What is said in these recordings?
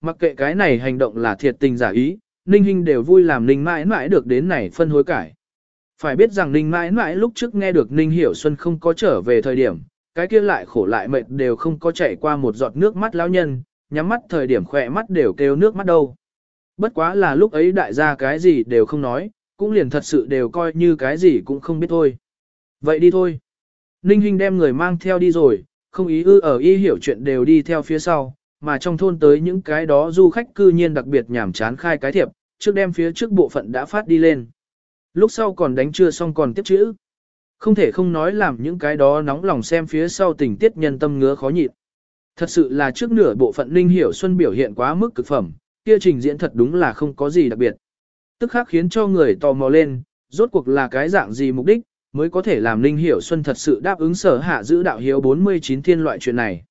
Mặc kệ cái này hành động là thiệt tình giả ý, Ninh Hinh đều vui làm Ninh mãi mãi được đến này phân hối cải. Phải biết rằng Ninh mãi mãi lúc trước nghe được Ninh Hiểu Xuân không có trở về thời điểm, cái kia lại khổ lại mệt đều không có chảy qua một giọt nước mắt lão nhân, nhắm mắt thời điểm khỏe mắt đều kêu nước mắt đâu. Bất quá là lúc ấy đại gia cái gì đều không nói, cũng liền thật sự đều coi như cái gì cũng không biết thôi. Vậy đi thôi. Ninh Hinh đem người mang theo đi rồi, không ý ư ở y hiểu chuyện đều đi theo phía sau, mà trong thôn tới những cái đó du khách cư nhiên đặc biệt nhảm chán khai cái thiệp, trước đem phía trước bộ phận đã phát đi lên. Lúc sau còn đánh chưa xong còn tiếp chữ. Không thể không nói làm những cái đó nóng lòng xem phía sau tình tiết nhân tâm ngứa khó nhịn. Thật sự là trước nửa bộ phận linh Hiểu Xuân biểu hiện quá mức cực phẩm, kia trình diễn thật đúng là không có gì đặc biệt. Tức khác khiến cho người tò mò lên, rốt cuộc là cái dạng gì mục đích, mới có thể làm linh Hiểu Xuân thật sự đáp ứng sở hạ giữ đạo hiếu 49 thiên loại chuyện này.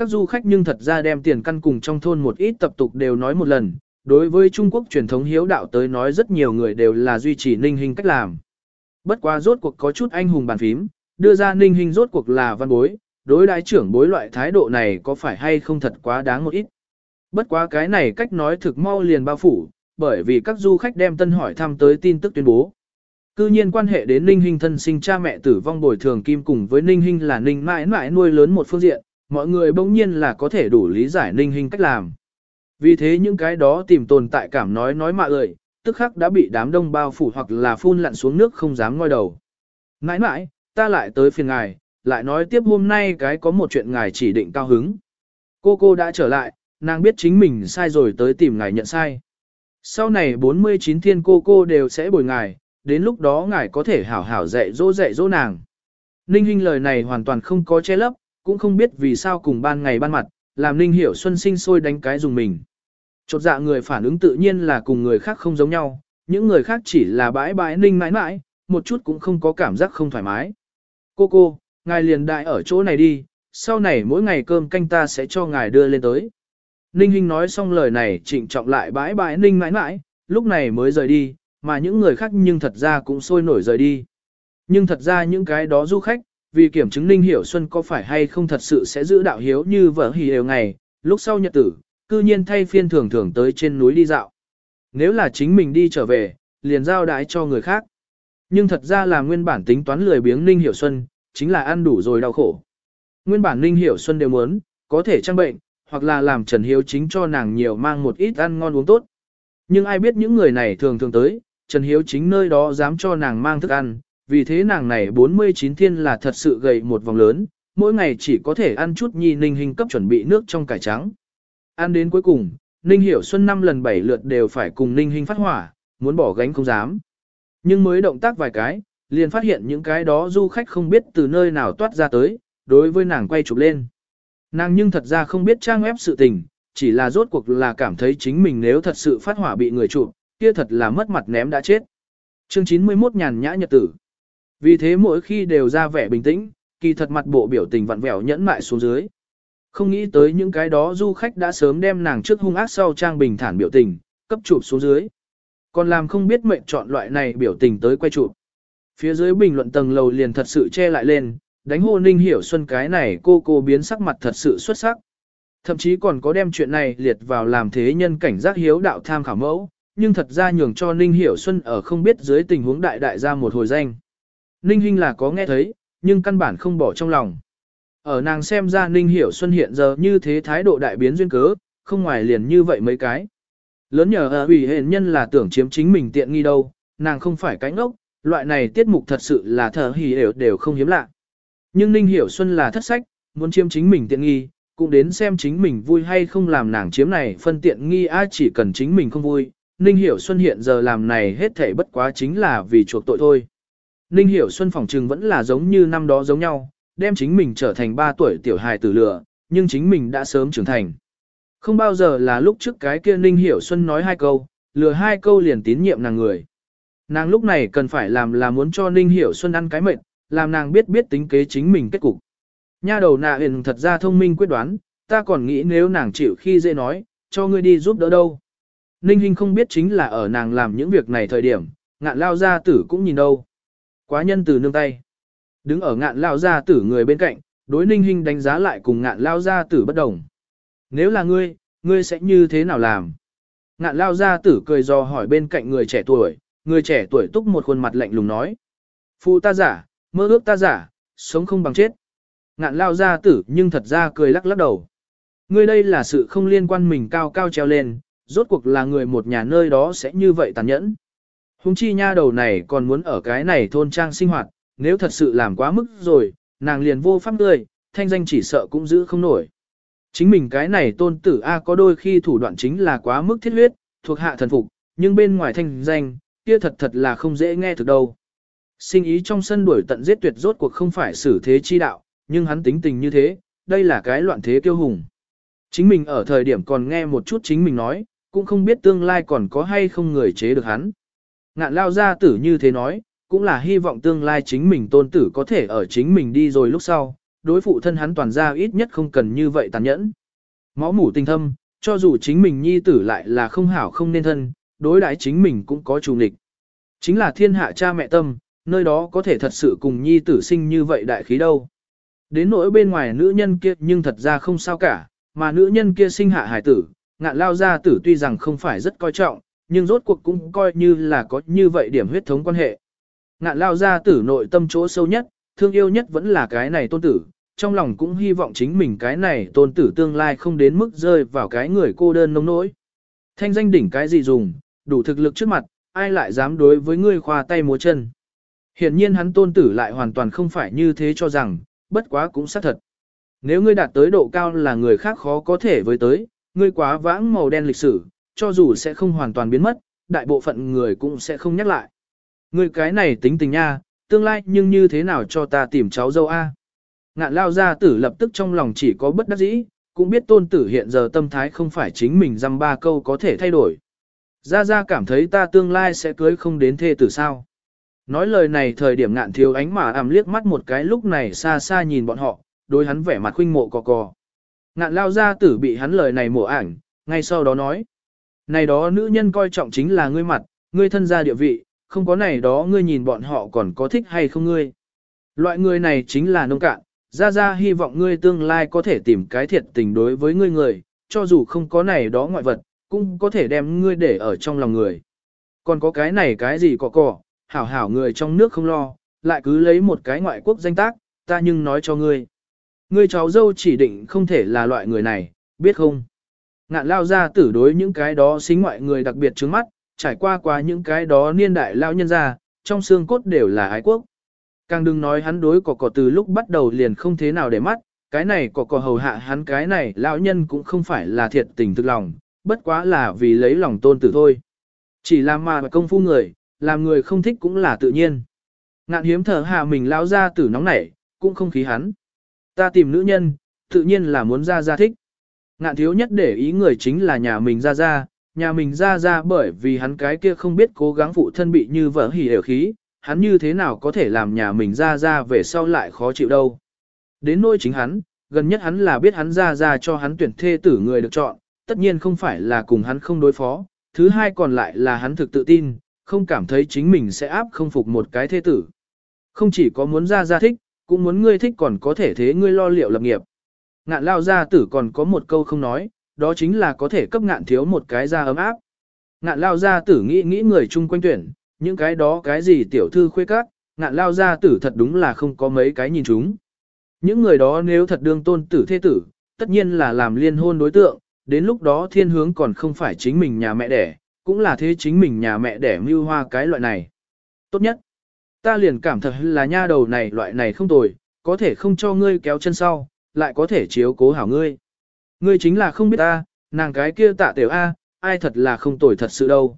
Các du khách nhưng thật ra đem tiền căn cùng trong thôn một ít tập tục đều nói một lần, đối với Trung Quốc truyền thống hiếu đạo tới nói rất nhiều người đều là duy trì ninh hình cách làm. Bất quá rốt cuộc có chút anh hùng bàn phím, đưa ra ninh hình rốt cuộc là văn bối, đối đại trưởng bối loại thái độ này có phải hay không thật quá đáng một ít. Bất quá cái này cách nói thực mau liền bao phủ, bởi vì các du khách đem tân hỏi thăm tới tin tức tuyên bố. Cư nhiên quan hệ đến Ninh hình thân sinh cha mẹ tử vong bồi thường kim cùng với Ninh hình là Ninh mãi mãi nuôi lớn một phương diện, mọi người bỗng nhiên là có thể đủ lý giải Ninh hình cách làm. Vì thế những cái đó tìm tồn tại cảm nói nói mạ ơi, tức khắc đã bị đám đông bao phủ hoặc là phun lặn xuống nước không dám ngoi đầu. Nãi nãi, ta lại tới phiền ngài, lại nói tiếp hôm nay cái có một chuyện ngài chỉ định cao hứng. Cô cô đã trở lại, nàng biết chính mình sai rồi tới tìm ngài nhận sai. Sau này 49 thiên cô cô đều sẽ bồi ngài, đến lúc đó ngài có thể hảo hảo dạy dỗ dạy dỗ nàng. Ninh Hinh lời này hoàn toàn không có che lấp, cũng không biết vì sao cùng ban ngày ban mặt, làm Ninh Hiểu Xuân sinh sôi đánh cái dùng mình. Chột dạ người phản ứng tự nhiên là cùng người khác không giống nhau, những người khác chỉ là bãi bãi Ninh mãi mãi, một chút cũng không có cảm giác không thoải mái. Cô cô, ngài liền đại ở chỗ này đi, sau này mỗi ngày cơm canh ta sẽ cho ngài đưa lên tới. Ninh Hinh nói xong lời này trịnh trọng lại bãi bãi Ninh mãi mãi, lúc này mới rời đi, mà những người khác nhưng thật ra cũng sôi nổi rời đi. Nhưng thật ra những cái đó du khách, vì kiểm chứng Ninh Hiểu Xuân có phải hay không thật sự sẽ giữ đạo hiếu như vợ hì đều ngày, lúc sau nhật tử, cư nhiên thay phiên thường thường tới trên núi đi dạo. Nếu là chính mình đi trở về, liền giao đái cho người khác. Nhưng thật ra là nguyên bản tính toán lười biếng Ninh Hiểu Xuân, chính là ăn đủ rồi đau khổ. Nguyên bản Ninh Hiểu Xuân đều muốn, có thể trang bệnh, hoặc là làm Trần Hiếu chính cho nàng nhiều mang một ít ăn ngon uống tốt. Nhưng ai biết những người này thường thường tới, Trần Hiếu chính nơi đó dám cho nàng mang thức ăn, vì thế nàng này 49 thiên là thật sự gầy một vòng lớn, mỗi ngày chỉ có thể ăn chút nhi ninh hình cấp chuẩn bị nước trong cải trắng. Ăn đến cuối cùng, Ninh Hiểu Xuân năm lần bảy lượt đều phải cùng Ninh Hình phát hỏa, muốn bỏ gánh không dám. Nhưng mới động tác vài cái, liền phát hiện những cái đó du khách không biết từ nơi nào toát ra tới, đối với nàng quay chụp lên. Nàng nhưng thật ra không biết trang ép sự tình, chỉ là rốt cuộc là cảm thấy chính mình nếu thật sự phát hỏa bị người chụp, kia thật là mất mặt ném đã chết. Chương 91 nhàn nhã nhật tử. Vì thế mỗi khi đều ra vẻ bình tĩnh, kỳ thật mặt bộ biểu tình vặn vẹo nhẫn mại xuống dưới. Không nghĩ tới những cái đó du khách đã sớm đem nàng trước hung ác sau trang bình thản biểu tình, cấp chụp xuống dưới. Còn làm không biết mệnh chọn loại này biểu tình tới quay chụp. Phía dưới bình luận tầng lầu liền thật sự che lại lên, đánh hô ninh hiểu xuân cái này cô cô biến sắc mặt thật sự xuất sắc. Thậm chí còn có đem chuyện này liệt vào làm thế nhân cảnh giác hiếu đạo tham khảo mẫu, nhưng thật ra nhường cho Ninh Hiểu Xuân ở không biết dưới tình huống đại đại ra một hồi danh. Ninh Hinh là có nghe thấy, nhưng căn bản không bỏ trong lòng. Ở nàng xem ra Ninh Hiểu Xuân hiện giờ như thế thái độ đại biến duyên cớ, không ngoài liền như vậy mấy cái. Lớn nhờ ở ủy hệ nhân là tưởng chiếm chính mình tiện nghi đâu, nàng không phải cánh ốc, loại này tiết mục thật sự là thờ hỉ đều, đều không hiếm lạ. Nhưng Ninh Hiểu Xuân là thất sách, muốn chiếm chính mình tiện nghi, cũng đến xem chính mình vui hay không làm nàng chiếm này phân tiện nghi ai chỉ cần chính mình không vui. Ninh Hiểu Xuân hiện giờ làm này hết thể bất quá chính là vì chuộc tội thôi. Ninh Hiểu Xuân phỏng trừng vẫn là giống như năm đó giống nhau, đem chính mình trở thành 3 tuổi tiểu hài tử lửa, nhưng chính mình đã sớm trưởng thành. Không bao giờ là lúc trước cái kia Ninh Hiểu Xuân nói hai câu, lừa hai câu liền tín nhiệm nàng người. Nàng lúc này cần phải làm là muốn cho Ninh Hiểu Xuân ăn cái mệnh, làm nàng biết biết tính kế chính mình kết cục. Nha đầu nạ hiền thật ra thông minh quyết đoán, ta còn nghĩ nếu nàng chịu khi dễ nói, cho ngươi đi giúp đỡ đâu. Ninh Hinh không biết chính là ở nàng làm những việc này thời điểm, ngạn lao gia tử cũng nhìn đâu. Quá nhân từ nương tay. Đứng ở ngạn lao gia tử người bên cạnh, đối ninh hình đánh giá lại cùng ngạn lao gia tử bất đồng. Nếu là ngươi, ngươi sẽ như thế nào làm? Ngạn lao gia tử cười do hỏi bên cạnh người trẻ tuổi, người trẻ tuổi túc một khuôn mặt lạnh lùng nói. Phụ ta giả, mơ ước ta giả, sống không bằng chết. Ngạn lao gia tử nhưng thật ra cười lắc lắc đầu. Ngươi đây là sự không liên quan mình cao cao treo lên, rốt cuộc là người một nhà nơi đó sẽ như vậy tàn nhẫn. Hùng chi nha đầu này còn muốn ở cái này thôn trang sinh hoạt, nếu thật sự làm quá mức rồi, nàng liền vô pháp tươi, thanh danh chỉ sợ cũng giữ không nổi. Chính mình cái này tôn tử A có đôi khi thủ đoạn chính là quá mức thiết huyết, thuộc hạ thần phục, nhưng bên ngoài thanh danh, kia thật thật là không dễ nghe thực đâu. Sinh ý trong sân đuổi tận giết tuyệt rốt cuộc không phải xử thế chi đạo, nhưng hắn tính tình như thế, đây là cái loạn thế kiêu hùng. Chính mình ở thời điểm còn nghe một chút chính mình nói, cũng không biết tương lai còn có hay không người chế được hắn. Ngạn lao gia tử như thế nói, cũng là hy vọng tương lai chính mình tôn tử có thể ở chính mình đi rồi lúc sau, đối phụ thân hắn toàn ra ít nhất không cần như vậy tàn nhẫn. Máu mủ tinh thâm, cho dù chính mình nhi tử lại là không hảo không nên thân, đối đãi chính mình cũng có chủ nghịch. Chính là thiên hạ cha mẹ tâm, nơi đó có thể thật sự cùng nhi tử sinh như vậy đại khí đâu. Đến nỗi bên ngoài nữ nhân kia nhưng thật ra không sao cả, mà nữ nhân kia sinh hạ hải tử, ngạn lao gia tử tuy rằng không phải rất coi trọng, nhưng rốt cuộc cũng coi như là có như vậy điểm huyết thống quan hệ. Ngạn lao ra tử nội tâm chỗ sâu nhất, thương yêu nhất vẫn là cái này tôn tử, trong lòng cũng hy vọng chính mình cái này tôn tử tương lai không đến mức rơi vào cái người cô đơn nông nỗi. Thanh danh đỉnh cái gì dùng, đủ thực lực trước mặt, ai lại dám đối với ngươi khoa tay múa chân. Hiện nhiên hắn tôn tử lại hoàn toàn không phải như thế cho rằng, bất quá cũng xác thật. Nếu ngươi đạt tới độ cao là người khác khó có thể với tới, ngươi quá vãng màu đen lịch sử, cho dù sẽ không hoàn toàn biến mất, đại bộ phận người cũng sẽ không nhắc lại. Ngươi cái này tính tình nha, tương lai nhưng như thế nào cho ta tìm cháu dâu A. Ngạn lao gia tử lập tức trong lòng chỉ có bất đắc dĩ, cũng biết tôn tử hiện giờ tâm thái không phải chính mình dăm ba câu có thể thay đổi. Gia Gia cảm thấy ta tương lai sẽ cưới không đến thê tử sao. Nói lời này thời điểm ngạn thiếu ánh mà ảm liếc mắt một cái lúc này xa xa nhìn bọn họ, đối hắn vẻ mặt khuynh mộ cò cò. Ngạn lao gia tử bị hắn lời này mổ ảnh, ngay sau đó nói. Này đó nữ nhân coi trọng chính là ngươi mặt, ngươi thân gia địa vị, không có này đó ngươi nhìn bọn họ còn có thích hay không ngươi. Loại người này chính là nông cạn, ra ra hy vọng ngươi tương lai có thể tìm cái thiệt tình đối với ngươi người, cho dù không có này đó ngoại vật, cũng có thể đem ngươi để ở trong lòng người. Còn có cái này cái gì cọ cọ, hảo hảo người trong nước không lo, lại cứ lấy một cái ngoại quốc danh tác, ta nhưng nói cho ngươi. Ngươi cháu dâu chỉ định không thể là loại người này, biết không? Ngạn lao ra tử đối những cái đó xính ngoại người đặc biệt trướng mắt, trải qua qua những cái đó niên đại lao nhân ra, trong xương cốt đều là ái quốc. Càng đừng nói hắn đối cỏ cỏ từ lúc bắt đầu liền không thế nào để mắt, cái này cỏ cỏ hầu hạ hắn cái này lão nhân cũng không phải là thiệt tình thực lòng, bất quá là vì lấy lòng tôn tử thôi. Chỉ là mà công phu người, làm người không thích cũng là tự nhiên. Ngạn hiếm thở hạ mình lao ra tử nóng nảy, cũng không khí hắn. Ta tìm nữ nhân, tự nhiên là muốn ra ra thích. Ngạn thiếu nhất để ý người chính là nhà mình ra ra, nhà mình ra ra bởi vì hắn cái kia không biết cố gắng phụ thân bị như vợ hỉ đều khí, hắn như thế nào có thể làm nhà mình ra ra về sau lại khó chịu đâu. Đến nỗi chính hắn, gần nhất hắn là biết hắn ra ra cho hắn tuyển thê tử người được chọn, tất nhiên không phải là cùng hắn không đối phó, thứ hai còn lại là hắn thực tự tin, không cảm thấy chính mình sẽ áp không phục một cái thê tử. Không chỉ có muốn ra ra thích, cũng muốn ngươi thích còn có thể thế ngươi lo liệu lập nghiệp. Ngạn lao gia tử còn có một câu không nói, đó chính là có thể cấp ngạn thiếu một cái da ấm áp. Ngạn lao gia tử nghĩ nghĩ người chung quanh tuyển, những cái đó cái gì tiểu thư khuê các, ngạn lao gia tử thật đúng là không có mấy cái nhìn chúng. Những người đó nếu thật đương tôn tử thế tử, tất nhiên là làm liên hôn đối tượng, đến lúc đó thiên hướng còn không phải chính mình nhà mẹ đẻ, cũng là thế chính mình nhà mẹ đẻ mưu hoa cái loại này. Tốt nhất, ta liền cảm thật là nha đầu này loại này không tồi, có thể không cho ngươi kéo chân sau, lại có thể chiếu cố hảo ngươi. Ngươi chính là không biết ta, nàng cái kia tạ tiểu A, ai thật là không tồi thật sự đâu.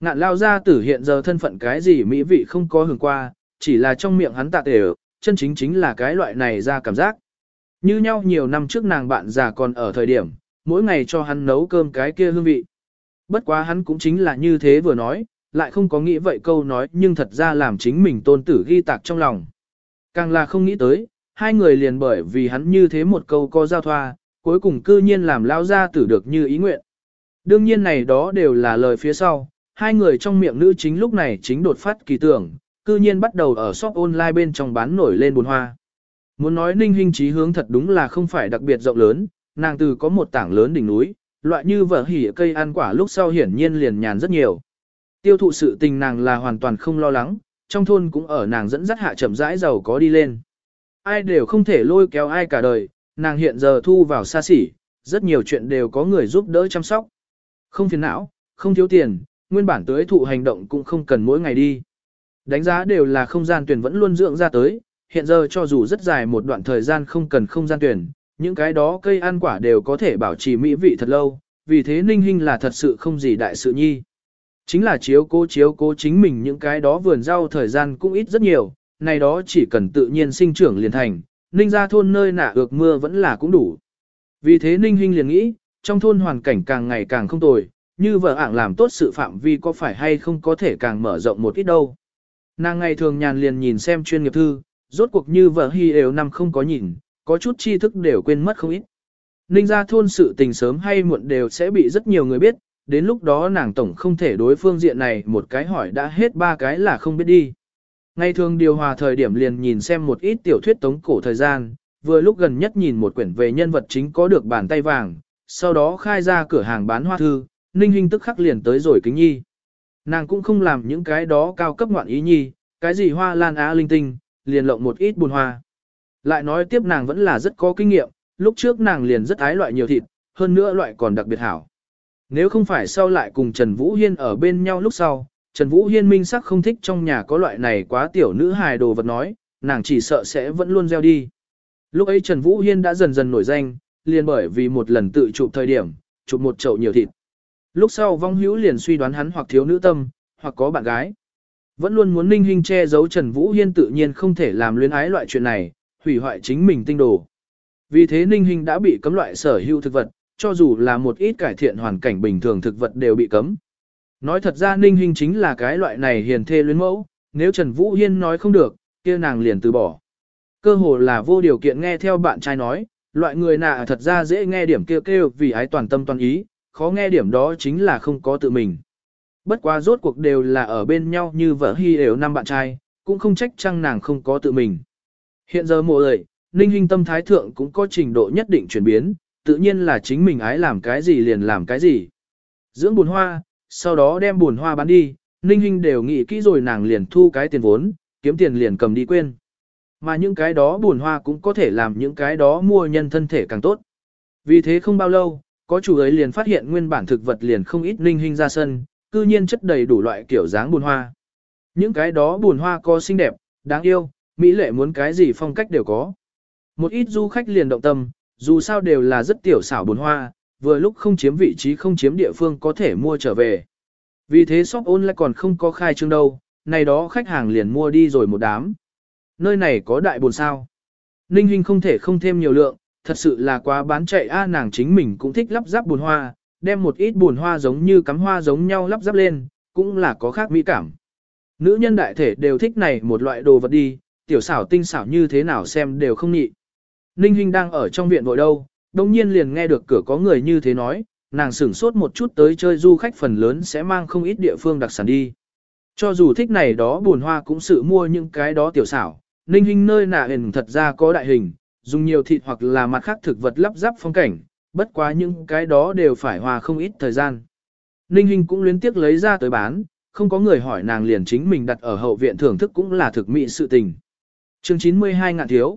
Ngạn lao gia tử hiện giờ thân phận cái gì mỹ vị không có hưởng qua, chỉ là trong miệng hắn tạ tiểu, chân chính chính là cái loại này ra cảm giác. Như nhau nhiều năm trước nàng bạn già còn ở thời điểm, mỗi ngày cho hắn nấu cơm cái kia hương vị. Bất quá hắn cũng chính là như thế vừa nói, lại không có nghĩ vậy câu nói nhưng thật ra làm chính mình tôn tử ghi tạc trong lòng. Càng là không nghĩ tới, hai người liền bởi vì hắn như thế một câu có giao thoa, cuối cùng cư nhiên làm lao ra tử được như ý nguyện. Đương nhiên này đó đều là lời phía sau, hai người trong miệng nữ chính lúc này chính đột phát kỳ tưởng, cư nhiên bắt đầu ở shop online bên trong bán nổi lên buồn hoa. Muốn nói ninh hình trí hướng thật đúng là không phải đặc biệt rộng lớn, nàng từ có một tảng lớn đỉnh núi, loại như vợ hỉ cây ăn quả lúc sau hiển nhiên liền nhàn rất nhiều. Tiêu thụ sự tình nàng là hoàn toàn không lo lắng, trong thôn cũng ở nàng dẫn dắt hạ chậm rãi giàu có đi lên. Ai đều không thể lôi kéo ai cả đời, nàng hiện giờ thu vào xa xỉ, rất nhiều chuyện đều có người giúp đỡ chăm sóc. Không phiền não, không thiếu tiền, nguyên bản tới thụ hành động cũng không cần mỗi ngày đi. Đánh giá đều là không gian tuyển vẫn luôn dưỡng ra tới, hiện giờ cho dù rất dài một đoạn thời gian không cần không gian tuyển, những cái đó cây ăn quả đều có thể bảo trì mỹ vị thật lâu, vì thế ninh hình là thật sự không gì đại sự nhi. Chính là chiếu cố chiếu cố chính mình những cái đó vườn rau thời gian cũng ít rất nhiều, này đó chỉ cần tự nhiên sinh trưởng liền thành, ninh ra thôn nơi nạ ược mưa vẫn là cũng đủ. Vì thế ninh hinh liền nghĩ, trong thôn hoàn cảnh càng ngày càng không tồi, như vợ ảng làm tốt sự phạm vi có phải hay không có thể càng mở rộng một ít đâu. Nàng ngày thường nhàn liền nhìn xem chuyên nghiệp thư, rốt cuộc như vợ hy đều năm không có nhìn, có chút tri thức đều quên mất không ít. Ninh ra thôn sự tình sớm hay muộn đều sẽ bị rất nhiều người biết, đến lúc đó nàng tổng không thể đối phương diện này một cái hỏi đã hết ba cái là không biết đi. Ngày thường điều hòa thời điểm liền nhìn xem một ít tiểu thuyết tống cổ thời gian, vừa lúc gần nhất nhìn một quyển về nhân vật chính có được bàn tay vàng, sau đó khai ra cửa hàng bán hoa thư, Ninh Hinh tức khắc liền tới rồi kính nhi. Nàng cũng không làm những cái đó cao cấp ngoạn ý nhi, cái gì hoa lan á linh tinh, liền lộng một ít buồn hoa. Lại nói tiếp nàng vẫn là rất có kinh nghiệm, lúc trước nàng liền rất ái loại nhiều thịt, hơn nữa loại còn đặc biệt hảo. Nếu không phải sau lại cùng Trần Vũ Hiên ở bên nhau lúc sau, Trần Vũ Hiên minh sắc không thích trong nhà có loại này quá tiểu nữ hài đồ vật nói, nàng chỉ sợ sẽ vẫn luôn gieo đi. Lúc ấy Trần Vũ Hiên đã dần dần nổi danh, liền bởi vì một lần tự chụp thời điểm, chụp một chậu nhiều thịt. Lúc sau vong hữu liền suy đoán hắn hoặc thiếu nữ tâm, hoặc có bạn gái. Vẫn luôn muốn ninh hình che giấu Trần Vũ Hiên tự nhiên không thể làm luyến ái loại chuyện này, hủy hoại chính mình tinh đồ. Vì thế ninh hình đã bị cấm loại sở hữu thực vật, cho dù là một ít cải thiện hoàn cảnh bình thường thực vật đều bị cấm. Nói thật ra ninh Hinh chính là cái loại này hiền thê luyến mẫu, nếu Trần Vũ Hiên nói không được, kia nàng liền từ bỏ. Cơ hồ là vô điều kiện nghe theo bạn trai nói, loại người nạ thật ra dễ nghe điểm kêu kêu vì ái toàn tâm toàn ý, khó nghe điểm đó chính là không có tự mình. Bất quá rốt cuộc đều là ở bên nhau như vợ hy đều năm bạn trai, cũng không trách chăng nàng không có tự mình. Hiện giờ mùa ơi, ninh Hinh tâm thái thượng cũng có trình độ nhất định chuyển biến, tự nhiên là chính mình ái làm cái gì liền làm cái gì. Dưỡng buồn hoa, sau đó đem buồn hoa bán đi, ninh hình đều nghĩ kỹ rồi nàng liền thu cái tiền vốn, kiếm tiền liền cầm đi quên. Mà những cái đó buồn hoa cũng có thể làm những cái đó mua nhân thân thể càng tốt. Vì thế không bao lâu, có chủ ấy liền phát hiện nguyên bản thực vật liền không ít ninh hình ra sân, cư nhiên chất đầy đủ loại kiểu dáng buồn hoa. Những cái đó buồn hoa có xinh đẹp, đáng yêu, mỹ lệ muốn cái gì phong cách đều có. Một ít du khách liền động tâm, dù sao đều là rất tiểu xảo buồn hoa, vừa lúc không chiếm vị trí không chiếm địa phương có thể mua trở về. Vì thế shop ôn lại còn không có khai trương đâu, này đó khách hàng liền mua đi rồi một đám. Nơi này có đại buồn sao. Ninh Hinh không thể không thêm nhiều lượng, thật sự là quá bán chạy a nàng chính mình cũng thích lắp ráp buồn hoa, đem một ít buồn hoa giống như cắm hoa giống nhau lắp ráp lên, cũng là có khác mỹ cảm. Nữ nhân đại thể đều thích này một loại đồ vật đi, tiểu xảo tinh xảo như thế nào xem đều không nhị. Ninh Hinh đang ở trong viện vội đâu, đồng nhiên liền nghe được cửa có người như thế nói, nàng sửng sốt một chút tới chơi du khách phần lớn sẽ mang không ít địa phương đặc sản đi. Cho dù thích này đó buồn hoa cũng sự mua những cái đó tiểu xảo, Ninh hình nơi nạ hình thật ra có đại hình, dùng nhiều thịt hoặc là mặt khác thực vật lắp ráp phong cảnh, bất quá những cái đó đều phải hòa không ít thời gian. Ninh hình cũng liên tiếp lấy ra tới bán, không có người hỏi nàng liền chính mình đặt ở hậu viện thưởng thức cũng là thực mỹ sự tình. Chương 92 ngạn thiếu.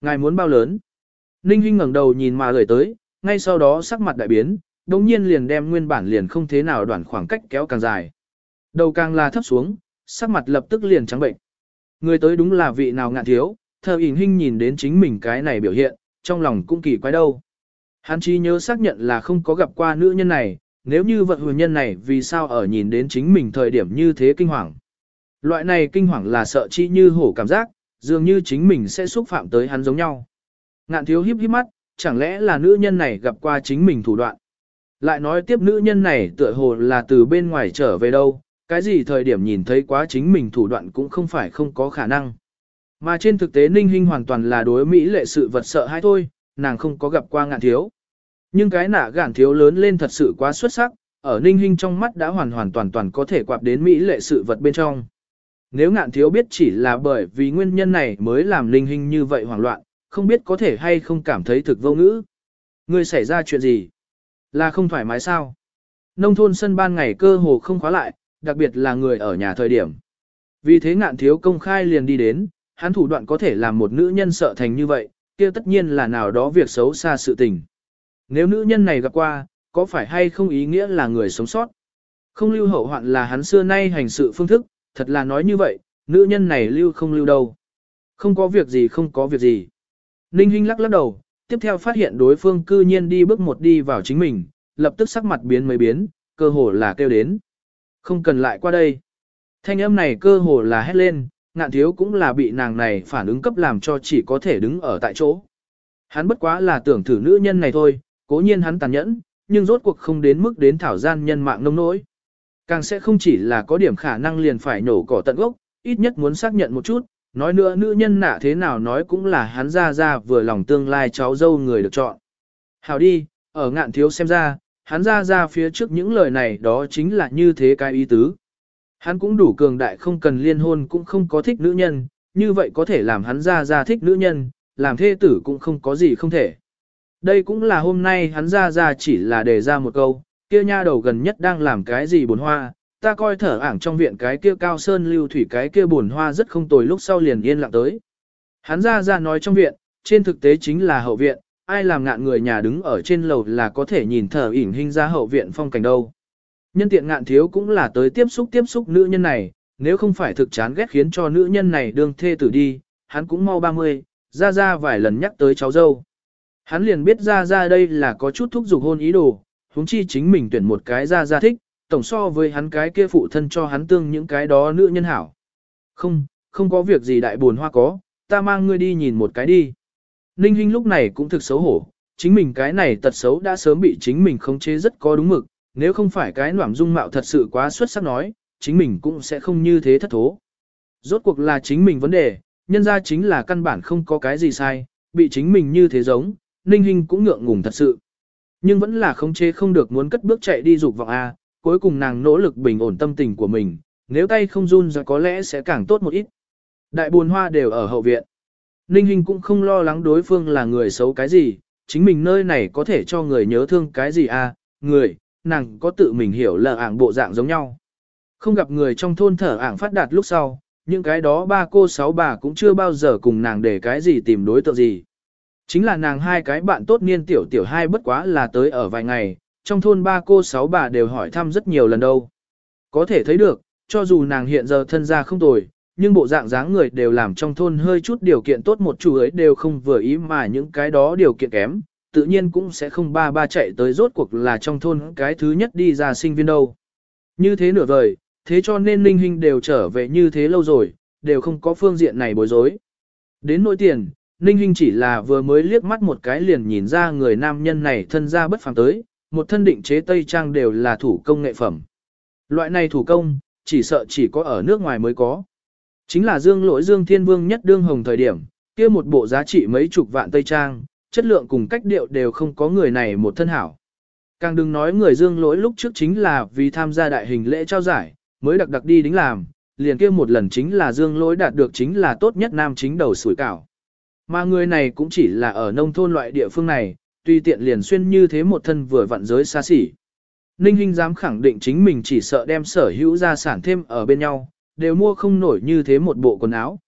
Ngài muốn bao lớn? Ninh Hinh ngẩng đầu nhìn mà gửi tới, ngay sau đó sắc mặt đại biến, đồng nhiên liền đem nguyên bản liền không thế nào đoạn khoảng cách kéo càng dài. Đầu càng là thấp xuống, sắc mặt lập tức liền trắng bệnh. Người tới đúng là vị nào ngạn thiếu, thờ ỉn hinh nhìn đến chính mình cái này biểu hiện, trong lòng cũng kỳ quái đâu. Hắn chỉ nhớ xác nhận là không có gặp qua nữ nhân này, nếu như vận huyền nhân này vì sao ở nhìn đến chính mình thời điểm như thế kinh hoàng. Loại này kinh hoàng là sợ chi như hổ cảm giác, dường như chính mình sẽ xúc phạm tới hắn giống nhau. Ngạn thiếu híp híp mắt, chẳng lẽ là nữ nhân này gặp qua chính mình thủ đoạn. Lại nói tiếp nữ nhân này tựa hồ là từ bên ngoài trở về đâu, cái gì thời điểm nhìn thấy quá chính mình thủ đoạn cũng không phải không có khả năng. Mà trên thực tế Ninh Hinh hoàn toàn là đối Mỹ lệ sự vật sợ hay thôi, nàng không có gặp qua ngạn thiếu. Nhưng cái nạ gạn thiếu lớn lên thật sự quá xuất sắc, ở Ninh Hinh trong mắt đã hoàn hoàn toàn toàn có thể quạp đến Mỹ lệ sự vật bên trong. Nếu ngạn thiếu biết chỉ là bởi vì nguyên nhân này mới làm Ninh Hinh như vậy hoảng loạn, không biết có thể hay không cảm thấy thực vô ngữ. Người xảy ra chuyện gì? Là không thoải mái sao? Nông thôn sân ban ngày cơ hồ không khóa lại, đặc biệt là người ở nhà thời điểm. Vì thế ngạn thiếu công khai liền đi đến, hắn thủ đoạn có thể làm một nữ nhân sợ thành như vậy, kia tất nhiên là nào đó việc xấu xa sự tình. Nếu nữ nhân này gặp qua, có phải hay không ý nghĩa là người sống sót? Không lưu hậu hoạn là hắn xưa nay hành sự phương thức, thật là nói như vậy, nữ nhân này lưu không lưu đâu. Không có việc gì không có việc gì. Ninh Hinh lắc lắc đầu, tiếp theo phát hiện đối phương cư nhiên đi bước một đi vào chính mình, lập tức sắc mặt biến mấy biến, cơ hồ là kêu đến. Không cần lại qua đây. Thanh âm này cơ hồ là hét lên, ngạn thiếu cũng là bị nàng này phản ứng cấp làm cho chỉ có thể đứng ở tại chỗ. Hắn bất quá là tưởng thử nữ nhân này thôi, cố nhiên hắn tàn nhẫn, nhưng rốt cuộc không đến mức đến thảo gian nhân mạng nông nỗi. Càng sẽ không chỉ là có điểm khả năng liền phải nổ cỏ tận gốc, ít nhất muốn xác nhận một chút, nói nữa nữ nhân nạ thế nào nói cũng là hắn ra ra vừa lòng tương lai cháu dâu người được chọn. Hào đi, ở ngạn thiếu xem ra, hắn ra ra phía trước những lời này đó chính là như thế cái ý tứ. Hắn cũng đủ cường đại không cần liên hôn cũng không có thích nữ nhân, như vậy có thể làm hắn ra ra thích nữ nhân, làm thê tử cũng không có gì không thể. Đây cũng là hôm nay hắn ra ra chỉ là đề ra một câu, kia nha đầu gần nhất đang làm cái gì buồn hoa, ta coi thở ảng trong viện cái kia cao sơn lưu thủy cái kia buồn hoa rất không tồi lúc sau liền yên lặng tới. Hắn ra ra nói trong viện, trên thực tế chính là hậu viện, ai làm ngạn người nhà đứng ở trên lầu là có thể nhìn thở ỉn hình ra hậu viện phong cảnh đâu. Nhân tiện ngạn thiếu cũng là tới tiếp xúc tiếp xúc nữ nhân này, nếu không phải thực chán ghét khiến cho nữ nhân này đương thê tử đi, hắn cũng mau 30, ra ra vài lần nhắc tới cháu dâu. Hắn liền biết ra ra đây là có chút thúc giục hôn ý đồ, huống chi chính mình tuyển một cái ra ra thích, tổng so với hắn cái kia phụ thân cho hắn tương những cái đó nữ nhân hảo. Không, không có việc gì đại buồn hoa có, ta mang ngươi đi nhìn một cái đi. Ninh Hinh lúc này cũng thực xấu hổ, chính mình cái này tật xấu đã sớm bị chính mình khống chế rất có đúng mực, nếu không phải cái noảm dung mạo thật sự quá xuất sắc nói, chính mình cũng sẽ không như thế thất thố. Rốt cuộc là chính mình vấn đề, nhân ra chính là căn bản không có cái gì sai, bị chính mình như thế giống, Ninh Hinh cũng ngượng ngùng thật sự. Nhưng vẫn là khống chế không được muốn cất bước chạy đi dục vọng A, cuối cùng nàng nỗ lực bình ổn tâm tình của mình, nếu tay không run ra có lẽ sẽ càng tốt một ít. Đại buồn hoa đều ở hậu viện. Ninh Hinh cũng không lo lắng đối phương là người xấu cái gì, chính mình nơi này có thể cho người nhớ thương cái gì à? người, nàng có tự mình hiểu là ảng bộ dạng giống nhau. Không gặp người trong thôn thở ảng phát đạt lúc sau, những cái đó ba cô sáu bà cũng chưa bao giờ cùng nàng để cái gì tìm đối tượng gì. Chính là nàng hai cái bạn tốt niên tiểu tiểu hai bất quá là tới ở vài ngày, trong thôn ba cô sáu bà đều hỏi thăm rất nhiều lần đâu. Có thể thấy được, cho dù nàng hiện giờ thân gia không tồi, nhưng bộ dạng dáng người đều làm trong thôn hơi chút điều kiện tốt một chủ ấy đều không vừa ý mà những cái đó điều kiện kém, tự nhiên cũng sẽ không ba ba chạy tới rốt cuộc là trong thôn cái thứ nhất đi ra sinh viên đâu. Như thế nửa vời, thế cho nên linh hình đều trở về như thế lâu rồi, đều không có phương diện này bối rối. Đến nỗi tiền, Ninh Hinh chỉ là vừa mới liếc mắt một cái liền nhìn ra người nam nhân này thân ra bất phàm tới, một thân định chế Tây Trang đều là thủ công nghệ phẩm. Loại này thủ công, chỉ sợ chỉ có ở nước ngoài mới có. Chính là Dương Lỗi Dương Thiên Vương nhất đương hồng thời điểm, kia một bộ giá trị mấy chục vạn Tây Trang, chất lượng cùng cách điệu đều không có người này một thân hảo. Càng đừng nói người Dương Lỗi lúc trước chính là vì tham gia đại hình lễ trao giải, mới đặc đặc đi đính làm, liền kia một lần chính là Dương Lỗi đạt được chính là tốt nhất nam chính đầu sủi cảo. Mà người này cũng chỉ là ở nông thôn loại địa phương này, tuy tiện liền xuyên như thế một thân vừa vặn giới xa xỉ. Ninh Hinh dám khẳng định chính mình chỉ sợ đem sở hữu gia sản thêm ở bên nhau, đều mua không nổi như thế một bộ quần áo.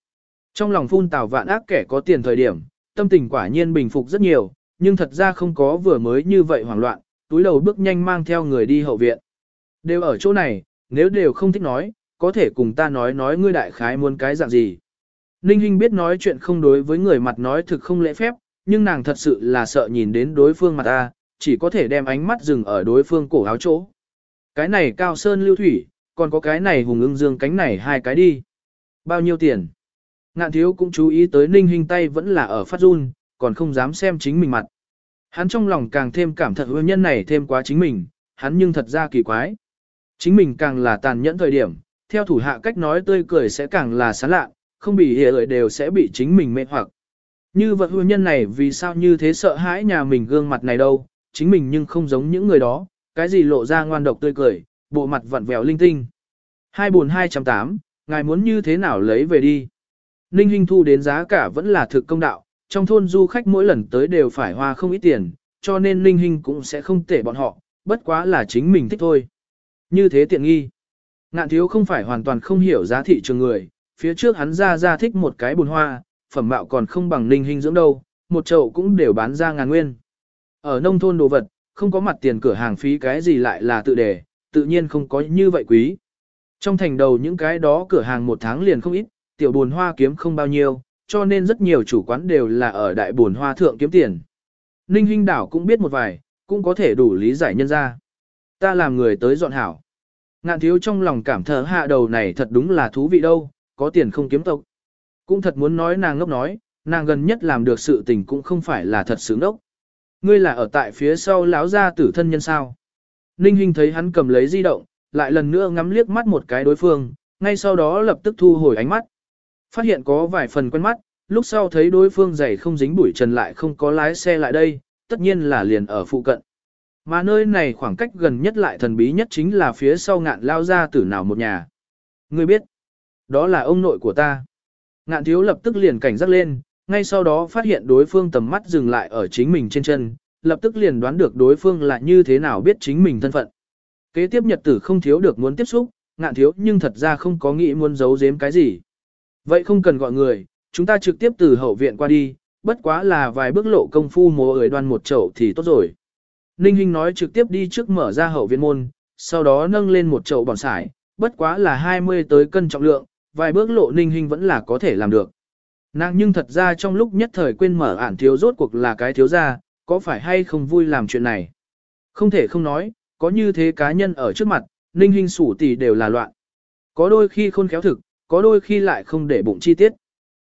Trong lòng phun tào vạn ác kẻ có tiền thời điểm, tâm tình quả nhiên bình phục rất nhiều, nhưng thật ra không có vừa mới như vậy hoảng loạn, túi đầu bước nhanh mang theo người đi hậu viện. Đều ở chỗ này, nếu đều không thích nói, có thể cùng ta nói nói ngươi đại khái muốn cái dạng gì. Ninh Hinh biết nói chuyện không đối với người mặt nói thực không lễ phép, nhưng nàng thật sự là sợ nhìn đến đối phương mặt ta, chỉ có thể đem ánh mắt dừng ở đối phương cổ áo chỗ. Cái này cao sơn lưu thủy, còn có cái này hùng ưng dương cánh này hai cái đi. Bao nhiêu tiền? Ngạn thiếu cũng chú ý tới ninh hình tay vẫn là ở phát run, còn không dám xem chính mình mặt. Hắn trong lòng càng thêm cảm thật hương nhân này thêm quá chính mình, hắn nhưng thật ra kỳ quái. Chính mình càng là tàn nhẫn thời điểm, theo thủ hạ cách nói tươi cười sẽ càng là sán lạ, không bị hiểu đều sẽ bị chính mình mê hoặc. Như vật hư nhân này vì sao như thế sợ hãi nhà mình gương mặt này đâu, chính mình nhưng không giống những người đó, cái gì lộ ra ngoan độc tươi cười, bộ mặt vặn vẹo linh tinh. Hai buồn 208, ngài muốn như thế nào lấy về đi. Ninh Hinh thu đến giá cả vẫn là thực công đạo, trong thôn du khách mỗi lần tới đều phải hoa không ít tiền, cho nên Ninh Hinh cũng sẽ không tể bọn họ, bất quá là chính mình thích thôi. Như thế tiện nghi. Ngạn thiếu không phải hoàn toàn không hiểu giá thị trường người, phía trước hắn ra ra thích một cái bồn hoa, phẩm mạo còn không bằng Ninh Hinh dưỡng đâu, một chậu cũng đều bán ra ngàn nguyên. Ở nông thôn đồ vật, không có mặt tiền cửa hàng phí cái gì lại là tự đề, tự nhiên không có như vậy quý. Trong thành đầu những cái đó cửa hàng một tháng liền không ít, tiểu buồn hoa kiếm không bao nhiêu, cho nên rất nhiều chủ quán đều là ở đại buồn hoa thượng kiếm tiền. Ninh Hinh Đảo cũng biết một vài, cũng có thể đủ lý giải nhân ra. Ta làm người tới dọn hảo. Ngạn thiếu trong lòng cảm thở hạ đầu này thật đúng là thú vị đâu, có tiền không kiếm tộc. Cũng thật muốn nói nàng ngốc nói, nàng gần nhất làm được sự tình cũng không phải là thật sự ngốc. Ngươi là ở tại phía sau lão gia tử thân nhân sao. Ninh Hinh thấy hắn cầm lấy di động, lại lần nữa ngắm liếc mắt một cái đối phương, ngay sau đó lập tức thu hồi ánh mắt. Phát hiện có vài phần quen mắt, lúc sau thấy đối phương giày không dính bụi trần lại không có lái xe lại đây, tất nhiên là liền ở phụ cận. Mà nơi này khoảng cách gần nhất lại thần bí nhất chính là phía sau ngạn lao ra tử nào một nhà. Ngươi biết, đó là ông nội của ta. Ngạn thiếu lập tức liền cảnh giác lên, ngay sau đó phát hiện đối phương tầm mắt dừng lại ở chính mình trên chân, lập tức liền đoán được đối phương là như thế nào biết chính mình thân phận. Kế tiếp nhật tử không thiếu được muốn tiếp xúc, ngạn thiếu nhưng thật ra không có nghĩ muốn giấu giếm cái gì. Vậy không cần gọi người, chúng ta trực tiếp từ hậu viện qua đi, bất quá là vài bước lộ công phu mùa ới đoan một chậu thì tốt rồi. Ninh Hinh nói trực tiếp đi trước mở ra hậu viện môn, sau đó nâng lên một chậu bòn sải, bất quá là 20 tới cân trọng lượng, vài bước lộ Ninh hình vẫn là có thể làm được. Nàng nhưng thật ra trong lúc nhất thời quên mở ản thiếu rốt cuộc là cái thiếu gia, có phải hay không vui làm chuyện này. Không thể không nói, có như thế cá nhân ở trước mặt, Ninh hình sủ tỷ đều là loạn. Có đôi khi khôn khéo thực, có đôi khi lại không để bụng chi tiết.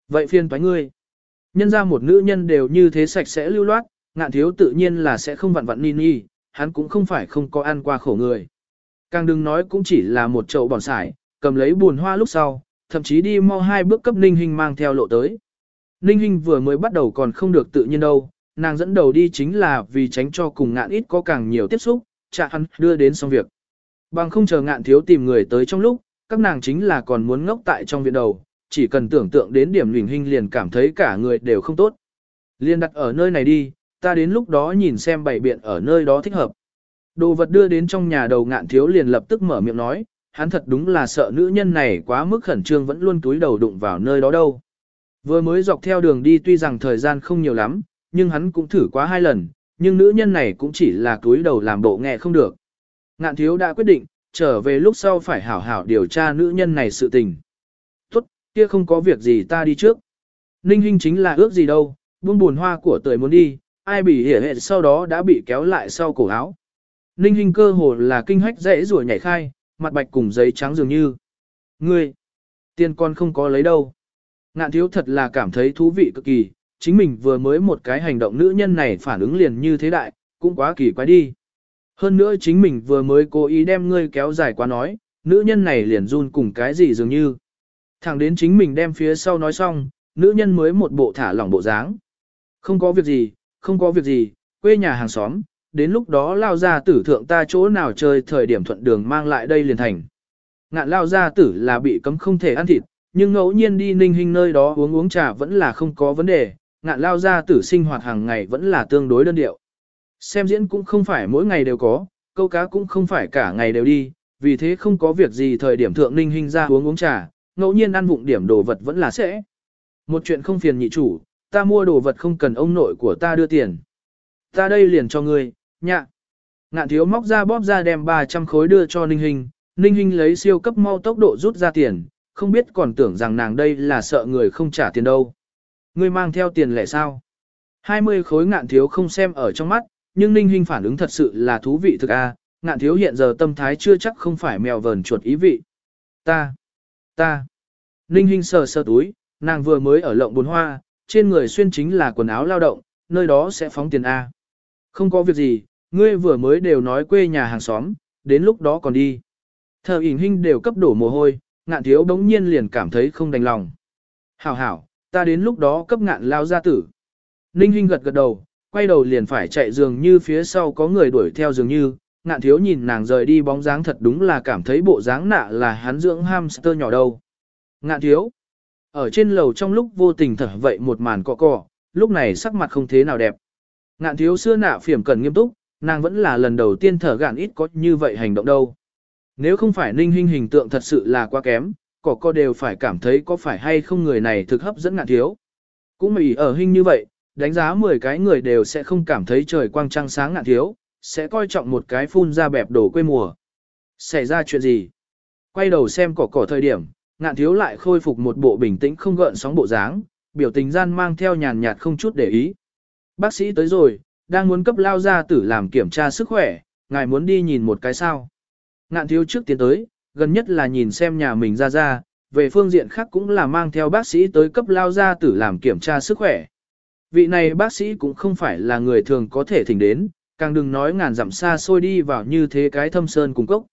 Vậy phiền toái ngươi. Nhân ra một nữ nhân đều như thế sạch sẽ lưu loát, ngạn thiếu tự nhiên là sẽ không vặn vặn ni ni, hắn cũng không phải không có ăn qua khổ người. Càng đừng nói cũng chỉ là một chậu bòn sải, cầm lấy buồn hoa lúc sau, thậm chí đi mau hai bước cấp Ninh Hinh mang theo lộ tới. Ninh Hinh vừa mới bắt đầu còn không được tự nhiên đâu, nàng dẫn đầu đi chính là vì tránh cho cùng ngạn ít có càng nhiều tiếp xúc, chạ hắn đưa đến xong việc. Bằng không chờ ngạn thiếu tìm người tới trong lúc, các nàng chính là còn muốn ngốc tại trong viện đầu, chỉ cần tưởng tượng đến điểm lình hình liền cảm thấy cả người đều không tốt. Liên đặt ở nơi này đi, ta đến lúc đó nhìn xem bảy biện ở nơi đó thích hợp. Đồ vật đưa đến trong nhà đầu ngạn thiếu liền lập tức mở miệng nói, hắn thật đúng là sợ nữ nhân này quá mức khẩn trương vẫn luôn túi đầu đụng vào nơi đó đâu. Vừa mới dọc theo đường đi tuy rằng thời gian không nhiều lắm, nhưng hắn cũng thử quá hai lần, nhưng nữ nhân này cũng chỉ là túi đầu làm bộ nghe không được. Ngạn thiếu đã quyết định, trở về lúc sau phải hảo hảo điều tra nữ nhân này sự tình. Tốt, kia không có việc gì ta đi trước. Ninh Hinh chính là ước gì đâu, buông buồn hoa của tời muốn đi, ai bị hiểu hệ sau đó đã bị kéo lại sau cổ áo. Ninh Hinh cơ hồ là kinh hách dễ rồi nhảy khai, mặt bạch cùng giấy trắng dường như. Ngươi, tiền con không có lấy đâu. Ngạn thiếu thật là cảm thấy thú vị cực kỳ, chính mình vừa mới một cái hành động nữ nhân này phản ứng liền như thế đại, cũng quá kỳ quái đi. Hơn nữa chính mình vừa mới cố ý đem ngươi kéo dài quá nói, nữ nhân này liền run cùng cái gì dường như. Thẳng đến chính mình đem phía sau nói xong, nữ nhân mới một bộ thả lỏng bộ dáng. Không có việc gì, không có việc gì, quê nhà hàng xóm, đến lúc đó lao gia tử thượng ta chỗ nào chơi thời điểm thuận đường mang lại đây liền thành. Ngạn lao gia tử là bị cấm không thể ăn thịt, nhưng ngẫu nhiên đi ninh hình nơi đó uống uống trà vẫn là không có vấn đề, ngạn lao gia tử sinh hoạt hàng ngày vẫn là tương đối đơn điệu. Xem diễn cũng không phải mỗi ngày đều có, câu cá cũng không phải cả ngày đều đi, vì thế không có việc gì thời điểm thượng ninh hình ra uống uống trà, ngẫu nhiên ăn vụng điểm đồ vật vẫn là sẽ. Một chuyện không phiền nhị chủ, ta mua đồ vật không cần ông nội của ta đưa tiền. Ta đây liền cho ngươi, nhạ. Ngạn thiếu móc ra bóp ra đem 300 khối đưa cho ninh hình, ninh hình lấy siêu cấp mau tốc độ rút ra tiền, không biết còn tưởng rằng nàng đây là sợ người không trả tiền đâu. Ngươi mang theo tiền lẻ sao? 20 khối ngạn thiếu không xem ở trong mắt, nhưng Ninh Hinh phản ứng thật sự là thú vị thực a, ngạn thiếu hiện giờ tâm thái chưa chắc không phải mèo vờn chuột ý vị. Ta, ta. Ninh Hinh sờ sờ túi, nàng vừa mới ở lộng bồn hoa, trên người xuyên chính là quần áo lao động, nơi đó sẽ phóng tiền A. Không có việc gì, ngươi vừa mới đều nói quê nhà hàng xóm, đến lúc đó còn đi. Thờ ỉn Hinh đều cấp đổ mồ hôi, ngạn thiếu đống nhiên liền cảm thấy không đành lòng. Hảo hảo, ta đến lúc đó cấp ngạn lao gia tử. Ninh Hinh gật gật đầu, quay đầu liền phải chạy dường như phía sau có người đuổi theo dường như, ngạn thiếu nhìn nàng rời đi bóng dáng thật đúng là cảm thấy bộ dáng nạ là hắn dưỡng hamster nhỏ đâu. Ngạn thiếu, ở trên lầu trong lúc vô tình thở vậy một màn cọ cọ, lúc này sắc mặt không thế nào đẹp. Ngạn thiếu xưa nạ phiểm cần nghiêm túc, nàng vẫn là lần đầu tiên thở gạn ít có như vậy hành động đâu. Nếu không phải ninh hình hình tượng thật sự là quá kém, cỏ co đều phải cảm thấy có phải hay không người này thực hấp dẫn ngạn thiếu. Cũng mà ở hình như vậy, đánh giá 10 cái người đều sẽ không cảm thấy trời quang trăng sáng ngạn thiếu, sẽ coi trọng một cái phun ra bẹp đổ quê mùa. Xảy ra chuyện gì? Quay đầu xem cỏ cỏ thời điểm, ngạn thiếu lại khôi phục một bộ bình tĩnh không gợn sóng bộ dáng, biểu tình gian mang theo nhàn nhạt không chút để ý. Bác sĩ tới rồi, đang muốn cấp lao ra tử làm kiểm tra sức khỏe, ngài muốn đi nhìn một cái sao. Ngạn thiếu trước tiến tới, gần nhất là nhìn xem nhà mình ra ra, về phương diện khác cũng là mang theo bác sĩ tới cấp lao ra tử làm kiểm tra sức khỏe. Vị này bác sĩ cũng không phải là người thường có thể thỉnh đến, càng đừng nói ngàn dặm xa xôi đi vào như thế cái thâm sơn cùng cốc.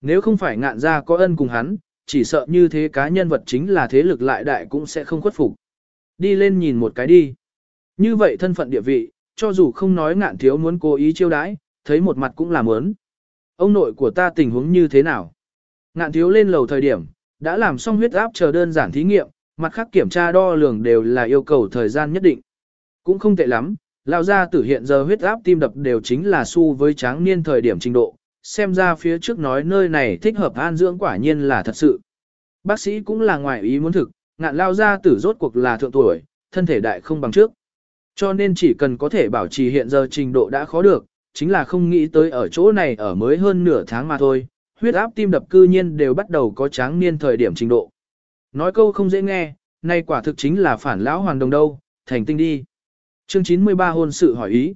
Nếu không phải ngạn ra có ân cùng hắn, chỉ sợ như thế cá nhân vật chính là thế lực lại đại cũng sẽ không khuất phục. Đi lên nhìn một cái đi. Như vậy thân phận địa vị, cho dù không nói ngạn thiếu muốn cố ý chiêu đãi, thấy một mặt cũng là ớn. Ông nội của ta tình huống như thế nào? Ngạn thiếu lên lầu thời điểm, đã làm xong huyết áp chờ đơn giản thí nghiệm, mặt khác kiểm tra đo lường đều là yêu cầu thời gian nhất định. Cũng không tệ lắm, lao gia tử hiện giờ huyết áp tim đập đều chính là su với tráng niên thời điểm trình độ, xem ra phía trước nói nơi này thích hợp an dưỡng quả nhiên là thật sự. Bác sĩ cũng là ngoài ý muốn thực, ngạn lao gia tử rốt cuộc là thượng tuổi, thân thể đại không bằng trước. Cho nên chỉ cần có thể bảo trì hiện giờ trình độ đã khó được, chính là không nghĩ tới ở chỗ này ở mới hơn nửa tháng mà thôi, huyết áp tim đập cư nhiên đều bắt đầu có tráng niên thời điểm trình độ. Nói câu không dễ nghe, nay quả thực chính là phản lão hoàng đồng đâu, thành tinh đi. Chương 93 hôn sự hỏi ý.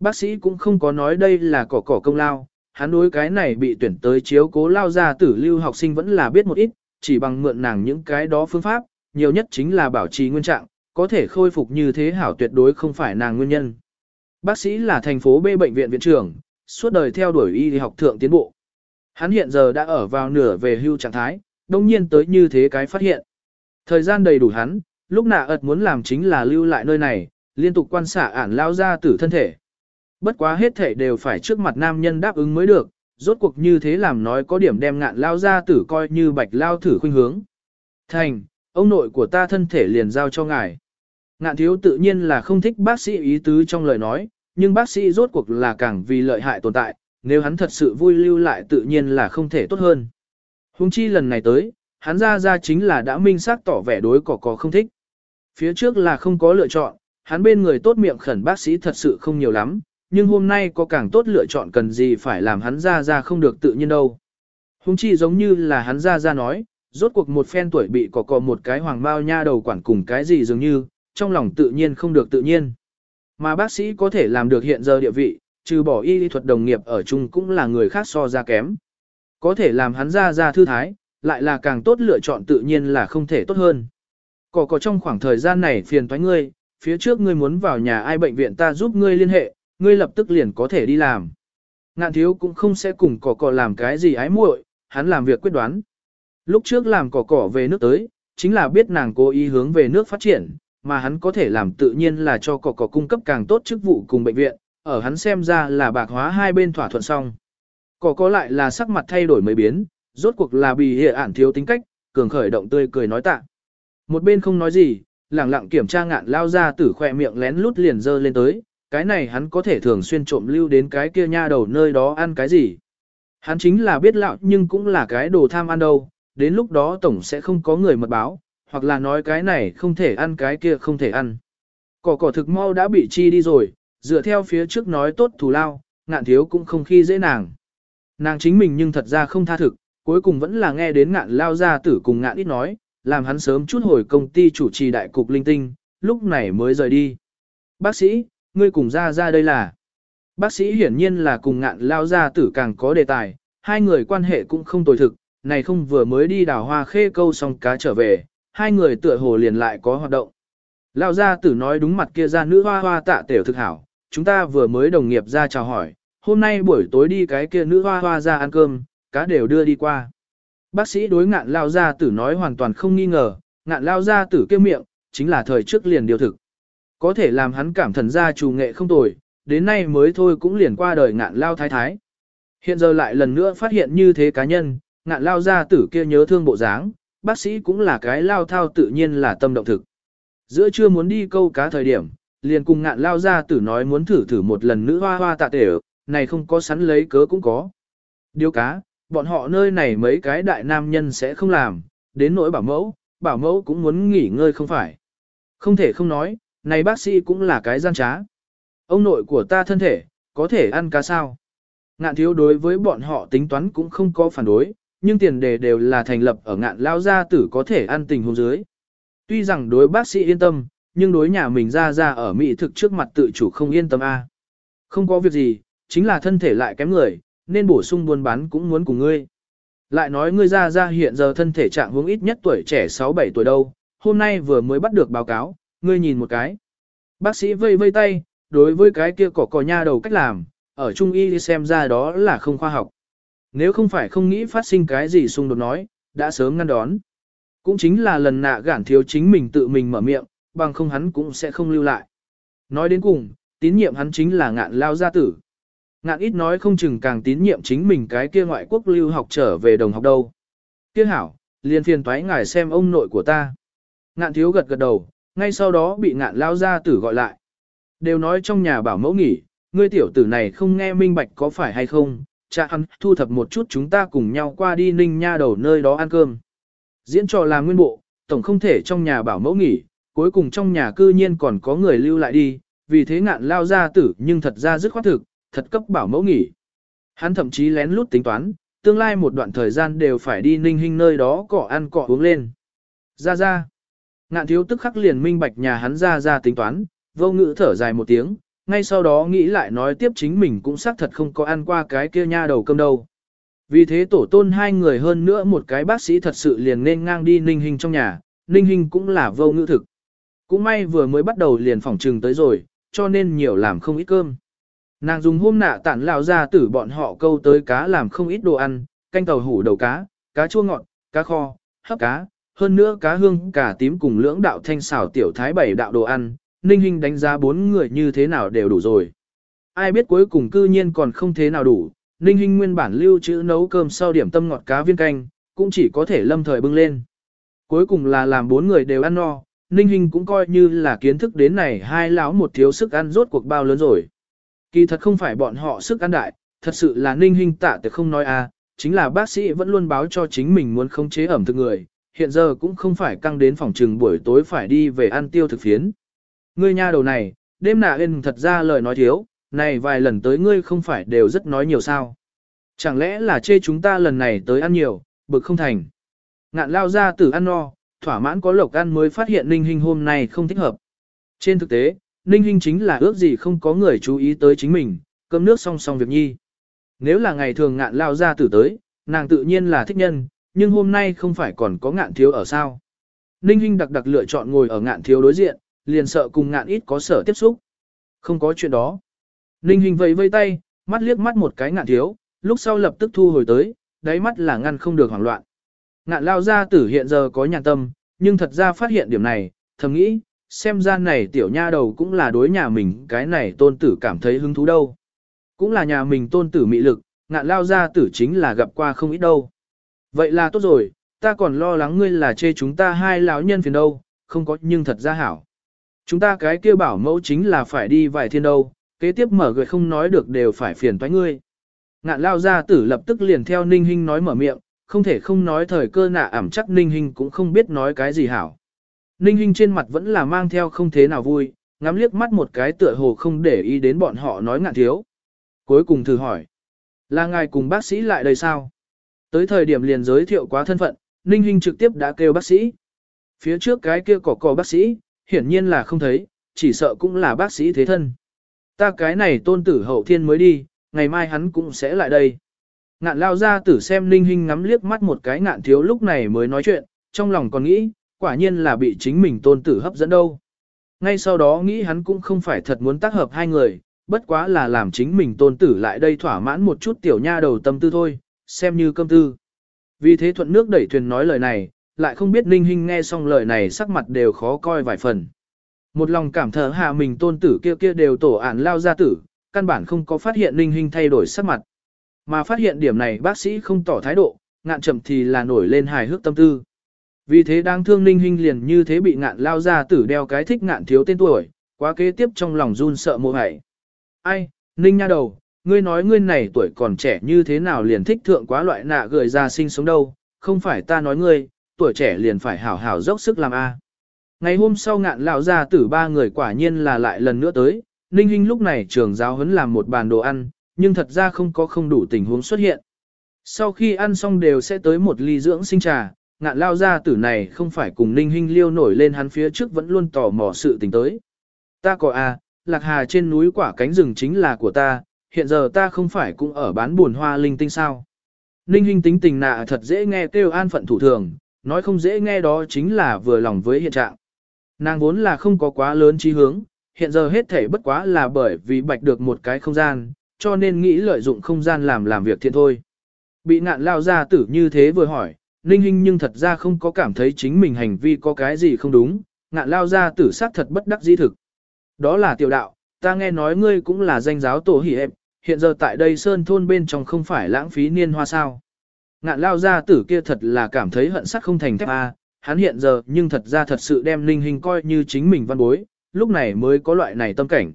Bác sĩ cũng không có nói đây là cỏ cỏ công lao, hắn đối cái này bị tuyển tới chiếu cố lao ra tử lưu học sinh vẫn là biết một ít, chỉ bằng mượn nàng những cái đó phương pháp, nhiều nhất chính là bảo trì nguyên trạng, có thể khôi phục như thế hảo tuyệt đối không phải nàng nguyên nhân. Bác sĩ là thành phố B bệnh viện viện trưởng, suốt đời theo đuổi y học thượng tiến bộ. Hắn hiện giờ đã ở vào nửa về hưu trạng thái, đồng nhiên tới như thế cái phát hiện. Thời gian đầy đủ hắn, lúc nạ ật muốn làm chính là lưu lại nơi này, liên tục quan xả ản lao ra tử thân thể. Bất quá hết thể đều phải trước mặt nam nhân đáp ứng mới được, rốt cuộc như thế làm nói có điểm đem ngạn lao ra tử coi như bạch lao thử khuynh hướng. Thành, ông nội của ta thân thể liền giao cho ngài. Ngạn thiếu tự nhiên là không thích bác sĩ ý tứ trong lời nói, nhưng bác sĩ rốt cuộc là càng vì lợi hại tồn tại, nếu hắn thật sự vui lưu lại tự nhiên là không thể tốt hơn. Hùng chi lần này tới, hắn ra ra chính là đã minh xác tỏ vẻ đối cỏ có không thích. Phía trước là không có lựa chọn, hắn bên người tốt miệng khẩn bác sĩ thật sự không nhiều lắm, nhưng hôm nay có càng tốt lựa chọn cần gì phải làm hắn ra ra không được tự nhiên đâu. Hùng chi giống như là hắn ra ra nói, rốt cuộc một phen tuổi bị cỏ cò một cái hoàng bao nha đầu quản cùng cái gì dường như, trong lòng tự nhiên không được tự nhiên. Mà bác sĩ có thể làm được hiện giờ địa vị, trừ bỏ y lý thuật đồng nghiệp ở chung cũng là người khác so ra kém. Có thể làm hắn ra ra thư thái, lại là càng tốt lựa chọn tự nhiên là không thể tốt hơn. Cỏ cỏ trong khoảng thời gian này phiền toái ngươi, phía trước ngươi muốn vào nhà ai bệnh viện ta giúp ngươi liên hệ, ngươi lập tức liền có thể đi làm. Ngạn thiếu cũng không sẽ cùng cỏ cỏ làm cái gì ái muội, hắn làm việc quyết đoán. Lúc trước làm cỏ cỏ về nước tới, chính là biết nàng cố ý hướng về nước phát triển, mà hắn có thể làm tự nhiên là cho cỏ cỏ cung cấp càng tốt chức vụ cùng bệnh viện, ở hắn xem ra là bạc hóa hai bên thỏa thuận xong. Cỏ có lại là sắc mặt thay đổi mấy biến, rốt cuộc là bị hệ ản thiếu tính cách, cường khởi động tươi cười nói tạ. Một bên không nói gì, lẳng lặng kiểm tra ngạn lao ra tử khỏe miệng lén lút liền dơ lên tới, cái này hắn có thể thường xuyên trộm lưu đến cái kia nha đầu nơi đó ăn cái gì. Hắn chính là biết lão nhưng cũng là cái đồ tham ăn đâu, đến lúc đó tổng sẽ không có người mật báo, hoặc là nói cái này không thể ăn cái kia không thể ăn. Cỏ cỏ thực mau đã bị chi đi rồi, dựa theo phía trước nói tốt thù lao, ngạn thiếu cũng không khi dễ nàng. Nàng chính mình nhưng thật ra không tha thực, cuối cùng vẫn là nghe đến ngạn lao ra tử cùng ngạn ít nói, làm hắn sớm chút hồi công ty chủ trì đại cục linh tinh, lúc này mới rời đi. Bác sĩ, ngươi cùng ra ra đây là. Bác sĩ hiển nhiên là cùng ngạn lao ra tử càng có đề tài, hai người quan hệ cũng không tồi thực, này không vừa mới đi đào hoa khê câu xong cá trở về, hai người tựa hồ liền lại có hoạt động. Lão gia tử nói đúng mặt kia ra nữ hoa hoa tạ tiểu thực hảo, chúng ta vừa mới đồng nghiệp ra chào hỏi, hôm nay buổi tối đi cái kia nữ hoa hoa ra ăn cơm, cá đều đưa đi qua. Bác sĩ đối ngạn lao gia tử nói hoàn toàn không nghi ngờ, ngạn lao gia tử kêu miệng, chính là thời trước liền điều thực. Có thể làm hắn cảm thần gia chủ nghệ không tồi, đến nay mới thôi cũng liền qua đời ngạn lao thái thái. Hiện giờ lại lần nữa phát hiện như thế cá nhân, ngạn lao gia tử kia nhớ thương bộ dáng, bác sĩ cũng là cái lao thao tự nhiên là tâm động thực. Giữa trưa muốn đi câu cá thời điểm, liền cùng ngạn lao ra tử nói muốn thử thử một lần nữ hoa hoa tạ tể này không có sắn lấy cớ cũng có. Điều cá, bọn họ nơi này mấy cái đại nam nhân sẽ không làm, đến nỗi bảo mẫu, bảo mẫu cũng muốn nghỉ ngơi không phải. Không thể không nói, này bác sĩ cũng là cái gian trá. Ông nội của ta thân thể, có thể ăn cá sao? Ngạn thiếu đối với bọn họ tính toán cũng không có phản đối, nhưng tiền đề đều là thành lập ở ngạn lao gia tử có thể ăn tình hôn dưới. Tuy rằng đối bác sĩ yên tâm, nhưng đối nhà mình ra ra ở Mỹ thực trước mặt tự chủ không yên tâm a. Không có việc gì, chính là thân thể lại kém người, nên bổ sung buôn bán cũng muốn cùng ngươi. Lại nói ngươi ra ra hiện giờ thân thể trạng hướng ít nhất tuổi trẻ 6-7 tuổi đâu, hôm nay vừa mới bắt được báo cáo, ngươi nhìn một cái. Bác sĩ vây vây tay, đối với cái kia cỏ cỏ nha đầu cách làm, ở trung y xem ra đó là không khoa học. Nếu không phải không nghĩ phát sinh cái gì xung đột nói, đã sớm ngăn đón. Cũng chính là lần nạ gản thiếu chính mình tự mình mở miệng, bằng không hắn cũng sẽ không lưu lại. Nói đến cùng, tín nhiệm hắn chính là ngạn lao gia tử. Ngạn ít nói không chừng càng tín nhiệm chính mình cái kia ngoại quốc lưu học trở về đồng học đâu. Kia hảo, liền phiền toái ngài xem ông nội của ta. Ngạn thiếu gật gật đầu, ngay sau đó bị ngạn lao gia tử gọi lại. Đều nói trong nhà bảo mẫu nghỉ, ngươi tiểu tử này không nghe minh bạch có phải hay không, cha hắn thu thập một chút chúng ta cùng nhau qua đi ninh nha đầu nơi đó ăn cơm. Diễn trò là nguyên bộ, tổng không thể trong nhà bảo mẫu nghỉ, cuối cùng trong nhà cư nhiên còn có người lưu lại đi, vì thế ngạn lao ra tử nhưng thật ra dứt khoát thực, thật cấp bảo mẫu nghỉ. Hắn thậm chí lén lút tính toán, tương lai một đoạn thời gian đều phải đi ninh hình nơi đó cỏ ăn cỏ uống lên. Ra ra. Ngạn thiếu tức khắc liền minh bạch nhà hắn ra ra tính toán, vô ngữ thở dài một tiếng, ngay sau đó nghĩ lại nói tiếp chính mình cũng xác thật không có ăn qua cái kia nha đầu cơm đâu. Vì thế tổ tôn hai người hơn nữa một cái bác sĩ thật sự liền nên ngang đi ninh hình trong nhà, ninh hình cũng là vô ngữ thực. Cũng may vừa mới bắt đầu liền phòng trừng tới rồi, cho nên nhiều làm không ít cơm. Nàng dùng hôm nạ tản lão ra tử bọn họ câu tới cá làm không ít đồ ăn, canh tàu hủ đầu cá, cá chua ngọt, cá kho, hấp cá, hơn nữa cá hương, cả tím cùng lưỡng đạo thanh xào tiểu thái bảy đạo đồ ăn, Ninh Hinh đánh giá bốn người như thế nào đều đủ rồi. Ai biết cuối cùng cư nhiên còn không thế nào đủ, Ninh Hinh nguyên bản lưu trữ nấu cơm sau điểm tâm ngọt cá viên canh, cũng chỉ có thể lâm thời bưng lên. Cuối cùng là làm bốn người đều ăn no, Ninh Hinh cũng coi như là kiến thức đến này hai lão một thiếu sức ăn rốt cuộc bao lớn rồi. Kỳ thật không phải bọn họ sức ăn đại, thật sự là Ninh Hinh tạ từ không nói a, à, chính là bác sĩ vẫn luôn báo cho chính mình muốn khống chế ẩm thực người, hiện giờ cũng không phải căng đến phòng trừng buổi tối phải đi về ăn tiêu thực phiến. Ngươi nha đầu này, đêm nạ ên thật ra lời nói thiếu, này vài lần tới ngươi không phải đều rất nói nhiều sao. Chẳng lẽ là chê chúng ta lần này tới ăn nhiều, bực không thành. Ngạn lao ra tử ăn no, thỏa mãn có lộc ăn mới phát hiện Ninh Hinh hôm nay không thích hợp. Trên thực tế, Ninh Hinh chính là ước gì không có người chú ý tới chính mình, cơm nước song song việc nhi. Nếu là ngày thường ngạn lao ra tử tới, nàng tự nhiên là thích nhân, nhưng hôm nay không phải còn có ngạn thiếu ở sao. Ninh Hinh đặc đặc lựa chọn ngồi ở ngạn thiếu đối diện, liền sợ cùng ngạn ít có sở tiếp xúc. Không có chuyện đó. Ninh hình vẫy vây tay, mắt liếc mắt một cái ngạn thiếu, lúc sau lập tức thu hồi tới, đáy mắt là ngăn không được hoảng loạn. Ngạn lao ra tử hiện giờ có nhàn tâm, nhưng thật ra phát hiện điểm này, thầm nghĩ, xem ra này tiểu nha đầu cũng là đối nhà mình cái này tôn tử cảm thấy hứng thú đâu. Cũng là nhà mình tôn tử mị lực, ngạn lao ra tử chính là gặp qua không ít đâu. Vậy là tốt rồi, ta còn lo lắng ngươi là chê chúng ta hai lão nhân phiền đâu, không có nhưng thật ra hảo. Chúng ta cái kia bảo mẫu chính là phải đi vài thiên đâu, kế tiếp mở gợi không nói được đều phải phiền toái ngươi. Ngạn lao ra tử lập tức liền theo ninh hinh nói mở miệng, không thể không nói thời cơ nạ ảm chắc ninh hinh cũng không biết nói cái gì hảo. Ninh hinh trên mặt vẫn là mang theo không thế nào vui, ngắm liếc mắt một cái tựa hồ không để ý đến bọn họ nói ngạn thiếu. Cuối cùng thử hỏi, là ngài cùng bác sĩ lại đây sao? Tới thời điểm liền giới thiệu quá thân phận, Ninh Hinh trực tiếp đã kêu bác sĩ. Phía trước cái kia cỏ cỏ bác sĩ, hiển nhiên là không thấy, chỉ sợ cũng là bác sĩ thế thân. Ta cái này tôn tử hậu thiên mới đi, ngày mai hắn cũng sẽ lại đây. Ngạn lao ra tử xem Ninh hình ngắm liếc mắt một cái ngạn thiếu lúc này mới nói chuyện, trong lòng còn nghĩ, quả nhiên là bị chính mình tôn tử hấp dẫn đâu. Ngay sau đó nghĩ hắn cũng không phải thật muốn tác hợp hai người, bất quá là làm chính mình tôn tử lại đây thỏa mãn một chút tiểu nha đầu tâm tư thôi, xem như cơm tư. Vì thế thuận nước đẩy thuyền nói lời này, lại không biết Ninh Hinh nghe xong lời này sắc mặt đều khó coi vài phần. Một lòng cảm thở hạ mình tôn tử kia kia đều tổ ản lao ra tử, căn bản không có phát hiện Ninh Hinh thay đổi sắc mặt. Mà phát hiện điểm này bác sĩ không tỏ thái độ, ngạn chậm thì là nổi lên hài hước tâm tư. Vì thế đang thương Ninh Hinh liền như thế bị ngạn lao ra tử đeo cái thích ngạn thiếu tên tuổi, Quá kế tiếp trong lòng run sợ mộ hại. Ai, ninh nha đầu, ngươi nói ngươi này tuổi còn trẻ như thế nào liền thích thượng quá loại nạ gửi ra sinh sống đâu, không phải ta nói ngươi, tuổi trẻ liền phải hảo hảo dốc sức làm a. Ngày hôm sau ngạn lão gia tử ba người quả nhiên là lại lần nữa tới, Ninh Hinh lúc này trường giáo huấn làm một bàn đồ ăn, nhưng thật ra không có không đủ tình huống xuất hiện. Sau khi ăn xong đều sẽ tới một ly dưỡng sinh trà, ngạn lao gia tử này không phải cùng Ninh Hinh liêu nổi lên hắn phía trước vẫn luôn tò mò sự tình tới. Ta có à, lạc hà trên núi quả cánh rừng chính là của ta, hiện giờ ta không phải cũng ở bán buồn hoa linh tinh sao. Ninh Hinh tính tình nạ thật dễ nghe kêu an phận thủ thường, nói không dễ nghe đó chính là vừa lòng với hiện trạng. Nàng vốn là không có quá lớn trí hướng, hiện giờ hết thể bất quá là bởi vì bạch được một cái không gian, cho nên nghĩ lợi dụng không gian làm làm việc thiện thôi. Bị ngạn lao ra tử như thế vừa hỏi, Ninh Hinh nhưng thật ra không có cảm thấy chính mình hành vi có cái gì không đúng, ngạn lao ra tử sát thật bất đắc dĩ thực. Đó là tiểu đạo, ta nghe nói ngươi cũng là danh giáo tổ hỷ em, hiện giờ tại đây sơn thôn bên trong không phải lãng phí niên hoa sao. Ngạn lao gia tử kia thật là cảm thấy hận sắt không thành thép a, hắn hiện giờ nhưng thật ra thật sự đem linh hình coi như chính mình văn bối, lúc này mới có loại này tâm cảnh.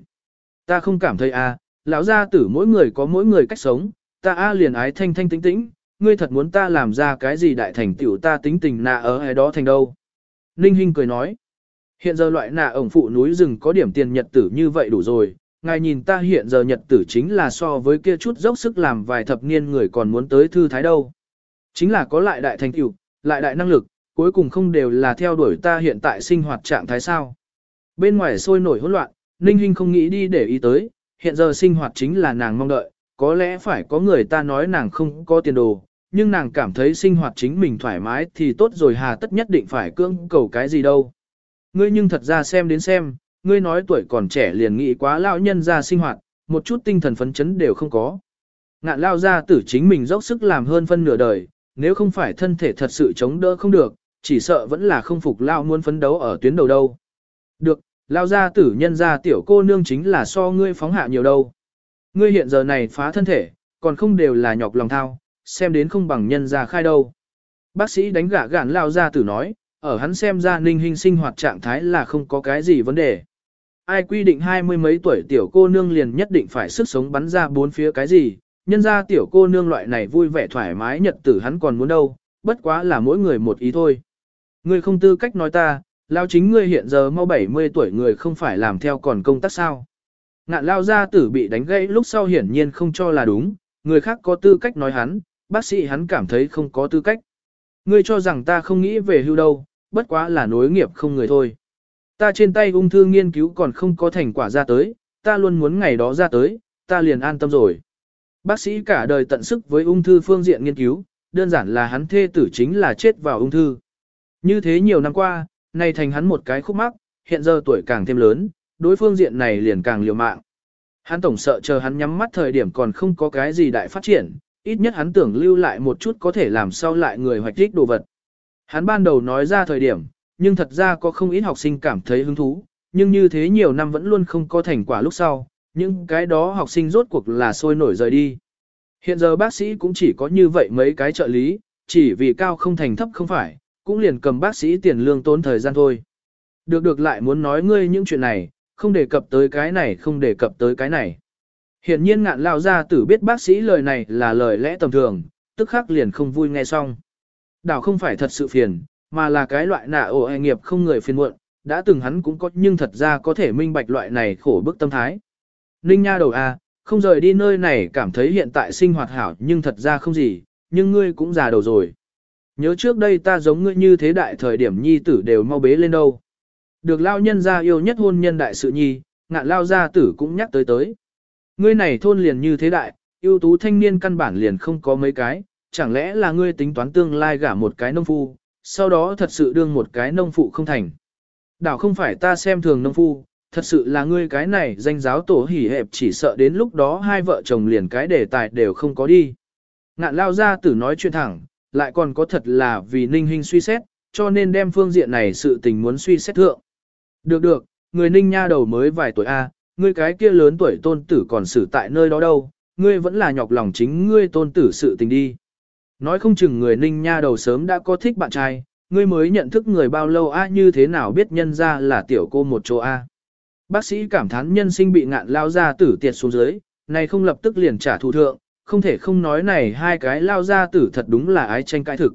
Ta không cảm thấy a, lão gia tử mỗi người có mỗi người cách sống, ta a liền ái thanh thanh tĩnh tĩnh, ngươi thật muốn ta làm ra cái gì đại thành tiểu ta tính tình nạ ở ai đó thành đâu. Ninh Hinh cười nói, hiện giờ loại nạ ổng phụ núi rừng có điểm tiền nhật tử như vậy đủ rồi, ngài nhìn ta hiện giờ nhật tử chính là so với kia chút dốc sức làm vài thập niên người còn muốn tới thư thái đâu. Chính là có lại đại thành tựu, lại đại năng lực, cuối cùng không đều là theo đuổi ta hiện tại sinh hoạt trạng thái sao. Bên ngoài sôi nổi hỗn loạn, Ninh Hinh không nghĩ đi để ý tới, hiện giờ sinh hoạt chính là nàng mong đợi, có lẽ phải có người ta nói nàng không có tiền đồ, nhưng nàng cảm thấy sinh hoạt chính mình thoải mái thì tốt rồi hà tất nhất định phải cưỡng cầu cái gì đâu. Ngươi nhưng thật ra xem đến xem, ngươi nói tuổi còn trẻ liền nghĩ quá lão nhân ra sinh hoạt, một chút tinh thần phấn chấn đều không có. Ngạn lao ra tử chính mình dốc sức làm hơn phân nửa đời, nếu không phải thân thể thật sự chống đỡ không được, chỉ sợ vẫn là không phục lao muốn phấn đấu ở tuyến đầu đâu. Được, lao ra tử nhân ra tiểu cô nương chính là so ngươi phóng hạ nhiều đâu. Ngươi hiện giờ này phá thân thể, còn không đều là nhọc lòng thao, xem đến không bằng nhân ra khai đâu. Bác sĩ đánh gã gạn lao ra tử nói, ở hắn xem ra ninh hình sinh hoạt trạng thái là không có cái gì vấn đề. Ai quy định hai mươi mấy tuổi tiểu cô nương liền nhất định phải sức sống bắn ra bốn phía cái gì, nhân ra tiểu cô nương loại này vui vẻ thoải mái nhật tử hắn còn muốn đâu, bất quá là mỗi người một ý thôi. Ngươi không tư cách nói ta, lao chính ngươi hiện giờ mau 70 tuổi người không phải làm theo còn công tác sao. Ngạn lao gia tử bị đánh gãy lúc sau hiển nhiên không cho là đúng, người khác có tư cách nói hắn, bác sĩ hắn cảm thấy không có tư cách. Ngươi cho rằng ta không nghĩ về hưu đâu, bất quá là nối nghiệp không người thôi. Ta trên tay ung thư nghiên cứu còn không có thành quả ra tới, ta luôn muốn ngày đó ra tới, ta liền an tâm rồi. Bác sĩ cả đời tận sức với ung thư phương diện nghiên cứu, đơn giản là hắn thê tử chính là chết vào ung thư. Như thế nhiều năm qua, nay thành hắn một cái khúc mắc, hiện giờ tuổi càng thêm lớn, đối phương diện này liền càng liều mạng. Hắn tổng sợ chờ hắn nhắm mắt thời điểm còn không có cái gì đại phát triển, ít nhất hắn tưởng lưu lại một chút có thể làm sau lại người hoạch thích đồ vật. Hắn ban đầu nói ra thời điểm, nhưng thật ra có không ít học sinh cảm thấy hứng thú, nhưng như thế nhiều năm vẫn luôn không có thành quả lúc sau, những cái đó học sinh rốt cuộc là sôi nổi rời đi. Hiện giờ bác sĩ cũng chỉ có như vậy mấy cái trợ lý, chỉ vì cao không thành thấp không phải, cũng liền cầm bác sĩ tiền lương tốn thời gian thôi. Được được lại muốn nói ngươi những chuyện này, không đề cập tới cái này không đề cập tới cái này. Hiện nhiên ngạn lao ra tử biết bác sĩ lời này là lời lẽ tầm thường, tức khắc liền không vui nghe xong. Đảo không phải thật sự phiền, mà là cái loại nạ ổ e nghiệp không người phiền muộn, đã từng hắn cũng có nhưng thật ra có thể minh bạch loại này khổ bức tâm thái. Ninh nha đầu a, à, không rời đi nơi này cảm thấy hiện tại sinh hoạt hảo nhưng thật ra không gì, nhưng ngươi cũng già đầu rồi. Nhớ trước đây ta giống ngươi như thế đại thời điểm nhi tử đều mau bế lên đâu. Được lao nhân gia yêu nhất hôn nhân đại sự nhi, ngạn lao gia tử cũng nhắc tới tới. Ngươi này thôn liền như thế đại, ưu tú thanh niên căn bản liền không có mấy cái, chẳng lẽ là ngươi tính toán tương lai gả một cái nông phu, sau đó thật sự đương một cái nông phụ không thành. Đảo không phải ta xem thường nông phu, thật sự là ngươi cái này danh giáo tổ hỉ hẹp chỉ sợ đến lúc đó hai vợ chồng liền cái đề tài đều không có đi. Ngạn lao ra tử nói chuyện thẳng, lại còn có thật là vì ninh hình suy xét, cho nên đem phương diện này sự tình muốn suy xét thượng. Được được, người ninh nha đầu mới vài tuổi A, ngươi cái kia lớn tuổi tôn tử còn xử tại nơi đó đâu, ngươi vẫn là nhọc lòng chính ngươi tôn tử sự tình đi. Nói không chừng người ninh nha đầu sớm đã có thích bạn trai, ngươi mới nhận thức người bao lâu a như thế nào biết nhân ra là tiểu cô một chỗ a bác sĩ cảm thán nhân sinh bị ngạn lao ra tử tiệt xuống dưới, này không lập tức liền trả thù thượng, không thể không nói này hai cái lao ra tử thật đúng là ái tranh cãi thực.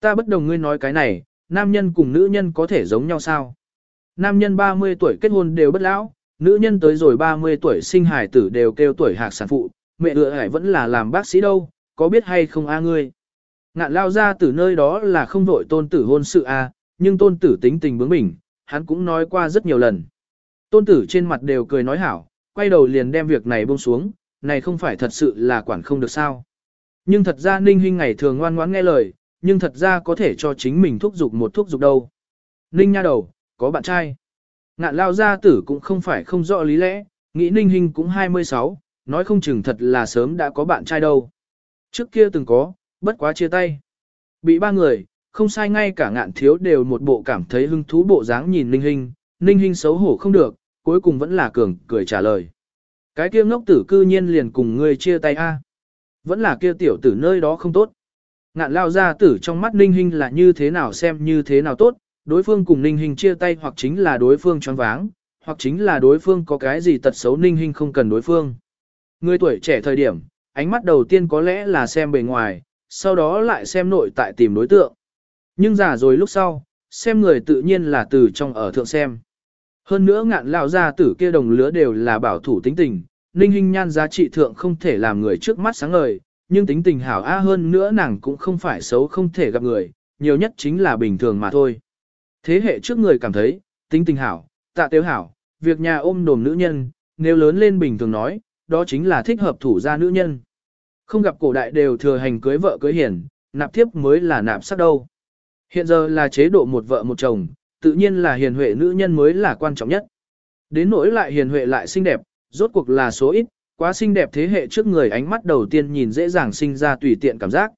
Ta bất đồng ngươi nói cái này, nam nhân cùng nữ nhân có thể giống nhau sao? Nam nhân 30 tuổi kết hôn đều bất lão, nữ nhân tới rồi 30 tuổi sinh hài tử đều kêu tuổi hạc sản phụ, mẹ ựa hải vẫn là làm bác sĩ đâu, có biết hay không a ngươi? Ngạn lao ra từ nơi đó là không vội tôn tử hôn sự a, nhưng tôn tử tính tình bướng bỉnh, hắn cũng nói qua rất nhiều lần. Tôn tử trên mặt đều cười nói hảo, quay đầu liền đem việc này buông xuống, này không phải thật sự là quản không được sao. Nhưng thật ra Ninh Hinh ngày thường ngoan ngoãn nghe lời, nhưng thật ra có thể cho chính mình thúc giục một thúc giục đâu. Ninh nha đầu, có bạn trai. Ngạn lao gia tử cũng không phải không rõ lý lẽ, nghĩ Ninh Hinh cũng 26, nói không chừng thật là sớm đã có bạn trai đâu. Trước kia từng có, bất quá chia tay. Bị ba người, không sai ngay cả ngạn thiếu đều một bộ cảm thấy hứng thú bộ dáng nhìn Ninh Hinh, Ninh Hinh xấu hổ không được, cuối cùng vẫn là cường, cười trả lời. Cái kia ngốc tử cư nhiên liền cùng ngươi chia tay a Vẫn là kia tiểu tử nơi đó không tốt. Ngạn lao ra tử trong mắt Ninh Hinh là như thế nào xem như thế nào tốt, đối phương cùng Ninh Hinh chia tay hoặc chính là đối phương choáng váng, hoặc chính là đối phương có cái gì tật xấu Ninh Hinh không cần đối phương. Người tuổi trẻ thời điểm, ánh mắt đầu tiên có lẽ là xem bề ngoài, sau đó lại xem nội tại tìm đối tượng. Nhưng già rồi lúc sau, xem người tự nhiên là từ trong ở thượng xem. Hơn nữa ngạn lão gia tử kia đồng lứa đều là bảo thủ tính tình, ninh hinh nhan giá trị thượng không thể làm người trước mắt sáng ngời, nhưng tính tình hảo a hơn nữa nàng cũng không phải xấu không thể gặp người, nhiều nhất chính là bình thường mà thôi. Thế hệ trước người cảm thấy, tính tình hảo, tạ tiêu hảo, việc nhà ôm đồm nữ nhân, nếu lớn lên bình thường nói, đó chính là thích hợp thủ gia nữ nhân. Không gặp cổ đại đều thừa hành cưới vợ cưới hiền, nạp thiếp mới là nạp sắc đâu. Hiện giờ là chế độ một vợ một chồng, tự nhiên là hiền huệ nữ nhân mới là quan trọng nhất. Đến nỗi lại hiền huệ lại xinh đẹp, rốt cuộc là số ít, quá xinh đẹp thế hệ trước người ánh mắt đầu tiên nhìn dễ dàng sinh ra tùy tiện cảm giác.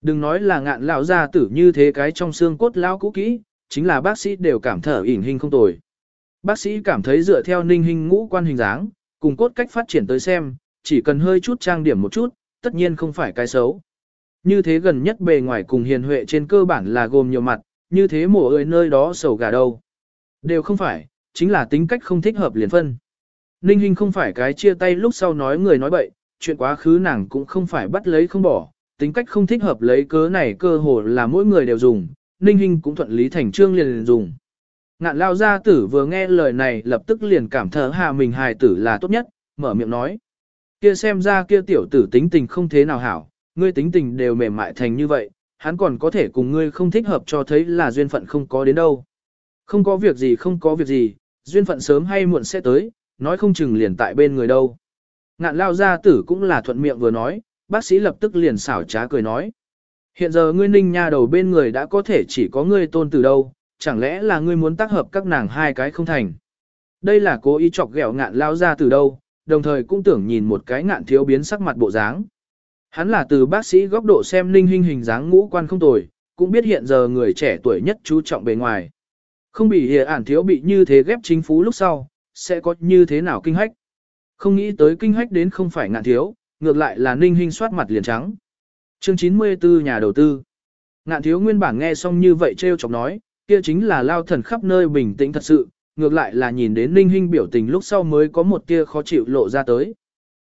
Đừng nói là ngạn lão gia tử như thế cái trong xương cốt lão cũ kỹ, chính là bác sĩ đều cảm thở ỉn hình không tồi. Bác sĩ cảm thấy dựa theo ninh hình ngũ quan hình dáng, cùng cốt cách phát triển tới xem, chỉ cần hơi chút trang điểm một chút, tất nhiên không phải cái xấu. Như thế gần nhất bề ngoài cùng hiền huệ trên cơ bản là gồm nhiều mặt, như thế mổ ơi nơi đó sầu gà đâu. Đều không phải, chính là tính cách không thích hợp liền phân. Ninh Hinh không phải cái chia tay lúc sau nói người nói bậy, chuyện quá khứ nàng cũng không phải bắt lấy không bỏ, tính cách không thích hợp lấy cớ này cơ hồ là mỗi người đều dùng, Ninh Hinh cũng thuận lý thành trương liền, liền dùng. Ngạn lao gia tử vừa nghe lời này lập tức liền cảm thở hà mình hài tử là tốt nhất, mở miệng nói. Kia xem ra kia tiểu tử tính tình không thế nào hảo, ngươi tính tình đều mềm mại thành như vậy, hắn còn có thể cùng ngươi không thích hợp cho thấy là duyên phận không có đến đâu. Không có việc gì không có việc gì, duyên phận sớm hay muộn sẽ tới, nói không chừng liền tại bên người đâu. Ngạn lao gia tử cũng là thuận miệng vừa nói, bác sĩ lập tức liền xảo trá cười nói. Hiện giờ ngươi ninh nha đầu bên người đã có thể chỉ có ngươi tôn từ đâu, chẳng lẽ là ngươi muốn tác hợp các nàng hai cái không thành. Đây là cố ý chọc ghẹo ngạn lao gia tử đâu, đồng thời cũng tưởng nhìn một cái ngạn thiếu biến sắc mặt bộ dáng. Hắn là từ bác sĩ góc độ xem ninh hình hình dáng ngũ quan không tồi, cũng biết hiện giờ người trẻ tuổi nhất chú trọng bề ngoài. Không bị hề ản thiếu bị như thế ghép chính phú lúc sau, sẽ có như thế nào kinh hách. Không nghĩ tới kinh hách đến không phải ngạn thiếu, ngược lại là ninh hình soát mặt liền trắng. Chương 94 nhà đầu tư. Ngạn thiếu nguyên bản nghe xong như vậy trêu chọc nói, kia chính là lao thần khắp nơi bình tĩnh thật sự, ngược lại là nhìn đến ninh hình biểu tình lúc sau mới có một tia khó chịu lộ ra tới.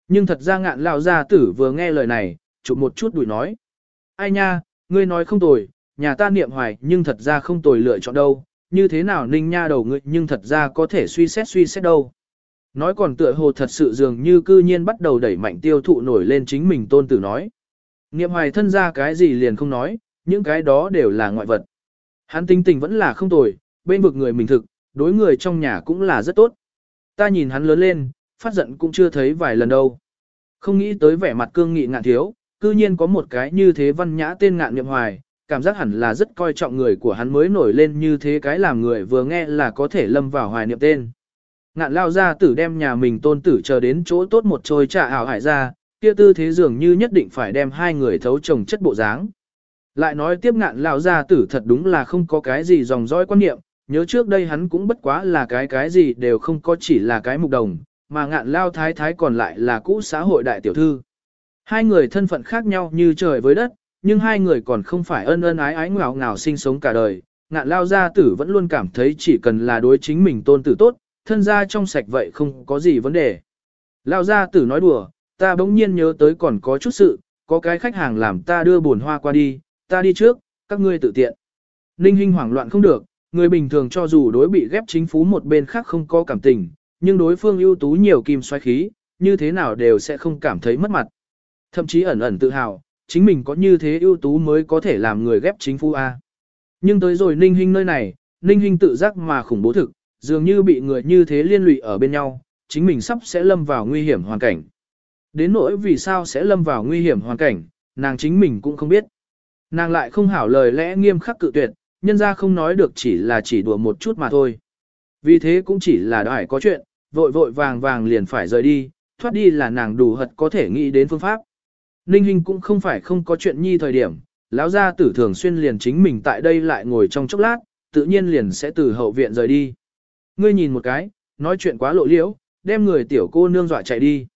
Nhưng thật ra ngạn lao gia tử vừa nghe lời này, chụp một chút đuổi nói. Ai nha, ngươi nói không tồi, nhà ta niệm hoài nhưng thật ra không tồi lựa chọn đâu, như thế nào ninh nha đầu ngươi nhưng thật ra có thể suy xét suy xét đâu. Nói còn tựa hồ thật sự dường như cư nhiên bắt đầu đẩy mạnh tiêu thụ nổi lên chính mình tôn tử nói. Niệm hoài thân ra cái gì liền không nói, những cái đó đều là ngoại vật. Hắn tinh tình vẫn là không tồi, bên vực người mình thực, đối người trong nhà cũng là rất tốt. Ta nhìn hắn lớn lên, phát giận cũng chưa thấy vài lần đâu. Không nghĩ tới vẻ mặt cương nghị ngạn thiếu, cư nhiên có một cái như thế văn nhã tên ngạn niệm hoài, cảm giác hẳn là rất coi trọng người của hắn mới nổi lên như thế cái làm người vừa nghe là có thể lâm vào hoài niệm tên. Ngạn lao ra tử đem nhà mình tôn tử chờ đến chỗ tốt một trôi trà ảo hải ra, kia tư thế dường như nhất định phải đem hai người thấu chồng chất bộ dáng. Lại nói tiếp ngạn lao ra tử thật đúng là không có cái gì dòng dõi quan niệm, nhớ trước đây hắn cũng bất quá là cái cái gì đều không có chỉ là cái mục đồng, mà ngạn lao thái thái còn lại là cũ xã hội đại tiểu thư. Hai người thân phận khác nhau như trời với đất, nhưng hai người còn không phải ân ân ái ái ngào ngào sinh sống cả đời. Ngạn lao gia tử vẫn luôn cảm thấy chỉ cần là đối chính mình tôn tử tốt, thân gia trong sạch vậy không có gì vấn đề. Lao gia tử nói đùa, ta bỗng nhiên nhớ tới còn có chút sự, có cái khách hàng làm ta đưa buồn hoa qua đi, ta đi trước, các ngươi tự tiện. Ninh Hinh hoảng loạn không được, người bình thường cho dù đối bị ghép chính phú một bên khác không có cảm tình, nhưng đối phương ưu tú nhiều kim xoay khí, như thế nào đều sẽ không cảm thấy mất mặt. Thậm chí ẩn ẩn tự hào, chính mình có như thế ưu tú mới có thể làm người ghép chính phu A. Nhưng tới rồi Ninh hình nơi này, Ninh hình tự giác mà khủng bố thực, dường như bị người như thế liên lụy ở bên nhau, chính mình sắp sẽ lâm vào nguy hiểm hoàn cảnh. Đến nỗi vì sao sẽ lâm vào nguy hiểm hoàn cảnh, nàng chính mình cũng không biết. Nàng lại không hảo lời lẽ nghiêm khắc cự tuyệt, nhân ra không nói được chỉ là chỉ đùa một chút mà thôi. Vì thế cũng chỉ là đòi có chuyện, vội vội vàng vàng liền phải rời đi, thoát đi là nàng đủ hật có thể nghĩ đến phương pháp. Ninh Hinh cũng không phải không có chuyện nhi thời điểm, lão gia tử thường xuyên liền chính mình tại đây lại ngồi trong chốc lát, tự nhiên liền sẽ từ hậu viện rời đi. Ngươi nhìn một cái, nói chuyện quá lộ liễu, đem người tiểu cô nương dọa chạy đi.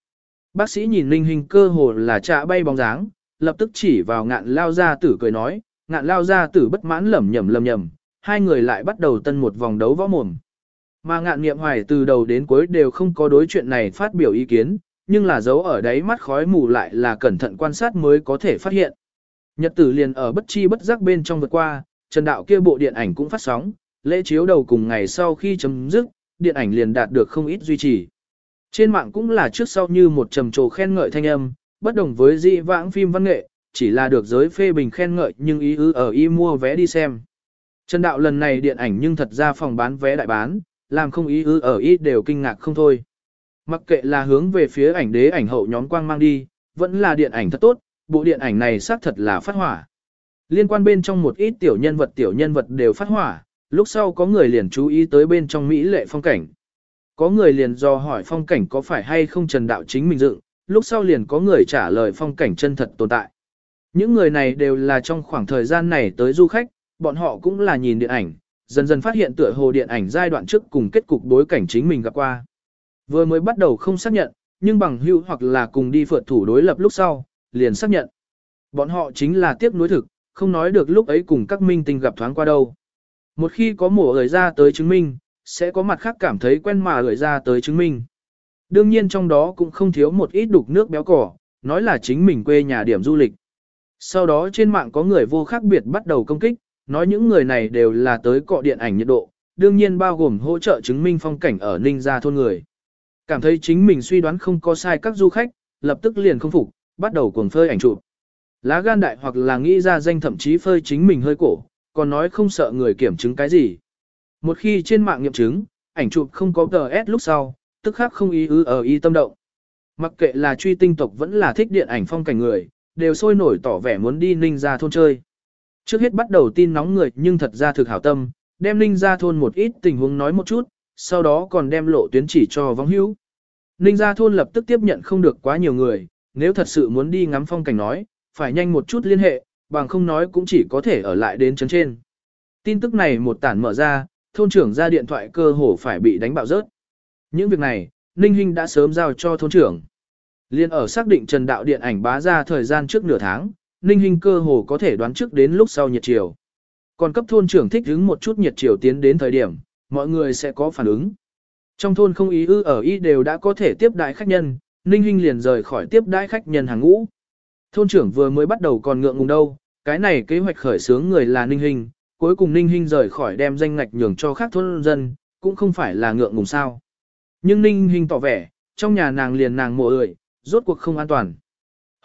Bác sĩ nhìn Ninh Hinh cơ hồ là trạ bay bóng dáng, lập tức chỉ vào ngạn lao gia tử cười nói, ngạn lao gia tử bất mãn lẩm nhẩm lẩm nhẩm, hai người lại bắt đầu tân một vòng đấu võ mồm. Mà ngạn nghiệm hoài từ đầu đến cuối đều không có đối chuyện này phát biểu ý kiến, nhưng là dấu ở đáy mắt khói mù lại là cẩn thận quan sát mới có thể phát hiện. Nhật tử liền ở bất chi bất giác bên trong vượt qua, Trần Đạo kia bộ điện ảnh cũng phát sóng, lễ chiếu đầu cùng ngày sau khi chấm dứt, điện ảnh liền đạt được không ít duy trì. Trên mạng cũng là trước sau như một trầm trồ khen ngợi thanh âm, bất đồng với dị vãng phim văn nghệ, chỉ là được giới phê bình khen ngợi nhưng ý ư ở y mua vé đi xem. Trần Đạo lần này điện ảnh nhưng thật ra phòng bán vé đại bán, làm không ý ư ở ít đều kinh ngạc không thôi. Mặc kệ là hướng về phía ảnh đế ảnh hậu nhóm quang mang đi, vẫn là điện ảnh thật tốt, bộ điện ảnh này xác thật là phát hỏa. Liên quan bên trong một ít tiểu nhân vật tiểu nhân vật đều phát hỏa, lúc sau có người liền chú ý tới bên trong Mỹ lệ phong cảnh. Có người liền do hỏi phong cảnh có phải hay không trần đạo chính mình dựng, lúc sau liền có người trả lời phong cảnh chân thật tồn tại. Những người này đều là trong khoảng thời gian này tới du khách, bọn họ cũng là nhìn điện ảnh, dần dần phát hiện tựa hồ điện ảnh giai đoạn trước cùng kết cục đối cảnh chính mình gặp qua. Vừa mới bắt đầu không xác nhận, nhưng bằng hữu hoặc là cùng đi phượt thủ đối lập lúc sau, liền xác nhận. Bọn họ chính là tiếc nuối thực, không nói được lúc ấy cùng các minh tinh gặp thoáng qua đâu. Một khi có mổ gửi ra tới chứng minh, sẽ có mặt khác cảm thấy quen mà gửi ra tới chứng minh. Đương nhiên trong đó cũng không thiếu một ít đục nước béo cỏ, nói là chính mình quê nhà điểm du lịch. Sau đó trên mạng có người vô khác biệt bắt đầu công kích, nói những người này đều là tới cọ điện ảnh nhiệt độ, đương nhiên bao gồm hỗ trợ chứng minh phong cảnh ở Ninh Gia thôn người. Cảm thấy chính mình suy đoán không có sai các du khách, lập tức liền không phục, bắt đầu cuồng phơi ảnh chụp. Lá gan đại hoặc là nghĩ ra danh thậm chí phơi chính mình hơi cổ, còn nói không sợ người kiểm chứng cái gì. Một khi trên mạng nghiệm chứng, ảnh chụp không có GS lúc sau, tức khác không ý ư ở y tâm động. Mặc kệ là truy tinh tộc vẫn là thích điện ảnh phong cảnh người, đều sôi nổi tỏ vẻ muốn đi ninh ra thôn chơi. Trước hết bắt đầu tin nóng người nhưng thật ra thực hảo tâm, đem ninh ra thôn một ít tình huống nói một chút, sau đó còn đem lộ tuyến chỉ cho vong hữu. Ninh gia thôn lập tức tiếp nhận không được quá nhiều người, nếu thật sự muốn đi ngắm phong cảnh nói, phải nhanh một chút liên hệ, bằng không nói cũng chỉ có thể ở lại đến chấn trên. Tin tức này một tản mở ra, thôn trưởng ra điện thoại cơ hồ phải bị đánh bạo rớt. Những việc này, Ninh Hinh đã sớm giao cho thôn trưởng. Liên ở xác định trần đạo điện ảnh bá ra thời gian trước nửa tháng, Ninh Hinh cơ hồ có thể đoán trước đến lúc sau nhiệt chiều. Còn cấp thôn trưởng thích ứng một chút nhiệt chiều tiến đến thời điểm, mọi người sẽ có phản ứng. Trong thôn không ý ư ở y đều đã có thể tiếp đại khách nhân, Ninh Hinh liền rời khỏi tiếp đại khách nhân hàng ngũ. Thôn trưởng vừa mới bắt đầu còn ngượng ngùng đâu, cái này kế hoạch khởi xướng người là Ninh Hinh, cuối cùng Ninh Hinh rời khỏi đem danh ngạch nhường cho khác thôn dân, cũng không phải là ngượng ngùng sao. Nhưng Ninh Hinh tỏ vẻ, trong nhà nàng liền nàng mộ ơi, rốt cuộc không an toàn.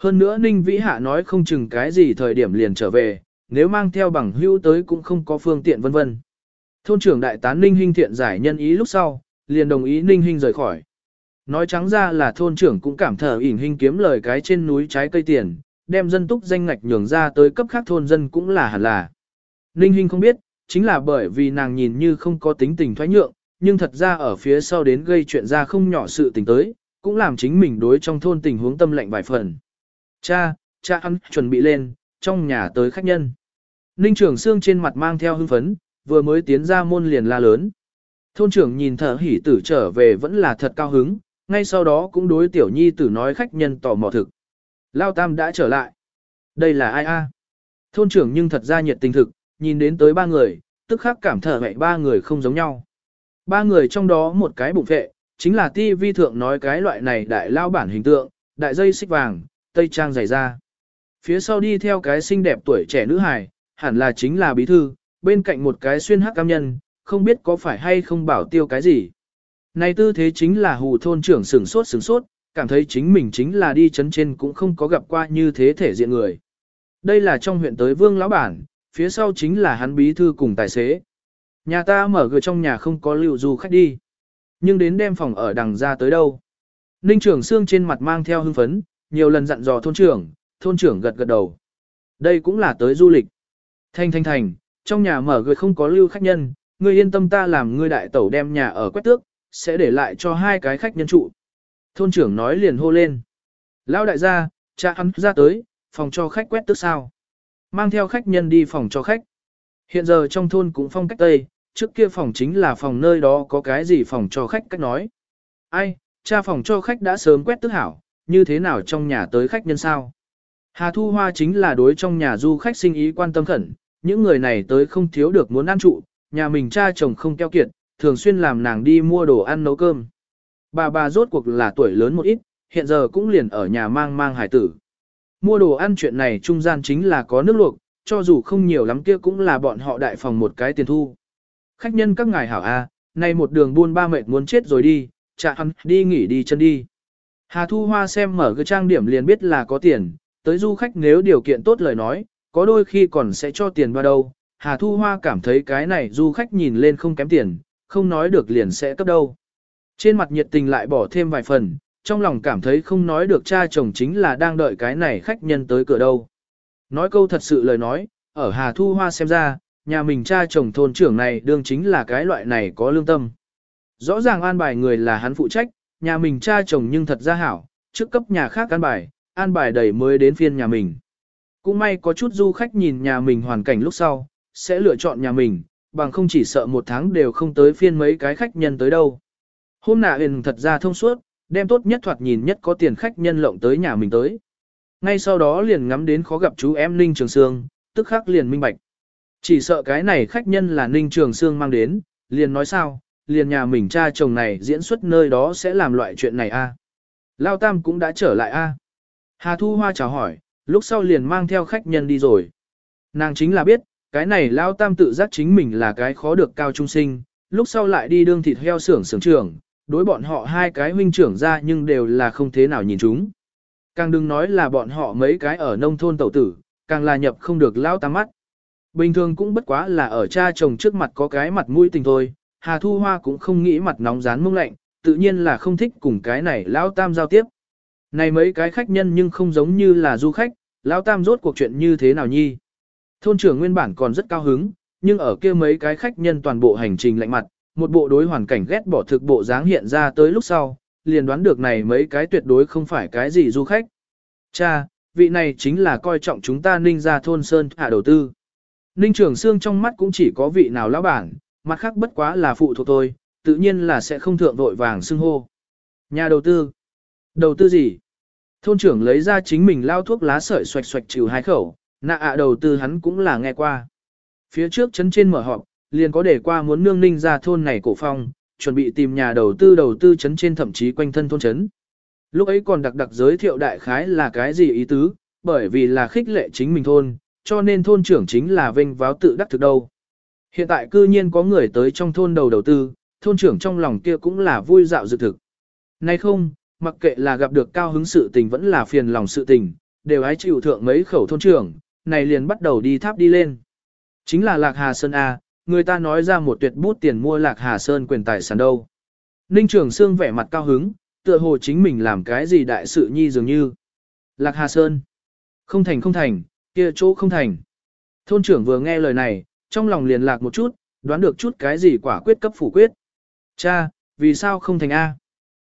Hơn nữa Ninh Vĩ Hạ nói không chừng cái gì thời điểm liền trở về, nếu mang theo bằng hữu tới cũng không có phương tiện vân vân. Thôn trưởng đại tán Ninh Hinh thiện giải nhân ý lúc sau, liền đồng ý Ninh Hinh rời khỏi. Nói trắng ra là thôn trưởng cũng cảm thở ỉn Hinh kiếm lời cái trên núi trái cây tiền, đem dân túc danh ngạch nhường ra tới cấp khác thôn dân cũng là hẳn là. Ninh Hinh không biết, chính là bởi vì nàng nhìn như không có tính tình thoái nhượng, nhưng thật ra ở phía sau đến gây chuyện ra không nhỏ sự tình tới, cũng làm chính mình đối trong thôn tình huống tâm lệnh vài phần. Cha, cha ăn chuẩn bị lên, trong nhà tới khách nhân. Ninh trưởng xương trên mặt mang theo hưng phấn, vừa mới tiến ra môn liền la lớn. Thôn trưởng nhìn thở hỉ tử trở về vẫn là thật cao hứng, ngay sau đó cũng đối tiểu nhi tử nói khách nhân tò mò thực. Lao Tam đã trở lại. Đây là ai a? Thôn trưởng nhưng thật ra nhiệt tình thực, nhìn đến tới ba người, tức khắc cảm thở mẹ ba người không giống nhau. ba người trong đó một cái bụng vệ, chính là ti vi thượng nói cái loại này đại lao bản hình tượng, đại dây xích vàng, tây trang dày ra Phía sau đi theo cái xinh đẹp tuổi trẻ nữ hài, hẳn là chính là bí thư, bên cạnh một cái xuyên hắc cam nhân, không biết có phải hay không bảo tiêu cái gì. Này tư thế chính là hù thôn trưởng sửng sốt sửng sốt, cảm thấy chính mình chính là đi chấn trên cũng không có gặp qua như thế thể diện người. Đây là trong huyện tới vương lão bản, phía sau chính là hắn bí thư cùng tài xế. Nhà ta mở cửa trong nhà không có lưu du khách đi. Nhưng đến đem phòng ở đằng ra tới đâu. Ninh trưởng xương trên mặt mang theo hưng phấn, nhiều lần dặn dò thôn trưởng, thôn trưởng gật gật đầu. Đây cũng là tới du lịch. Thanh thanh thành, trong nhà mở cửa không có lưu khách nhân, ngươi yên tâm ta làm ngươi đại tẩu đem nhà ở quét tước, sẽ để lại cho hai cái khách nhân trụ. Thôn trưởng nói liền hô lên. Lão đại gia, cha hắn ra tới, phòng cho khách quét tước sao. Mang theo khách nhân đi phòng cho khách. Hiện giờ trong thôn cũng phong cách Tây, trước kia phòng chính là phòng nơi đó có cái gì phòng cho khách cách nói. Ai, cha phòng cho khách đã sớm quét tước hảo, như thế nào trong nhà tới khách nhân sao? Hà Thu Hoa chính là đối trong nhà du khách sinh ý quan tâm khẩn, những người này tới không thiếu được muốn ăn trụ, nhà mình cha chồng không keo kiệt, thường xuyên làm nàng đi mua đồ ăn nấu cơm. Bà bà rốt cuộc là tuổi lớn một ít, hiện giờ cũng liền ở nhà mang mang hải tử. Mua đồ ăn chuyện này trung gian chính là có nước luộc, cho dù không nhiều lắm kia cũng là bọn họ đại phòng một cái tiền thu. Khách nhân các ngài hảo A, nay một đường buôn ba mệt muốn chết rồi đi, chạ hắn đi nghỉ đi chân đi. Hà Thu Hoa xem mở cái trang điểm liền biết là có tiền, tới du khách nếu điều kiện tốt lời nói, có đôi khi còn sẽ cho tiền vào đâu. Hà Thu Hoa cảm thấy cái này du khách nhìn lên không kém tiền, không nói được liền sẽ cấp đâu. Trên mặt nhiệt tình lại bỏ thêm vài phần, trong lòng cảm thấy không nói được cha chồng chính là đang đợi cái này khách nhân tới cửa đâu. Nói câu thật sự lời nói, ở Hà Thu Hoa xem ra, nhà mình cha chồng thôn trưởng này đương chính là cái loại này có lương tâm. Rõ ràng an bài người là hắn phụ trách, nhà mình cha chồng nhưng thật ra hảo, trước cấp nhà khác an bài, an bài đầy mới đến phiên nhà mình. Cũng may có chút du khách nhìn nhà mình hoàn cảnh lúc sau, sẽ lựa chọn nhà mình, bằng không chỉ sợ một tháng đều không tới phiên mấy cái khách nhân tới đâu. Hôm nạ hình thật ra thông suốt, đem tốt nhất thoạt nhìn nhất có tiền khách nhân lộng tới nhà mình tới. Ngay sau đó liền ngắm đến khó gặp chú em Ninh Trường Sương, tức khắc liền minh bạch. Chỉ sợ cái này khách nhân là Ninh Trường Sương mang đến, liền nói sao, liền nhà mình cha chồng này diễn xuất nơi đó sẽ làm loại chuyện này a. Lao Tam cũng đã trở lại a. Hà Thu Hoa chào hỏi, lúc sau liền mang theo khách nhân đi rồi. Nàng chính là biết, cái này Lao Tam tự giác chính mình là cái khó được cao trung sinh, lúc sau lại đi đương thịt heo xưởng xưởng trưởng, đối bọn họ hai cái huynh trưởng ra nhưng đều là không thế nào nhìn chúng. Càng đừng nói là bọn họ mấy cái ở nông thôn tẩu tử, càng là nhập không được Lao Tam mắt. Bình thường cũng bất quá là ở cha chồng trước mặt có cái mặt mũi tình thôi, Hà Thu Hoa cũng không nghĩ mặt nóng rán mông lạnh, tự nhiên là không thích cùng cái này Lão Tam giao tiếp. Này mấy cái khách nhân nhưng không giống như là du khách, Lão Tam rốt cuộc chuyện như thế nào nhi. Thôn trưởng nguyên bản còn rất cao hứng, nhưng ở kia mấy cái khách nhân toàn bộ hành trình lạnh mặt, một bộ đối hoàn cảnh ghét bỏ thực bộ dáng hiện ra tới lúc sau, liền đoán được này mấy cái tuyệt đối không phải cái gì du khách. Cha, vị này chính là coi trọng chúng ta ninh ra thôn Sơn hạ đầu tư. Ninh trưởng xương trong mắt cũng chỉ có vị nào lão bản, mặt khác bất quá là phụ thuộc tôi, tự nhiên là sẽ không thượng vội vàng xưng hô. Nhà đầu tư. Đầu tư gì? Thôn trưởng lấy ra chính mình lao thuốc lá sợi xoạch xoạch trừ hai khẩu, nạ ạ đầu tư hắn cũng là nghe qua. Phía trước chấn trên mở họp, liền có để qua muốn nương ninh ra thôn này cổ phong, chuẩn bị tìm nhà đầu tư đầu tư chấn trên thậm chí quanh thân thôn chấn. Lúc ấy còn đặc đặc giới thiệu đại khái là cái gì ý tứ, bởi vì là khích lệ chính mình thôn, cho nên thôn trưởng chính là vinh váo tự đắc thực đâu. Hiện tại cư nhiên có người tới trong thôn đầu đầu tư, thôn trưởng trong lòng kia cũng là vui dạo dự thực. Nay không, mặc kệ là gặp được cao hứng sự tình vẫn là phiền lòng sự tình, đều ái chịu thượng mấy khẩu thôn trưởng, này liền bắt đầu đi tháp đi lên. Chính là Lạc Hà Sơn A, người ta nói ra một tuyệt bút tiền mua Lạc Hà Sơn quyền tài sản đâu. Ninh Trường Sương vẻ mặt cao hứng, tựa hồ chính mình làm cái gì đại sự nhi dường như. Lạc Hà Sơn. Không thành không thành, kia chỗ không thành. Thôn trưởng vừa nghe lời này, trong lòng liền lạc một chút, đoán được chút cái gì quả quyết cấp phủ quyết. Cha, vì sao không thành A?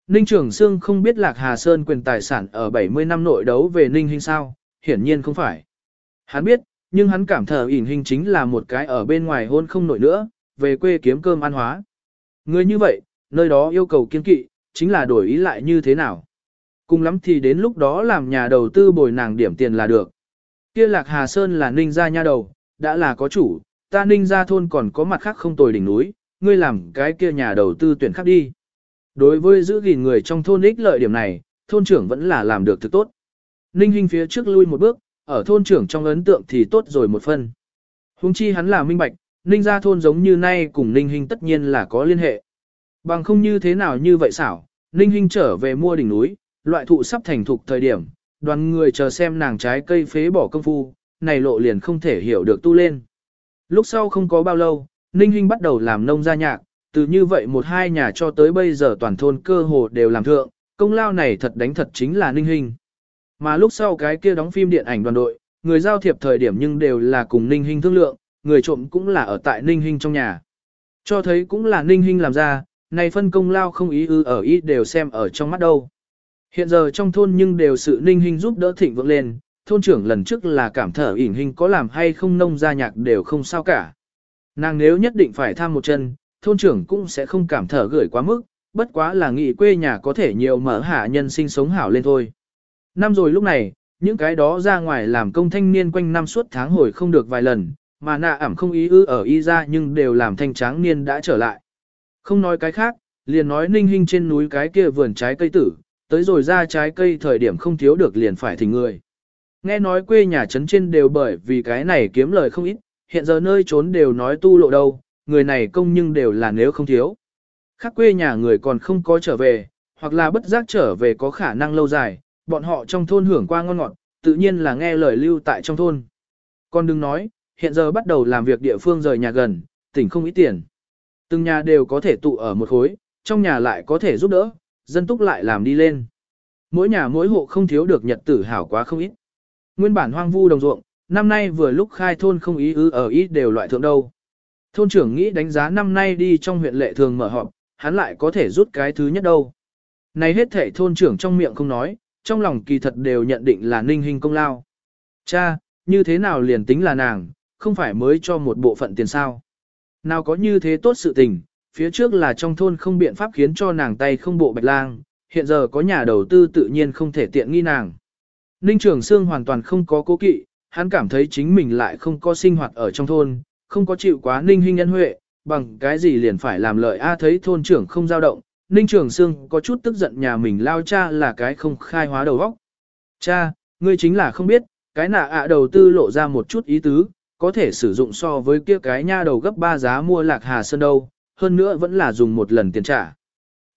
Ninh Trường Sương không biết Lạc Hà Sơn quyền tài sản ở 70 năm nội đấu về Ninh Hinh sao, hiển nhiên không phải. Hắn biết, nhưng hắn cảm thờ ỉn hình chính là một cái ở bên ngoài hôn không nổi nữa, về quê kiếm cơm ăn hóa. Người như vậy, nơi đó yêu cầu kiên kỵ, chính là đổi ý lại như thế nào. Cùng lắm thì đến lúc đó làm nhà đầu tư bồi nàng điểm tiền là được. Kia Lạc Hà Sơn là Ninh gia nha đầu, đã là có chủ, ta ninh ra thôn còn có mặt khác không tồi đỉnh núi, ngươi làm cái kia nhà đầu tư tuyển khác đi. Đối với giữ gìn người trong thôn ích lợi điểm này, thôn trưởng vẫn là làm được thực tốt. Ninh Hinh phía trước lui một bước, ở thôn trưởng trong ấn tượng thì tốt rồi một phần. Hùng chi hắn là minh bạch, Ninh gia thôn giống như nay cùng Ninh Hinh tất nhiên là có liên hệ. Bằng không như thế nào như vậy xảo, Ninh Hinh trở về mua đỉnh núi, loại thụ sắp thành thục thời điểm, đoàn người chờ xem nàng trái cây phế bỏ công phu, này lộ liền không thể hiểu được tu lên. Lúc sau không có bao lâu, Ninh Hinh bắt đầu làm nông gia nhạc, từ như vậy một hai nhà cho tới bây giờ toàn thôn cơ hồ đều làm thượng, công lao này thật đánh thật chính là Ninh Hinh. Mà lúc sau cái kia đóng phim điện ảnh đoàn đội, người giao thiệp thời điểm nhưng đều là cùng Ninh Hinh thương lượng, người trộm cũng là ở tại Ninh Hinh trong nhà. Cho thấy cũng là Ninh Hinh làm ra, này phân công lao không ý ư ở ý đều xem ở trong mắt đâu. Hiện giờ trong thôn nhưng đều sự Ninh Hinh giúp đỡ thịnh vượng lên, thôn trưởng lần trước là cảm thở ỉn hình có làm hay không nông gia nhạc đều không sao cả. Nàng nếu nhất định phải tham một chân, thôn trưởng cũng sẽ không cảm thở gửi quá mức, bất quá là nghị quê nhà có thể nhiều mở hạ nhân sinh sống hảo lên thôi. Năm rồi lúc này, những cái đó ra ngoài làm công thanh niên quanh năm suốt tháng hồi không được vài lần, mà nạ ảm không ý ư ở y ra nhưng đều làm thanh tráng niên đã trở lại. Không nói cái khác, liền nói ninh hình trên núi cái kia vườn trái cây tử, tới rồi ra trái cây thời điểm không thiếu được liền phải thỉnh người. Nghe nói quê nhà trấn trên đều bởi vì cái này kiếm lời không ít, hiện giờ nơi trốn đều nói tu lộ đâu, người này công nhưng đều là nếu không thiếu. Khác quê nhà người còn không có trở về, hoặc là bất giác trở về có khả năng lâu dài, bọn họ trong thôn hưởng qua ngon ngọt, tự nhiên là nghe lời lưu tại trong thôn. Còn đừng nói, hiện giờ bắt đầu làm việc địa phương rời nhà gần, tỉnh không ít tiền. Từng nhà đều có thể tụ ở một khối, trong nhà lại có thể giúp đỡ, dân túc lại làm đi lên. Mỗi nhà mỗi hộ không thiếu được nhật tử hảo quá không ít. Nguyên bản hoang vu đồng ruộng, năm nay vừa lúc khai thôn không ý ư ở ít đều loại thượng đâu. Thôn trưởng nghĩ đánh giá năm nay đi trong huyện lệ thường mở họp, hắn lại có thể rút cái thứ nhất đâu. Này hết thể thôn trưởng trong miệng không nói, trong lòng kỳ thật đều nhận định là ninh hình công lao. Cha, như thế nào liền tính là nàng, không phải mới cho một bộ phận tiền sao. Nào có như thế tốt sự tình, phía trước là trong thôn không biện pháp khiến cho nàng tay không bộ bạch lang, hiện giờ có nhà đầu tư tự nhiên không thể tiện nghi nàng. Ninh Trường Sương hoàn toàn không có cố kỵ, hắn cảm thấy chính mình lại không có sinh hoạt ở trong thôn, không có chịu quá Ninh Hinh nhân huệ, bằng cái gì liền phải làm lợi A thấy thôn trưởng không dao động. Ninh Trường Sương có chút tức giận nhà mình lao cha là cái không khai hóa đầu óc. Cha, ngươi chính là không biết, cái nạ ạ đầu tư lộ ra một chút ý tứ, có thể sử dụng so với kia cái nha đầu gấp 3 giá mua lạc hà sơn đâu, hơn nữa vẫn là dùng một lần tiền trả.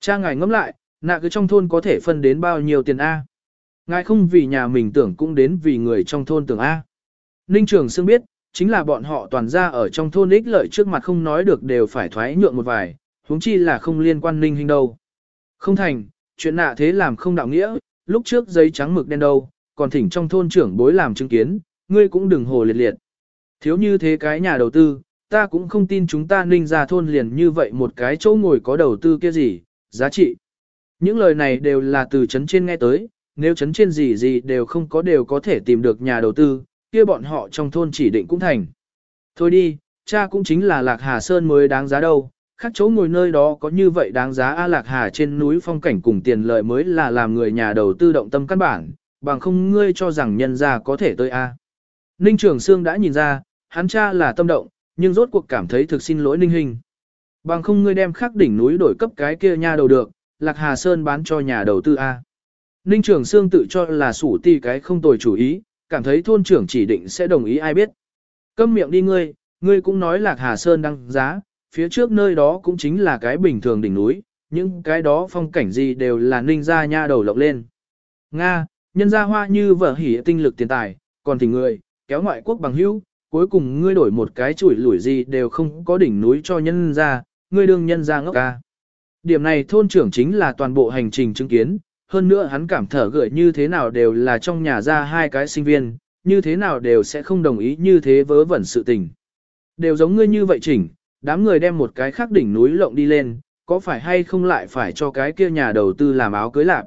Cha ngài ngẫm lại, nạ cứ trong thôn có thể phân đến bao nhiêu tiền A. Ngài không vì nhà mình tưởng cũng đến vì người trong thôn tưởng A. Ninh Trường Sương biết, chính là bọn họ toàn ra ở trong thôn ích lợi trước mặt không nói được đều phải thoái nhượng một vài, huống chi là không liên quan Ninh Hình đâu. Không thành, chuyện nạ thế làm không đạo nghĩa, lúc trước giấy trắng mực đen đâu, còn thỉnh trong thôn trưởng bối làm chứng kiến, ngươi cũng đừng hồ liệt liệt. Thiếu như thế cái nhà đầu tư, ta cũng không tin chúng ta ninh ra thôn liền như vậy một cái chỗ ngồi có đầu tư kia gì, giá trị. Những lời này đều là từ chấn trên nghe tới, nếu chấn trên gì gì đều không có đều có thể tìm được nhà đầu tư, kia bọn họ trong thôn chỉ định cũng thành. Thôi đi, cha cũng chính là Lạc Hà Sơn mới đáng giá đâu, khác chỗ ngồi nơi đó có như vậy đáng giá A Lạc Hà trên núi phong cảnh cùng tiền lợi mới là làm người nhà đầu tư động tâm căn bản, bằng không ngươi cho rằng nhân ra có thể tới A. Ninh Trường Sương đã nhìn ra, hắn cha là tâm động, nhưng rốt cuộc cảm thấy thực xin lỗi Ninh Hình. Bằng không ngươi đem khắc đỉnh núi đổi cấp cái kia nha đầu được, Lạc Hà Sơn bán cho nhà đầu tư A. Ninh Trường Sương tự cho là sủ ti cái không tồi chủ ý, cảm thấy thôn trưởng chỉ định sẽ đồng ý ai biết. Câm miệng đi ngươi, ngươi cũng nói Lạc Hà Sơn đăng giá, phía trước nơi đó cũng chính là cái bình thường đỉnh núi, những cái đó phong cảnh gì đều là ninh ra nha đầu lộng lên. Nga, nhân gia hoa như vợ hỉ tinh lực tiền tài, còn thì người, kéo ngoại quốc bằng hữu, cuối cùng ngươi đổi một cái chuỗi lủi gì đều không có đỉnh núi cho nhân gia, ngươi đương nhân gia ngốc ca. Điểm này thôn trưởng chính là toàn bộ hành trình chứng kiến, hơn nữa hắn cảm thở gợi như thế nào đều là trong nhà ra hai cái sinh viên, như thế nào đều sẽ không đồng ý như thế vớ vẩn sự tình. Đều giống ngươi như vậy chỉnh, đám người đem một cái khác đỉnh núi lộng đi lên, có phải hay không lại phải cho cái kia nhà đầu tư làm áo cưới lạc.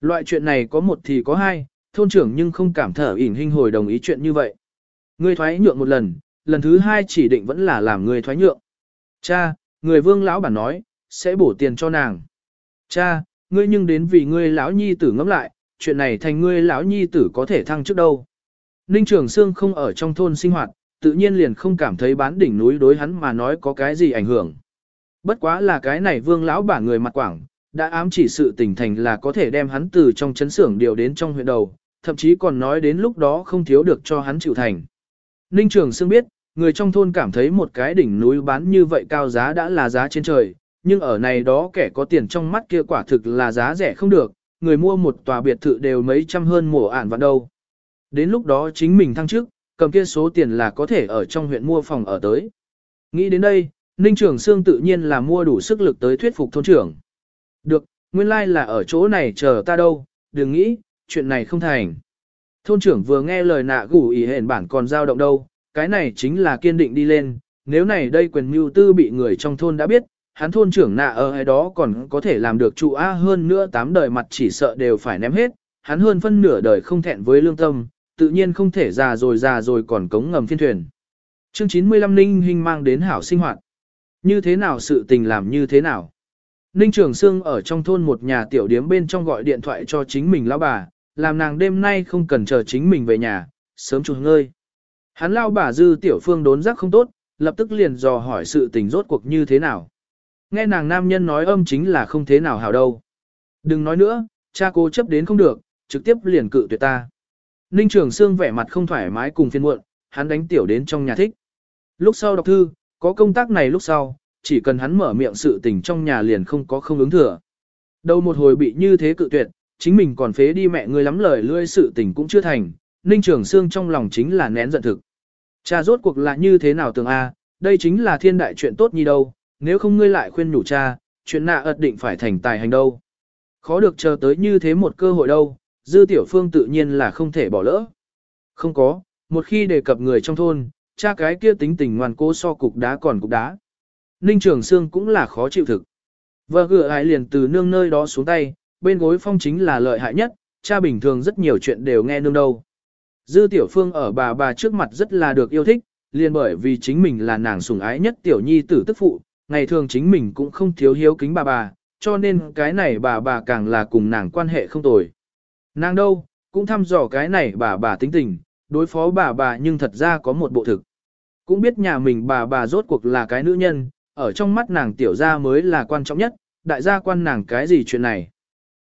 Loại chuyện này có một thì có hai, thôn trưởng nhưng không cảm thở ỉn hình hồi đồng ý chuyện như vậy. Ngươi thoái nhượng một lần, lần thứ hai chỉ định vẫn là làm ngươi thoái nhượng. Cha, người vương lão bản nói, sẽ bổ tiền cho nàng. Cha, ngươi nhưng đến vì ngươi lão nhi tử ngẫm lại, chuyện này thành ngươi lão nhi tử có thể thăng trước đâu. Ninh Trường Sương không ở trong thôn sinh hoạt, tự nhiên liền không cảm thấy bán đỉnh núi đối hắn mà nói có cái gì ảnh hưởng. Bất quá là cái này vương lão bả người mặt quảng, đã ám chỉ sự tỉnh thành là có thể đem hắn từ trong chấn xưởng điều đến trong huyện đầu, thậm chí còn nói đến lúc đó không thiếu được cho hắn chịu thành. Ninh Trường Sương biết, người trong thôn cảm thấy một cái đỉnh núi bán như vậy cao giá đã là giá trên trời, nhưng ở này đó kẻ có tiền trong mắt kia quả thực là giá rẻ không được, người mua một tòa biệt thự đều mấy trăm hơn mổ ản vạn đâu. Đến lúc đó chính mình thăng chức, cầm kia số tiền là có thể ở trong huyện mua phòng ở tới. Nghĩ đến đây, Ninh Trường Sương tự nhiên là mua đủ sức lực tới thuyết phục thôn trưởng. Được, nguyên lai like là ở chỗ này chờ ta đâu, đừng nghĩ, chuyện này không thành. Thôn trưởng vừa nghe lời nạ gủ ý hển bản còn dao động đâu, cái này chính là kiên định đi lên, nếu này đây quyền mưu tư bị người trong thôn đã biết, hắn thôn trưởng nạ ở ai đó còn có thể làm được trụ A hơn nữa tám đời mặt chỉ sợ đều phải ném hết, hắn hơn phân nửa đời không thẹn với lương tâm, tự nhiên không thể già rồi già rồi còn cống ngầm phiên thuyền. Chương 95 Ninh Hinh mang đến hảo sinh hoạt. Như thế nào sự tình làm như thế nào? Ninh Trường Sương ở trong thôn một nhà tiểu điếm bên trong gọi điện thoại cho chính mình lão bà, làm nàng đêm nay không cần chờ chính mình về nhà, sớm chút ngơi. Hắn lao bà dư tiểu phương đốn giác không tốt, lập tức liền dò hỏi sự tình rốt cuộc như thế nào. Nghe nàng nam nhân nói âm chính là không thế nào hảo đâu. Đừng nói nữa, cha cô chấp đến không được, trực tiếp liền cự tuyệt ta. Ninh Trường Sương vẻ mặt không thoải mái cùng phiên muộn, hắn đánh tiểu đến trong nhà thích. Lúc sau đọc thư, có công tác này lúc sau, chỉ cần hắn mở miệng sự tình trong nhà liền không có không ứng thừa. Đầu một hồi bị như thế cự tuyệt, chính mình còn phế đi mẹ người lắm lời lươi sự tình cũng chưa thành, Ninh Trường Sương trong lòng chính là nén giận thực. Cha rốt cuộc là như thế nào tường A, đây chính là thiên đại chuyện tốt như đâu, nếu không ngươi lại khuyên nhủ cha, chuyện nạ ật định phải thành tài hành đâu. Khó được chờ tới như thế một cơ hội đâu, dư tiểu phương tự nhiên là không thể bỏ lỡ. Không có, một khi đề cập người trong thôn, cha cái kia tính tình ngoan cố so cục đá còn cục đá. Ninh Trường Sương cũng là khó chịu thực. Vợ gựa ai liền từ nương nơi đó xuống tay, bên gối phong chính là lợi hại nhất, cha bình thường rất nhiều chuyện đều nghe nương đâu. Dư tiểu phương ở bà bà trước mặt rất là được yêu thích, liền bởi vì chính mình là nàng sủng ái nhất tiểu nhi tử tức phụ, ngày thường chính mình cũng không thiếu hiếu kính bà bà, cho nên cái này bà bà càng là cùng nàng quan hệ không tồi. Nàng đâu, cũng thăm dò cái này bà bà tính tình, đối phó bà bà nhưng thật ra có một bộ thực. Cũng biết nhà mình bà bà rốt cuộc là cái nữ nhân, ở trong mắt nàng tiểu gia mới là quan trọng nhất, đại gia quan nàng cái gì chuyện này.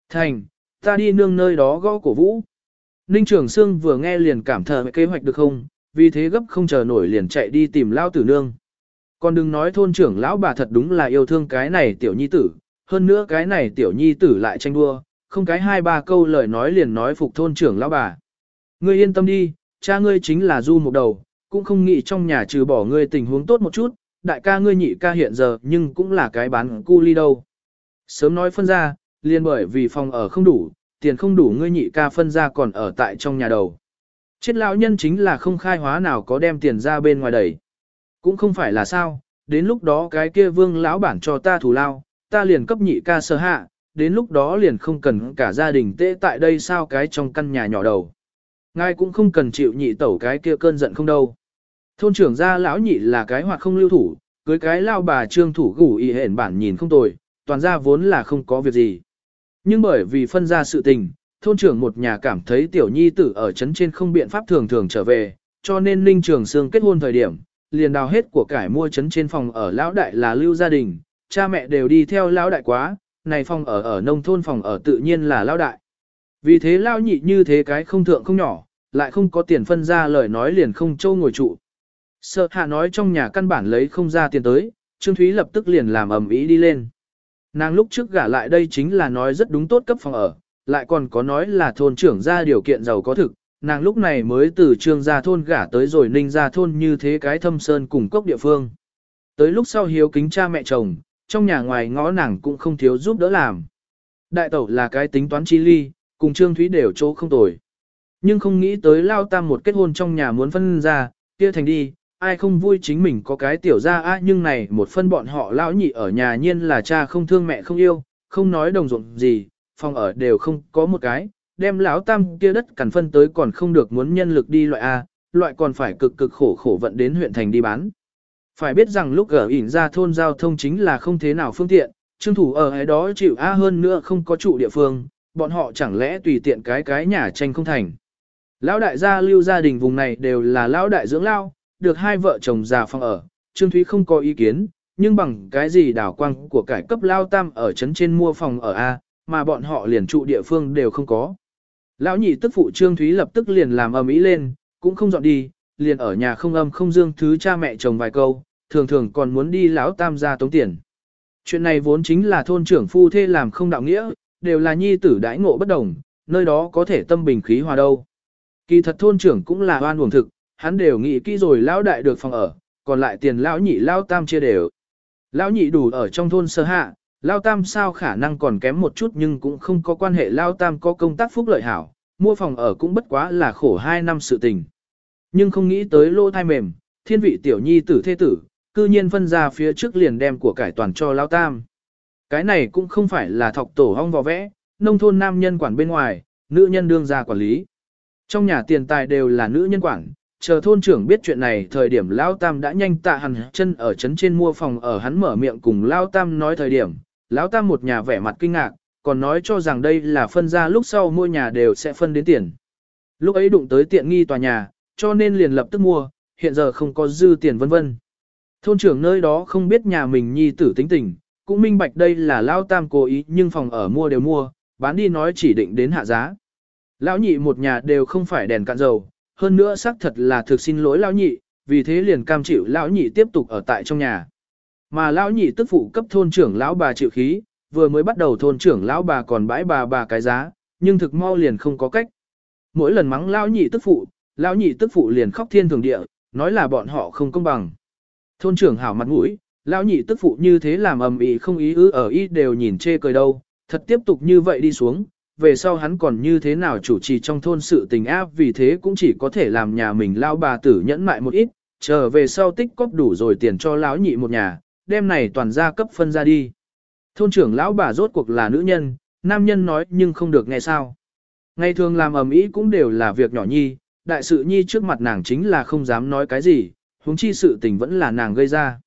Thành, ta đi nương nơi đó gõ cổ vũ. Ninh Trường Sương vừa nghe liền cảm thờ kế hoạch được không, vì thế gấp không chờ nổi liền chạy đi tìm lao tử nương. Còn đừng nói thôn trưởng lão bà thật đúng là yêu thương cái này tiểu nhi tử, hơn nữa cái này tiểu nhi tử lại tranh đua, không cái hai ba câu lời nói liền nói phục thôn trưởng lão bà. Ngươi yên tâm đi, cha ngươi chính là du một đầu, cũng không nghĩ trong nhà trừ bỏ ngươi tình huống tốt một chút, đại ca ngươi nhị ca hiện giờ nhưng cũng là cái bán cu ly đâu. Sớm nói phân ra, liền bởi vì phòng ở không đủ, tiền không đủ ngươi nhị ca phân ra còn ở tại trong nhà đầu. Chết lão nhân chính là không khai hóa nào có đem tiền ra bên ngoài đẩy. Cũng không phải là sao, đến lúc đó cái kia vương lão bản cho ta thủ lao, ta liền cấp nhị ca sơ hạ, đến lúc đó liền không cần cả gia đình tệ tại đây sao cái trong căn nhà nhỏ đầu. Ngài cũng không cần chịu nhị tẩu cái kia cơn giận không đâu. Thôn trưởng gia lão nhị là cái hoạt không lưu thủ, cưới cái lao bà trương thủ gủ y hển bản nhìn không tồi, toàn ra vốn là không có việc gì. Nhưng bởi vì phân ra sự tình, thôn trưởng một nhà cảm thấy tiểu nhi tử ở chấn trên không biện pháp thường thường trở về, cho nên Ninh Trường Sương kết hôn thời điểm, liền đào hết của cải mua chấn trên phòng ở lão đại là lưu gia đình, cha mẹ đều đi theo lão đại quá, này phòng ở ở nông thôn phòng ở tự nhiên là lão đại. Vì thế lão nhị như thế cái không thượng không nhỏ, lại không có tiền phân ra lời nói liền không châu ngồi trụ. Sợ hạ nói trong nhà căn bản lấy không ra tiền tới, Trương Thúy lập tức liền làm ầm ĩ đi lên. Nàng lúc trước gả lại đây chính là nói rất đúng tốt cấp phòng ở, lại còn có nói là thôn trưởng ra điều kiện giàu có thực, nàng lúc này mới từ trương gia thôn gả tới rồi ninh gia thôn như thế cái thâm sơn cùng cốc địa phương. Tới lúc sau hiếu kính cha mẹ chồng, trong nhà ngoài ngõ nàng cũng không thiếu giúp đỡ làm. Đại tẩu là cái tính toán chi ly, cùng trương thúy đều chỗ không tồi. Nhưng không nghĩ tới lao tam một kết hôn trong nhà muốn phân ra, kia thành đi, ai không vui chính mình có cái tiểu ra á nhưng này một phân bọn họ lão nhị ở nhà nhiên là cha không thương mẹ không yêu, không nói đồng ruộng gì, phòng ở đều không có một cái, đem lão tam kia đất cằn phân tới còn không được muốn nhân lực đi loại A, loại còn phải cực cực khổ khổ vận đến huyện thành đi bán. Phải biết rằng lúc ở ỉn ra thôn giao thông chính là không thế nào phương tiện, trương thủ ở ấy đó chịu A hơn nữa không có trụ địa phương, bọn họ chẳng lẽ tùy tiện cái cái nhà tranh không thành. Lão đại gia lưu gia đình vùng này đều là lão đại dưỡng lao, được hai vợ chồng già phòng ở, Trương Thúy không có ý kiến, nhưng bằng cái gì đảo quang của cải cấp lao tam ở trấn trên mua phòng ở A, mà bọn họ liền trụ địa phương đều không có. Lão nhị tức phụ Trương Thúy lập tức liền làm ầm ĩ lên, cũng không dọn đi, liền ở nhà không âm không dương thứ cha mẹ chồng vài câu, thường thường còn muốn đi lão tam gia tống tiền. Chuyện này vốn chính là thôn trưởng phu thê làm không đạo nghĩa, đều là nhi tử đãi ngộ bất đồng, nơi đó có thể tâm bình khí hòa đâu. Kỳ thật thôn trưởng cũng là oan uổng thực, hắn đều nghĩ kỹ rồi lão đại được phòng ở, còn lại tiền lão nhị lão tam chia đều. Lão nhị đủ ở trong thôn sơ hạ, lão tam sao khả năng còn kém một chút nhưng cũng không có quan hệ lão tam có công tác phúc lợi hảo, mua phòng ở cũng bất quá là khổ hai năm sự tình. Nhưng không nghĩ tới lô thai mềm, thiên vị tiểu nhi tử thế tử, cư nhiên phân ra phía trước liền đem của cải toàn cho lão tam. Cái này cũng không phải là thọc tổ hong vò vẽ, nông thôn nam nhân quản bên ngoài, nữ nhân đương ra quản lý. Trong nhà tiền tài đều là nữ nhân quản, chờ thôn trưởng biết chuyện này thời điểm Lão Tam đã nhanh tạ hẳn chân ở chấn trên mua phòng ở hắn mở miệng cùng Lão Tam nói thời điểm, Lão Tam một nhà vẻ mặt kinh ngạc, còn nói cho rằng đây là phân ra lúc sau mua nhà đều sẽ phân đến tiền. Lúc ấy đụng tới tiện nghi tòa nhà, cho nên liền lập tức mua, hiện giờ không có dư tiền vân vân. Thôn trưởng nơi đó không biết nhà mình nhi tử tính tình, cũng minh bạch đây là Lão Tam cố ý nhưng phòng ở mua đều mua, bán đi nói chỉ định đến hạ giá. Lão nhị một nhà đều không phải đèn cạn dầu, hơn nữa xác thật là thực xin lỗi lão nhị, vì thế liền cam chịu lão nhị tiếp tục ở tại trong nhà. Mà lão nhị tức phụ cấp thôn trưởng lão bà chịu khí, vừa mới bắt đầu thôn trưởng lão bà còn bãi bà bà cái giá, nhưng thực mau liền không có cách. Mỗi lần mắng lão nhị tức phụ, lão nhị tức phụ liền khóc thiên thường địa, nói là bọn họ không công bằng. Thôn trưởng hảo mặt mũi, lão nhị tức phụ như thế làm ầm ĩ không ý ứ ở ý đều nhìn chê cười đâu, thật tiếp tục như vậy đi xuống, về sau hắn còn như thế nào chủ trì trong thôn sự tình áp vì thế cũng chỉ có thể làm nhà mình lao bà tử nhẫn mại một ít, chờ về sau tích cóp đủ rồi tiền cho lão nhị một nhà, đem này toàn ra cấp phân ra đi. Thôn trưởng lão bà rốt cuộc là nữ nhân, nam nhân nói nhưng không được nghe sao. Ngày thường làm ầm ĩ cũng đều là việc nhỏ nhi, đại sự nhi trước mặt nàng chính là không dám nói cái gì, huống chi sự tình vẫn là nàng gây ra.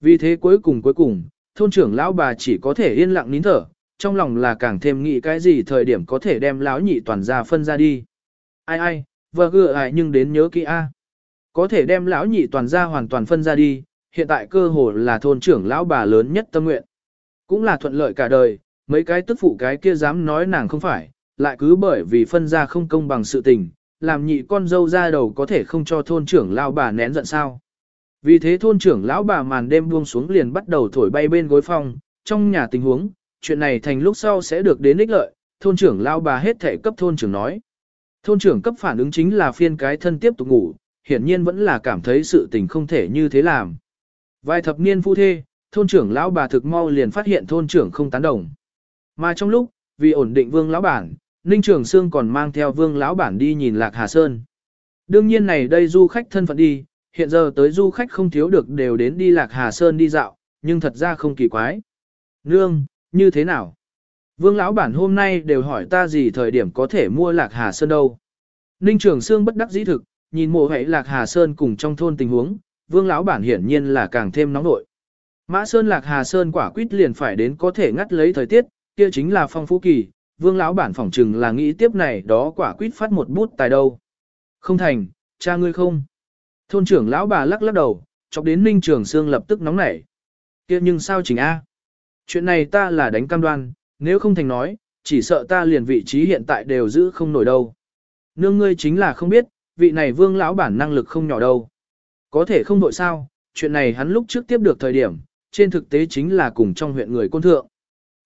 Vì thế cuối cùng cuối cùng, thôn trưởng lão bà chỉ có thể yên lặng nín thở, trong lòng là càng thêm nghĩ cái gì thời điểm có thể đem lão nhị toàn ra phân ra đi. Ai ai, vợ gựa ai nhưng đến nhớ kỹ a. Có thể đem lão nhị toàn ra hoàn toàn phân ra đi, hiện tại cơ hồ là thôn trưởng lão bà lớn nhất tâm nguyện. Cũng là thuận lợi cả đời, mấy cái tức phụ cái kia dám nói nàng không phải, lại cứ bởi vì phân ra không công bằng sự tình, làm nhị con dâu ra đầu có thể không cho thôn trưởng lão bà nén giận sao. Vì thế thôn trưởng lão bà màn đêm buông xuống liền bắt đầu thổi bay bên gối phòng, trong nhà tình huống, chuyện này thành lúc sau sẽ được đến ích lợi, thôn trưởng lão bà hết thể cấp thôn trưởng nói. Thôn trưởng cấp phản ứng chính là phiên cái thân tiếp tục ngủ, hiển nhiên vẫn là cảm thấy sự tình không thể như thế làm. Vài thập niên phu thê, thôn trưởng lão bà thực mau liền phát hiện thôn trưởng không tán đồng. Mà trong lúc, vì ổn định vương lão bản, Ninh Trường Sương còn mang theo vương lão bản đi nhìn Lạc Hà Sơn. Đương nhiên này đây du khách thân phận đi, hiện giờ tới du khách không thiếu được đều đến đi Lạc Hà Sơn đi dạo, nhưng thật ra không kỳ quái. Nương, như thế nào? Vương lão bản hôm nay đều hỏi ta gì thời điểm có thể mua lạc hà sơn đâu. Ninh Trường Sương bất đắc dĩ thực, nhìn mộ hệ lạc hà sơn cùng trong thôn tình huống, vương lão bản hiển nhiên là càng thêm nóng nội. Mã sơn lạc hà sơn quả quýt liền phải đến có thể ngắt lấy thời tiết, kia chính là phong phú kỳ, vương lão bản phỏng chừng là nghĩ tiếp này đó quả quýt phát một bút tài đâu. Không thành, cha ngươi không. Thôn trưởng lão bà lắc lắc đầu, chọc đến Ninh Trường Sương lập tức nóng nảy. Kia nhưng sao chỉnh A? chuyện này ta là đánh cam đoan, nếu không thành nói, chỉ sợ ta liền vị trí hiện tại đều giữ không nổi đâu. Nương ngươi chính là không biết, vị này vương lão bản năng lực không nhỏ đâu. Có thể không đội sao, chuyện này hắn lúc trước tiếp được thời điểm, trên thực tế chính là cùng trong huyện người côn thượng.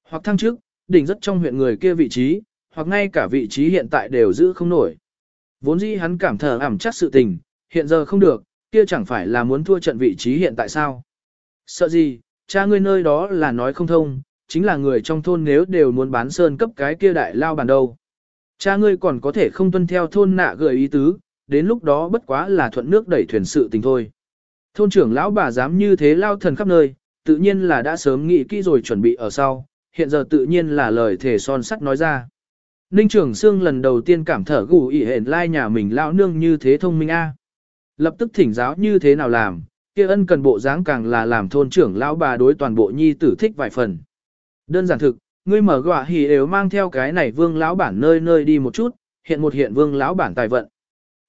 Hoặc thăng trước, đỉnh rất trong huyện người kia vị trí, hoặc ngay cả vị trí hiện tại đều giữ không nổi. Vốn dĩ hắn cảm thờ ảm chắc sự tình, hiện giờ không được, kia chẳng phải là muốn thua trận vị trí hiện tại sao. Sợ gì, cha ngươi nơi đó là nói không thông, chính là người trong thôn nếu đều muốn bán sơn cấp cái kia đại lao bàn đâu. Cha ngươi còn có thể không tuân theo thôn nạ gợi ý tứ, đến lúc đó bất quá là thuận nước đẩy thuyền sự tình thôi. Thôn trưởng lão bà dám như thế lao thần khắp nơi, tự nhiên là đã sớm nghĩ kỹ rồi chuẩn bị ở sau, hiện giờ tự nhiên là lời thể son sắt nói ra. Ninh trưởng Sương lần đầu tiên cảm thở gù ỉ hển lai nhà mình lao nương như thế thông minh a Lập tức thỉnh giáo như thế nào làm, kia ân cần bộ dáng càng là làm thôn trưởng lão bà đối toàn bộ nhi tử thích vài phần. Đơn giản thực, ngươi mở gọa hỉ đều mang theo cái này vương lão bản nơi nơi đi một chút, hiện một hiện vương lão bản tài vận.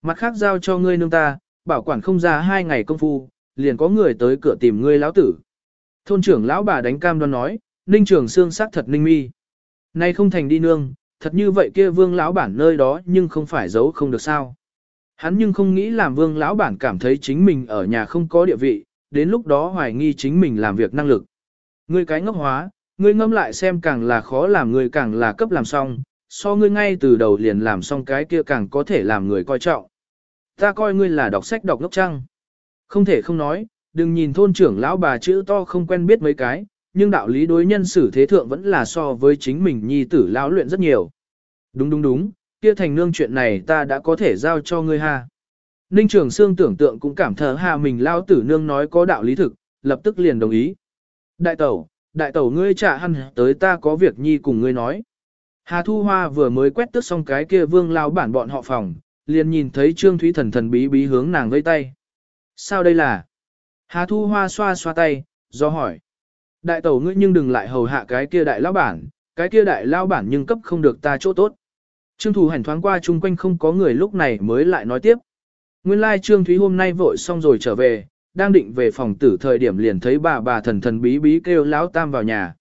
Mặt khác giao cho ngươi nương ta, bảo quản không ra hai ngày công phu, liền có người tới cửa tìm ngươi lão tử. Thôn trưởng lão bà đánh cam đoan nói, ninh trường xương sắc thật ninh mi. Nay không thành đi nương, thật như vậy kia vương lão bản nơi đó nhưng không phải giấu không được sao. Hắn nhưng không nghĩ làm vương lão bản cảm thấy chính mình ở nhà không có địa vị, đến lúc đó hoài nghi chính mình làm việc năng lực. Ngươi cái ngốc hóa, ngươi ngâm lại xem càng là khó làm người càng là cấp làm xong, so ngươi ngay từ đầu liền làm xong cái kia càng có thể làm người coi trọng. Ta coi ngươi là đọc sách đọc ngốc trăng. Không thể không nói, đừng nhìn thôn trưởng lão bà chữ to không quen biết mấy cái, nhưng đạo lý đối nhân xử thế thượng vẫn là so với chính mình nhi tử lão luyện rất nhiều. Đúng đúng đúng, kia thành nương chuyện này ta đã có thể giao cho ngươi ha. Ninh Trường Sương tưởng tượng cũng cảm thở hà mình lao tử nương nói có đạo lý thực, lập tức liền đồng ý. Đại tẩu, đại tẩu ngươi trả hăn tới ta có việc nhi cùng ngươi nói. Hà Thu Hoa vừa mới quét tước xong cái kia vương lao bản bọn họ phòng, liền nhìn thấy Trương Thúy thần thần bí bí hướng nàng vẫy tay. Sao đây là? Hà Thu Hoa xoa xoa tay, do hỏi. Đại tẩu ngươi nhưng đừng lại hầu hạ cái kia đại lão bản, cái kia đại lão bản nhưng cấp không được ta chỗ tốt. Trương thù hành thoáng qua chung quanh không có người lúc này mới lại nói tiếp. Nguyên lai Trương Thúy hôm nay vội xong rồi trở về, đang định về phòng tử thời điểm liền thấy bà bà thần thần bí bí kêu lão tam vào nhà.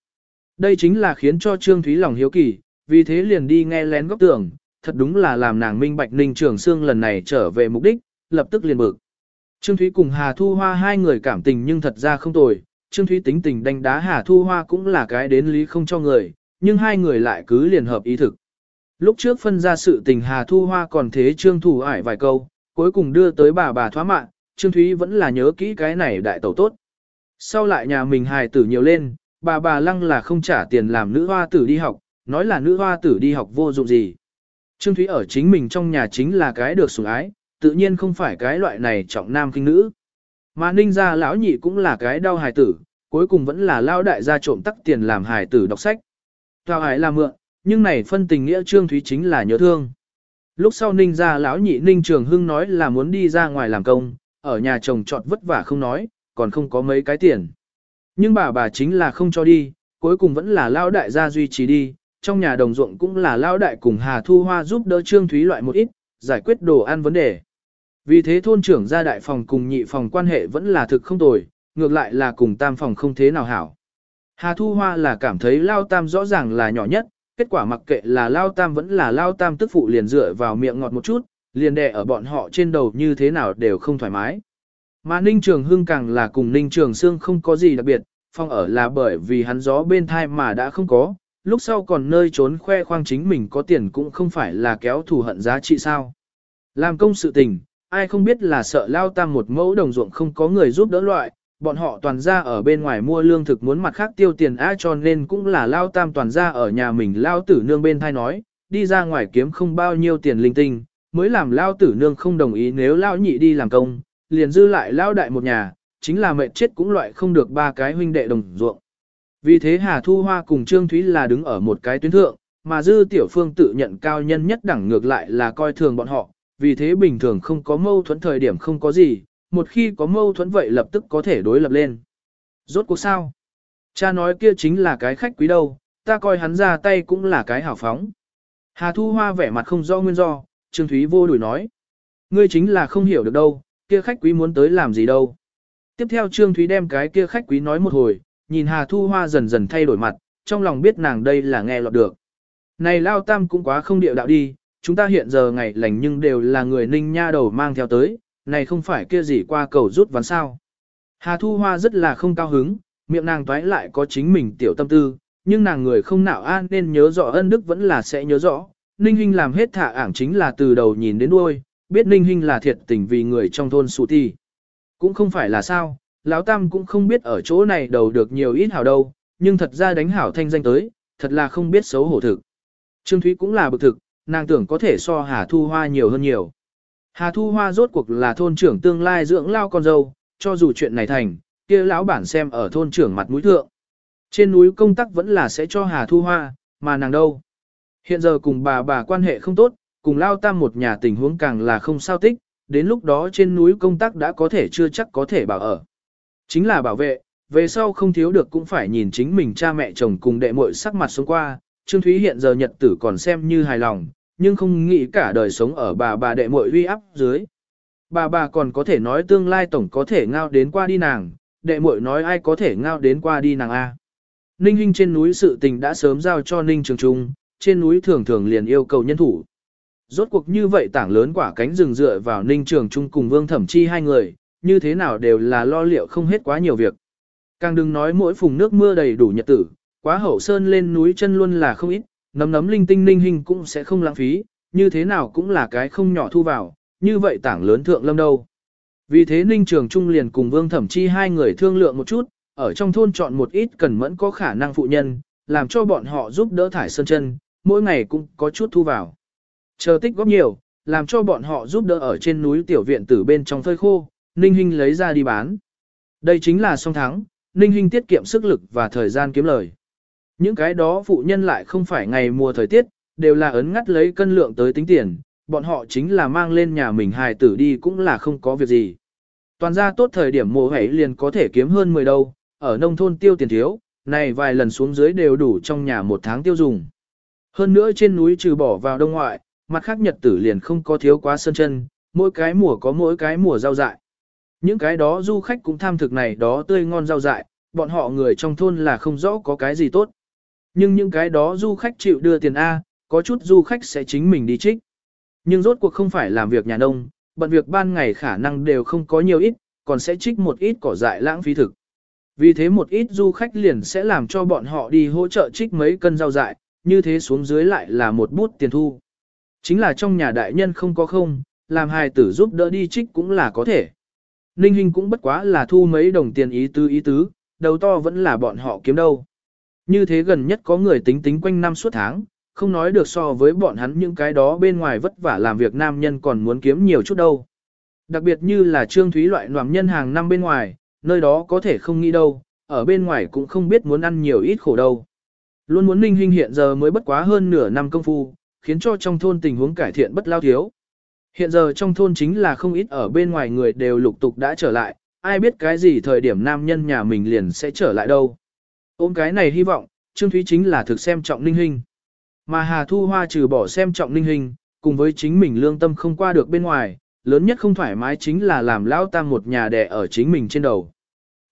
Đây chính là khiến cho Trương Thúy lòng hiếu kỳ, vì thế liền đi nghe lén góc tường, thật đúng là làm nàng minh bạch Ninh Trường Sương lần này trở về mục đích, lập tức liền bực. Trương Thúy cùng Hà Thu Hoa hai người cảm tình nhưng thật ra không tồi, Trương Thúy tính tình đánh đá Hà Thu Hoa cũng là cái đến lý không cho người, nhưng hai người lại cứ liền hợp ý thực. Lúc trước phân ra sự tình Hà Thu Hoa còn thế Trương Thủ ải vài câu, cuối cùng đưa tới bà bà thoá mạng, Trương Thúy vẫn là nhớ kỹ cái này đại tẩu tốt. Sau lại nhà mình hài tử nhiều lên, bà bà lăng là không trả tiền làm nữ hoa tử đi học, nói là nữ hoa tử đi học vô dụng gì. Trương Thúy ở chính mình trong nhà chính là cái được sủng ái, tự nhiên không phải cái loại này trọng nam kinh nữ. Mà ninh gia lão nhị cũng là cái đau hài tử, cuối cùng vẫn là lao đại gia trộm tắc tiền làm hài tử đọc sách. Cao hài là mượn, nhưng này phân tình nghĩa Trương Thúy chính là nhớ thương. Lúc sau ninh gia lão nhị ninh trường hưng nói là muốn đi ra ngoài làm công, ở nhà chồng trọt vất vả không nói, còn không có mấy cái tiền. Nhưng bà bà chính là không cho đi, cuối cùng vẫn là lao đại gia duy trì đi, trong nhà đồng ruộng cũng là lao đại cùng Hà Thu Hoa giúp đỡ Trương Thúy loại một ít, giải quyết đồ ăn vấn đề. Vì thế thôn trưởng gia đại phòng cùng nhị phòng quan hệ vẫn là thực không tồi, ngược lại là cùng tam phòng không thế nào hảo. Hà Thu Hoa là cảm thấy lao tam rõ ràng là nhỏ nhất, kết quả mặc kệ là lao tam vẫn là lao tam tức phụ liền dựa vào miệng ngọt một chút, liền đè ở bọn họ trên đầu như thế nào đều không thoải mái. Mà Ninh Trường Hưng càng là cùng Ninh Trường Sương không có gì đặc biệt, phong ở là bởi vì hắn gió bên thai mà đã không có, lúc sau còn nơi trốn khoe khoang chính mình có tiền cũng không phải là kéo thù hận giá trị sao. Làm công sự tình, ai không biết là sợ lao tam một mẫu đồng ruộng không có người giúp đỡ loại, bọn họ toàn ra ở bên ngoài mua lương thực muốn mặt khác tiêu tiền á cho nên cũng là lao tam toàn ra ở nhà mình lao tử nương bên thai nói, đi ra ngoài kiếm không bao nhiêu tiền linh tinh, mới làm lao tử nương không đồng ý nếu lao nhị đi làm công, liền dư lại lao đại một nhà, chính là mệnh chết cũng loại không được ba cái huynh đệ đồng ruộng. Vì thế Hà Thu Hoa cùng Trương Thúy là đứng ở một cái tuyến thượng, mà dư tiểu phương tự nhận cao nhân nhất đẳng ngược lại là coi thường bọn họ, vì thế bình thường không có mâu thuẫn thời điểm không có gì, một khi có mâu thuẫn vậy lập tức có thể đối lập lên. Rốt cuộc sao? Cha nói kia chính là cái khách quý đâu, ta coi hắn ra tay cũng là cái hảo phóng. Hà Thu Hoa vẻ mặt không do nguyên do, Trương Thúy vô đuổi nói. Ngươi chính là không hiểu được đâu, kia khách quý muốn tới làm gì đâu. Tiếp theo Trương Thúy đem cái kia khách quý nói một hồi, nhìn Hà Thu Hoa dần dần thay đổi mặt, trong lòng biết nàng đây là nghe lọt được. Này Lao Tam cũng quá không địa đạo đi, chúng ta hiện giờ ngày lành nhưng đều là người ninh nha đầu mang theo tới, này không phải kia gì qua cầu rút ván sao. Hà Thu Hoa rất là không cao hứng, miệng nàng toái lại có chính mình tiểu tâm tư, nhưng nàng người không nạo an nên nhớ rõ ân đức vẫn là sẽ nhớ rõ. Ninh Hinh làm hết thả ảng chính là từ đầu nhìn đến đuôi, biết Ninh Hinh là thiệt tình vì người trong thôn sụ thi. Cũng không phải là sao, Lão Tam cũng không biết ở chỗ này đầu được nhiều ít hảo đâu, nhưng thật ra đánh hảo thanh danh tới, thật là không biết xấu hổ thực. Trương Thúy cũng là bực thực, nàng tưởng có thể so Hà Thu Hoa nhiều hơn nhiều. Hà Thu Hoa rốt cuộc là thôn trưởng tương lai dưỡng lao con dâu, cho dù chuyện này thành, kia lão bản xem ở thôn trưởng mặt mũi thượng. Trên núi công tác vẫn là sẽ cho Hà Thu Hoa, mà nàng đâu. Hiện giờ cùng bà bà quan hệ không tốt, cùng lao tam một nhà tình huống càng là không sao tích, đến lúc đó trên núi công tác đã có thể chưa chắc có thể bảo ở. Chính là bảo vệ, về sau không thiếu được cũng phải nhìn chính mình cha mẹ chồng cùng đệ muội sắc mặt xuống qua, Trương Thúy hiện giờ nhật tử còn xem như hài lòng, nhưng không nghĩ cả đời sống ở bà bà đệ muội uy áp dưới. Bà bà còn có thể nói tương lai tổng có thể ngao đến qua đi nàng, đệ muội nói ai có thể ngao đến qua đi nàng A. Ninh Hinh trên núi sự tình đã sớm giao cho Ninh Trường Trung, trên núi thường thường liền yêu cầu nhân thủ. Rốt cuộc như vậy tảng lớn quả cánh rừng dựa vào Ninh Trường Trung cùng Vương Thẩm Chi hai người, như thế nào đều là lo liệu không hết quá nhiều việc. Càng đừng nói mỗi phùng nước mưa đầy đủ nhật tử, quá hậu sơn lên núi chân luôn là không ít, nấm nấm linh tinh ninh hình cũng sẽ không lãng phí, như thế nào cũng là cái không nhỏ thu vào, như vậy tảng lớn thượng lâm đâu. Vì thế Ninh Trường Trung liền cùng Vương Thẩm Chi hai người thương lượng một chút, ở trong thôn chọn một ít cần mẫn có khả năng phụ nhân, làm cho bọn họ giúp đỡ thải sơn chân, mỗi ngày cũng có chút thu vào. Chờ tích góp nhiều, làm cho bọn họ giúp đỡ ở trên núi tiểu viện tử bên trong phơi khô, Ninh Hinh lấy ra đi bán. Đây chính là song thắng, Ninh Hinh tiết kiệm sức lực và thời gian kiếm lời. Những cái đó phụ nhân lại không phải ngày mùa thời tiết, đều là ấn ngắt lấy cân lượng tới tính tiền, bọn họ chính là mang lên nhà mình hài tử đi cũng là không có việc gì. Toàn ra tốt thời điểm mùa hãy liền có thể kiếm hơn 10 đâu, ở nông thôn tiêu tiền thiếu, này vài lần xuống dưới đều đủ trong nhà một tháng tiêu dùng. Hơn nữa trên núi trừ bỏ vào đông ngoại, mặt khác nhật tử liền không có thiếu quá sơn chân, mỗi cái mùa có mỗi cái mùa rau dại. Những cái đó du khách cũng tham thực này đó tươi ngon rau dại, bọn họ người trong thôn là không rõ có cái gì tốt. Nhưng những cái đó du khách chịu đưa tiền A, có chút du khách sẽ chính mình đi trích. Nhưng rốt cuộc không phải làm việc nhà nông, bận việc ban ngày khả năng đều không có nhiều ít, còn sẽ trích một ít cỏ dại lãng phí thực. Vì thế một ít du khách liền sẽ làm cho bọn họ đi hỗ trợ trích mấy cân rau dại, như thế xuống dưới lại là một bút tiền thu. Chính là trong nhà đại nhân không có không, làm hài tử giúp đỡ đi trích cũng là có thể. Ninh Hinh cũng bất quá là thu mấy đồng tiền ý tứ ý tứ, đầu to vẫn là bọn họ kiếm đâu. Như thế gần nhất có người tính tính quanh năm suốt tháng, không nói được so với bọn hắn những cái đó bên ngoài vất vả làm việc nam nhân còn muốn kiếm nhiều chút đâu. Đặc biệt như là trương thúy loại noàm nhân hàng năm bên ngoài, nơi đó có thể không nghĩ đâu, ở bên ngoài cũng không biết muốn ăn nhiều ít khổ đâu. Luôn muốn ninh Hinh hiện giờ mới bất quá hơn nửa năm công phu, khiến cho trong thôn tình huống cải thiện bất lao thiếu. Hiện giờ trong thôn chính là không ít ở bên ngoài người đều lục tục đã trở lại, ai biết cái gì thời điểm nam nhân nhà mình liền sẽ trở lại đâu. Ôm cái này hy vọng, Trương Thúy chính là thực xem trọng ninh hình. Mà Hà Thu Hoa trừ bỏ xem trọng ninh hình, cùng với chính mình lương tâm không qua được bên ngoài, lớn nhất không thoải mái chính là làm lao tam một nhà đẻ ở chính mình trên đầu.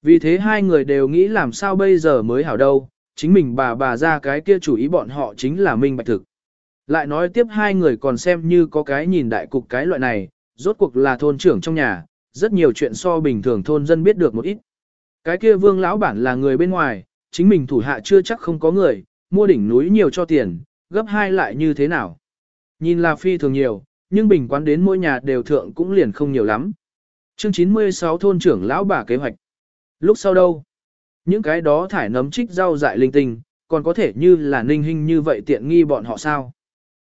Vì thế hai người đều nghĩ làm sao bây giờ mới hảo đâu, chính mình bà bà ra cái kia chủ ý bọn họ chính là minh bạch thực. Lại nói tiếp hai người còn xem như có cái nhìn đại cục cái loại này, rốt cuộc là thôn trưởng trong nhà, rất nhiều chuyện so bình thường thôn dân biết được một ít. Cái kia vương lão bản là người bên ngoài, chính mình thủ hạ chưa chắc không có người, mua đỉnh núi nhiều cho tiền, gấp hai lại như thế nào. Nhìn là phi thường nhiều, nhưng bình quán đến mỗi nhà đều thượng cũng liền không nhiều lắm. Chương 96 thôn trưởng lão bà kế hoạch. Lúc sau đâu? Những cái đó thải nấm trích rau dại linh tinh, còn có thể như là ninh hình như vậy tiện nghi bọn họ sao?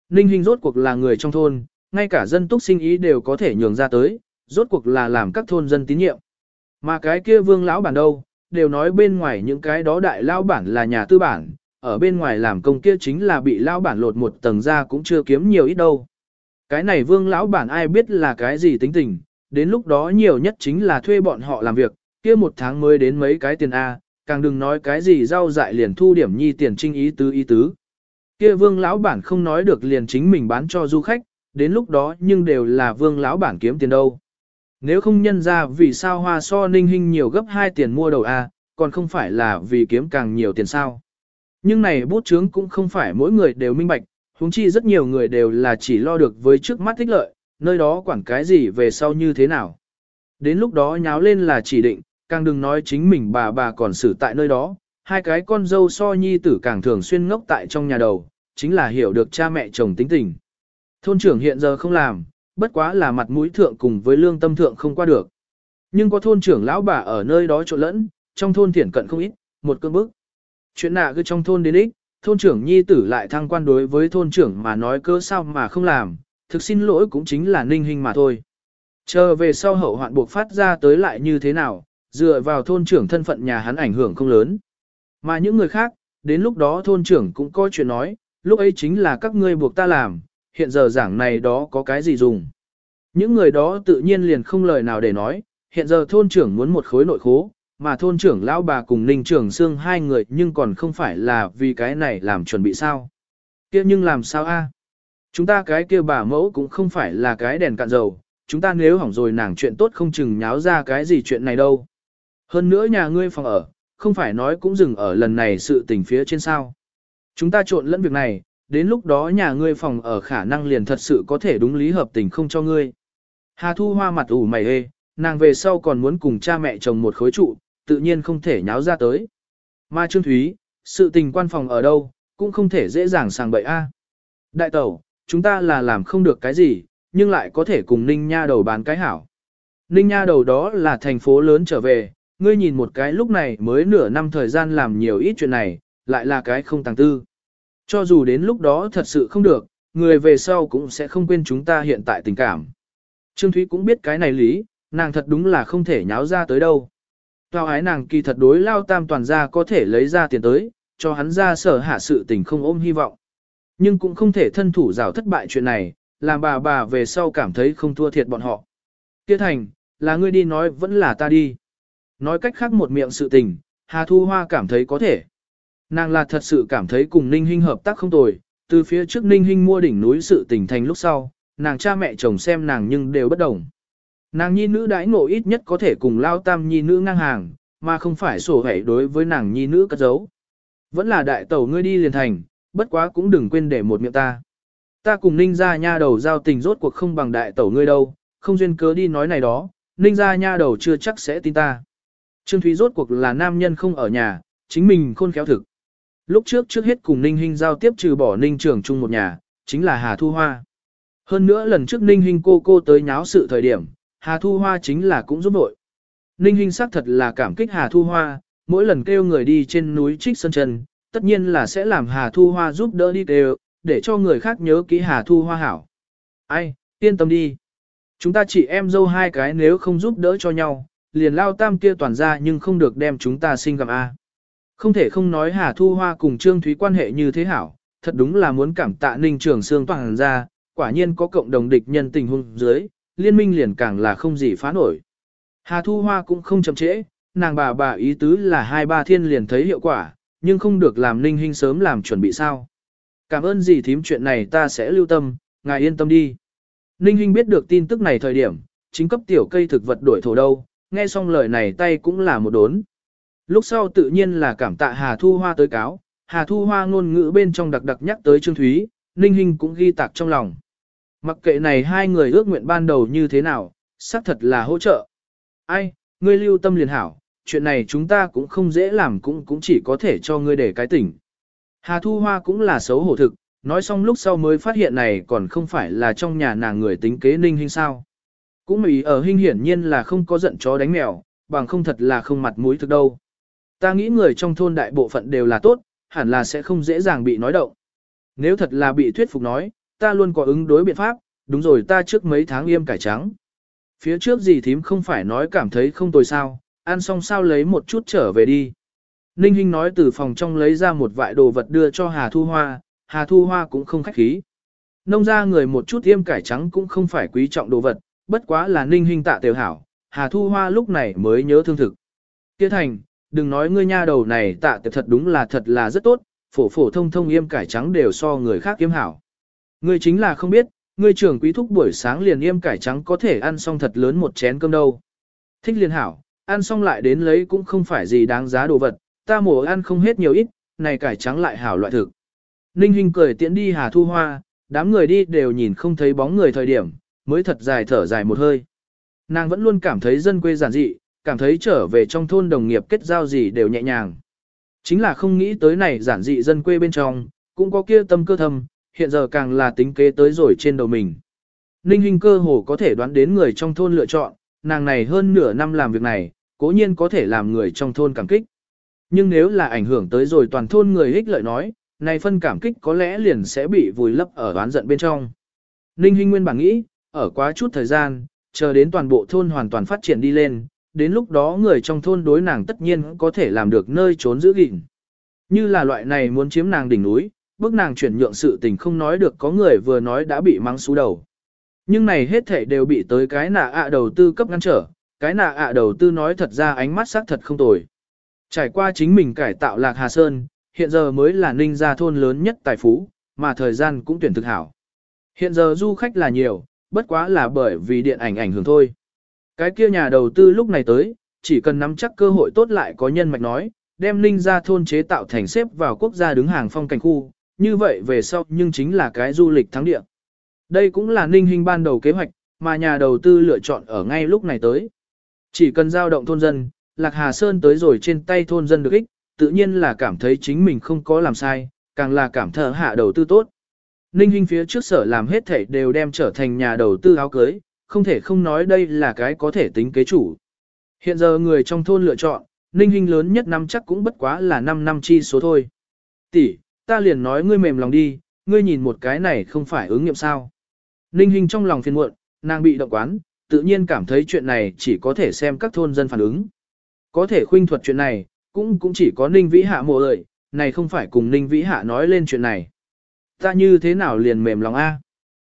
Ninh Hinh rốt cuộc là người trong thôn, ngay cả dân túc sinh ý đều có thể nhường ra tới, rốt cuộc là làm các thôn dân tín nhiệm. Mà cái kia vương lão bản đâu, đều nói bên ngoài những cái đó đại lão bản là nhà tư bản, ở bên ngoài làm công kia chính là bị lão bản lột một tầng ra cũng chưa kiếm nhiều ít đâu. Cái này vương lão bản ai biết là cái gì tính tình, đến lúc đó nhiều nhất chính là thuê bọn họ làm việc, kia một tháng mới đến mấy cái tiền A, càng đừng nói cái gì rau dại liền thu điểm nhi tiền trinh ý tứ ý tứ. Kia vương lão bản không nói được liền chính mình bán cho du khách, đến lúc đó nhưng đều là vương lão bản kiếm tiền đâu. Nếu không nhân ra vì sao hoa so ninh hình nhiều gấp 2 tiền mua đầu A, còn không phải là vì kiếm càng nhiều tiền sao. Nhưng này bút chướng cũng không phải mỗi người đều minh bạch, huống chi rất nhiều người đều là chỉ lo được với trước mắt thích lợi, nơi đó quản cái gì về sau như thế nào. Đến lúc đó nháo lên là chỉ định, càng đừng nói chính mình bà bà còn xử tại nơi đó, hai cái con dâu so nhi tử càng thường xuyên ngốc tại trong nhà đầu, chính là hiểu được cha mẹ chồng tính tình. Thôn trưởng hiện giờ không làm, bất quá là mặt mũi thượng cùng với lương tâm thượng không qua được. Nhưng có thôn trưởng lão bà ở nơi đó trộn lẫn, trong thôn thiển cận không ít, một cơn bức. Chuyện nạ cứ trong thôn đến ích, thôn trưởng nhi tử lại thăng quan đối với thôn trưởng mà nói cơ sao mà không làm, thực xin lỗi cũng chính là ninh hình mà thôi. Chờ về sau hậu hoạn buộc phát ra tới lại như thế nào, dựa vào thôn trưởng thân phận nhà hắn ảnh hưởng không lớn. Mà những người khác, đến lúc đó thôn trưởng cũng có chuyện nói, lúc ấy chính là các ngươi buộc ta làm, hiện giờ giảng này đó có cái gì dùng. Những người đó tự nhiên liền không lời nào để nói, hiện giờ thôn trưởng muốn một khối nội khố, mà thôn trưởng lão bà cùng ninh trưởng xương hai người nhưng còn không phải là vì cái này làm chuẩn bị sao. kia nhưng làm sao a? Chúng ta cái kia bà mẫu cũng không phải là cái đèn cạn dầu, chúng ta nếu hỏng rồi nàng chuyện tốt không chừng nháo ra cái gì chuyện này đâu. Hơn nữa nhà ngươi phòng ở, không phải nói cũng dừng ở lần này sự tình phía trên sao. Chúng ta trộn lẫn việc này, đến lúc đó nhà ngươi phòng ở khả năng liền thật sự có thể đúng lý hợp tình không cho ngươi. Hà Thu Hoa mặt ủ mày ê, nàng về sau còn muốn cùng cha mẹ chồng một khối trụ, tự nhiên không thể nháo ra tới. Mà Trương Thúy, sự tình quan phòng ở đâu, cũng không thể dễ dàng sàng bậy a. À. Đại tẩu, chúng ta là làm không được cái gì, nhưng lại có thể cùng Ninh Nha đầu bán cái hảo. Ninh Nha đầu đó là thành phố lớn trở về, ngươi nhìn một cái lúc này mới nửa năm thời gian làm nhiều ít chuyện này, lại là cái không tàng tư. Cho dù đến lúc đó thật sự không được, người về sau cũng sẽ không quên chúng ta hiện tại tình cảm. Trương Thúy cũng biết cái này lý, nàng thật đúng là không thể nháo ra tới đâu. Tào ái nàng kỳ thật đối lao tam toàn ra có thể lấy ra tiền tới, cho hắn ra sở hạ sự tình không ôm hy vọng. Nhưng cũng không thể thân thủ rào thất bại chuyện này, làm bà bà về sau cảm thấy không thua thiệt bọn họ. Tiết thành, là ngươi đi nói vẫn là ta đi. Nói cách khác một miệng sự tình, Hà Thu Hoa cảm thấy có thể. Nàng là thật sự cảm thấy cùng Ninh Hinh hợp tác không tồi, từ phía trước Ninh Hinh mua đỉnh núi sự tình thành lúc sau, nàng cha mẹ chồng xem nàng nhưng đều bất đồng. Nàng nhi nữ đãi ngộ ít nhất có thể cùng lao tam nhi nữ ngang hàng, mà không phải sổ hẻ đối với nàng nhi nữ cất giấu. Vẫn là đại tẩu ngươi đi liền thành, bất quá cũng đừng quên để một miệng ta. Ta cùng ninh ra nha đầu giao tình rốt cuộc không bằng đại tẩu ngươi đâu, không duyên cớ đi nói này đó, ninh ra nha đầu chưa chắc sẽ tin ta. Trương Thúy rốt cuộc là nam nhân không ở nhà, chính mình khôn khéo thực. Lúc trước trước hết cùng ninh Hinh giao tiếp trừ bỏ ninh trưởng chung một nhà, chính là Hà Thu Hoa. Hơn nữa lần trước ninh Hinh cô cô tới nháo sự thời điểm, Hà Thu Hoa chính là cũng giúp nội. Ninh Hinh xác thật là cảm kích Hà Thu Hoa, mỗi lần kêu người đi trên núi trích sân chân, tất nhiên là sẽ làm Hà Thu Hoa giúp đỡ đi kêu, để cho người khác nhớ kỹ Hà Thu Hoa hảo. Ai, yên tâm đi. Chúng ta chị em dâu hai cái nếu không giúp đỡ cho nhau, liền lao tam kia toàn ra nhưng không được đem chúng ta sinh gặp A. Không thể không nói Hà Thu Hoa cùng Trương Thúy quan hệ như thế hảo, thật đúng là muốn cảm tạ Ninh Trường Sương toàn ra, quả nhiên có cộng đồng địch nhân tình huống dưới, liên minh liền càng là không gì phá nổi. Hà Thu Hoa cũng không chậm trễ, nàng bà bà ý tứ là hai ba thiên liền thấy hiệu quả, nhưng không được làm Ninh Hinh sớm làm chuẩn bị sao. Cảm ơn gì thím chuyện này ta sẽ lưu tâm, ngài yên tâm đi. Ninh Hinh biết được tin tức này thời điểm, chính cấp tiểu cây thực vật đổi thổ đâu, nghe xong lời này tay cũng là một đốn. Lúc sau tự nhiên là cảm tạ Hà Thu Hoa tới cáo, Hà Thu Hoa ngôn ngữ bên trong đặc đặc nhắc tới Trương Thúy, Ninh Hinh cũng ghi tạc trong lòng. Mặc kệ này hai người ước nguyện ban đầu như thế nào, xác thật là hỗ trợ. Ai, ngươi lưu tâm liền hảo, chuyện này chúng ta cũng không dễ làm cũng cũng chỉ có thể cho ngươi để cái tỉnh. Hà Thu Hoa cũng là xấu hổ thực, nói xong lúc sau mới phát hiện này còn không phải là trong nhà nàng người tính kế ninh Hinh sao. Cũng mỉ ở hình hiển nhiên là không có giận chó đánh mèo, bằng không thật là không mặt mũi thực đâu. Ta nghĩ người trong thôn đại bộ phận đều là tốt, hẳn là sẽ không dễ dàng bị nói động. Nếu thật là bị thuyết phục nói, ta luôn có ứng đối biện pháp, đúng rồi ta trước mấy tháng yêm cải trắng. Phía trước gì thím không phải nói cảm thấy không tồi sao, ăn xong sao lấy một chút trở về đi. Ninh Hinh nói từ phòng trong lấy ra một vại đồ vật đưa cho Hà Thu Hoa, Hà Thu Hoa cũng không khách khí. Nông ra người một chút yêm cải trắng cũng không phải quý trọng đồ vật, bất quá là Ninh Hinh tạ tiểu hảo, Hà Thu Hoa lúc này mới nhớ thương thực. Tiết thành, đừng nói ngươi nha đầu này tạ tiểu thật đúng là thật là rất tốt, phổ phổ thông thông yêm cải trắng đều so người khác yêm hảo. Ngươi chính là không biết, ngươi trưởng quý thúc buổi sáng liền yêm cải trắng có thể ăn xong thật lớn một chén cơm đâu. Thích liền hảo, ăn xong lại đến lấy cũng không phải gì đáng giá đồ vật, ta mổ ăn không hết nhiều ít, này cải trắng lại hảo loại thực. Ninh Hinh cười tiễn đi Hà Thu Hoa, đám người đi đều nhìn không thấy bóng người thời điểm, mới thật dài thở dài một hơi. Nàng vẫn luôn cảm thấy dân quê giản dị, cảm thấy trở về trong thôn đồng nghiệp kết giao gì đều nhẹ nhàng. Chính là không nghĩ tới này giản dị dân quê bên trong, cũng có kia tâm cơ thâm, hiện giờ càng là tính kế tới rồi trên đầu mình. Ninh Hinh cơ hồ có thể đoán đến người trong thôn lựa chọn, nàng này hơn nửa năm làm việc này, cố nhiên có thể làm người trong thôn cảm kích. Nhưng nếu là ảnh hưởng tới rồi toàn thôn người ích lợi nói, này phân cảm kích có lẽ liền sẽ bị vùi lấp ở oán giận bên trong. Ninh Hinh nguyên bản nghĩ, ở quá chút thời gian, chờ đến toàn bộ thôn hoàn toàn phát triển đi lên, đến lúc đó người trong thôn đối nàng tất nhiên có thể làm được nơi trốn giữ gìn. Như là loại này muốn chiếm nàng đỉnh núi, bước nàng chuyển nhượng sự tình không nói được có người vừa nói đã bị mắng xú đầu. Nhưng này hết thể đều bị tới cái nạ ạ đầu tư cấp ngăn trở, cái nạ ạ đầu tư nói thật ra ánh mắt sắc thật không tồi. Trải qua chính mình cải tạo Lạc Hà Sơn, hiện giờ mới là ninh gia thôn lớn nhất tài phú, mà thời gian cũng tuyển thực hảo. Hiện giờ du khách là nhiều, bất quá là bởi vì điện ảnh ảnh hưởng thôi. Cái kia nhà đầu tư lúc này tới, chỉ cần nắm chắc cơ hội tốt lại có nhân mạch nói, đem Ninh ra thôn chế tạo thành xếp vào quốc gia đứng hàng phong cảnh khu, như vậy về sau nhưng chính là cái du lịch thắng địa. Đây cũng là Ninh hình ban đầu kế hoạch, mà nhà đầu tư lựa chọn ở ngay lúc này tới. Chỉ cần giao động thôn dân, Lạc Hà Sơn tới rồi trên tay thôn dân được ích, tự nhiên là cảm thấy chính mình không có làm sai, càng là cảm thở hạ đầu tư tốt. Ninh Hinh phía trước sở làm hết thể đều đem trở thành nhà đầu tư áo cưới, không thể không nói đây là cái có thể tính kế chủ. Hiện giờ người trong thôn lựa chọn, Ninh Hinh lớn nhất năm chắc cũng bất quá là 5 năm chi số thôi. Tỷ, ta liền nói ngươi mềm lòng đi, ngươi nhìn một cái này không phải ứng nghiệm sao. Ninh Hinh trong lòng phiền muộn, nàng bị động quán, tự nhiên cảm thấy chuyện này chỉ có thể xem các thôn dân phản ứng. Có thể khuynh thuật chuyện này, cũng cũng chỉ có Ninh Vĩ Hạ mộ lợi, này không phải cùng Ninh Vĩ Hạ nói lên chuyện này. Ta như thế nào liền mềm lòng a?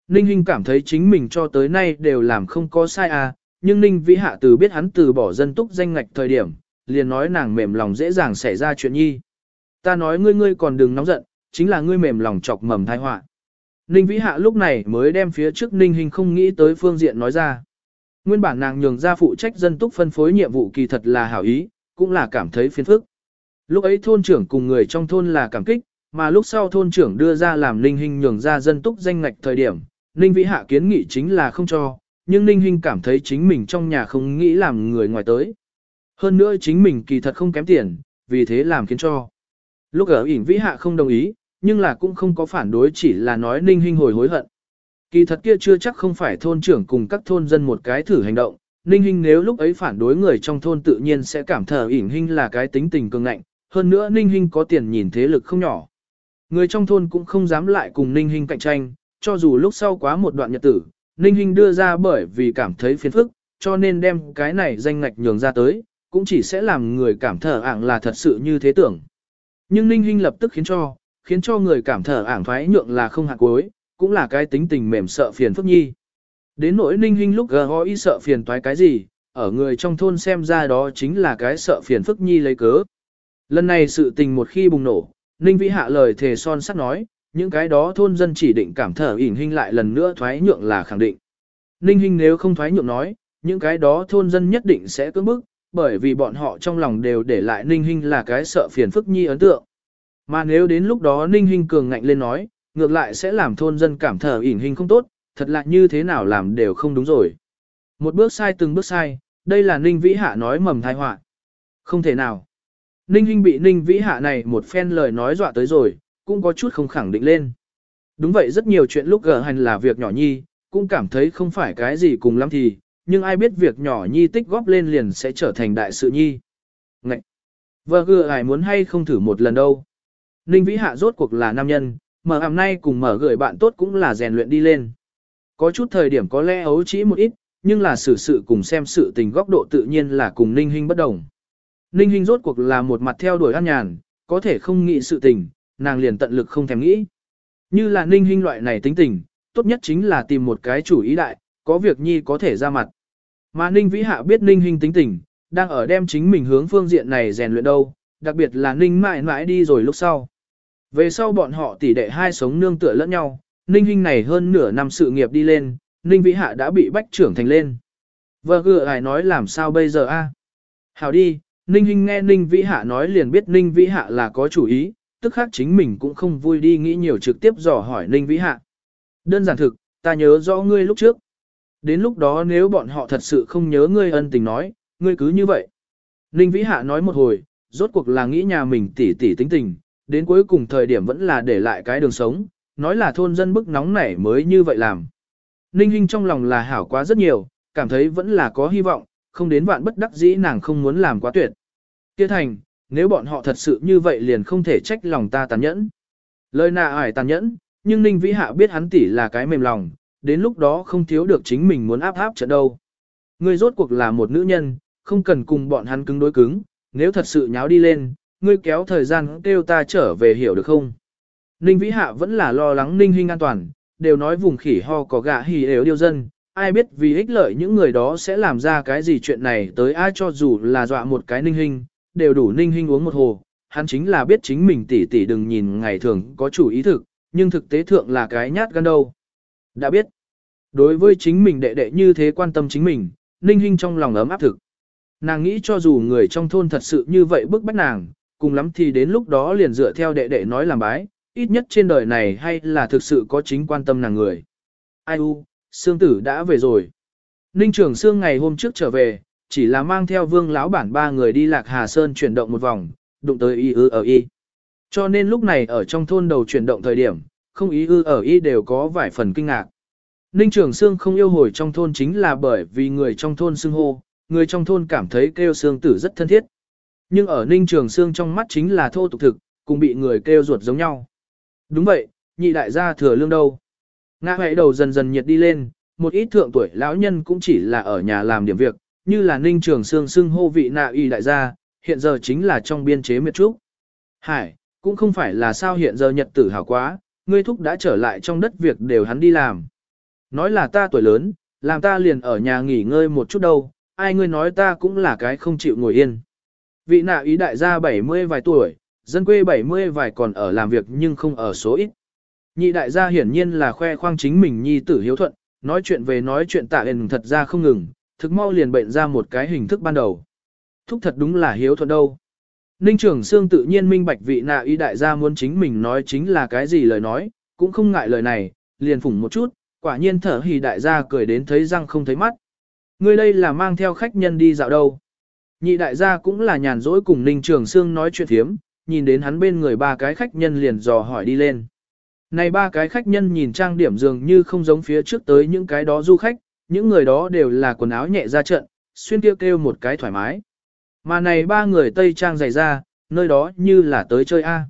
Ninh Hinh cảm thấy chính mình cho tới nay đều làm không có sai a, nhưng Ninh Vĩ Hạ từ biết hắn từ bỏ dân túc danh ngạch thời điểm, liền nói nàng mềm lòng dễ dàng xảy ra chuyện nhi. Ta nói ngươi ngươi còn đừng nóng giận, chính là ngươi mềm lòng chọc mầm tai họa. Ninh Vĩ Hạ lúc này mới đem phía trước Ninh Hinh không nghĩ tới phương diện nói ra. Nguyên bản nàng nhường ra phụ trách dân túc phân phối nhiệm vụ kỳ thật là hảo ý, cũng là cảm thấy phiền phức. Lúc ấy thôn trưởng cùng người trong thôn là cảm kích, mà lúc sau thôn trưởng đưa ra làm Ninh Hinh nhường ra dân túc danh ngạch thời điểm, Ninh Vĩ Hạ kiến nghị chính là không cho, nhưng Ninh Hinh cảm thấy chính mình trong nhà không nghĩ làm người ngoài tới. Hơn nữa chính mình kỳ thật không kém tiền, vì thế làm khiến cho. Lúc ở ỉn Vĩ Hạ không đồng ý, nhưng là cũng không có phản đối chỉ là nói Ninh Hinh hồi hối hận. Kỳ thật kia chưa chắc không phải thôn trưởng cùng các thôn dân một cái thử hành động, Ninh Hinh nếu lúc ấy phản đối người trong thôn tự nhiên sẽ cảm thờ ỉn Hinh là cái tính tình cường ngạnh, hơn nữa Ninh Hinh có tiền nhìn thế lực không nhỏ. Người trong thôn cũng không dám lại cùng Ninh Hinh cạnh tranh, cho dù lúc sau quá một đoạn nhật tử, Ninh Hinh đưa ra bởi vì cảm thấy phiền phức, cho nên đem cái này danh ngạch nhường ra tới, cũng chỉ sẽ làm người cảm thở ảng là thật sự như thế tưởng. Nhưng Ninh Hinh lập tức khiến cho, khiến cho người cảm thở ảng thoái nhượng là không hạ cuối, cũng là cái tính tình mềm sợ phiền phức nhi. Đến nỗi ninh Hinh lúc gờ y sợ phiền toái cái gì, ở người trong thôn xem ra đó chính là cái sợ phiền phức nhi lấy cớ. Lần này sự tình một khi bùng nổ, ninh vĩ hạ lời thề son sắt nói, những cái đó thôn dân chỉ định cảm thở ỉn hình lại lần nữa thoái nhượng là khẳng định. Ninh hình nếu không thoái nhượng nói, những cái đó thôn dân nhất định sẽ cưỡng bức, bởi vì bọn họ trong lòng đều để lại ninh hình là cái sợ phiền phức nhi ấn tượng. Mà nếu đến lúc đó ninh hình cường ngạnh lên nói, ngược lại sẽ làm thôn dân cảm thở ỉn hình không tốt, thật là như thế nào làm đều không đúng rồi. Một bước sai từng bước sai, đây là Ninh Vĩ Hạ nói mầm thai họa. Không thể nào. Ninh Hinh bị Ninh Vĩ Hạ này một phen lời nói dọa tới rồi, cũng có chút không khẳng định lên. Đúng vậy rất nhiều chuyện lúc gờ hành là việc nhỏ nhi, cũng cảm thấy không phải cái gì cùng lắm thì, nhưng ai biết việc nhỏ nhi tích góp lên liền sẽ trở thành đại sự nhi. Ngậy! Vợ gừa ai muốn hay không thử một lần đâu. Ninh Vĩ Hạ rốt cuộc là nam nhân, mở hàm nay cùng mở gửi bạn tốt cũng là rèn luyện đi lên. Có chút thời điểm có lẽ ấu trĩ một ít, nhưng là xử sự cùng xem sự tình góc độ tự nhiên là cùng Ninh Hinh bất đồng. Ninh Hinh rốt cuộc là một mặt theo đuổi an nhàn, có thể không nghĩ sự tình, nàng liền tận lực không thèm nghĩ. Như là Ninh Hinh loại này tính tình, tốt nhất chính là tìm một cái chủ ý đại, có việc nhi có thể ra mặt. Mà Ninh Vĩ Hạ biết Ninh Hinh tính tình, đang ở đem chính mình hướng phương diện này rèn luyện đâu, đặc biệt là Ninh mãi mãi đi rồi lúc sau. Về sau bọn họ tỷ đệ hai sống nương tựa lẫn nhau, Ninh Hinh này hơn nửa năm sự nghiệp đi lên, Ninh Vĩ Hạ đã bị bách trưởng thành lên. Vợ gựa ai nói làm sao bây giờ a? Hảo đi, Ninh Hinh nghe Ninh Vĩ Hạ nói liền biết Ninh Vĩ Hạ là có chủ ý, tức khác chính mình cũng không vui đi nghĩ nhiều trực tiếp dò hỏi Ninh Vĩ Hạ. Đơn giản thực, ta nhớ rõ ngươi lúc trước. Đến lúc đó nếu bọn họ thật sự không nhớ ngươi ân tình nói, ngươi cứ như vậy. Ninh Vĩ Hạ nói một hồi, rốt cuộc là nghĩ nhà mình tỉ tỉ tính tình, đến cuối cùng thời điểm vẫn là để lại cái đường sống, nói là thôn dân bức nóng nảy mới như vậy làm. Ninh Hinh trong lòng là hảo quá rất nhiều, cảm thấy vẫn là có hy vọng, không đến vạn bất đắc dĩ nàng không muốn làm quá tuyệt. Kia thành, nếu bọn họ thật sự như vậy liền không thể trách lòng ta tàn nhẫn. Lời nạ ải tàn nhẫn, nhưng Ninh Vĩ Hạ biết hắn tỷ là cái mềm lòng, đến lúc đó không thiếu được chính mình muốn áp áp trận đâu. Ngươi rốt cuộc là một nữ nhân, không cần cùng bọn hắn cứng đối cứng, nếu thật sự nháo đi lên, ngươi kéo thời gian kêu ta trở về hiểu được không? Ninh Vĩ Hạ vẫn là lo lắng Ninh Hinh an toàn, đều nói vùng khỉ ho có gạ hì đều điêu dân, ai biết vì ích lợi những người đó sẽ làm ra cái gì chuyện này tới ai cho dù là dọa một cái Ninh Hinh, đều đủ Ninh Hinh uống một hồ, hắn chính là biết chính mình tỉ tỉ đừng nhìn ngày thường có chủ ý thực, nhưng thực tế thượng là cái nhát gan đâu. Đã biết, đối với chính mình đệ đệ như thế quan tâm chính mình, Ninh Hinh trong lòng ấm áp thực. nàng nghĩ cho dù người trong thôn thật sự như vậy bức bách nàng, cùng lắm thì đến lúc đó liền dựa theo đệ đệ nói làm bái, ít nhất trên đời này hay là thực sự có chính quan tâm nàng người. Ai u, Sương Tử đã về rồi. Ninh Trường Sương ngày hôm trước trở về, chỉ là mang theo vương lão bản ba người đi lạc Hà Sơn chuyển động một vòng, đụng tới y ư ở y. Cho nên lúc này ở trong thôn đầu chuyển động thời điểm, không ý ư ở y đều có vài phần kinh ngạc. Ninh Trường Sương không yêu hồi trong thôn chính là bởi vì người trong thôn xưng hô, người trong thôn cảm thấy kêu Sương tử rất thân thiết. Nhưng ở Ninh Trường Sương trong mắt chính là thô tục thực, cùng bị người kêu ruột giống nhau. Đúng vậy, nhị đại gia thừa lương đâu. Ngã hệ đầu dần dần nhiệt đi lên, một ít thượng tuổi lão nhân cũng chỉ là ở nhà làm điểm việc, như là Ninh Trường Sương xưng hô vị nạ y đại gia, hiện giờ chính là trong biên chế miệt trúc. Hải, cũng không phải là sao hiện giờ nhật tử hào quá, ngươi thúc đã trở lại trong đất việc đều hắn đi làm. Nói là ta tuổi lớn, làm ta liền ở nhà nghỉ ngơi một chút đâu, ai ngươi nói ta cũng là cái không chịu ngồi yên. Vị nạ ý đại gia 70 vài tuổi, dân quê 70 vài còn ở làm việc nhưng không ở số ít. Nhị đại gia hiển nhiên là khoe khoang chính mình nhi tử hiếu thuận, nói chuyện về nói chuyện tạ hình thật ra không ngừng, thực mau liền bệnh ra một cái hình thức ban đầu. Thúc thật đúng là hiếu thuận đâu. Ninh trưởng Sương tự nhiên minh bạch vị nạ y đại gia muốn chính mình nói chính là cái gì lời nói, cũng không ngại lời này, liền phủng một chút, quả nhiên thở hì đại gia cười đến thấy răng không thấy mắt. Người đây là mang theo khách nhân đi dạo đâu. Nhị đại gia cũng là nhàn rỗi cùng Ninh Trường Sương nói chuyện thiếm, nhìn đến hắn bên người ba cái khách nhân liền dò hỏi đi lên. Này ba cái khách nhân nhìn trang điểm dường như không giống phía trước tới những cái đó du khách, những người đó đều là quần áo nhẹ ra trận, xuyên kêu kêu một cái thoải mái. Mà này ba người Tây Trang dày ra, nơi đó như là tới chơi A.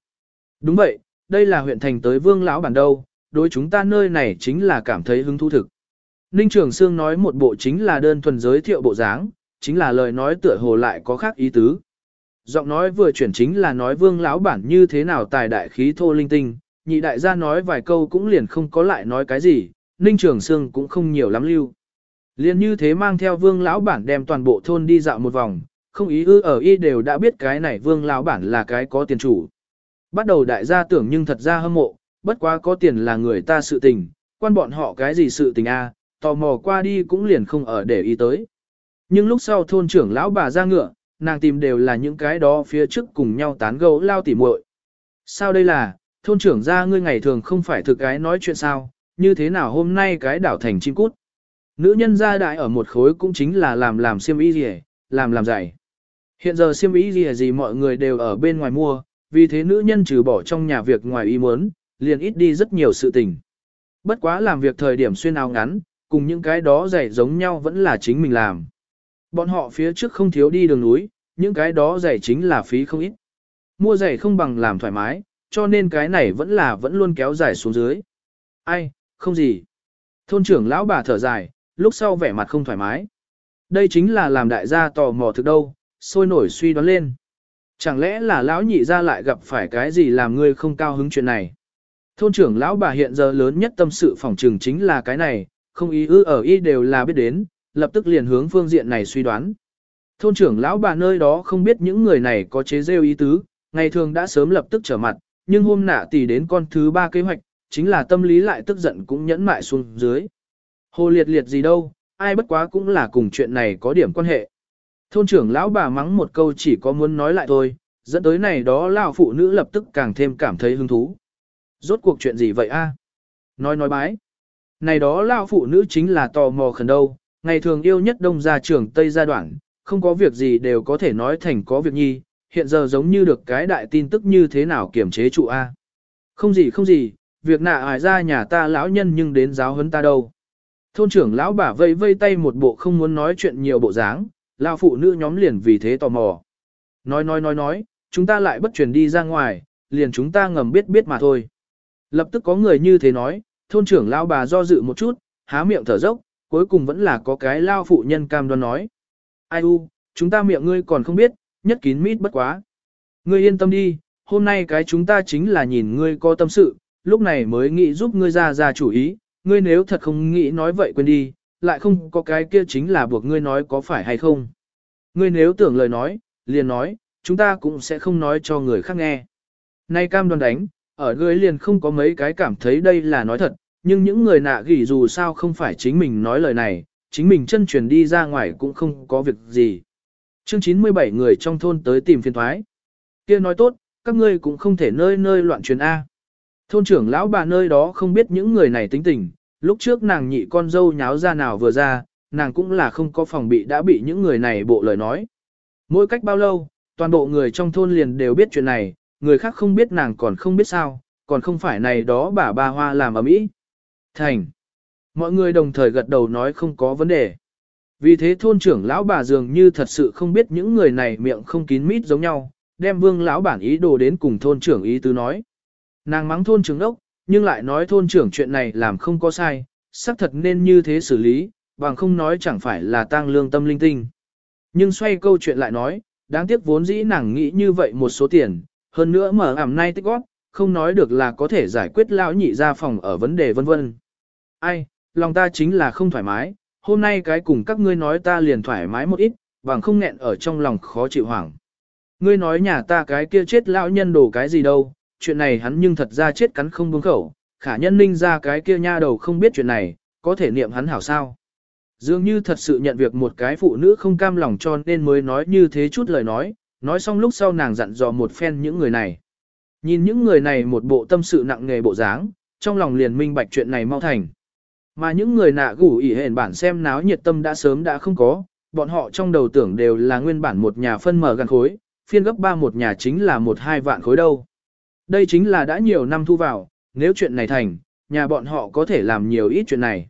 Đúng vậy, đây là huyện thành tới vương lão bản đâu, đối chúng ta nơi này chính là cảm thấy hứng thú thực. Ninh Trường Sương nói một bộ chính là đơn thuần giới thiệu bộ dáng, chính là lời nói tựa hồ lại có khác ý tứ. Giọng nói vừa chuyển chính là nói vương lão bản như thế nào tài đại khí thô linh tinh, nhị đại gia nói vài câu cũng liền không có lại nói cái gì, Ninh Trường Sương cũng không nhiều lắm lưu. Liên như thế mang theo vương lão bản đem toàn bộ thôn đi dạo một vòng, không ý ư ở y đều đã biết cái này vương lão bản là cái có tiền chủ. Bắt đầu đại gia tưởng nhưng thật ra hâm mộ, bất quá có tiền là người ta sự tình, quan bọn họ cái gì sự tình a, tò mò qua đi cũng liền không ở để ý tới. Nhưng lúc sau thôn trưởng lão bà ra ngựa, nàng tìm đều là những cái đó phía trước cùng nhau tán gẫu lao tỉ muội. Sao đây là, thôn trưởng ra ngươi ngày thường không phải thực cái nói chuyện sao, như thế nào hôm nay cái đảo thành chim cút. Nữ nhân gia đại ở một khối cũng chính là làm làm xiêm y gì, làm làm giày. Hiện giờ xiêm y gì gì mọi người đều ở bên ngoài mua, vì thế nữ nhân trừ bỏ trong nhà việc ngoài ý muốn, liền ít đi rất nhiều sự tình. Bất quá làm việc thời điểm xuyên áo ngắn, cùng những cái đó giày giống nhau vẫn là chính mình làm. Bọn họ phía trước không thiếu đi đường núi, những cái đó giày chính là phí không ít. Mua giày không bằng làm thoải mái, cho nên cái này vẫn là vẫn luôn kéo dài xuống dưới. Ai, không gì. Thôn trưởng lão bà thở dài, lúc sau vẻ mặt không thoải mái. Đây chính là làm đại gia tò mò thực đâu, sôi nổi suy đoán lên. Chẳng lẽ là lão nhị gia lại gặp phải cái gì làm ngươi không cao hứng chuyện này? Thôn trưởng lão bà hiện giờ lớn nhất tâm sự phòng trường chính là cái này, không ý ư ở y đều là biết đến, lập tức liền hướng phương diện này suy đoán. Thôn trưởng lão bà nơi đó không biết những người này có chế rêu ý tứ, ngày thường đã sớm lập tức trở mặt, nhưng hôm nạ tỷ đến con thứ ba kế hoạch, chính là tâm lý lại tức giận cũng nhẫn mại xuống dưới. Hồ liệt liệt gì đâu, ai bất quá cũng là cùng chuyện này có điểm quan hệ. Thôn trưởng lão bà mắng một câu chỉ có muốn nói lại thôi, dẫn tới này đó lão phụ nữ lập tức càng thêm cảm thấy hứng thú. Rốt cuộc chuyện gì vậy a? Nói nói bái. Này đó lão phụ nữ chính là tò mò khẩn đâu, ngày thường yêu nhất đông gia trưởng Tây gia đoạn, không có việc gì đều có thể nói thành có việc nhi, hiện giờ giống như được cái đại tin tức như thế nào kiểm chế trụ A. Không gì không gì, việc nạ ải ra nhà ta lão nhân nhưng đến giáo huấn ta đâu. Thôn trưởng lão bà vây vây tay một bộ không muốn nói chuyện nhiều bộ dáng, lão phụ nữ nhóm liền vì thế tò mò. Nói nói nói nói, chúng ta lại bất truyền đi ra ngoài, liền chúng ta ngầm biết biết mà thôi. Lập tức có người như thế nói, thôn trưởng lão bà do dự một chút, há miệng thở dốc, cuối cùng vẫn là có cái lao phụ nhân cam đoan nói. Ai u, chúng ta miệng ngươi còn không biết, nhất kín mít bất quá. Ngươi yên tâm đi, hôm nay cái chúng ta chính là nhìn ngươi có tâm sự, lúc này mới nghĩ giúp ngươi ra ra chủ ý, ngươi nếu thật không nghĩ nói vậy quên đi, lại không có cái kia chính là buộc ngươi nói có phải hay không. Ngươi nếu tưởng lời nói, liền nói, chúng ta cũng sẽ không nói cho người khác nghe. Nay cam đoan đánh, ở ngươi liền không có mấy cái cảm thấy đây là nói thật, nhưng những người nạ gỉ dù sao không phải chính mình nói lời này, chính mình chân truyền đi ra ngoài cũng không có việc gì. Chương 97 người trong thôn tới tìm phiên thoái. kia nói tốt, các ngươi cũng không thể nơi nơi loạn truyền A. Thôn trưởng lão bà nơi đó không biết những người này tính tình, lúc trước nàng nhị con dâu nháo ra nào vừa ra, nàng cũng là không có phòng bị đã bị những người này bộ lời nói. Mỗi cách bao lâu, toàn bộ người trong thôn liền đều biết chuyện này, người khác không biết nàng còn không biết sao, còn không phải này đó bà ba hoa làm ở mỹ. Thành. Mọi người đồng thời gật đầu nói không có vấn đề. Vì thế thôn trưởng lão bà dường như thật sự không biết những người này miệng không kín mít giống nhau, đem vương lão bản ý đồ đến cùng thôn trưởng ý tứ nói. Nàng mắng thôn trưởng đốc, nhưng lại nói thôn trưởng chuyện này làm không có sai, xác thật nên như thế xử lý, bằng không nói chẳng phải là tang lương tâm linh tinh. Nhưng xoay câu chuyện lại nói, đáng tiếc vốn dĩ nàng nghĩ như vậy một số tiền, hơn nữa mở ảm nay tích góp, không nói được là có thể giải quyết lão nhị ra phòng ở vấn đề vân vân. Ai, lòng ta chính là không thoải mái, hôm nay cái cùng các ngươi nói ta liền thoải mái một ít, bằng không nghẹn ở trong lòng khó chịu hoảng. Ngươi nói nhà ta cái kia chết lão nhân đổ cái gì đâu, chuyện này hắn nhưng thật ra chết cắn không buông khẩu, khả nhân ninh ra cái kia nha đầu không biết chuyện này, có thể niệm hắn hảo sao. Dường như thật sự nhận việc một cái phụ nữ không cam lòng cho nên mới nói như thế chút lời nói, nói xong lúc sau nàng dặn dò một phen những người này. Nhìn những người này một bộ tâm sự nặng nghề bộ dáng, trong lòng liền minh bạch chuyện này mau thành. Mà những người nạ gủ ỉ hển bản xem náo nhiệt tâm đã sớm đã không có, bọn họ trong đầu tưởng đều là nguyên bản một nhà phân mở gần khối, phiên gấp ba một nhà chính là một hai vạn khối đâu. Đây chính là đã nhiều năm thu vào, nếu chuyện này thành, nhà bọn họ có thể làm nhiều ít chuyện này.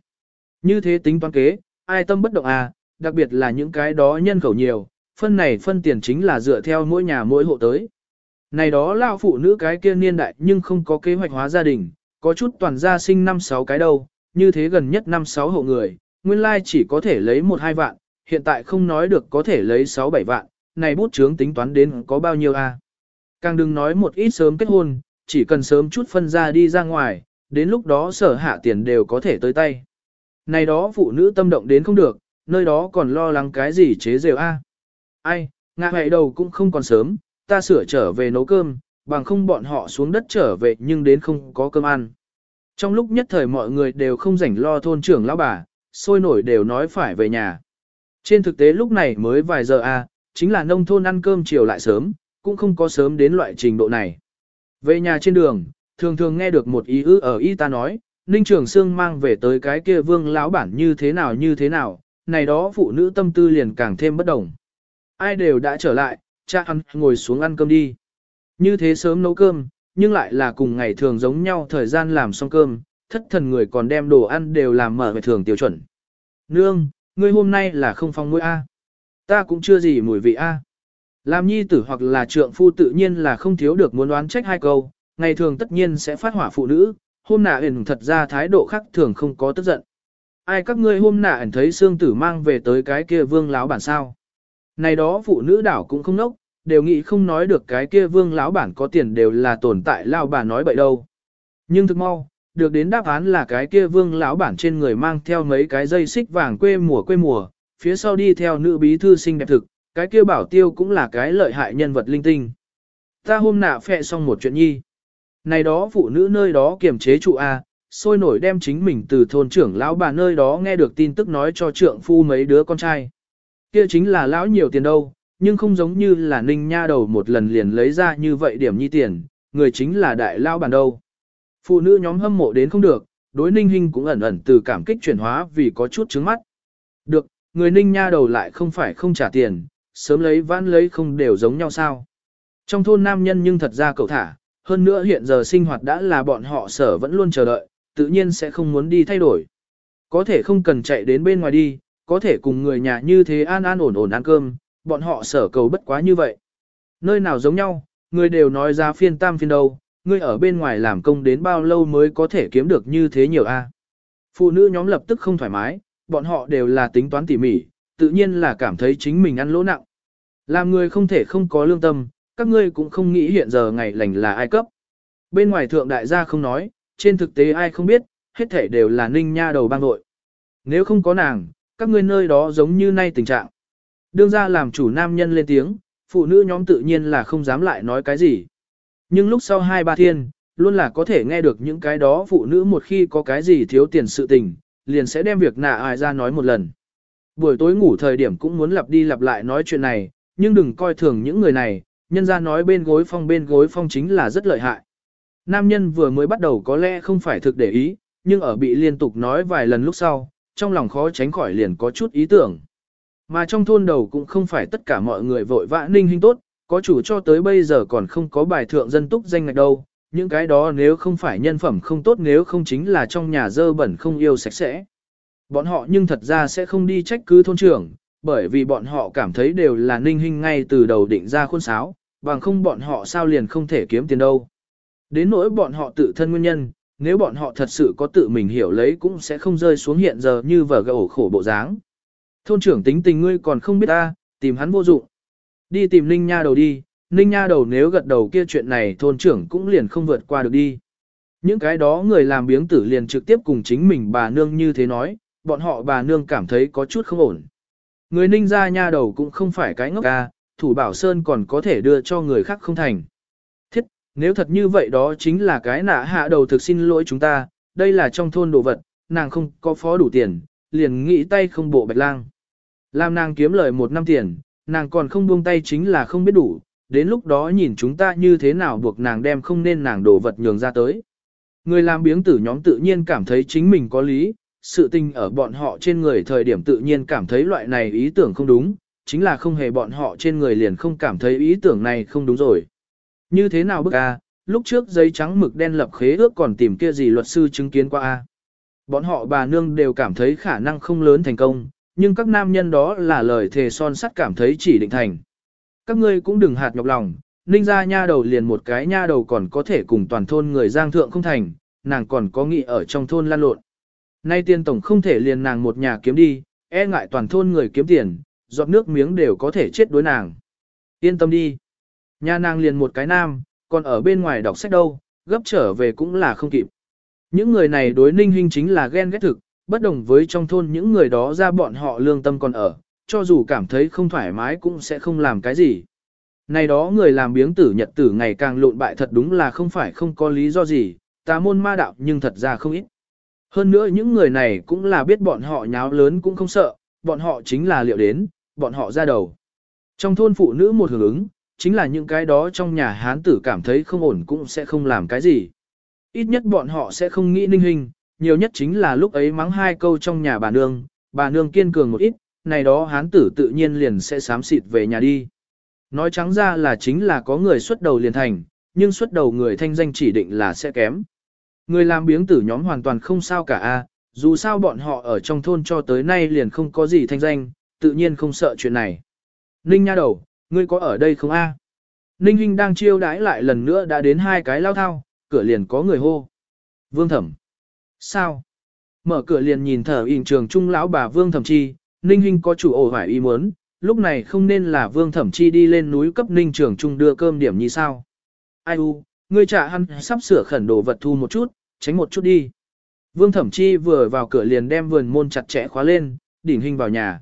Như thế tính toán kế, ai tâm bất động à, đặc biệt là những cái đó nhân khẩu nhiều, phân này phân tiền chính là dựa theo mỗi nhà mỗi hộ tới. Này đó lao phụ nữ cái kia niên đại nhưng không có kế hoạch hóa gia đình, có chút toàn gia sinh năm sáu cái đâu, như thế gần nhất năm sáu hộ người, nguyên lai chỉ có thể lấy một hai vạn, hiện tại không nói được có thể lấy sáu bảy vạn, này bút chướng tính toán đến có bao nhiêu a? À? Càng đừng nói một ít sớm kết hôn, chỉ cần sớm chút phân ra đi ra ngoài, đến lúc đó sở hạ tiền đều có thể tới tay. Này đó phụ nữ tâm động đến không được, nơi đó còn lo lắng cái gì chế rều a? Ai, ngạ hệ đầu cũng không còn sớm, ta sửa trở về nấu cơm, bằng không bọn họ xuống đất trở về nhưng đến không có cơm ăn. Trong lúc nhất thời mọi người đều không rảnh lo thôn trưởng lão bà, sôi nổi đều nói phải về nhà. Trên thực tế lúc này mới vài giờ a, chính là nông thôn ăn cơm chiều lại sớm, cũng không có sớm đến loại trình độ này. Về nhà trên đường, thường thường nghe được một ý ư ở y ta nói, Ninh Trường Sương mang về tới cái kia vương lão bản như thế nào như thế nào, này đó phụ nữ tâm tư liền càng thêm bất đồng. Ai đều đã trở lại, cha ăn ngồi xuống ăn cơm đi. Như thế sớm nấu cơm, nhưng lại là cùng ngày thường giống nhau thời gian làm xong cơm, thất thần người còn đem đồ ăn đều làm mở về thường tiêu chuẩn. Nương, ngươi hôm nay là không phong mũi A. Ta cũng chưa gì mùi vị A. Làm nhi tử hoặc là trượng phu tự nhiên là không thiếu được muốn đoán trách hai câu, ngày thường tất nhiên sẽ phát hỏa phụ nữ, hôm nạ ẩn thật ra thái độ khác thường không có tức giận. Ai các ngươi hôm nạ ẩn thấy xương tử mang về tới cái kia vương láo bản sao. Này đó phụ nữ đảo cũng không nốc, đều nghĩ không nói được cái kia vương láo bản có tiền đều là tồn tại lao bà nói bậy đâu. Nhưng thực mau, được đến đáp án là cái kia vương lão bản trên người mang theo mấy cái dây xích vàng quê mùa quê mùa, phía sau đi theo nữ bí thư sinh đẹp thực, cái kia bảo tiêu cũng là cái lợi hại nhân vật linh tinh. Ta hôm nạ phẹ xong một chuyện nhi. Này đó phụ nữ nơi đó kiềm chế trụ A, sôi nổi đem chính mình từ thôn trưởng lão bà nơi đó nghe được tin tức nói cho trượng phu mấy đứa con trai. Kia chính là lão nhiều tiền đâu, nhưng không giống như là ninh nha đầu một lần liền lấy ra như vậy điểm nhi tiền, người chính là đại lão bản đâu. Phụ nữ nhóm hâm mộ đến không được, đối ninh hình cũng ẩn ẩn từ cảm kích chuyển hóa vì có chút trứng mắt. Được, người ninh nha đầu lại không phải không trả tiền, sớm lấy vãn lấy không đều giống nhau sao. Trong thôn nam nhân nhưng thật ra cậu thả, hơn nữa hiện giờ sinh hoạt đã là bọn họ sở vẫn luôn chờ đợi, tự nhiên sẽ không muốn đi thay đổi. Có thể không cần chạy đến bên ngoài đi, có thể cùng người nhà như thế an an ổn ổn ăn cơm, bọn họ sở cầu bất quá như vậy. Nơi nào giống nhau, người đều nói ra phiên tam phiên đâu, người ở bên ngoài làm công đến bao lâu mới có thể kiếm được như thế nhiều a? Phụ nữ nhóm lập tức không thoải mái, bọn họ đều là tính toán tỉ mỉ, tự nhiên là cảm thấy chính mình ăn lỗ nặng. Làm người không thể không có lương tâm, các ngươi cũng không nghĩ hiện giờ ngày lành là ai cấp. Bên ngoài thượng đại gia không nói, trên thực tế ai không biết, hết thể đều là ninh nha đầu bang nội. Nếu không có nàng, các ngươi nơi đó giống như nay tình trạng. Đương ra làm chủ nam nhân lên tiếng, phụ nữ nhóm tự nhiên là không dám lại nói cái gì. Nhưng lúc sau hai ba thiên, luôn là có thể nghe được những cái đó phụ nữ một khi có cái gì thiếu tiền sự tình, liền sẽ đem việc nạ ai ra nói một lần. Buổi tối ngủ thời điểm cũng muốn lặp đi lặp lại nói chuyện này, nhưng đừng coi thường những người này, nhân ra nói bên gối phong bên gối phong chính là rất lợi hại. Nam nhân vừa mới bắt đầu có lẽ không phải thực để ý, nhưng ở bị liên tục nói vài lần lúc sau, trong lòng khó tránh khỏi liền có chút ý tưởng. Mà trong thôn đầu cũng không phải tất cả mọi người vội vã ninh hình tốt, có chủ cho tới bây giờ còn không có bài thượng dân túc danh ngạch đâu, những cái đó nếu không phải nhân phẩm không tốt nếu không chính là trong nhà dơ bẩn không yêu sạch sẽ. Bọn họ nhưng thật ra sẽ không đi trách cứ thôn trưởng, bởi vì bọn họ cảm thấy đều là ninh hình ngay từ đầu định ra khuôn sáo, bằng không bọn họ sao liền không thể kiếm tiền đâu. Đến nỗi bọn họ tự thân nguyên nhân, nếu bọn họ thật sự có tự mình hiểu lấy cũng sẽ không rơi xuống hiện giờ như vở gậu khổ bộ dáng. Thôn trưởng tính tình ngươi còn không biết ta, tìm hắn vô dụng. Đi tìm Ninh Nha đầu đi, Ninh Nha đầu nếu gật đầu kia chuyện này thôn trưởng cũng liền không vượt qua được đi. Những cái đó người làm biếng tử liền trực tiếp cùng chính mình bà nương như thế nói, bọn họ bà nương cảm thấy có chút không ổn. Người Ninh gia nha đầu cũng không phải cái ngốc ca, thủ bảo sơn còn có thể đưa cho người khác không thành. Thiết, nếu thật như vậy đó chính là cái nạ hạ đầu thực xin lỗi chúng ta, đây là trong thôn đồ vật, nàng không có phó đủ tiền, liền nghĩ tay không bộ bạch lang. Làm nàng kiếm lời một năm tiền, nàng còn không buông tay chính là không biết đủ, đến lúc đó nhìn chúng ta như thế nào buộc nàng đem không nên nàng đồ vật nhường ra tới. Người làm biếng tử nhóm tự nhiên cảm thấy chính mình có lý, sự tình ở bọn họ trên người thời điểm tự nhiên cảm thấy loại này ý tưởng không đúng, chính là không hề bọn họ trên người liền không cảm thấy ý tưởng này không đúng rồi. Như thế nào bức a? lúc trước giấy trắng mực đen lập khế ước còn tìm kia gì luật sư chứng kiến qua a. Bọn họ bà nương đều cảm thấy khả năng không lớn thành công, nhưng các nam nhân đó là lời thề son sắt cảm thấy chỉ định thành. Các ngươi cũng đừng hạt nhọc lòng, ninh ra nha đầu liền một cái nha đầu còn có thể cùng toàn thôn người giang thượng không thành, nàng còn có nghị ở trong thôn lan lộn. Nay tiên tổng không thể liền nàng một nhà kiếm đi, e ngại toàn thôn người kiếm tiền, giọt nước miếng đều có thể chết đối nàng. Yên tâm đi. Nhà nàng liền một cái nam, còn ở bên ngoài đọc sách đâu, gấp trở về cũng là không kịp. Những người này đối ninh hình chính là ghen ghét thực, bất đồng với trong thôn những người đó ra bọn họ lương tâm còn ở, cho dù cảm thấy không thoải mái cũng sẽ không làm cái gì. Này đó người làm biếng tử nhật tử ngày càng lộn bại thật đúng là không phải không có lý do gì, ta môn ma đạo nhưng thật ra không ít. Hơn nữa những người này cũng là biết bọn họ nháo lớn cũng không sợ, bọn họ chính là liệu đến, bọn họ ra đầu. Trong thôn phụ nữ một hưởng ứng, chính là những cái đó trong nhà hán tử cảm thấy không ổn cũng sẽ không làm cái gì. Ít nhất bọn họ sẽ không nghĩ ninh hình, nhiều nhất chính là lúc ấy mắng hai câu trong nhà bà nương, bà nương kiên cường một ít, này đó hán tử tự nhiên liền sẽ sám xịt về nhà đi. Nói trắng ra là chính là có người xuất đầu liền thành, nhưng xuất đầu người thanh danh chỉ định là sẽ kém. Người làm biếng tử nhóm hoàn toàn không sao cả a, dù sao bọn họ ở trong thôn cho tới nay liền không có gì thanh danh, tự nhiên không sợ chuyện này. Ninh nha đầu, ngươi có ở đây không a? Ninh Hinh đang chiêu đãi lại lần nữa đã đến hai cái lao thao, cửa liền có người hô. Vương Thẩm. Sao? Mở cửa liền nhìn thở in trường trung lão bà Vương Thẩm Chi, Ninh Hinh có chủ ổ hoài ý muốn, lúc này không nên là Vương Thẩm Chi đi lên núi cấp Ninh Trường Trung đưa cơm điểm như sao. Ai u, ngươi trả hắn sắp sửa khẩn đồ vật thu một chút, tránh một chút đi. Vương Thẩm Chi vừa vào cửa liền đem vườn môn chặt chẽ khóa lên, đỉnh hình vào nhà.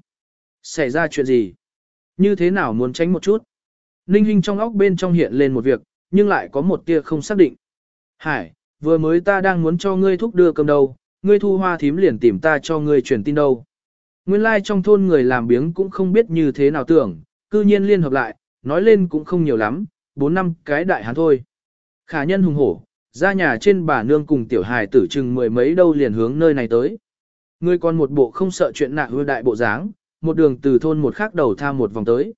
Xảy ra chuyện gì? Như thế nào muốn tránh một chút? Ninh Hinh trong óc bên trong hiện lên một việc, nhưng lại có một tia không xác định. Hải, vừa mới ta đang muốn cho ngươi thúc đưa cơm đâu, ngươi thu hoa thím liền tìm ta cho ngươi truyền tin đâu. Nguyên lai like trong thôn người làm biếng cũng không biết như thế nào tưởng, cư nhiên liên hợp lại, nói lên cũng không nhiều lắm, bốn năm cái đại hán thôi. Khả nhân hùng hổ, ra nhà trên bà nương cùng tiểu hài tử chừng mười mấy đâu liền hướng nơi này tới. Ngươi còn một bộ không sợ chuyện nạ hư đại bộ dáng, một đường từ thôn một khác đầu tham một vòng tới.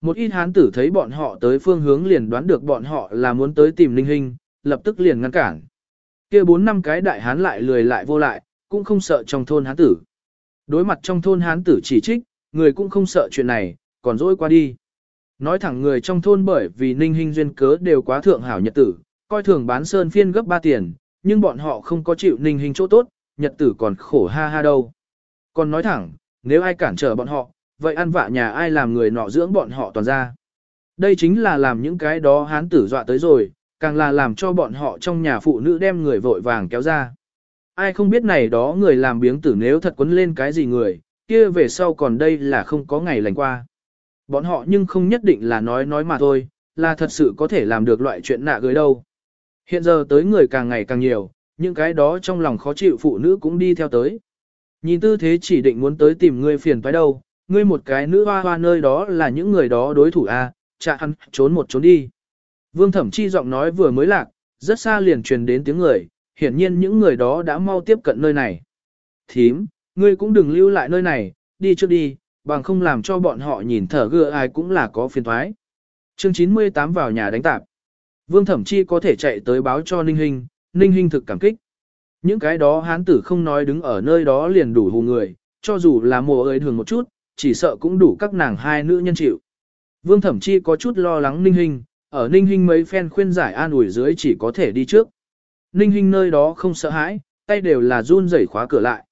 Một ít hán tử thấy bọn họ tới phương hướng liền đoán được bọn họ là muốn tới tìm linh hình, lập tức liền ngăn cản. kia bốn năm cái đại hán lại lười lại vô lại, cũng không sợ trong thôn hán tử. Đối mặt trong thôn hán tử chỉ trích, người cũng không sợ chuyện này, còn dỗi qua đi. Nói thẳng người trong thôn bởi vì ninh hình duyên cớ đều quá thượng hảo nhật tử, coi thường bán sơn phiên gấp 3 tiền, nhưng bọn họ không có chịu ninh hình chỗ tốt, nhật tử còn khổ ha ha đâu. Còn nói thẳng, nếu ai cản trở bọn họ, vậy ăn vạ nhà ai làm người nọ dưỡng bọn họ toàn ra. Đây chính là làm những cái đó hán tử dọa tới rồi, càng là làm cho bọn họ trong nhà phụ nữ đem người vội vàng kéo ra. Ai không biết này đó người làm biếng tử nếu thật quấn lên cái gì người, kia về sau còn đây là không có ngày lành qua. Bọn họ nhưng không nhất định là nói nói mà thôi, là thật sự có thể làm được loại chuyện nạ gửi đâu. Hiện giờ tới người càng ngày càng nhiều, những cái đó trong lòng khó chịu phụ nữ cũng đi theo tới. Nhìn tư thế chỉ định muốn tới tìm ngươi phiền phải đâu, ngươi một cái nữ hoa hoa nơi đó là những người đó đối thủ a, à, chạ hắn, trốn một trốn đi. Vương Thẩm Chi giọng nói vừa mới lạc, rất xa liền truyền đến tiếng người, hiển nhiên những người đó đã mau tiếp cận nơi này. Thím, ngươi cũng đừng lưu lại nơi này, đi trước đi, bằng không làm cho bọn họ nhìn thở gưa ai cũng là có phiền thoái. Chương 98 vào nhà đánh tạp. Vương Thẩm Chi có thể chạy tới báo cho Ninh Hinh, Ninh Hinh thực cảm kích. Những cái đó hán tử không nói đứng ở nơi đó liền đủ hù người, cho dù là mùa ơi thường một chút, chỉ sợ cũng đủ các nàng hai nữ nhân chịu. Vương Thẩm Chi có chút lo lắng Ninh Hinh, ở Ninh Hinh mấy phen khuyên giải an ủi dưới chỉ có thể đi trước. Ninh Hinh nơi đó không sợ hãi, tay đều là run rẩy khóa cửa lại.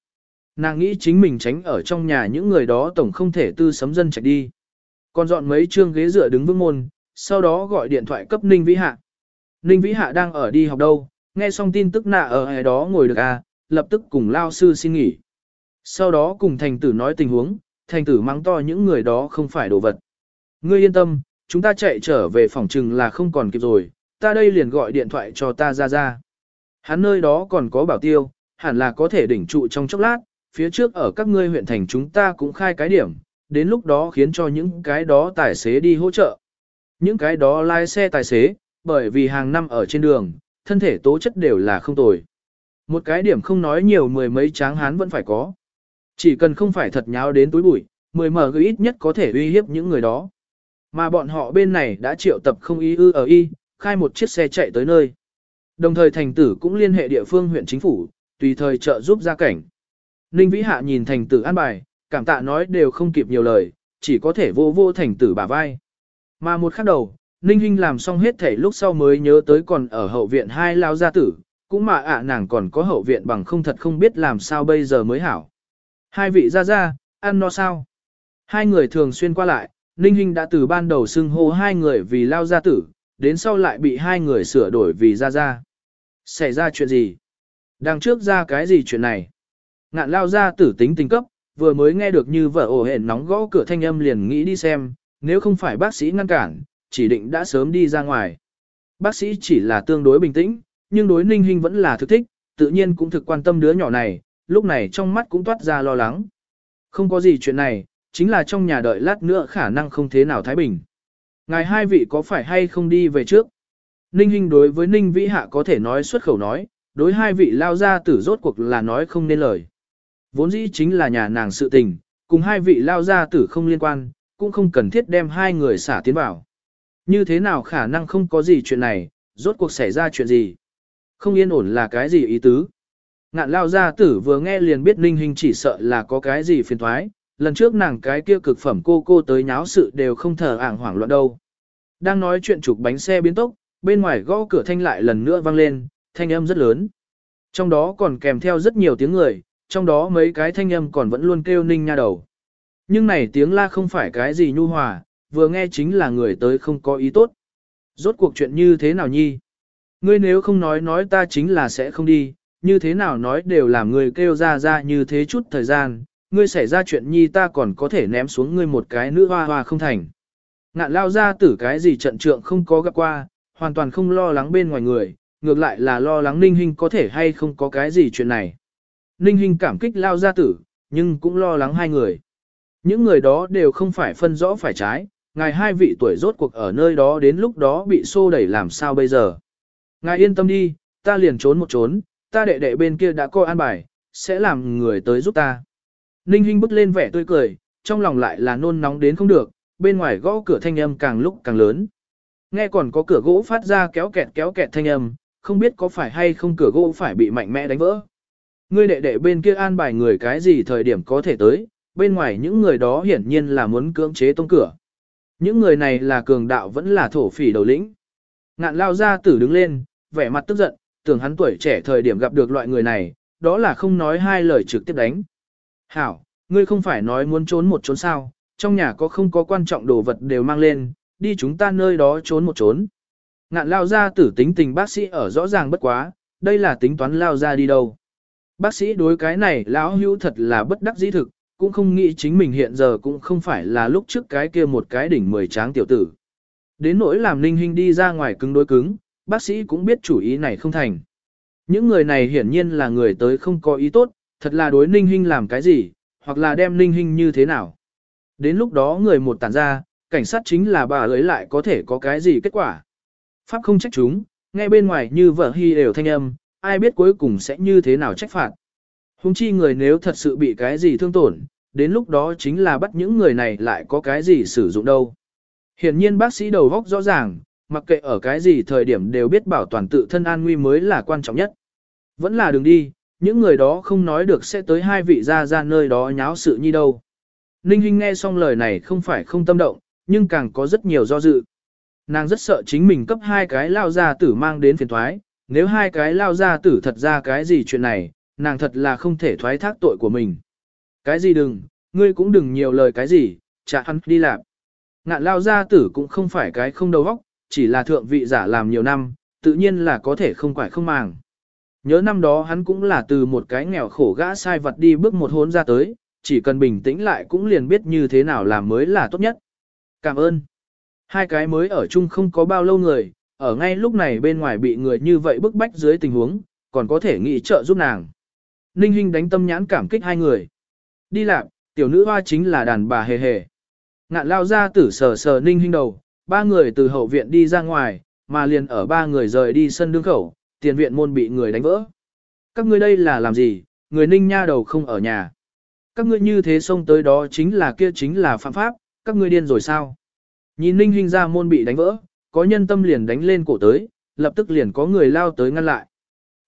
Nàng nghĩ chính mình tránh ở trong nhà những người đó tổng không thể tư sấm dân chạy đi. Còn dọn mấy trương ghế dựa đứng vững môn, sau đó gọi điện thoại cấp Ninh Vĩ Hạ. Ninh Vĩ Hạ đang ở đi học đâu, nghe xong tin tức nạ ở ai đó ngồi được à, lập tức cùng lao sư xin nghỉ. Sau đó cùng thành tử nói tình huống, thành tử mắng to những người đó không phải đồ vật. Ngươi yên tâm, chúng ta chạy trở về phòng trừng là không còn kịp rồi, ta đây liền gọi điện thoại cho ta ra ra. Hắn nơi đó còn có bảo tiêu, hẳn là có thể đỉnh trụ trong chốc lát, phía trước ở các ngươi huyện thành chúng ta cũng khai cái điểm, đến lúc đó khiến cho những cái đó tài xế đi hỗ trợ. Những cái đó lái xe tài xế, bởi vì hàng năm ở trên đường, thân thể tố chất đều là không tồi. Một cái điểm không nói nhiều mười mấy tráng hán vẫn phải có. Chỉ cần không phải thật nháo đến túi bụi, mười mở ít nhất có thể uy hiếp những người đó. Mà bọn họ bên này đã triệu tập không ý ư ở y, khai một chiếc xe chạy tới nơi. Đồng thời thành tử cũng liên hệ địa phương huyện chính phủ, tùy thời trợ giúp gia cảnh. Ninh Vĩ Hạ nhìn thành tử an bài, cảm tạ nói đều không kịp nhiều lời, chỉ có thể vô vô thành tử bả vai. Mà một khắc đầu, Ninh Hinh làm xong hết thể lúc sau mới nhớ tới còn ở hậu viện hai lao gia tử, cũng mà ạ à, nàng còn có hậu viện bằng không thật không biết làm sao bây giờ mới hảo. Hai vị ra ra, ăn no sao? Hai người thường xuyên qua lại, Ninh Hinh đã từ ban đầu xưng hô hai người vì lao gia tử, đến sau lại bị hai người sửa đổi vì ra ra. Xảy ra chuyện gì? Đằng trước ra cái gì chuyện này? Ngạn lao gia tử tính tình cấp, vừa mới nghe được như vợ ổ hển nóng gõ cửa thanh âm liền nghĩ đi xem, nếu không phải bác sĩ ngăn cản, chỉ định đã sớm đi ra ngoài. Bác sĩ chỉ là tương đối bình tĩnh, nhưng đối ninh hình vẫn là thực thích, tự nhiên cũng thực quan tâm đứa nhỏ này, lúc này trong mắt cũng toát ra lo lắng. Không có gì chuyện này, chính là trong nhà đợi lát nữa khả năng không thế nào thái bình. Ngài hai vị có phải hay không đi về trước? Ninh Hinh đối với Ninh Vĩ Hạ có thể nói xuất khẩu nói, đối hai vị lao ra tử rốt cuộc là nói không nên lời. Vốn dĩ chính là nhà nàng sự tình, cùng hai vị lao ra tử không liên quan, cũng không cần thiết đem hai người xả tiến vào. Như thế nào khả năng không có gì chuyện này, rốt cuộc xảy ra chuyện gì? Không yên ổn là cái gì ý tứ? Ngạn lao gia tử vừa nghe liền biết ninh hình chỉ sợ là có cái gì phiền thoái, lần trước nàng cái kia cực phẩm cô cô tới nháo sự đều không thở ảng hoảng loạn đâu. Đang nói chuyện trục bánh xe biến tốc, bên ngoài gõ cửa thanh lại lần nữa vang lên, thanh âm rất lớn. Trong đó còn kèm theo rất nhiều tiếng người, trong đó mấy cái thanh âm còn vẫn luôn kêu ninh nha đầu. Nhưng này tiếng la không phải cái gì nhu hòa, vừa nghe chính là người tới không có ý tốt. Rốt cuộc chuyện như thế nào nhi? Ngươi nếu không nói nói ta chính là sẽ không đi, như thế nào nói đều làm người kêu ra ra như thế chút thời gian, ngươi xảy ra chuyện nhi ta còn có thể ném xuống ngươi một cái nữ hoa hoa không thành. Ngạn lao ra tử cái gì trận trượng không có gặp qua, hoàn toàn không lo lắng bên ngoài người, ngược lại là lo lắng ninh hình có thể hay không có cái gì chuyện này. Ninh hình cảm kích lao ra tử, nhưng cũng lo lắng hai người. Những người đó đều không phải phân rõ phải trái, ngài hai vị tuổi rốt cuộc ở nơi đó đến lúc đó bị xô đẩy làm sao bây giờ. Ngài yên tâm đi, ta liền trốn một trốn, ta đệ đệ bên kia đã coi an bài, sẽ làm người tới giúp ta. Ninh Hinh bước lên vẻ tươi cười, trong lòng lại là nôn nóng đến không được, bên ngoài gõ cửa thanh âm càng lúc càng lớn. Nghe còn có cửa gỗ phát ra kéo kẹt kéo kẹt thanh âm, không biết có phải hay không cửa gỗ phải bị mạnh mẽ đánh vỡ. Ngươi đệ đệ bên kia an bài người cái gì thời điểm có thể tới, bên ngoài những người đó hiển nhiên là muốn cưỡng chế tông cửa. Những người này là cường đạo vẫn là thổ phỉ đầu lĩnh. Ngạn lao ra tử đứng lên, vẻ mặt tức giận, tưởng hắn tuổi trẻ thời điểm gặp được loại người này, đó là không nói hai lời trực tiếp đánh. Hảo, ngươi không phải nói muốn trốn một trốn sao, trong nhà có không có quan trọng đồ vật đều mang lên, đi chúng ta nơi đó trốn một trốn. Ngạn lao ra tử tính tình bác sĩ ở rõ ràng bất quá, đây là tính toán lao ra đi đâu. Bác sĩ đối cái này lão hữu thật là bất đắc dĩ thực, cũng không nghĩ chính mình hiện giờ cũng không phải là lúc trước cái kia một cái đỉnh mười tráng tiểu tử. Đến nỗi làm ninh Hinh đi ra ngoài cứng đối cứng, bác sĩ cũng biết chủ ý này không thành. Những người này hiển nhiên là người tới không có ý tốt, thật là đối ninh Hinh làm cái gì, hoặc là đem ninh Hinh như thế nào. Đến lúc đó người một tản ra, cảnh sát chính là bà ấy lại có thể có cái gì kết quả. Pháp không trách chúng, nghe bên ngoài như vợ hy đều thanh âm, ai biết cuối cùng sẽ như thế nào trách phạt. Hùng chi người nếu thật sự bị cái gì thương tổn, đến lúc đó chính là bắt những người này lại có cái gì sử dụng đâu. Hiển nhiên bác sĩ đầu góc rõ ràng, mặc kệ ở cái gì thời điểm đều biết bảo toàn tự thân an nguy mới là quan trọng nhất. Vẫn là đường đi, những người đó không nói được sẽ tới hai vị ra ra nơi đó nháo sự như đâu. Ninh Hinh nghe xong lời này không phải không tâm động, nhưng càng có rất nhiều do dự. Nàng rất sợ chính mình cấp hai cái lao gia tử mang đến phiền thoái, nếu hai cái lao gia tử thật ra cái gì chuyện này, nàng thật là không thể thoái thác tội của mình. Cái gì đừng, ngươi cũng đừng nhiều lời cái gì, trả hắn đi làm. Ngạn lao gia tử cũng không phải cái không đầu óc, chỉ là thượng vị giả làm nhiều năm, tự nhiên là có thể không quải không màng. Nhớ năm đó hắn cũng là từ một cái nghèo khổ gã sai vật đi bước một hôn ra tới, chỉ cần bình tĩnh lại cũng liền biết như thế nào làm mới là tốt nhất. Cảm ơn. Hai cái mới ở chung không có bao lâu người, ở ngay lúc này bên ngoài bị người như vậy bức bách dưới tình huống, còn có thể nghĩ trợ giúp nàng. Ninh Hinh đánh tâm nhãn cảm kích hai người. Đi lạc, tiểu nữ hoa chính là đàn bà hề hề. Ngạn lao ra tử sờ sờ Ninh Hinh đầu, ba người từ hậu viện đi ra ngoài, mà liền ở ba người rời đi sân đương khẩu, tiền viện môn bị người đánh vỡ. Các ngươi đây là làm gì, người Ninh nha đầu không ở nhà. Các ngươi như thế xông tới đó chính là kia chính là phạm pháp, các ngươi điên rồi sao? Nhìn Ninh Hinh ra môn bị đánh vỡ, có nhân tâm liền đánh lên cổ tới, lập tức liền có người lao tới ngăn lại.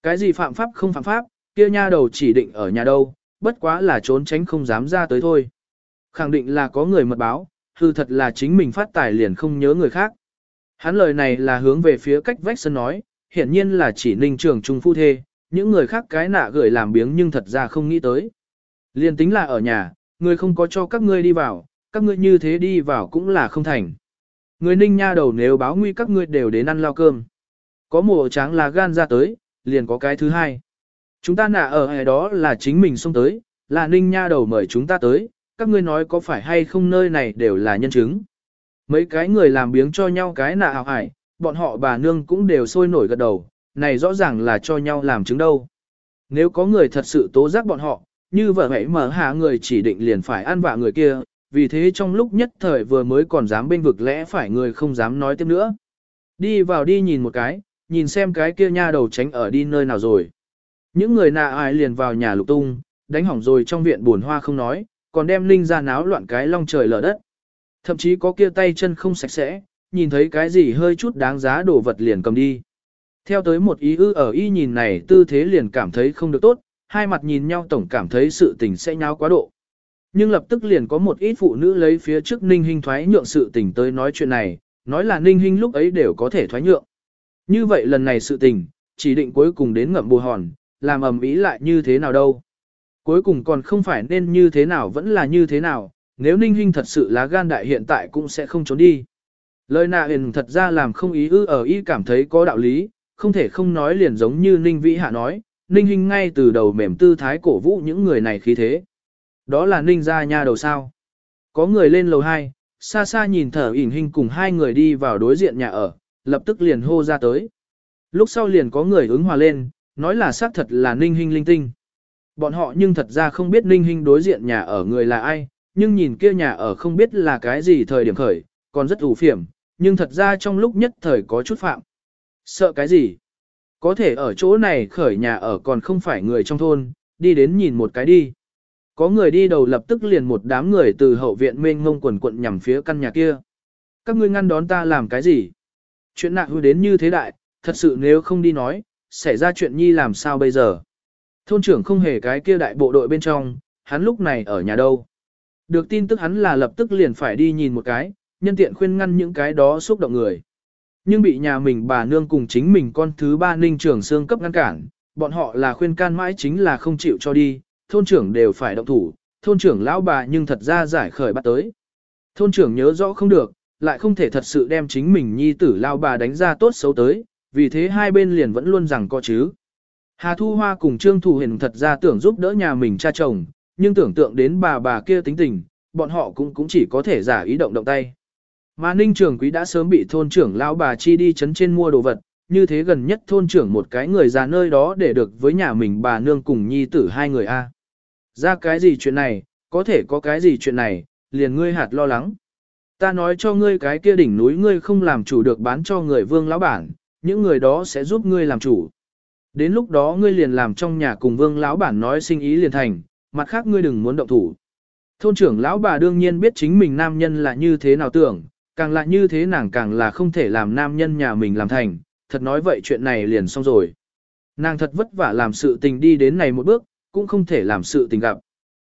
Cái gì phạm pháp không phạm pháp, kia nha đầu chỉ định ở nhà đâu, bất quá là trốn tránh không dám ra tới thôi. Khẳng định là có người mật báo, hư thật là chính mình phát tài liền không nhớ người khác. Hắn lời này là hướng về phía cách vách sân nói, hiển nhiên là chỉ ninh trường trung phu thê, những người khác cái nạ gửi làm biếng nhưng thật ra không nghĩ tới. Liên tính là ở nhà, người không có cho các ngươi đi vào, các ngươi như thế đi vào cũng là không thành. Người ninh nha đầu nếu báo nguy các ngươi đều đến ăn lao cơm. Có mùa tráng là gan ra tới, liền có cái thứ hai. Chúng ta nạ ở hè đó là chính mình xông tới, là ninh nha đầu mời chúng ta tới, các ngươi nói có phải hay không nơi này đều là nhân chứng. Mấy cái người làm biếng cho nhau cái nạ hào hải, bọn họ bà nương cũng đều sôi nổi gật đầu, này rõ ràng là cho nhau làm chứng đâu. Nếu có người thật sự tố giác bọn họ, như vợ hãy mở hạ người chỉ định liền phải ăn vạ người kia, vì thế trong lúc nhất thời vừa mới còn dám bên vực lẽ phải người không dám nói tiếp nữa. Đi vào đi nhìn một cái, nhìn xem cái kia nha đầu tránh ở đi nơi nào rồi. Những người nạ ai liền vào nhà lục tung, đánh hỏng rồi trong viện buồn hoa không nói, còn đem linh ra náo loạn cái long trời lở đất. Thậm chí có kia tay chân không sạch sẽ, nhìn thấy cái gì hơi chút đáng giá đồ vật liền cầm đi. Theo tới một ý ư ở y nhìn này tư thế liền cảm thấy không được tốt, hai mặt nhìn nhau tổng cảm thấy sự tình sẽ nháo quá độ. Nhưng lập tức liền có một ít phụ nữ lấy phía trước Ninh Hinh thoái nhượng sự tình tới nói chuyện này, nói là Ninh Hinh lúc ấy đều có thể thoái nhượng. Như vậy lần này sự tình, chỉ định cuối cùng đến ngậm bù hòn, làm ầm ý lại như thế nào đâu. Cuối cùng còn không phải nên như thế nào vẫn là như thế nào, nếu Ninh Hinh thật sự lá gan đại hiện tại cũng sẽ không trốn đi. Lời nạ hiền thật ra làm không ý ư ở ý cảm thấy có đạo lý, không thể không nói liền giống như Ninh Vĩ Hạ nói, Ninh Hinh ngay từ đầu mềm tư thái cổ vũ những người này khí thế. Đó là Ninh ra nha đầu sao. Có người lên lầu 2, xa xa nhìn thở ỉn hình cùng hai người đi vào đối diện nhà ở, lập tức liền hô ra tới. Lúc sau liền có người ứng hòa lên, nói là xác thật là Ninh Hinh linh tinh. Bọn họ nhưng thật ra không biết Ninh Hinh đối diện nhà ở người là ai, nhưng nhìn kia nhà ở không biết là cái gì thời điểm khởi, còn rất ủ phiểm, nhưng thật ra trong lúc nhất thời có chút phạm. Sợ cái gì? Có thể ở chỗ này khởi nhà ở còn không phải người trong thôn, đi đến nhìn một cái đi. Có người đi đầu lập tức liền một đám người từ hậu viện mênh ngông quần quận nhằm phía căn nhà kia. Các ngươi ngăn đón ta làm cái gì? Chuyện nặng hư đến như thế đại, thật sự nếu không đi nói, xảy ra chuyện nhi làm sao bây giờ? Thôn trưởng không hề cái kia đại bộ đội bên trong, hắn lúc này ở nhà đâu. Được tin tức hắn là lập tức liền phải đi nhìn một cái, nhân tiện khuyên ngăn những cái đó xúc động người. Nhưng bị nhà mình bà nương cùng chính mình con thứ ba ninh trưởng xương cấp ngăn cản, bọn họ là khuyên can mãi chính là không chịu cho đi, thôn trưởng đều phải động thủ, thôn trưởng lão bà nhưng thật ra giải khởi bắt tới. Thôn trưởng nhớ rõ không được, lại không thể thật sự đem chính mình nhi tử lao bà đánh ra tốt xấu tới, vì thế hai bên liền vẫn luôn rằng có chứ. Hà Thu Hoa cùng Trương Thủ Hiền thật ra tưởng giúp đỡ nhà mình cha chồng, nhưng tưởng tượng đến bà bà kia tính tình, bọn họ cũng cũng chỉ có thể giả ý động động tay. Mà Ninh Trường Quý đã sớm bị thôn trưởng lão bà chi đi chấn trên mua đồ vật, như thế gần nhất thôn trưởng một cái người già nơi đó để được với nhà mình bà nương cùng nhi tử hai người A. Ra cái gì chuyện này, có thể có cái gì chuyện này, liền ngươi hạt lo lắng. Ta nói cho ngươi cái kia đỉnh núi ngươi không làm chủ được bán cho người vương lão bản, những người đó sẽ giúp ngươi làm chủ. Đến lúc đó ngươi liền làm trong nhà cùng vương lão bản nói sinh ý liền thành, mặt khác ngươi đừng muốn động thủ. Thôn trưởng lão bà đương nhiên biết chính mình nam nhân là như thế nào tưởng, càng là như thế nàng càng là không thể làm nam nhân nhà mình làm thành, thật nói vậy chuyện này liền xong rồi. Nàng thật vất vả làm sự tình đi đến này một bước, cũng không thể làm sự tình gặp.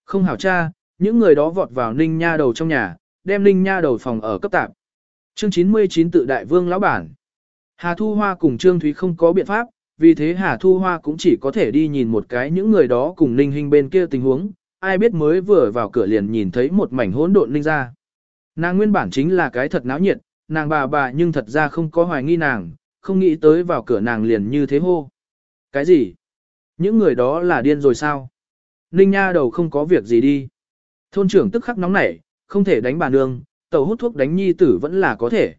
Không hảo cha, những người đó vọt vào ninh nha đầu trong nhà, đem ninh nha đầu phòng ở cấp tạp. Chương 99 tự đại vương lão bản. Hà Thu Hoa cùng Trương Thúy không có biện pháp, vì thế Hà Thu Hoa cũng chỉ có thể đi nhìn một cái những người đó cùng ninh hình bên kia tình huống, ai biết mới vừa vào cửa liền nhìn thấy một mảnh hỗn độn ninh ra. Nàng nguyên bản chính là cái thật náo nhiệt, nàng bà bà nhưng thật ra không có hoài nghi nàng, không nghĩ tới vào cửa nàng liền như thế hô. Cái gì? Những người đó là điên rồi sao? Ninh nha đầu không có việc gì đi. Thôn trưởng tức khắc nóng nảy, không thể đánh bà nương, tàu hút thuốc đánh nhi tử vẫn là có thể.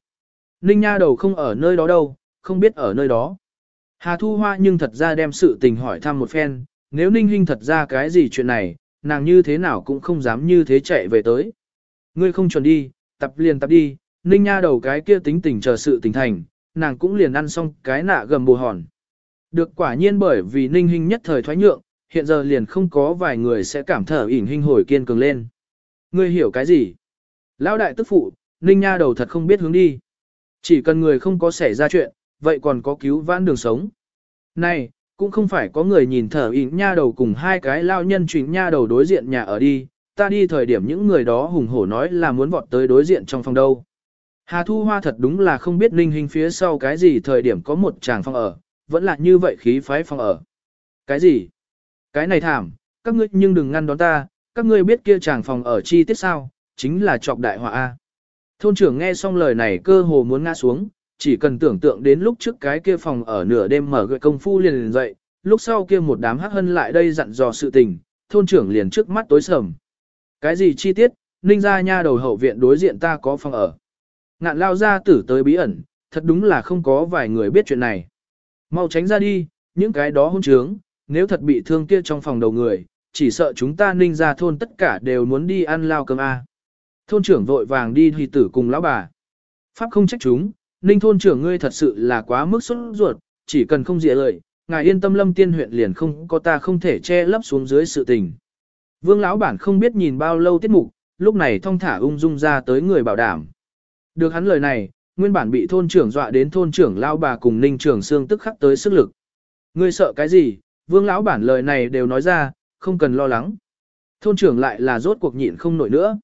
Ninh nha đầu không ở nơi đó đâu, không biết ở nơi đó. Hà Thu Hoa nhưng thật ra đem sự tình hỏi thăm một phen, nếu Ninh Hinh thật ra cái gì chuyện này, nàng như thế nào cũng không dám như thế chạy về tới. Ngươi không chuẩn đi, tập liền tập đi, Ninh nha đầu cái kia tính tình chờ sự tình thành, nàng cũng liền ăn xong cái nạ gầm bù hòn. Được quả nhiên bởi vì Ninh Hinh nhất thời thoái nhượng, hiện giờ liền không có vài người sẽ cảm thở ỉn hình hồi kiên cường lên. Ngươi hiểu cái gì? Lão đại tức phụ, Ninh nha đầu thật không biết hướng đi. Chỉ cần người không có xảy ra chuyện, vậy còn có cứu vãn đường sống. Này, cũng không phải có người nhìn thở ỉn nha đầu cùng hai cái lao nhân chuyển nha đầu đối diện nhà ở đi, ta đi thời điểm những người đó hùng hổ nói là muốn vọt tới đối diện trong phòng đâu. Hà Thu Hoa thật đúng là không biết Ninh Hình phía sau cái gì thời điểm có một chàng phòng ở, vẫn là như vậy khí phái phòng ở. Cái gì? Cái này thảm, các ngươi nhưng đừng ngăn đón ta, các ngươi biết kia chàng phòng ở chi tiết sao, chính là trọc đại họa A. Thôn trưởng nghe xong lời này cơ hồ muốn ngã xuống, chỉ cần tưởng tượng đến lúc trước cái kia phòng ở nửa đêm mở gợi công phu liền liền dậy, lúc sau kia một đám hắc hân lại đây dặn dò sự tình, thôn trưởng liền trước mắt tối sầm. Cái gì chi tiết, ninh ra nha đầu hậu viện đối diện ta có phòng ở. Ngạn lao ra tử tới bí ẩn, thật đúng là không có vài người biết chuyện này. Mau tránh ra đi, những cái đó hôn trướng, nếu thật bị thương kia trong phòng đầu người, chỉ sợ chúng ta ninh ra thôn tất cả đều muốn đi ăn lao cơm A. Thôn trưởng vội vàng đi thì tử cùng lão bà. Pháp không trách chúng, ninh thôn trưởng ngươi thật sự là quá mức xuất ruột, chỉ cần không dịa lợi, ngài yên tâm lâm tiên huyện liền không có ta không thể che lấp xuống dưới sự tình. Vương lão bản không biết nhìn bao lâu tiết mục, lúc này thong thả ung dung ra tới người bảo đảm. Được hắn lời này, nguyên bản bị thôn trưởng dọa đến thôn trưởng lao bà cùng ninh trưởng xương tức khắc tới sức lực. Ngươi sợ cái gì, vương lão bản lời này đều nói ra, không cần lo lắng. Thôn trưởng lại là rốt cuộc nhịn không nổi nữa.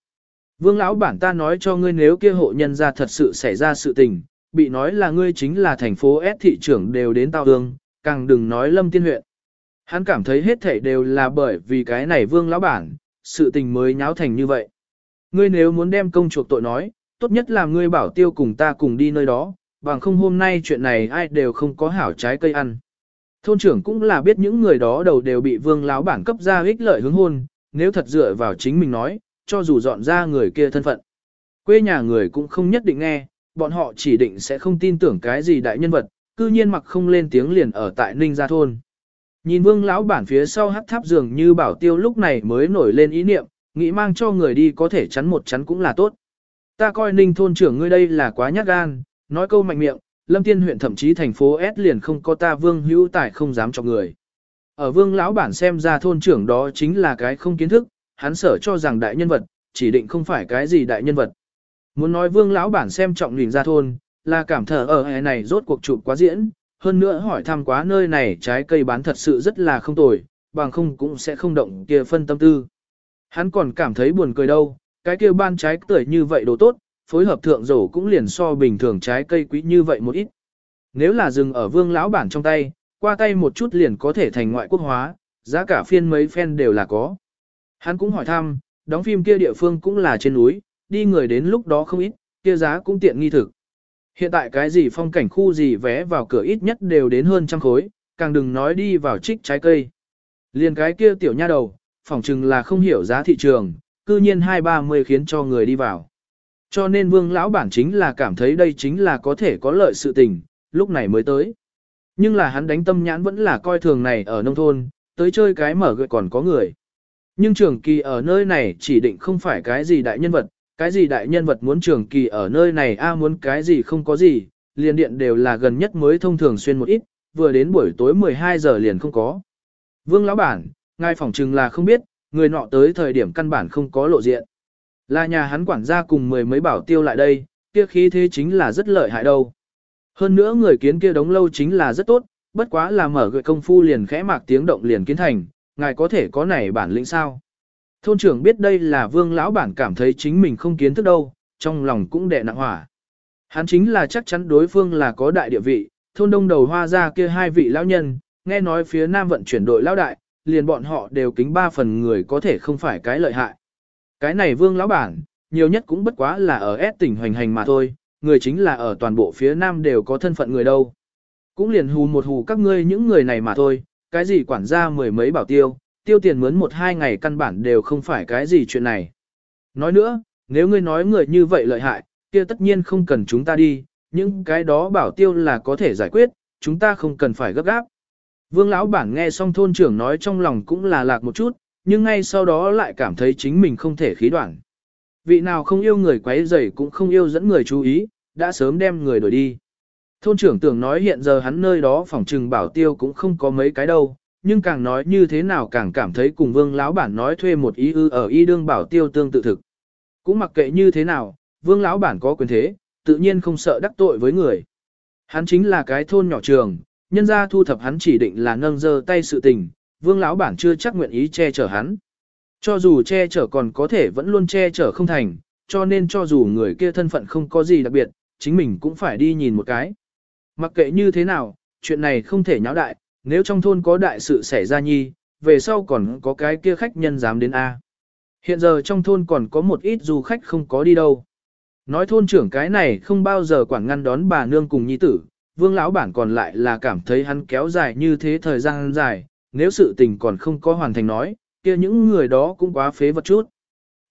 Vương lão bản ta nói cho ngươi nếu kia hộ nhân ra thật sự xảy ra sự tình, bị nói là ngươi chính là thành phố S thị trưởng đều đến tao hương, càng đừng nói lâm tiên huyện. Hắn cảm thấy hết thảy đều là bởi vì cái này vương lão bản, sự tình mới nháo thành như vậy. Ngươi nếu muốn đem công chuộc tội nói, tốt nhất là ngươi bảo tiêu cùng ta cùng đi nơi đó, bằng không hôm nay chuyện này ai đều không có hảo trái cây ăn. Thôn trưởng cũng là biết những người đó đầu đều bị vương lão bản cấp ra ích lợi hướng hôn, nếu thật dựa vào chính mình nói, cho dù dọn ra người kia thân phận. Quê nhà người cũng không nhất định nghe, bọn họ chỉ định sẽ không tin tưởng cái gì đại nhân vật, cư nhiên mặc không lên tiếng liền ở tại Ninh Gia Thôn. Nhìn vương lão bản phía sau hắt tháp dường như bảo tiêu lúc này mới nổi lên ý niệm, nghĩ mang cho người đi có thể chắn một chắn cũng là tốt. Ta coi ninh thôn trưởng ngươi đây là quá nhát gan, nói câu mạnh miệng, lâm tiên huyện thậm chí thành phố S liền không có ta vương hữu tài không dám cho người. Ở vương lão bản xem ra thôn trưởng đó chính là cái không kiến thức, hắn sở cho rằng đại nhân vật, chỉ định không phải cái gì đại nhân vật. Muốn nói vương lão bản xem trọng lình ra thôn, là cảm thở ở hè này rốt cuộc chụp quá diễn, hơn nữa hỏi thăm quá nơi này trái cây bán thật sự rất là không tồi, bằng không cũng sẽ không động kia phân tâm tư. Hắn còn cảm thấy buồn cười đâu, cái kia ban trái tuổi như vậy đồ tốt, phối hợp thượng rổ cũng liền so bình thường trái cây quý như vậy một ít. Nếu là dừng ở vương lão bản trong tay, qua tay một chút liền có thể thành ngoại quốc hóa, giá cả phiên mấy phen đều là có. Hắn cũng hỏi thăm, đóng phim kia địa phương cũng là trên núi, đi người đến lúc đó không ít, kia giá cũng tiện nghi thực. Hiện tại cái gì phong cảnh khu gì vé vào cửa ít nhất đều đến hơn trăm khối, càng đừng nói đi vào trích trái cây. Liền cái kia tiểu nha đầu, phỏng chừng là không hiểu giá thị trường, cư nhiên hai ba mươi khiến cho người đi vào. Cho nên vương lão bản chính là cảm thấy đây chính là có thể có lợi sự tình, lúc này mới tới. Nhưng là hắn đánh tâm nhãn vẫn là coi thường này ở nông thôn, tới chơi cái mở gợi còn có người. Nhưng trường kỳ ở nơi này chỉ định không phải cái gì đại nhân vật, cái gì đại nhân vật muốn trường kỳ ở nơi này a muốn cái gì không có gì, liền điện đều là gần nhất mới thông thường xuyên một ít, vừa đến buổi tối 12 giờ liền không có. Vương lão bản, ngài phỏng chừng là không biết, người nọ tới thời điểm căn bản không có lộ diện. Là nhà hắn quản gia cùng mười mấy bảo tiêu lại đây, kia khí thế chính là rất lợi hại đâu. Hơn nữa người kiến kia đống lâu chính là rất tốt, bất quá là mở gợi công phu liền khẽ mạc tiếng động liền kiến thành, ngài có thể có này bản lĩnh sao. Thôn trưởng biết đây là vương lão bản cảm thấy chính mình không kiến thức đâu, trong lòng cũng đè nặng hỏa. Hắn chính là chắc chắn đối phương là có đại địa vị, thôn đông đầu hoa ra kia hai vị lão nhân, nghe nói phía nam vận chuyển đội lão đại, liền bọn họ đều kính ba phần người có thể không phải cái lợi hại. Cái này vương lão bản, nhiều nhất cũng bất quá là ở S tỉnh hoành hành mà thôi, người chính là ở toàn bộ phía nam đều có thân phận người đâu. Cũng liền hù một hù các ngươi những người này mà thôi, cái gì quản gia mười mấy bảo tiêu, tiêu tiền mướn một hai ngày căn bản đều không phải cái gì chuyện này. Nói nữa, nếu ngươi nói người như vậy lợi hại, kia tất nhiên không cần chúng ta đi, những cái đó bảo tiêu là có thể giải quyết, chúng ta không cần phải gấp gáp. Vương lão bản nghe xong thôn trưởng nói trong lòng cũng là lạc một chút, nhưng ngay sau đó lại cảm thấy chính mình không thể khí đoạn. Vị nào không yêu người quấy rầy cũng không yêu dẫn người chú ý, đã sớm đem người đổi đi. Thôn trưởng tưởng nói hiện giờ hắn nơi đó phòng trừng bảo tiêu cũng không có mấy cái đâu, nhưng càng nói như thế nào càng cảm thấy cùng vương lão bản nói thuê một ý ư ở y đương bảo tiêu tương tự thực. Cũng mặc kệ như thế nào, vương lão bản có quyền thế, tự nhiên không sợ đắc tội với người. Hắn chính là cái thôn nhỏ trường, nhân ra thu thập hắn chỉ định là nâng dơ tay sự tình, vương lão bản chưa chắc nguyện ý che chở hắn. Cho dù che chở còn có thể vẫn luôn che chở không thành, cho nên cho dù người kia thân phận không có gì đặc biệt, chính mình cũng phải đi nhìn một cái. Mặc kệ như thế nào, chuyện này không thể nháo đại, nếu trong thôn có đại sự xảy ra nhi, về sau còn có cái kia khách nhân dám đến A. Hiện giờ trong thôn còn có một ít du khách không có đi đâu. Nói thôn trưởng cái này không bao giờ quản ngăn đón bà nương cùng nhi tử, vương lão bản còn lại là cảm thấy hắn kéo dài như thế thời gian dài, nếu sự tình còn không có hoàn thành nói, kia những người đó cũng quá phế vật chút.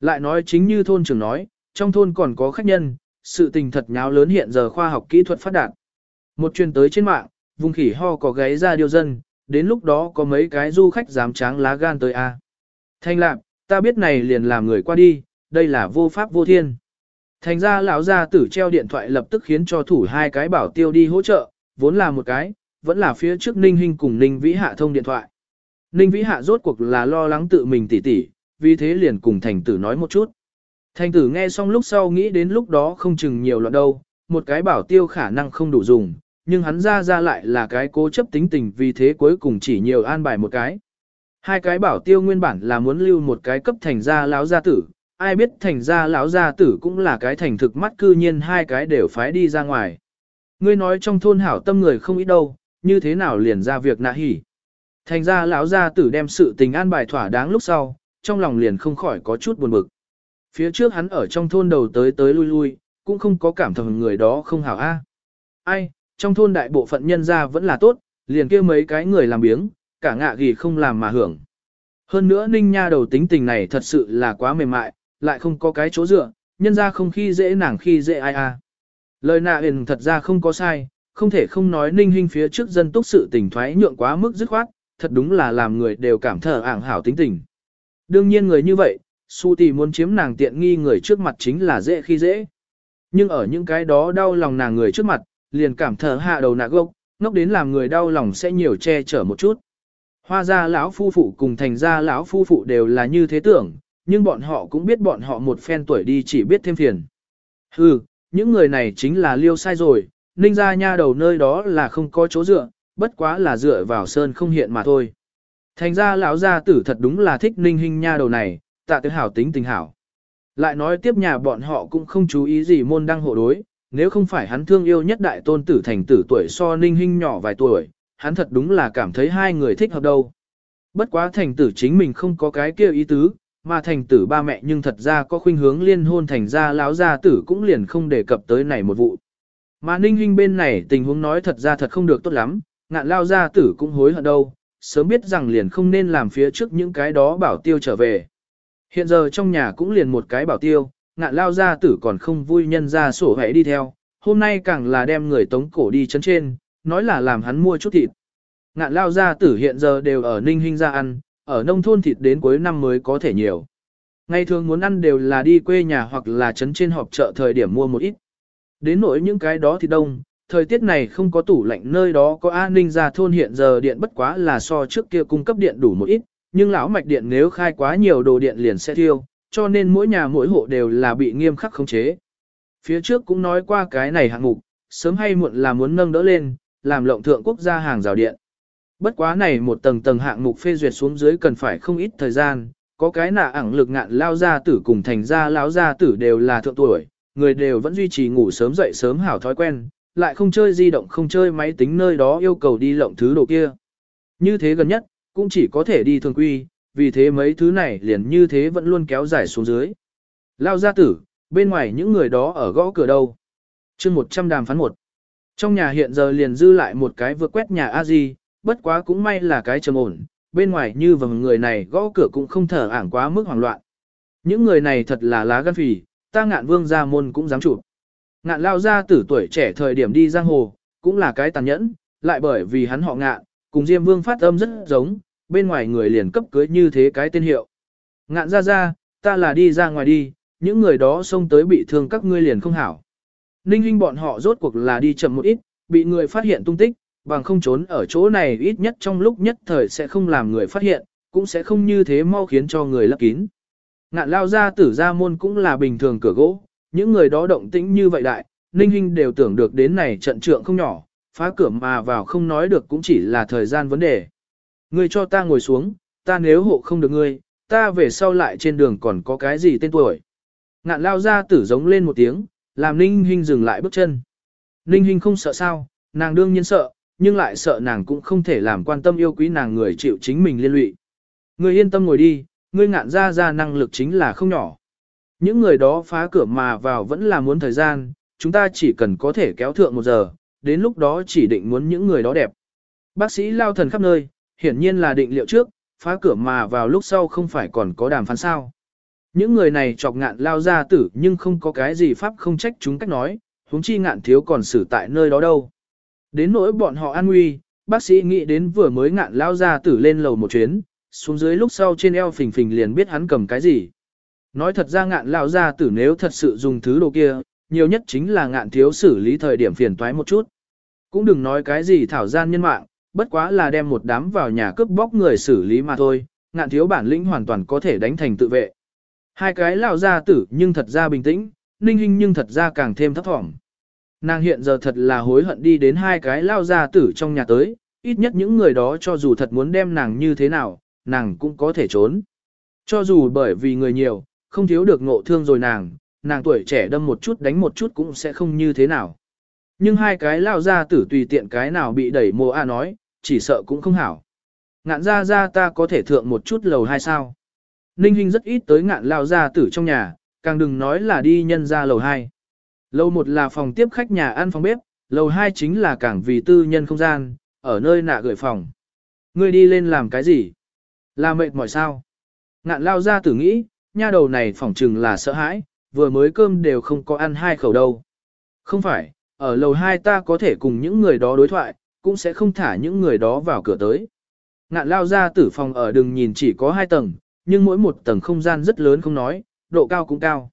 Lại nói chính như thôn trưởng nói, trong thôn còn có khách nhân, sự tình thật nháo lớn hiện giờ khoa học kỹ thuật phát đạt. Một truyền tới trên mạng, vùng khỉ ho có gáy ra điều dân, đến lúc đó có mấy cái du khách dám tráng lá gan tới a. Thanh lạc, ta biết này liền làm người qua đi, đây là vô pháp vô thiên. Thành ra lão gia tử treo điện thoại lập tức khiến cho thủ hai cái bảo tiêu đi hỗ trợ, vốn là một cái, vẫn là phía trước Ninh Hinh cùng Ninh Vĩ Hạ thông điện thoại. Ninh Vĩ Hạ rốt cuộc là lo lắng tự mình tỉ tỉ, vì thế liền cùng thành tử nói một chút. Thành tử nghe xong lúc sau nghĩ đến lúc đó không chừng nhiều loạn đâu, một cái bảo tiêu khả năng không đủ dùng, nhưng hắn ra ra lại là cái cố chấp tính tình vì thế cuối cùng chỉ nhiều an bài một cái. Hai cái bảo tiêu nguyên bản là muốn lưu một cái cấp thành gia lão gia tử, ai biết thành gia lão gia tử cũng là cái thành thực mắt cư nhiên hai cái đều phái đi ra ngoài. Ngươi nói trong thôn hảo tâm người không ít đâu, như thế nào liền ra việc nạ hỉ. Thành gia lão gia tử đem sự tình an bài thỏa đáng lúc sau, trong lòng liền không khỏi có chút buồn bực. Phía trước hắn ở trong thôn đầu tới tới lui lui, cũng không có cảm thầm người đó không hảo a. Ai, trong thôn đại bộ phận nhân gia vẫn là tốt, liền kia mấy cái người làm biếng, cả ngạ gì không làm mà hưởng. Hơn nữa ninh nha đầu tính tình này thật sự là quá mềm mại, lại không có cái chỗ dựa, nhân ra không khi dễ nàng khi dễ ai a. Lời nạ hình thật ra không có sai, không thể không nói ninh Hinh phía trước dân túc sự tình thoái nhượng quá mức dứt khoát, thật đúng là làm người đều cảm thở ảng hảo tính tình. Đương nhiên người như vậy, su tỷ muốn chiếm nàng tiện nghi người trước mặt chính là dễ khi dễ. Nhưng ở những cái đó đau lòng nàng người trước mặt, liền cảm thở hạ đầu nạ gốc, ngốc đến làm người đau lòng sẽ nhiều che chở một chút. Hoa gia lão phu phụ cùng thành gia lão phu phụ đều là như thế tưởng, nhưng bọn họ cũng biết bọn họ một phen tuổi đi chỉ biết thêm phiền. Hừ, những người này chính là liêu sai rồi, ninh gia nha đầu nơi đó là không có chỗ dựa, bất quá là dựa vào sơn không hiện mà thôi. Thành ra lão gia tử thật đúng là thích ninh hình nha đầu này, tạ tự hảo tính tình hảo. Lại nói tiếp nhà bọn họ cũng không chú ý gì môn đăng hộ đối, nếu không phải hắn thương yêu nhất đại tôn tử thành tử tuổi so ninh hinh nhỏ vài tuổi, hắn thật đúng là cảm thấy hai người thích hợp đâu. Bất quá thành tử chính mình không có cái kia ý tứ, mà thành tử ba mẹ nhưng thật ra có khuynh hướng liên hôn thành ra lão gia tử cũng liền không đề cập tới này một vụ. Mà ninh hinh bên này tình huống nói thật ra thật không được tốt lắm, ngạn lao gia tử cũng hối hận đâu, sớm biết rằng liền không nên làm phía trước những cái đó bảo tiêu trở về. Hiện giờ trong nhà cũng liền một cái bảo tiêu, ngạn lao gia tử còn không vui nhân ra sổ hãy đi theo, hôm nay càng là đem người tống cổ đi chấn trên, nói là làm hắn mua chút thịt. Ngạn lao gia tử hiện giờ đều ở ninh hình ra ăn, ở nông thôn thịt đến cuối năm mới có thể nhiều. Ngày thường muốn ăn đều là đi quê nhà hoặc là chấn trên họp chợ thời điểm mua một ít. Đến nỗi những cái đó thì đông, thời tiết này không có tủ lạnh nơi đó có an ninh ra thôn hiện giờ điện bất quá là so trước kia cung cấp điện đủ một ít, nhưng lão mạch điện nếu khai quá nhiều đồ điện liền sẽ thiêu, cho nên mỗi nhà mỗi hộ đều là bị nghiêm khắc khống chế. Phía trước cũng nói qua cái này hạng mục, sớm hay muộn là muốn nâng đỡ lên, làm lộng thượng quốc gia hàng rào điện. Bất quá này một tầng tầng hạng mục phê duyệt xuống dưới cần phải không ít thời gian, có cái nạ ẳng lực ngạn lao gia tử cùng thành gia lão gia tử đều là thượng tuổi, người đều vẫn duy trì ngủ sớm dậy sớm hảo thói quen, lại không chơi di động không chơi máy tính nơi đó yêu cầu đi lộng thứ đồ kia. Như thế gần nhất, cũng chỉ có thể đi thường quy, vì thế mấy thứ này liền như thế vẫn luôn kéo dài xuống dưới. Lao gia tử, bên ngoài những người đó ở gõ cửa đâu. chương 100 đàm phán một. Trong nhà hiện giờ liền dư lại một cái vừa quét nhà a di bất quá cũng may là cái trầm ổn, bên ngoài như vầng người này gõ cửa cũng không thở ảng quá mức hoảng loạn. Những người này thật là lá gan phì, ta ngạn vương gia môn cũng dám chụp. Ngạn lao gia tử tuổi trẻ thời điểm đi giang hồ, cũng là cái tàn nhẫn, lại bởi vì hắn họ ngạn, cùng Diêm Vương phát âm rất giống, bên ngoài người liền cấp cưới như thế cái tên hiệu. Ngạn ra ra, ta là đi ra ngoài đi, những người đó xông tới bị thương các ngươi liền không hảo. Ninh huynh bọn họ rốt cuộc là đi chậm một ít, bị người phát hiện tung tích, bằng không trốn ở chỗ này ít nhất trong lúc nhất thời sẽ không làm người phát hiện, cũng sẽ không như thế mau khiến cho người lấp kín. Ngạn lao ra tử ra môn cũng là bình thường cửa gỗ, những người đó động tĩnh như vậy đại, Ninh huynh đều tưởng được đến này trận trượng không nhỏ, phá cửa mà vào không nói được cũng chỉ là thời gian vấn đề. Ngươi cho ta ngồi xuống, ta nếu hộ không được ngươi, ta về sau lại trên đường còn có cái gì tên tuổi. Ngạn lao ra tử giống lên một tiếng, làm Ninh Hinh dừng lại bước chân. Ninh Hinh không sợ sao, nàng đương nhiên sợ, nhưng lại sợ nàng cũng không thể làm quan tâm yêu quý nàng người chịu chính mình liên lụy. Ngươi yên tâm ngồi đi, ngươi ngạn ra ra năng lực chính là không nhỏ. Những người đó phá cửa mà vào vẫn là muốn thời gian, chúng ta chỉ cần có thể kéo thượng một giờ, đến lúc đó chỉ định muốn những người đó đẹp. Bác sĩ lao thần khắp nơi, hiển nhiên là định liệu trước, phá cửa mà vào lúc sau không phải còn có đàm phán sao. Những người này chọc ngạn lao ra tử nhưng không có cái gì pháp không trách chúng cách nói, huống chi ngạn thiếu còn xử tại nơi đó đâu. Đến nỗi bọn họ an nguy, bác sĩ nghĩ đến vừa mới ngạn lao ra tử lên lầu một chuyến, xuống dưới lúc sau trên eo phình phình liền biết hắn cầm cái gì. Nói thật ra ngạn lao ra tử nếu thật sự dùng thứ đồ kia, nhiều nhất chính là ngạn thiếu xử lý thời điểm phiền toái một chút. Cũng đừng nói cái gì thảo gian nhân mạng, bất quá là đem một đám vào nhà cướp bóc người xử lý mà thôi, ngạn thiếu bản lĩnh hoàn toàn có thể đánh thành tự vệ. Hai cái lão gia tử nhưng thật ra bình tĩnh, ninh hình nhưng thật ra càng thêm thấp thỏm. Nàng hiện giờ thật là hối hận đi đến hai cái lao gia tử trong nhà tới, ít nhất những người đó cho dù thật muốn đem nàng như thế nào, nàng cũng có thể trốn. Cho dù bởi vì người nhiều, không thiếu được ngộ thương rồi nàng, nàng tuổi trẻ đâm một chút đánh một chút cũng sẽ không như thế nào. Nhưng hai cái lao ra tử tùy tiện cái nào bị đẩy mồ a nói, chỉ sợ cũng không hảo. Ngạn ra ra ta có thể thượng một chút lầu hai sao. Ninh Hinh rất ít tới ngạn lao gia tử trong nhà, càng đừng nói là đi nhân ra lầu hai. Lầu một là phòng tiếp khách nhà ăn phòng bếp, lầu hai chính là cảng vì tư nhân không gian, ở nơi nạ gửi phòng. Ngươi đi lên làm cái gì? Là mệt mỏi sao? Ngạn lao gia tử nghĩ, nha đầu này phỏng chừng là sợ hãi, vừa mới cơm đều không có ăn hai khẩu đâu. Không phải, ở lầu hai ta có thể cùng những người đó đối thoại, cũng sẽ không thả những người đó vào cửa tới. Ngạn lao ra tử phòng ở đường nhìn chỉ có hai tầng, nhưng mỗi một tầng không gian rất lớn không nói, độ cao cũng cao.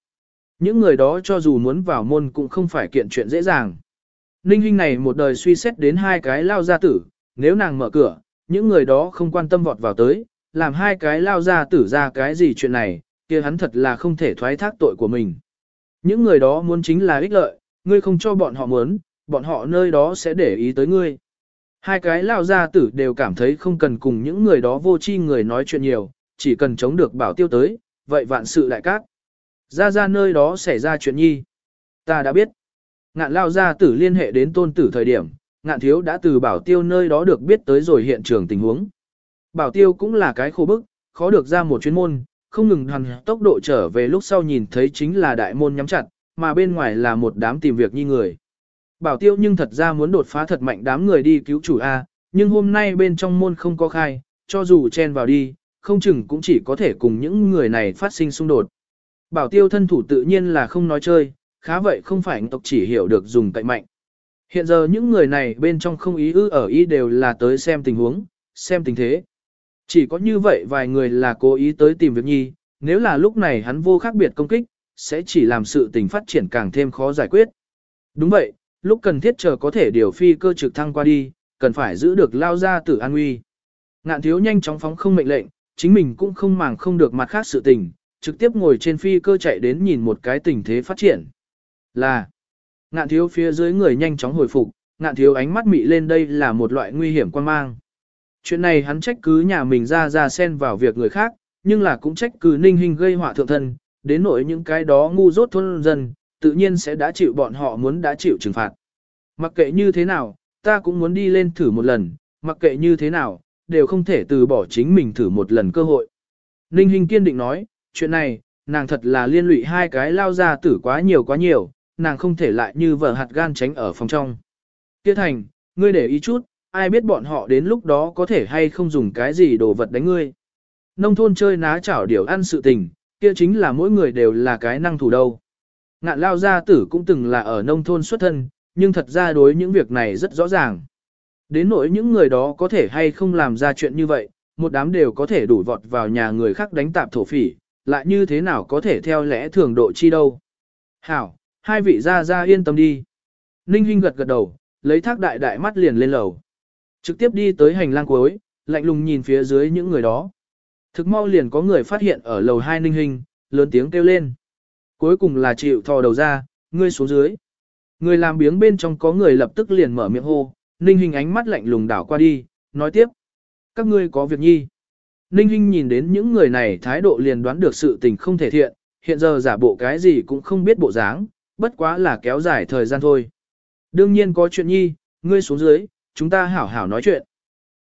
Những người đó cho dù muốn vào môn cũng không phải kiện chuyện dễ dàng. Ninh huynh này một đời suy xét đến hai cái lao gia tử, nếu nàng mở cửa, những người đó không quan tâm vọt vào tới, làm hai cái lao gia tử ra cái gì chuyện này, kia hắn thật là không thể thoái thác tội của mình. Những người đó muốn chính là ích lợi, ngươi không cho bọn họ muốn, bọn họ nơi đó sẽ để ý tới ngươi. Hai cái lao gia tử đều cảm thấy không cần cùng những người đó vô chi người nói chuyện nhiều, chỉ cần chống được bảo tiêu tới, vậy vạn sự đại cát. Ra ra nơi đó xảy ra chuyện nhi. Ta đã biết. Ngạn lao gia tử liên hệ đến tôn tử thời điểm, ngạn thiếu đã từ bảo tiêu nơi đó được biết tới rồi hiện trường tình huống. Bảo tiêu cũng là cái khô bức, khó được ra một chuyên môn, không ngừng hoàn tốc độ trở về lúc sau nhìn thấy chính là đại môn nhắm chặt, mà bên ngoài là một đám tìm việc như người. Bảo tiêu nhưng thật ra muốn đột phá thật mạnh đám người đi cứu chủ A, nhưng hôm nay bên trong môn không có khai, cho dù chen vào đi, không chừng cũng chỉ có thể cùng những người này phát sinh xung đột. Bảo tiêu thân thủ tự nhiên là không nói chơi, khá vậy không phải tộc chỉ hiểu được dùng cậy mạnh. Hiện giờ những người này bên trong không ý ư ở ý đều là tới xem tình huống, xem tình thế. Chỉ có như vậy vài người là cố ý tới tìm việc nhi, nếu là lúc này hắn vô khác biệt công kích, sẽ chỉ làm sự tình phát triển càng thêm khó giải quyết. Đúng vậy, lúc cần thiết chờ có thể điều phi cơ trực thăng qua đi, cần phải giữ được lao ra tử an nguy. Ngạn thiếu nhanh chóng phóng không mệnh lệnh, chính mình cũng không màng không được mặt khác sự tình, trực tiếp ngồi trên phi cơ chạy đến nhìn một cái tình thế phát triển. Là, ngạn thiếu phía dưới người nhanh chóng hồi phục, ngạn thiếu ánh mắt mị lên đây là một loại nguy hiểm quan mang. Chuyện này hắn trách cứ nhà mình ra ra xen vào việc người khác, nhưng là cũng trách cứ ninh hình gây họa thượng thân, đến nỗi những cái đó ngu dốt thôn dân, tự nhiên sẽ đã chịu bọn họ muốn đã chịu trừng phạt. Mặc kệ như thế nào, ta cũng muốn đi lên thử một lần, mặc kệ như thế nào, đều không thể từ bỏ chính mình thử một lần cơ hội. Ninh Hinh kiên định nói, chuyện này, nàng thật là liên lụy hai cái lao ra tử quá nhiều quá nhiều, nàng không thể lại như vợ hạt gan tránh ở phòng trong. Tiết thành, ngươi để ý chút, ai biết bọn họ đến lúc đó có thể hay không dùng cái gì đồ vật đánh ngươi. Nông thôn chơi ná chảo điều ăn sự tình, kia chính là mỗi người đều là cái năng thủ đâu. Ngạn lao gia tử cũng từng là ở nông thôn xuất thân, nhưng thật ra đối những việc này rất rõ ràng. Đến nỗi những người đó có thể hay không làm ra chuyện như vậy, một đám đều có thể đủ vọt vào nhà người khác đánh tạp thổ phỉ, lại như thế nào có thể theo lẽ thường độ chi đâu. Hảo, hai vị gia gia yên tâm đi. Ninh Hinh gật gật đầu, lấy thác đại đại mắt liền lên lầu. Trực tiếp đi tới hành lang cuối, lạnh lùng nhìn phía dưới những người đó. Thực mau liền có người phát hiện ở lầu hai Ninh Hinh, lớn tiếng kêu lên. Cuối cùng là chịu thò đầu ra, ngươi xuống dưới. Người làm biếng bên trong có người lập tức liền mở miệng hô, Ninh Hinh ánh mắt lạnh lùng đảo qua đi, nói tiếp. Các ngươi có việc nhi. Ninh Hinh nhìn đến những người này thái độ liền đoán được sự tình không thể thiện, hiện giờ giả bộ cái gì cũng không biết bộ dáng, bất quá là kéo dài thời gian thôi. Đương nhiên có chuyện nhi, ngươi xuống dưới, chúng ta hảo hảo nói chuyện.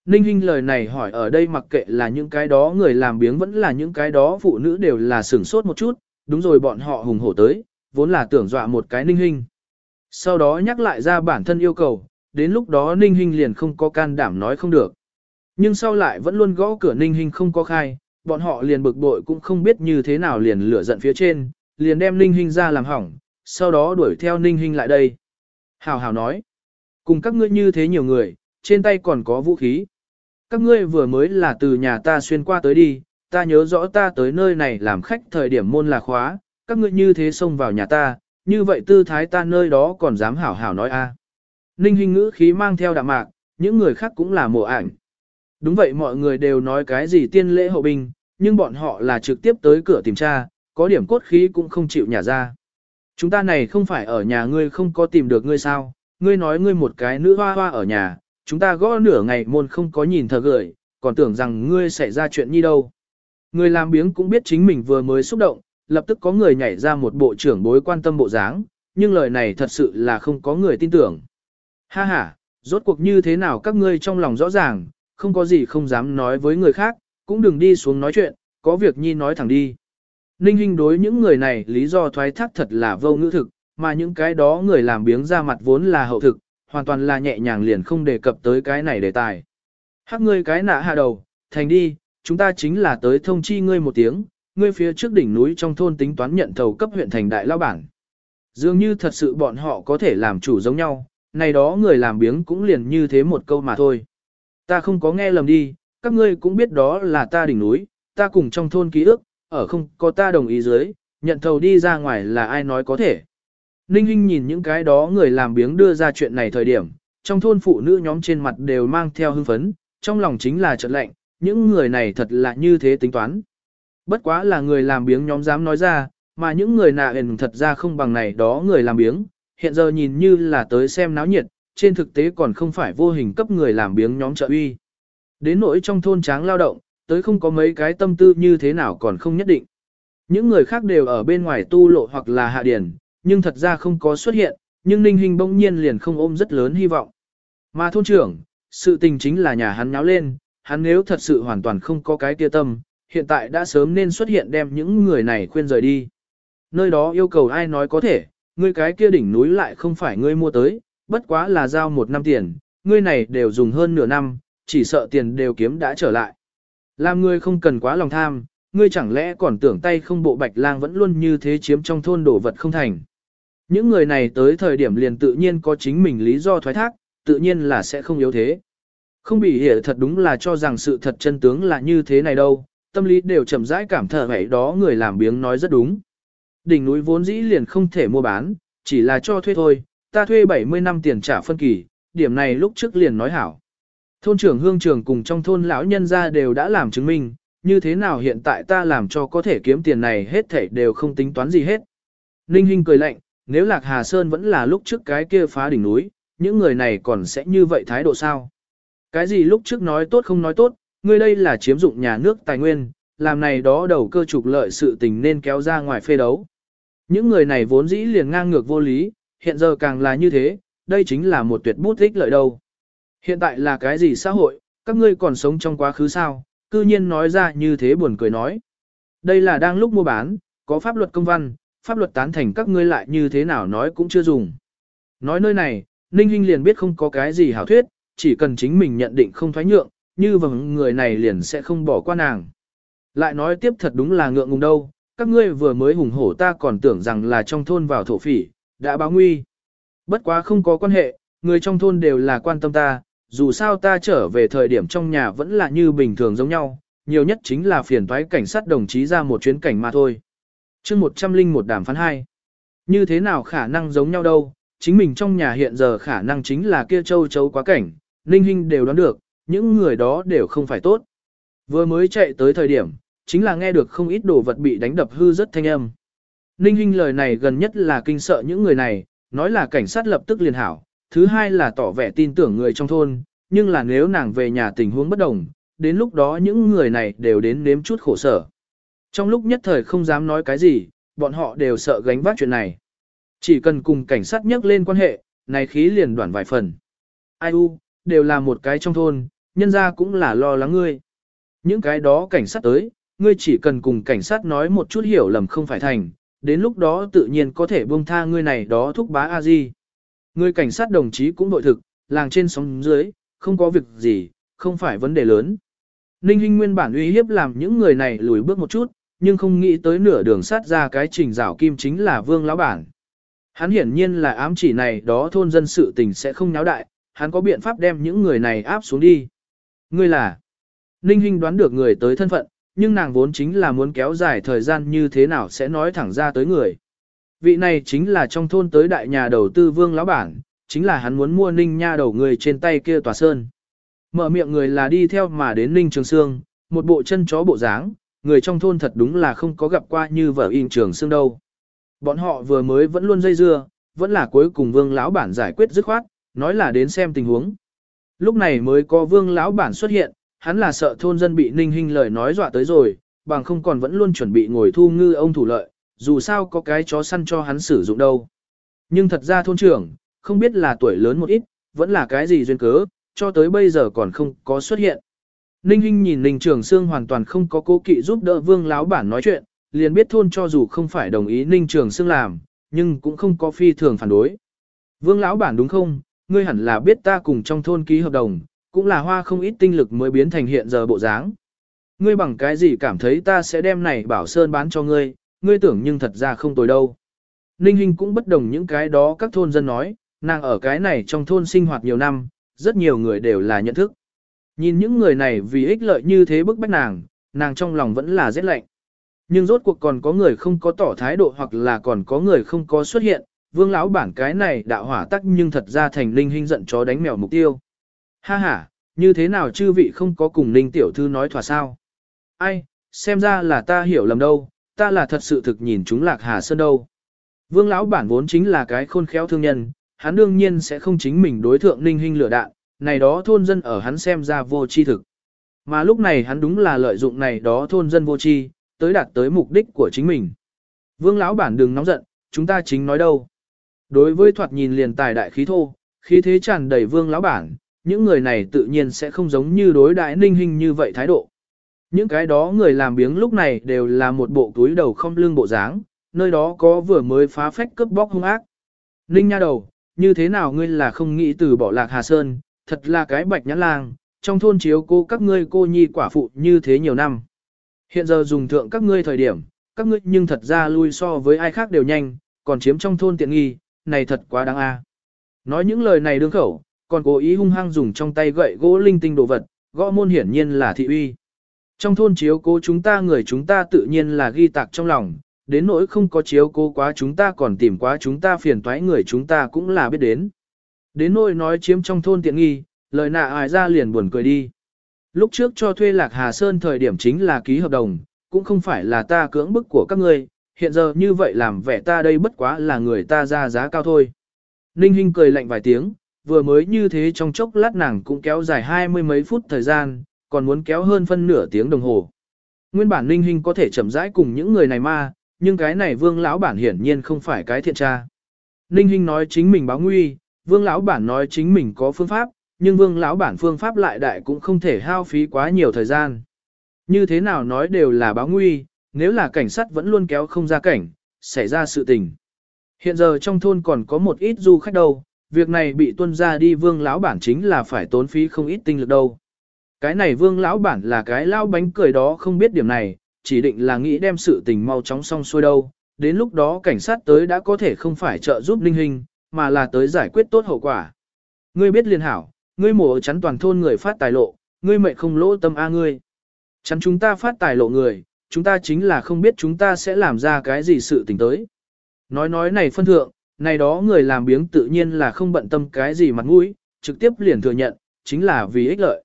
Ninh Hinh lời này hỏi ở đây mặc kệ là những cái đó người làm biếng vẫn là những cái đó phụ nữ đều là sửng sốt một chút, đúng rồi bọn họ hùng hổ tới, vốn là tưởng dọa một cái Ninh Hinh. Sau đó nhắc lại ra bản thân yêu cầu, đến lúc đó Ninh Hinh liền không có can đảm nói không được. Nhưng sau lại vẫn luôn gõ cửa Ninh Hinh không có khai, bọn họ liền bực bội cũng không biết như thế nào liền lửa giận phía trên, liền đem Ninh Hinh ra làm hỏng, sau đó đuổi theo Ninh Hinh lại đây. Hào hào nói, cùng các ngươi như thế nhiều người, trên tay còn có vũ khí. Các ngươi vừa mới là từ nhà ta xuyên qua tới đi, ta nhớ rõ ta tới nơi này làm khách thời điểm môn là khóa, các ngươi như thế xông vào nhà ta, như vậy tư thái ta nơi đó còn dám hảo hảo nói a. Ninh Hinh ngữ khí mang theo đạm mạc, những người khác cũng là mộ ảnh. Đúng vậy mọi người đều nói cái gì tiên lễ hậu binh, nhưng bọn họ là trực tiếp tới cửa tìm tra, có điểm cốt khí cũng không chịu nhả ra. Chúng ta này không phải ở nhà ngươi không có tìm được ngươi sao, ngươi nói ngươi một cái nữ hoa hoa ở nhà, chúng ta gõ nửa ngày môn không có nhìn thờ gửi, còn tưởng rằng ngươi xảy ra chuyện như đâu. Người làm biếng cũng biết chính mình vừa mới xúc động, lập tức có người nhảy ra một bộ trưởng bối quan tâm bộ dáng, nhưng lời này thật sự là không có người tin tưởng. Ha ha, rốt cuộc như thế nào các ngươi trong lòng rõ ràng, không có gì không dám nói với người khác, cũng đừng đi xuống nói chuyện, có việc nhi nói thẳng đi. Ninh Hinh đối những người này lý do thoái thác thật là vô ngữ thực, mà những cái đó người làm biếng ra mặt vốn là hậu thực, hoàn toàn là nhẹ nhàng liền không đề cập tới cái này đề tài. Hắc ngươi cái nạ hạ đầu, thành đi, chúng ta chính là tới thông chi ngươi một tiếng, ngươi phía trước đỉnh núi trong thôn tính toán nhận thầu cấp huyện thành đại lao bản. Dường như thật sự bọn họ có thể làm chủ giống nhau, này đó người làm biếng cũng liền như thế một câu mà thôi. Ta không có nghe lầm đi, các ngươi cũng biết đó là ta đỉnh núi, ta cùng trong thôn ký ức, ở không có ta đồng ý dưới, nhận thầu đi ra ngoài là ai nói có thể. Ninh Hinh nhìn những cái đó người làm biếng đưa ra chuyện này thời điểm, trong thôn phụ nữ nhóm trên mặt đều mang theo hưng phấn, trong lòng chính là trận lạnh những người này thật là như thế tính toán. Bất quá là người làm biếng nhóm dám nói ra, mà những người nạ hền thật ra không bằng này đó người làm biếng, hiện giờ nhìn như là tới xem náo nhiệt, trên thực tế còn không phải vô hình cấp người làm biếng nhóm trợ uy. Đến nỗi trong thôn tráng lao động, tới không có mấy cái tâm tư như thế nào còn không nhất định. Những người khác đều ở bên ngoài tu lộ hoặc là hạ điển, nhưng thật ra không có xuất hiện, nhưng Ninh Hình bỗng nhiên liền không ôm rất lớn hy vọng. Mà thôn trưởng, sự tình chính là nhà hắn nháo lên, hắn nếu thật sự hoàn toàn không có cái kia tâm, hiện tại đã sớm nên xuất hiện đem những người này khuyên rời đi. Nơi đó yêu cầu ai nói có thể, ngươi cái kia đỉnh núi lại không phải ngươi mua tới, bất quá là giao một năm tiền, ngươi này đều dùng hơn nửa năm, chỉ sợ tiền đều kiếm đã trở lại. Làm ngươi không cần quá lòng tham, ngươi chẳng lẽ còn tưởng tay không bộ bạch lang vẫn luôn như thế chiếm trong thôn đổ vật không thành. Những người này tới thời điểm liền tự nhiên có chính mình lý do thoái thác, tự nhiên là sẽ không yếu thế. Không bị hiểu thật đúng là cho rằng sự thật chân tướng là như thế này đâu, tâm lý đều chậm rãi cảm thở vậy đó người làm biếng nói rất đúng. Đỉnh núi vốn dĩ liền không thể mua bán, chỉ là cho thuê thôi, ta thuê 70 năm tiền trả phân kỳ, điểm này lúc trước liền nói hảo. Thôn trưởng hương trưởng cùng trong thôn lão nhân gia đều đã làm chứng minh, như thế nào hiện tại ta làm cho có thể kiếm tiền này hết thảy đều không tính toán gì hết. Ninh Hinh cười lạnh, nếu Lạc Hà Sơn vẫn là lúc trước cái kia phá đỉnh núi, những người này còn sẽ như vậy thái độ sao? Cái gì lúc trước nói tốt không nói tốt, ngươi đây là chiếm dụng nhà nước tài nguyên, làm này đó đầu cơ trục lợi sự tình nên kéo ra ngoài phê đấu. Những người này vốn dĩ liền ngang ngược vô lý, hiện giờ càng là như thế, đây chính là một tuyệt bút ích lợi đâu. Hiện tại là cái gì xã hội, các ngươi còn sống trong quá khứ sao, cư nhiên nói ra như thế buồn cười nói. Đây là đang lúc mua bán, có pháp luật công văn, pháp luật tán thành các ngươi lại như thế nào nói cũng chưa dùng. Nói nơi này, Ninh Hinh liền biết không có cái gì hảo thuyết, chỉ cần chính mình nhận định không thoái nhượng, như vầng người này liền sẽ không bỏ qua nàng. Lại nói tiếp thật đúng là ngượng ngùng đâu, các ngươi vừa mới hùng hổ ta còn tưởng rằng là trong thôn vào thổ phỉ, đã báo nguy. Bất quá không có quan hệ, người trong thôn đều là quan tâm ta, dù sao ta trở về thời điểm trong nhà vẫn là như bình thường giống nhau, nhiều nhất chính là phiền toái cảnh sát đồng chí ra một chuyến cảnh mà thôi. chương 101 đàm phán 2. Như thế nào khả năng giống nhau đâu, chính mình trong nhà hiện giờ khả năng chính là kia châu chấu quá cảnh, Ninh Hinh đều đoán được, những người đó đều không phải tốt. Vừa mới chạy tới thời điểm, chính là nghe được không ít đồ vật bị đánh đập hư rất thanh âm. Ninh Hinh lời này gần nhất là kinh sợ những người này, nói là cảnh sát lập tức liền hảo, thứ hai là tỏ vẻ tin tưởng người trong thôn, nhưng là nếu nàng về nhà tình huống bất đồng, đến lúc đó những người này đều đến nếm chút khổ sở. Trong lúc nhất thời không dám nói cái gì, bọn họ đều sợ gánh vác chuyện này. Chỉ cần cùng cảnh sát nhắc lên quan hệ, này khí liền đoạn vài phần. Ai u, đều là một cái trong thôn, nhân ra cũng là lo lắng ngươi. Những cái đó cảnh sát tới, ngươi chỉ cần cùng cảnh sát nói một chút hiểu lầm không phải thành, đến lúc đó tự nhiên có thể buông tha ngươi này đó thúc bá a di. Ngươi cảnh sát đồng chí cũng đội thực, làng trên sóng dưới, không có việc gì, không phải vấn đề lớn. Ninh Hinh nguyên bản uy hiếp làm những người này lùi bước một chút, nhưng không nghĩ tới nửa đường sát ra cái trình rảo kim chính là vương lão bản. Hắn hiển nhiên là ám chỉ này đó thôn dân sự tình sẽ không náo đại, hắn có biện pháp đem những người này áp xuống đi. Ngươi là, Ninh Hinh đoán được người tới thân phận, nhưng nàng vốn chính là muốn kéo dài thời gian như thế nào sẽ nói thẳng ra tới người. Vị này chính là trong thôn tới đại nhà đầu tư vương lão bản, chính là hắn muốn mua ninh nha đầu người trên tay kia tòa sơn. Mở miệng người là đi theo mà đến ninh trường sương, một bộ chân chó bộ dáng, người trong thôn thật đúng là không có gặp qua như vợ in trường sương đâu. Bọn họ vừa mới vẫn luôn dây dưa, vẫn là cuối cùng vương lão bản giải quyết dứt khoát, nói là đến xem tình huống. Lúc này mới có vương lão bản xuất hiện, hắn là sợ thôn dân bị ninh hình lời nói dọa tới rồi, bằng không còn vẫn luôn chuẩn bị ngồi thu ngư ông thủ lợi, dù sao có cái chó săn cho hắn sử dụng đâu. Nhưng thật ra thôn trưởng, không biết là tuổi lớn một ít, vẫn là cái gì duyên cớ, cho tới bây giờ còn không có xuất hiện. Ninh Hinh nhìn Ninh Trường Sương hoàn toàn không có cố kỵ giúp đỡ Vương lão bản nói chuyện, liền biết thôn cho dù không phải đồng ý Ninh Trường Sương làm, nhưng cũng không có phi thường phản đối. Vương lão bản đúng không? Ngươi hẳn là biết ta cùng trong thôn ký hợp đồng, cũng là hoa không ít tinh lực mới biến thành hiện giờ bộ dáng. Ngươi bằng cái gì cảm thấy ta sẽ đem này bảo sơn bán cho ngươi, ngươi tưởng nhưng thật ra không tồi đâu. Ninh Hinh cũng bất đồng những cái đó các thôn dân nói, nàng ở cái này trong thôn sinh hoạt nhiều năm, rất nhiều người đều là nhận thức. Nhìn những người này vì ích lợi như thế bức bách nàng, nàng trong lòng vẫn là rét lạnh. Nhưng rốt cuộc còn có người không có tỏ thái độ hoặc là còn có người không có xuất hiện, vương lão bản cái này đạo hỏa tắc nhưng thật ra thành linh Hinh giận chó đánh mèo mục tiêu. Ha ha, như thế nào chư vị không có cùng linh tiểu thư nói thỏa sao? Ai, xem ra là ta hiểu lầm đâu, ta là thật sự thực nhìn chúng lạc hà sơn đâu. Vương lão bản vốn chính là cái khôn khéo thương nhân, hắn đương nhiên sẽ không chính mình đối thượng ninh Hinh lửa đạn, này đó thôn dân ở hắn xem ra vô tri thực. Mà lúc này hắn đúng là lợi dụng này đó thôn dân vô tri tới đạt tới mục đích của chính mình. Vương lão bản đừng nóng giận, chúng ta chính nói đâu. Đối với thoạt nhìn liền tài đại khí thô, khí thế tràn đầy vương lão bản, những người này tự nhiên sẽ không giống như đối đại ninh hình như vậy thái độ. Những cái đó người làm biếng lúc này đều là một bộ túi đầu không lưng bộ dáng, nơi đó có vừa mới phá phách cướp bóc hung ác. Ninh nha đầu, như thế nào ngươi là không nghĩ từ bỏ lạc Hà Sơn, thật là cái bạch nhãn lang, trong thôn chiếu cô các ngươi cô nhi quả phụ như thế nhiều năm. Hiện giờ dùng thượng các ngươi thời điểm, các ngươi nhưng thật ra lui so với ai khác đều nhanh, còn chiếm trong thôn tiện nghi, này thật quá đáng a. À. Nói những lời này đương khẩu, còn cố ý hung hăng dùng trong tay gậy gỗ linh tinh đồ vật, gõ môn hiển nhiên là thị uy. Trong thôn chiếu cố chúng ta người chúng ta tự nhiên là ghi tạc trong lòng, đến nỗi không có chiếu cố quá chúng ta còn tìm quá chúng ta phiền toái người chúng ta cũng là biết đến. Đến nỗi nói chiếm trong thôn tiện nghi, lời nạ ai ra liền buồn cười đi. Lúc trước cho thuê Lạc Hà Sơn thời điểm chính là ký hợp đồng, cũng không phải là ta cưỡng bức của các ngươi, hiện giờ như vậy làm vẻ ta đây bất quá là người ta ra giá cao thôi. Ninh Hinh cười lạnh vài tiếng, vừa mới như thế trong chốc lát nàng cũng kéo dài hai mươi mấy phút thời gian, còn muốn kéo hơn phân nửa tiếng đồng hồ. Nguyên bản Ninh Hinh có thể chậm rãi cùng những người này ma, nhưng cái này Vương lão bản hiển nhiên không phải cái thiện tra. Ninh Hinh nói chính mình báo nguy, Vương lão bản nói chính mình có phương pháp, nhưng Vương lão bản phương pháp lại đại cũng không thể hao phí quá nhiều thời gian. Như thế nào nói đều là báo nguy, nếu là cảnh sát vẫn luôn kéo không ra cảnh, xảy ra sự tình. Hiện giờ trong thôn còn có một ít du khách đâu, việc này bị tuân ra đi vương lão bản chính là phải tốn phí không ít tinh lực đâu. Cái này vương lão bản là cái lão bánh cười đó không biết điểm này, chỉ định là nghĩ đem sự tình mau chóng xong xuôi đâu. Đến lúc đó cảnh sát tới đã có thể không phải trợ giúp linh hình, mà là tới giải quyết tốt hậu quả. Ngươi biết liên hảo, ngươi mổ chắn toàn thôn người phát tài lộ, ngươi mệnh không lỗ tâm a ngươi. Chắn chúng ta phát tài lộ người, chúng ta chính là không biết chúng ta sẽ làm ra cái gì sự tình tới. Nói nói này phân thượng, này đó người làm biếng tự nhiên là không bận tâm cái gì mặt mũi, trực tiếp liền thừa nhận, chính là vì ích lợi.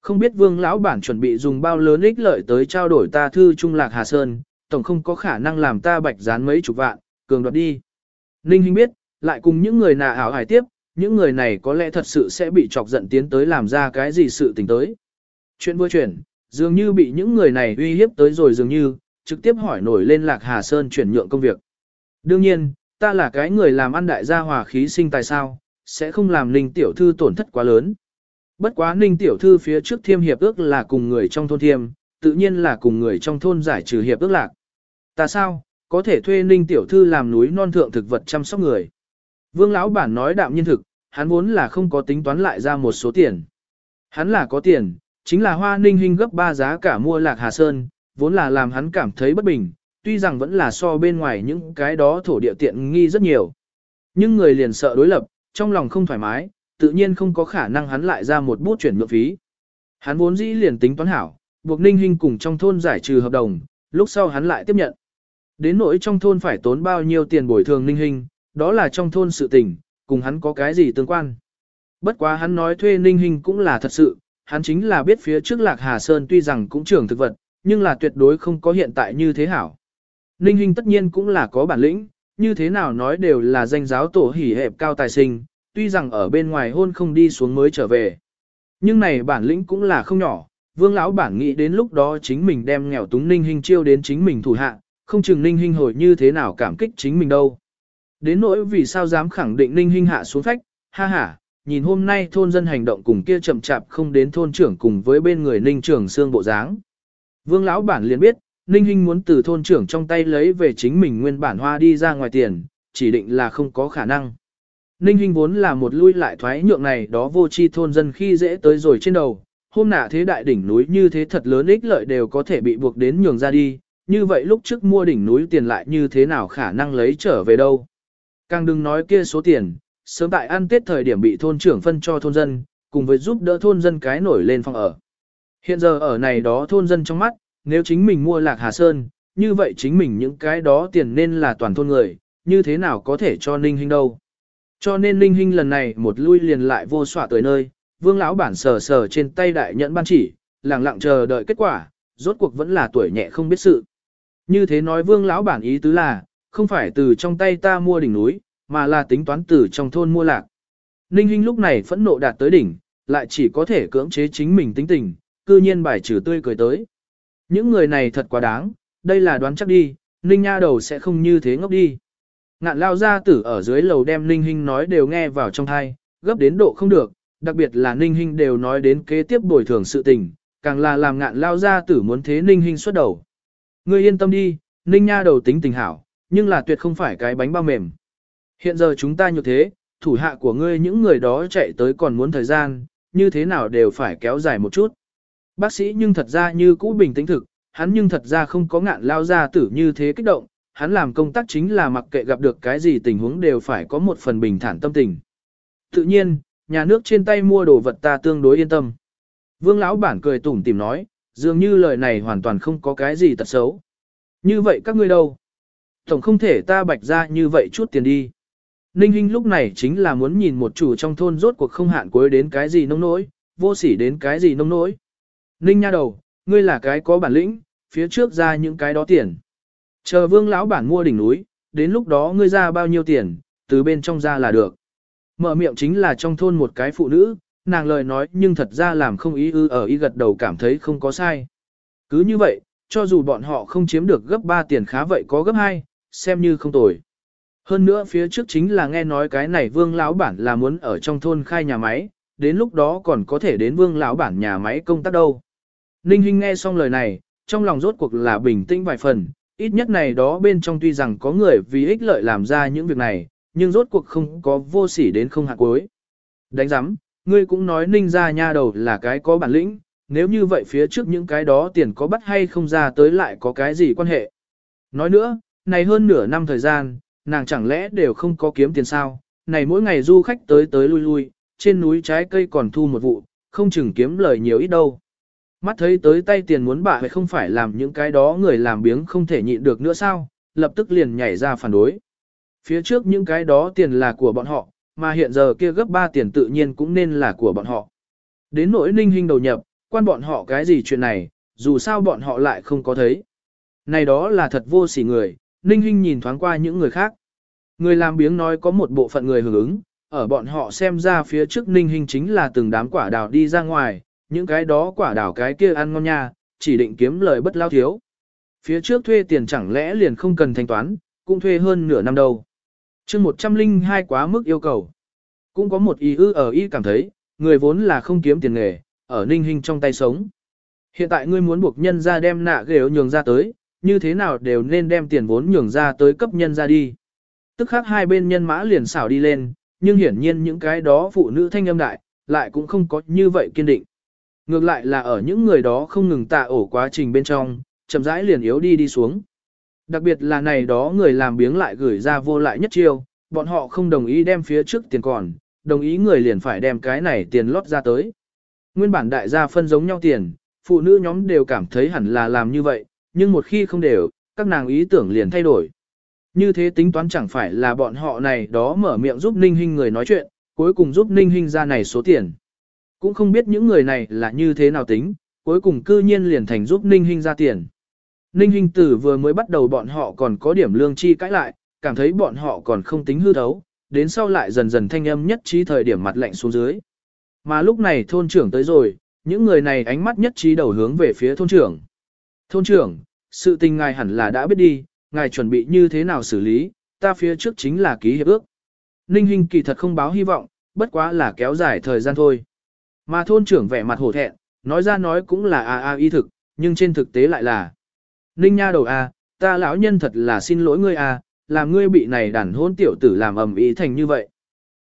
Không biết vương lão bản chuẩn bị dùng bao lớn ích lợi tới trao đổi ta thư trung lạc Hà Sơn, tổng không có khả năng làm ta bạch dán mấy chục vạn, cường đoạt đi. Ninh Hinh biết, lại cùng những người nà ảo hải tiếp, những người này có lẽ thật sự sẽ bị chọc giận tiến tới làm ra cái gì sự tình tới. Chuyện vừa chuyển, dường như bị những người này uy hiếp tới rồi dường như, trực tiếp hỏi nổi lên Lạc Hà Sơn chuyển nhượng công việc. Đương nhiên, ta là cái người làm ăn đại gia hòa khí sinh tài sao, sẽ không làm Ninh Tiểu Thư tổn thất quá lớn. Bất quá Ninh Tiểu Thư phía trước thiêm hiệp ước là cùng người trong thôn thiêm, tự nhiên là cùng người trong thôn giải trừ hiệp ước lạc. Ta sao, có thể thuê Ninh Tiểu Thư làm núi non thượng thực vật chăm sóc người. Vương lão bản nói đạm nhiên thực, hắn vốn là không có tính toán lại ra một số tiền. Hắn là có tiền, chính là hoa ninh hình gấp 3 giá cả mua lạc hà sơn, vốn là làm hắn cảm thấy bất bình, tuy rằng vẫn là so bên ngoài những cái đó thổ địa tiện nghi rất nhiều. Nhưng người liền sợ đối lập, trong lòng không thoải mái, tự nhiên không có khả năng hắn lại ra một bút chuyển nhượng phí. Hắn vốn dĩ liền tính toán hảo, buộc ninh hình cùng trong thôn giải trừ hợp đồng, lúc sau hắn lại tiếp nhận. Đến nỗi trong thôn phải tốn bao nhiêu tiền bồi thường ninh hình, đó là trong thôn sự tình, cùng hắn có cái gì tương quan. Bất quá hắn nói thuê ninh hình cũng là thật sự, hắn chính là biết phía trước Lạc Hà Sơn tuy rằng cũng trưởng thực vật, nhưng là tuyệt đối không có hiện tại như thế hảo. Ninh Hinh tất nhiên cũng là có bản lĩnh, như thế nào nói đều là danh giáo tổ hỉ hẹp cao tài sinh, tuy rằng ở bên ngoài hôn không đi xuống mới trở về. Nhưng này bản lĩnh cũng là không nhỏ, vương lão bản nghĩ đến lúc đó chính mình đem nghèo túng Ninh Hinh chiêu đến chính mình thủ hạ, không chừng Ninh Hinh hồi như thế nào cảm kích chính mình đâu. Đến nỗi vì sao dám khẳng định Ninh Hinh hạ xuống phách, ha ha, nhìn hôm nay thôn dân hành động cùng kia chậm chạp không đến thôn trưởng cùng với bên người Ninh trưởng xương bộ dáng. Vương lão bản liền biết, Ninh Hinh muốn từ thôn trưởng trong tay lấy về chính mình nguyên bản hoa đi ra ngoài tiền, chỉ định là không có khả năng. Ninh Hinh vốn là một lui lại thoái nhượng này đó vô chi thôn dân khi dễ tới rồi trên đầu, hôm nạ thế đại đỉnh núi như thế thật lớn ích lợi đều có thể bị buộc đến nhường ra đi, như vậy lúc trước mua đỉnh núi tiền lại như thế nào khả năng lấy trở về đâu. Càng đừng nói kia số tiền, sớm tại ăn tết thời điểm bị thôn trưởng phân cho thôn dân, cùng với giúp đỡ thôn dân cái nổi lên phòng ở. Hiện giờ ở này đó thôn dân trong mắt, nếu chính mình mua lạc Hà Sơn, như vậy chính mình những cái đó tiền nên là toàn thôn người, như thế nào có thể cho Ninh Hinh đâu. Cho nên Ninh Hinh lần này một lui liền lại vô xỏa tới nơi, vương lão bản sờ sờ trên tay đại nhẫn ban chỉ, lặng lặng chờ đợi kết quả, rốt cuộc vẫn là tuổi nhẹ không biết sự. Như thế nói vương lão bản ý tứ là, không phải từ trong tay ta mua đỉnh núi, mà là tính toán từ trong thôn mua lạc. Ninh Hinh lúc này phẫn nộ đạt tới đỉnh, lại chỉ có thể cưỡng chế chính mình tính tình, cư nhiên bài trừ tươi cười tới. Những người này thật quá đáng, đây là đoán chắc đi, Ninh Nha đầu sẽ không như thế ngốc đi. Ngạn lao gia tử ở dưới lầu đem Ninh Hinh nói đều nghe vào trong thai, gấp đến độ không được, đặc biệt là Ninh Hinh đều nói đến kế tiếp bồi thường sự tình, càng là làm ngạn lao gia tử muốn thế Ninh Hinh xuất đầu. Ngươi yên tâm đi, Ninh Nha đầu tính tình hảo, nhưng là tuyệt không phải cái bánh bao mềm. Hiện giờ chúng ta như thế, thủ hạ của ngươi những người đó chạy tới còn muốn thời gian, như thế nào đều phải kéo dài một chút. Bác sĩ nhưng thật ra như cũ bình tĩnh thực, hắn nhưng thật ra không có ngạn lao ra tử như thế kích động, hắn làm công tác chính là mặc kệ gặp được cái gì tình huống đều phải có một phần bình thản tâm tình. Tự nhiên, nhà nước trên tay mua đồ vật ta tương đối yên tâm. Vương lão bản cười tủm tỉm nói, dường như lời này hoàn toàn không có cái gì tật xấu. Như vậy các ngươi đâu? Tổng không thể ta bạch ra như vậy chút tiền đi. Ninh Hinh lúc này chính là muốn nhìn một chủ trong thôn rốt cuộc không hạn cuối đến cái gì nông nỗi, vô sỉ đến cái gì nông nỗi. Ninh nha đầu, ngươi là cái có bản lĩnh, phía trước ra những cái đó tiền. Chờ vương lão bản mua đỉnh núi, đến lúc đó ngươi ra bao nhiêu tiền, từ bên trong ra là được. Mở miệng chính là trong thôn một cái phụ nữ, nàng lời nói nhưng thật ra làm không ý ư ở ý gật đầu cảm thấy không có sai. Cứ như vậy, cho dù bọn họ không chiếm được gấp 3 tiền khá vậy có gấp 2, xem như không tồi. Hơn nữa phía trước chính là nghe nói cái này vương lão bản là muốn ở trong thôn khai nhà máy, đến lúc đó còn có thể đến vương lão bản nhà máy công tác đâu. Ninh Hinh nghe xong lời này, trong lòng rốt cuộc là bình tĩnh vài phần, ít nhất này đó bên trong tuy rằng có người vì ích lợi làm ra những việc này, nhưng rốt cuộc không có vô sỉ đến không hạt cuối. Đánh giám, ngươi cũng nói ninh ra nha đầu là cái có bản lĩnh, nếu như vậy phía trước những cái đó tiền có bắt hay không ra tới lại có cái gì quan hệ. Nói nữa, này hơn nửa năm thời gian, nàng chẳng lẽ đều không có kiếm tiền sao, này mỗi ngày du khách tới tới lui lui, trên núi trái cây còn thu một vụ, không chừng kiếm lời nhiều ít đâu. Mắt thấy tới tay tiền muốn bạ hay không phải làm những cái đó người làm biếng không thể nhịn được nữa sao, lập tức liền nhảy ra phản đối. Phía trước những cái đó tiền là của bọn họ, mà hiện giờ kia gấp 3 tiền tự nhiên cũng nên là của bọn họ. Đến nỗi ninh hình đầu nhập, quan bọn họ cái gì chuyện này, dù sao bọn họ lại không có thấy. Này đó là thật vô sỉ người, ninh Hinh nhìn thoáng qua những người khác. Người làm biếng nói có một bộ phận người hưởng ứng, ở bọn họ xem ra phía trước ninh Hinh chính là từng đám quả đào đi ra ngoài, những cái đó quả đào cái kia ăn ngon nha, chỉ định kiếm lời bất lao thiếu. Phía trước thuê tiền chẳng lẽ liền không cần thanh toán, cũng thuê hơn nửa năm đâu chương 102 quá mức yêu cầu. Cũng có một ý ư ở ý cảm thấy, người vốn là không kiếm tiền nghề, ở ninh Hinh trong tay sống. Hiện tại ngươi muốn buộc nhân ra đem nạ ghế nhường ra tới, như thế nào đều nên đem tiền vốn nhường ra tới cấp nhân ra đi. Tức khác hai bên nhân mã liền xảo đi lên, nhưng hiển nhiên những cái đó phụ nữ thanh âm đại, lại cũng không có như vậy kiên định. Ngược lại là ở những người đó không ngừng tạ ổ quá trình bên trong, chậm rãi liền yếu đi đi xuống. Đặc biệt là này đó người làm biếng lại gửi ra vô lại nhất chiêu, bọn họ không đồng ý đem phía trước tiền còn, đồng ý người liền phải đem cái này tiền lót ra tới. Nguyên bản đại gia phân giống nhau tiền, phụ nữ nhóm đều cảm thấy hẳn là làm như vậy, nhưng một khi không đều, các nàng ý tưởng liền thay đổi. Như thế tính toán chẳng phải là bọn họ này đó mở miệng giúp Ninh Hinh người nói chuyện, cuối cùng giúp Ninh Hinh ra này số tiền. Cũng không biết những người này là như thế nào tính, cuối cùng cư nhiên liền thành giúp Ninh Hinh ra tiền. Ninh Hinh Tử vừa mới bắt đầu bọn họ còn có điểm lương chi cãi lại, cảm thấy bọn họ còn không tính hư thấu, đến sau lại dần dần thanh âm nhất trí thời điểm mặt lạnh xuống dưới. Mà lúc này thôn trưởng tới rồi, những người này ánh mắt nhất trí đầu hướng về phía thôn trưởng. Thôn trưởng, sự tình ngài hẳn là đã biết đi, ngài chuẩn bị như thế nào xử lý, ta phía trước chính là ký hiệp ước. Ninh Hinh kỳ thật không báo hy vọng, bất quá là kéo dài thời gian thôi. Mà thôn trưởng vẻ mặt hổ thẹn, nói ra nói cũng là a a y thực, nhưng trên thực tế lại là Ninh nha đầu a, à, ta lão nhân thật là xin lỗi ngươi a, làm ngươi bị này đàn hôn tiểu tử làm ầm ĩ thành như vậy.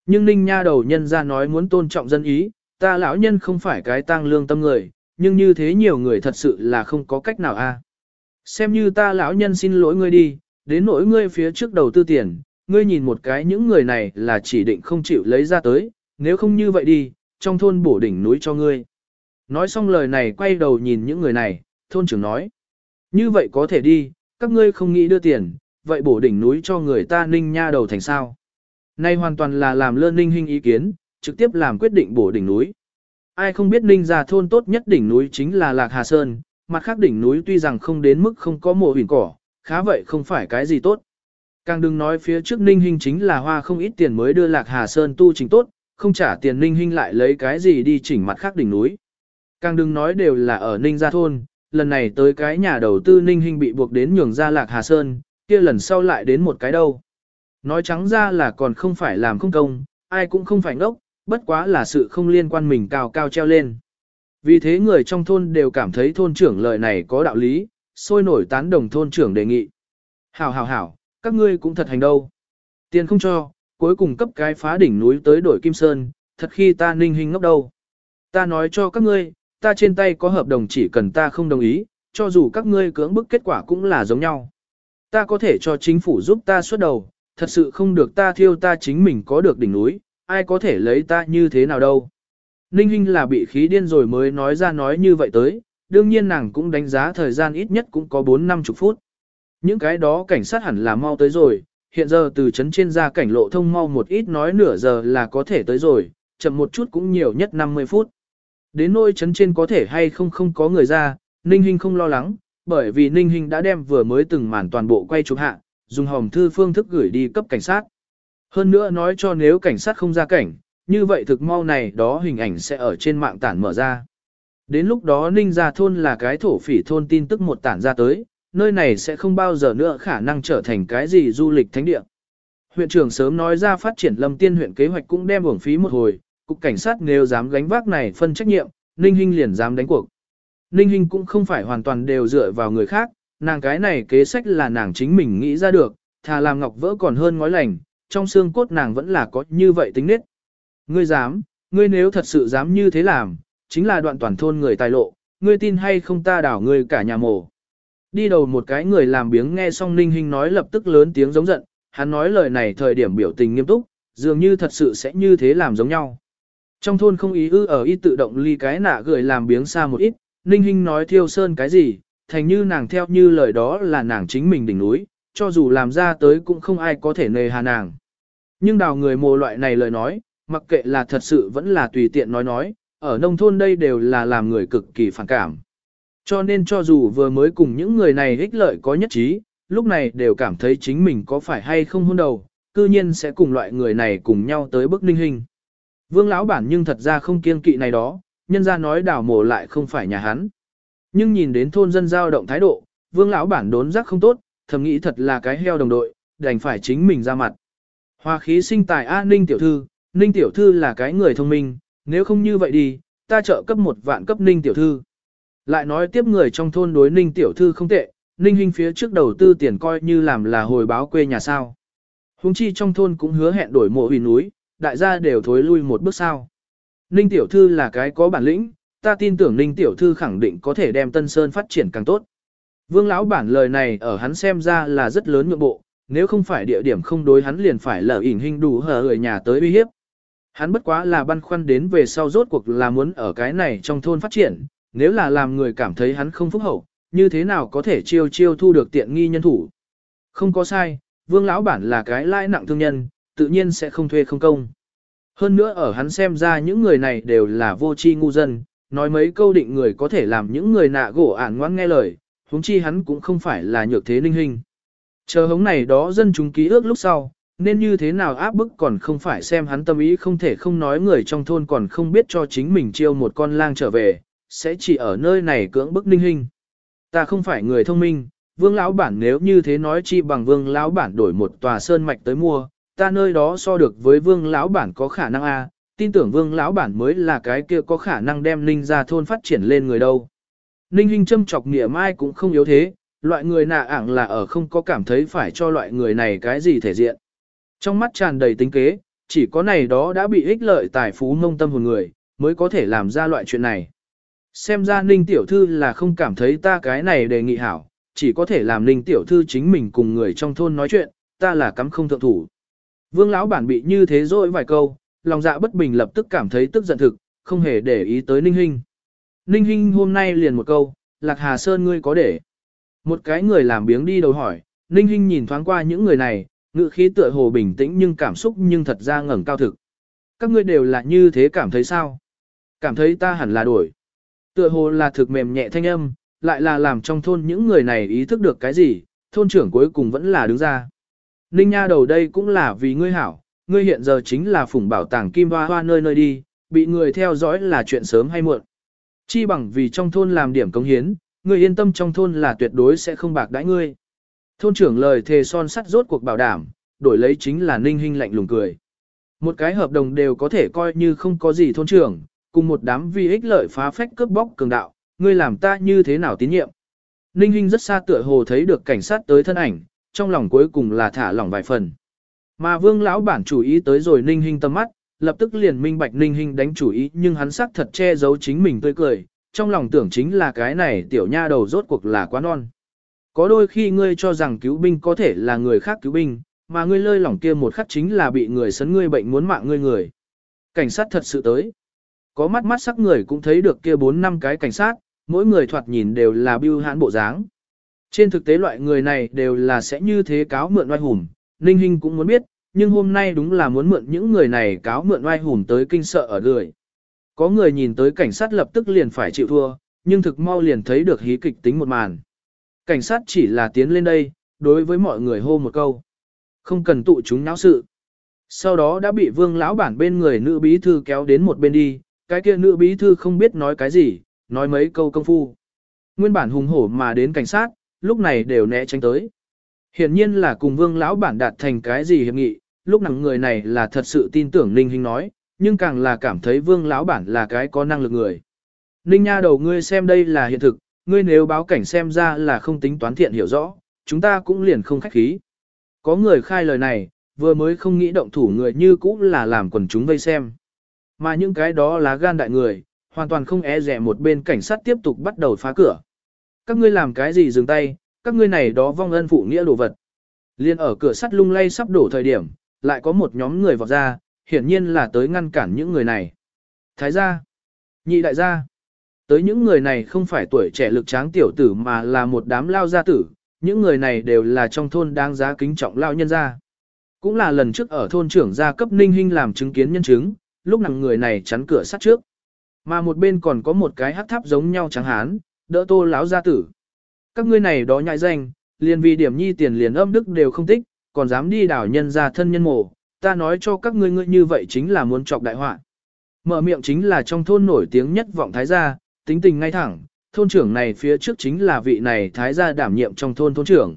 Nhưng Ninh nha đầu nhân ra nói muốn tôn trọng dân ý, ta lão nhân không phải cái tang lương tâm người, nhưng như thế nhiều người thật sự là không có cách nào a. Xem như ta lão nhân xin lỗi ngươi đi, đến nỗi ngươi phía trước đầu tư tiền, ngươi nhìn một cái những người này là chỉ định không chịu lấy ra tới, nếu không như vậy đi, trong thôn bổ đỉnh núi cho ngươi. Nói xong lời này quay đầu nhìn những người này, thôn trưởng nói. Như vậy có thể đi, các ngươi không nghĩ đưa tiền, vậy bổ đỉnh núi cho người ta ninh nha đầu thành sao. Nay hoàn toàn là làm lơ ninh hình ý kiến, trực tiếp làm quyết định bổ đỉnh núi. Ai không biết ninh ra thôn tốt nhất đỉnh núi chính là Lạc Hà Sơn, mặt khác đỉnh núi tuy rằng không đến mức không có mộ huyền cỏ, khá vậy không phải cái gì tốt. Càng đừng nói phía trước ninh hình chính là hoa không ít tiền mới đưa Lạc Hà Sơn tu trình tốt, không trả tiền ninh hình lại lấy cái gì đi chỉnh mặt khác đỉnh núi. Càng đừng nói đều là ở ninh gia thôn, lần này tới cái nhà đầu tư Ninh Hinh bị buộc đến nhường ra Lạc Hà Sơn, kia lần sau lại đến một cái đâu. Nói trắng ra là còn không phải làm không công, ai cũng không phải ngốc, bất quá là sự không liên quan mình cao cao treo lên. Vì thế người trong thôn đều cảm thấy thôn trưởng lời này có đạo lý, sôi nổi tán đồng thôn trưởng đề nghị. Hảo hảo hảo, các ngươi cũng thật hành đâu. Tiền không cho, cuối cùng cấp cái phá đỉnh núi tới đổi Kim Sơn, thật khi ta ninh hình ngốc đâu. Ta nói cho các ngươi, ta trên tay có hợp đồng chỉ cần ta không đồng ý, cho dù các ngươi cưỡng bức kết quả cũng là giống nhau. Ta có thể cho chính phủ giúp ta xuất đầu, thật sự không được ta thiêu ta chính mình có được đỉnh núi, ai có thể lấy ta như thế nào đâu. Ninh Hinh là bị khí điên rồi mới nói ra nói như vậy tới, đương nhiên nàng cũng đánh giá thời gian ít nhất cũng có 4-50 phút. Những cái đó cảnh sát hẳn là mau tới rồi, hiện giờ từ trấn trên ra cảnh lộ thông mau một ít nói nửa giờ là có thể tới rồi, chậm một chút cũng nhiều nhất 50 phút. Đến nôi trấn trên có thể hay không không có người ra, Ninh Hinh không lo lắng, bởi vì Ninh Hinh đã đem vừa mới từng màn toàn bộ quay chụp hạ, dùng hòm thư phương thức gửi đi cấp cảnh sát. Hơn nữa nói cho nếu cảnh sát không ra cảnh, như vậy thực mau này đó hình ảnh sẽ ở trên mạng tản mở ra. Đến lúc đó Ninh Gia Thôn là cái thổ phỉ thôn tin tức một tản ra tới, nơi này sẽ không bao giờ nữa khả năng trở thành cái gì du lịch thánh địa. Huyện trưởng sớm nói ra phát triển lâm tiên huyện kế hoạch cũng đem uổng phí một hồi, cục cảnh sát nếu dám gánh vác này phân trách nhiệm, Ninh Hinh liền dám đánh cuộc. Ninh Hinh cũng không phải hoàn toàn đều dựa vào người khác, nàng cái này kế sách là nàng chính mình nghĩ ra được, thà làm ngọc vỡ còn hơn ngói lành, trong xương cốt nàng vẫn là có như vậy tính nết. Ngươi dám, ngươi nếu thật sự dám như thế làm, chính là đoạn toàn thôn người tài lộ, ngươi tin hay không ta đảo ngươi cả nhà mồ. Đi đầu một cái người làm biếng nghe xong Ninh Hinh nói lập tức lớn tiếng giống giận, hắn nói lời này thời điểm biểu tình nghiêm túc, dường như thật sự sẽ như thế làm giống nhau. Trong thôn không ý ư ở y tự động ly cái nạ gửi làm biếng xa một ít, Ninh Hinh nói thiêu sơn cái gì, thành như nàng theo như lời đó là nàng chính mình đỉnh núi, cho dù làm ra tới cũng không ai có thể nề hà nàng. Nhưng đào người mồ loại này lời nói, mặc kệ là thật sự vẫn là tùy tiện nói nói, ở nông thôn đây đều là làm người cực kỳ phản cảm. Cho nên cho dù vừa mới cùng những người này ích lợi có nhất trí, lúc này đều cảm thấy chính mình có phải hay không hôn đầu, cư nhiên sẽ cùng loại người này cùng nhau tới bức ninh hình. Vương lão bản nhưng thật ra không kiên kỵ này đó, nhân ra nói đào mồ lại không phải nhà hắn. Nhưng nhìn đến thôn dân giao động thái độ, vương lão bản đốn giác không tốt, thầm nghĩ thật là cái heo đồng đội, đành phải chính mình ra mặt. Hoa khí sinh tài A Ninh tiểu thư, Ninh tiểu thư là cái người thông minh, nếu không như vậy đi, ta trợ cấp một vạn cấp Ninh tiểu thư. Lại nói tiếp người trong thôn đối Ninh tiểu thư không tệ, Ninh Hinh phía trước đầu tư tiền coi như làm là hồi báo quê nhà sao. Hùng chi trong thôn cũng hứa hẹn đổi mộ hủy núi, đại gia đều thối lui một bước sao. Ninh tiểu thư là cái có bản lĩnh, ta tin tưởng Ninh tiểu thư khẳng định có thể đem Tân Sơn phát triển càng tốt. Vương lão bản lời này ở hắn xem ra là rất lớn nhượng bộ, nếu không phải địa điểm không đối hắn liền phải lở ỉn hình đủ hờ người nhà tới uy hiếp. Hắn bất quá là băn khoăn đến về sau rốt cuộc là muốn ở cái này trong thôn phát triển, nếu là làm người cảm thấy hắn không phúc hậu, như thế nào có thể chiêu chiêu thu được tiện nghi nhân thủ. Không có sai, vương lão bản là cái lãi nặng thương nhân, tự nhiên sẽ không thuê không công. Hơn nữa ở hắn xem ra những người này đều là vô tri ngu dân, nói mấy câu định người có thể làm những người nạ gỗ ản ngoan nghe lời, huống chi hắn cũng không phải là nhược thế ninh hình. Chờ hống này đó dân chúng ký ước lúc sau, nên như thế nào áp bức còn không phải xem hắn tâm ý không thể không nói người trong thôn còn không biết cho chính mình chiêu một con lang trở về, sẽ chỉ ở nơi này cưỡng bức ninh hình. Ta không phải người thông minh, vương lão bản nếu như thế nói chi bằng vương lão bản đổi một tòa sơn mạch tới mua, ta nơi đó so được với vương lão bản có khả năng a, tin tưởng vương lão bản mới là cái kia có khả năng đem ninh ra thôn phát triển lên người đâu. Ninh hình châm chọc nghĩa mai cũng không yếu thế, loại người nạ ảng là ở không có cảm thấy phải cho loại người này cái gì thể diện. Trong mắt tràn đầy tính kế, chỉ có này đó đã bị ích lợi tài phú mông tâm hồn người, mới có thể làm ra loại chuyện này. Xem ra Ninh Tiểu Thư là không cảm thấy ta cái này đề nghị hảo, chỉ có thể làm Ninh Tiểu Thư chính mình cùng người trong thôn nói chuyện, ta là cắm không thượng thủ. Vương lão bản bị như thế rồi vài câu, lòng dạ bất bình lập tức cảm thấy tức giận thực, không hề để ý tới Ninh Hinh. Ninh Hinh hôm nay liền một câu, Lạc Hà Sơn ngươi có để. Một cái người làm biếng đi đầu hỏi, Ninh Hinh nhìn thoáng qua những người này, ngữ khí tựa hồ bình tĩnh nhưng cảm xúc nhưng thật ra ngẩng cao thực. Các ngươi đều là như thế cảm thấy sao? Cảm thấy ta hẳn là đổi. Tựa hồ là thực mềm nhẹ thanh âm, lại là làm trong thôn những người này ý thức được cái gì, thôn trưởng cuối cùng vẫn là đứng ra. Ninh Nha đầu đây cũng là vì ngươi hảo, ngươi hiện giờ chính là phủng bảo tàng kim hoa hoa nơi nơi đi, bị người theo dõi là chuyện sớm hay muộn. Chi bằng vì trong thôn làm điểm công hiến, ngươi yên tâm trong thôn là tuyệt đối sẽ không bạc đãi ngươi. Thôn trưởng lời thề son sắt rốt cuộc bảo đảm, đổi lấy chính là ninh hình lạnh lùng cười. Một cái hợp đồng đều có thể coi như không có gì thôn trưởng, cùng một đám vi ích lợi phá phách cướp bóc cường đạo, ngươi làm ta như thế nào tín nhiệm. Ninh Hinh rất xa tựa hồ thấy được cảnh sát tới thân ảnh, trong lòng cuối cùng là thả lỏng vài phần. Mà vương lão bản chủ ý tới rồi Ninh Hinh tâm mắt, lập tức liền minh bạch Ninh Hinh đánh chủ ý nhưng hắn sắc thật che giấu chính mình tươi cười, trong lòng tưởng chính là cái này tiểu nha đầu rốt cuộc là quá non. Có đôi khi ngươi cho rằng cứu binh có thể là người khác cứu binh, mà ngươi lơi lỏng kia một khắc chính là bị người sấn ngươi bệnh muốn mạng ngươi người. Cảnh sát thật sự tới. Có mắt mắt sắc người cũng thấy được kia bốn năm cái cảnh sát, mỗi người thoạt nhìn đều là biêu hãn bộ dáng. Trên thực tế loại người này đều là sẽ như thế cáo mượn oai hùng, Ninh Hinh cũng muốn biết, nhưng hôm nay đúng là muốn mượn những người này cáo mượn oai hùng tới kinh sợ ở người. Có người nhìn tới cảnh sát lập tức liền phải chịu thua, nhưng thực mau liền thấy được hí kịch tính một màn. Cảnh sát chỉ là tiến lên đây, đối với mọi người hô một câu. Không cần tụ chúng náo sự. Sau đó đã bị vương lão bản bên người nữ bí thư kéo đến một bên đi, cái kia nữ bí thư không biết nói cái gì, nói mấy câu công phu. Nguyên bản hùng hổ mà đến cảnh sát, lúc này đều né tránh tới. Hiển nhiên là cùng vương lão bản đạt thành cái gì hiệp nghị, lúc nặng người này là thật sự tin tưởng Ninh Hinh nói, nhưng càng là cảm thấy vương lão bản là cái có năng lực người. Ninh nha đầu ngươi xem đây là hiện thực, ngươi nếu báo cảnh xem ra là không tính toán thiện hiểu rõ, chúng ta cũng liền không khách khí. Có người khai lời này, vừa mới không nghĩ động thủ người như cũ là làm quần chúng vây xem. Mà những cái đó là gan đại người, hoàn toàn không e rẻ một bên cảnh sát tiếp tục bắt đầu phá cửa. Các ngươi làm cái gì dừng tay, các ngươi này đó vong ân phụ nghĩa đồ vật. Liên ở cửa sắt lung lay sắp đổ thời điểm, lại có một nhóm người vọt ra, hiển nhiên là tới ngăn cản những người này. Thái gia, nhị đại gia, tới những người này không phải tuổi trẻ lực tráng tiểu tử mà là một đám lao gia tử, những người này đều là trong thôn đáng giá kính trọng lao nhân gia. Cũng là lần trước ở thôn trưởng gia cấp Ninh Hinh làm chứng kiến nhân chứng, lúc nặng người này chắn cửa sắt trước. Mà một bên còn có một cái hắc tháp giống nhau trắng hán, đỡ tô lão gia tử. Các ngươi này đó nhại danh, liền vì điểm nhi tiền liền âm đức đều không tích, còn dám đi đảo nhân gia thân nhân mộ, ta nói cho các ngươi ngươi như vậy chính là muốn chọc đại họa. Mở miệng chính là trong thôn nổi tiếng nhất vọng thái gia, tính tình ngay thẳng, thôn trưởng này phía trước chính là vị này thái gia đảm nhiệm trong thôn thôn trưởng.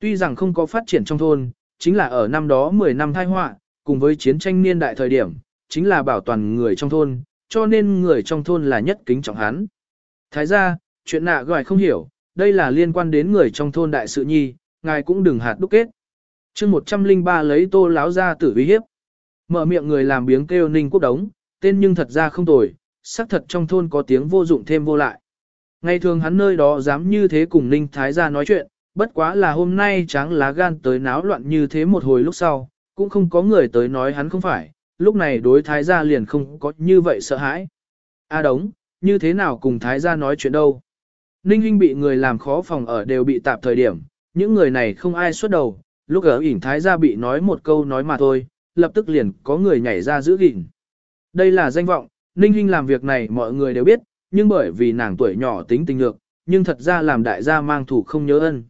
Tuy rằng không có phát triển trong thôn, chính là ở năm đó 10 năm thai họa, cùng với chiến tranh niên đại thời điểm, chính là bảo toàn người trong thôn, cho nên người trong thôn là nhất kính trọng hắn. Thái gia, chuyện nạ gọi không hiểu, đây là liên quan đến người trong thôn đại sự nhi, ngài cũng đừng hạt đúc kết. chương 103 lấy tô láo ra tử uy hiếp. Mở miệng người làm biếng kêu ninh quốc đống, tên nhưng thật ra không tồi, xác thật trong thôn có tiếng vô dụng thêm vô lại. Ngày thường hắn nơi đó dám như thế cùng ninh thái gia nói chuyện, bất quá là hôm nay tráng lá gan tới náo loạn như thế một hồi lúc sau, cũng không có người tới nói hắn không phải, lúc này đối thái gia liền không có như vậy sợ hãi. A đống, như thế nào cùng thái gia nói chuyện đâu? Ninh Hinh bị người làm khó phòng ở đều bị tạp thời điểm, những người này không ai xuất đầu, lúc ở ỉn thái gia bị nói một câu nói mà thôi, lập tức liền có người nhảy ra giữ gìn. Đây là danh vọng, Ninh Hinh làm việc này mọi người đều biết, nhưng bởi vì nàng tuổi nhỏ tính tình lược, nhưng thật ra làm đại gia mang thủ không nhớ ân.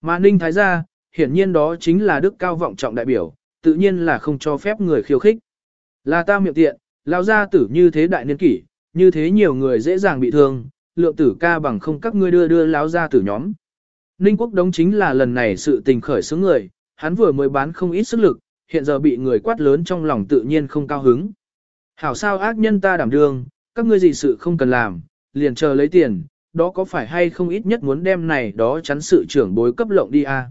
Mà Ninh Thái gia, hiển nhiên đó chính là đức cao vọng trọng đại biểu, tự nhiên là không cho phép người khiêu khích. Là ta miệng tiện, lao gia tử như thế đại niên kỷ, như thế nhiều người dễ dàng bị thương, lượng tử ca bằng không các ngươi đưa đưa lão gia tử nhóm. Ninh quốc đống chính là lần này sự tình khởi xướng người, hắn vừa mới bán không ít sức lực, hiện giờ bị người quát lớn trong lòng tự nhiên không cao hứng. Hảo sao ác nhân ta đảm đương, các ngươi gì sự không cần làm, liền chờ lấy tiền, đó có phải hay không ít nhất muốn đem này đó chắn sự trưởng bối cấp lộng đi à.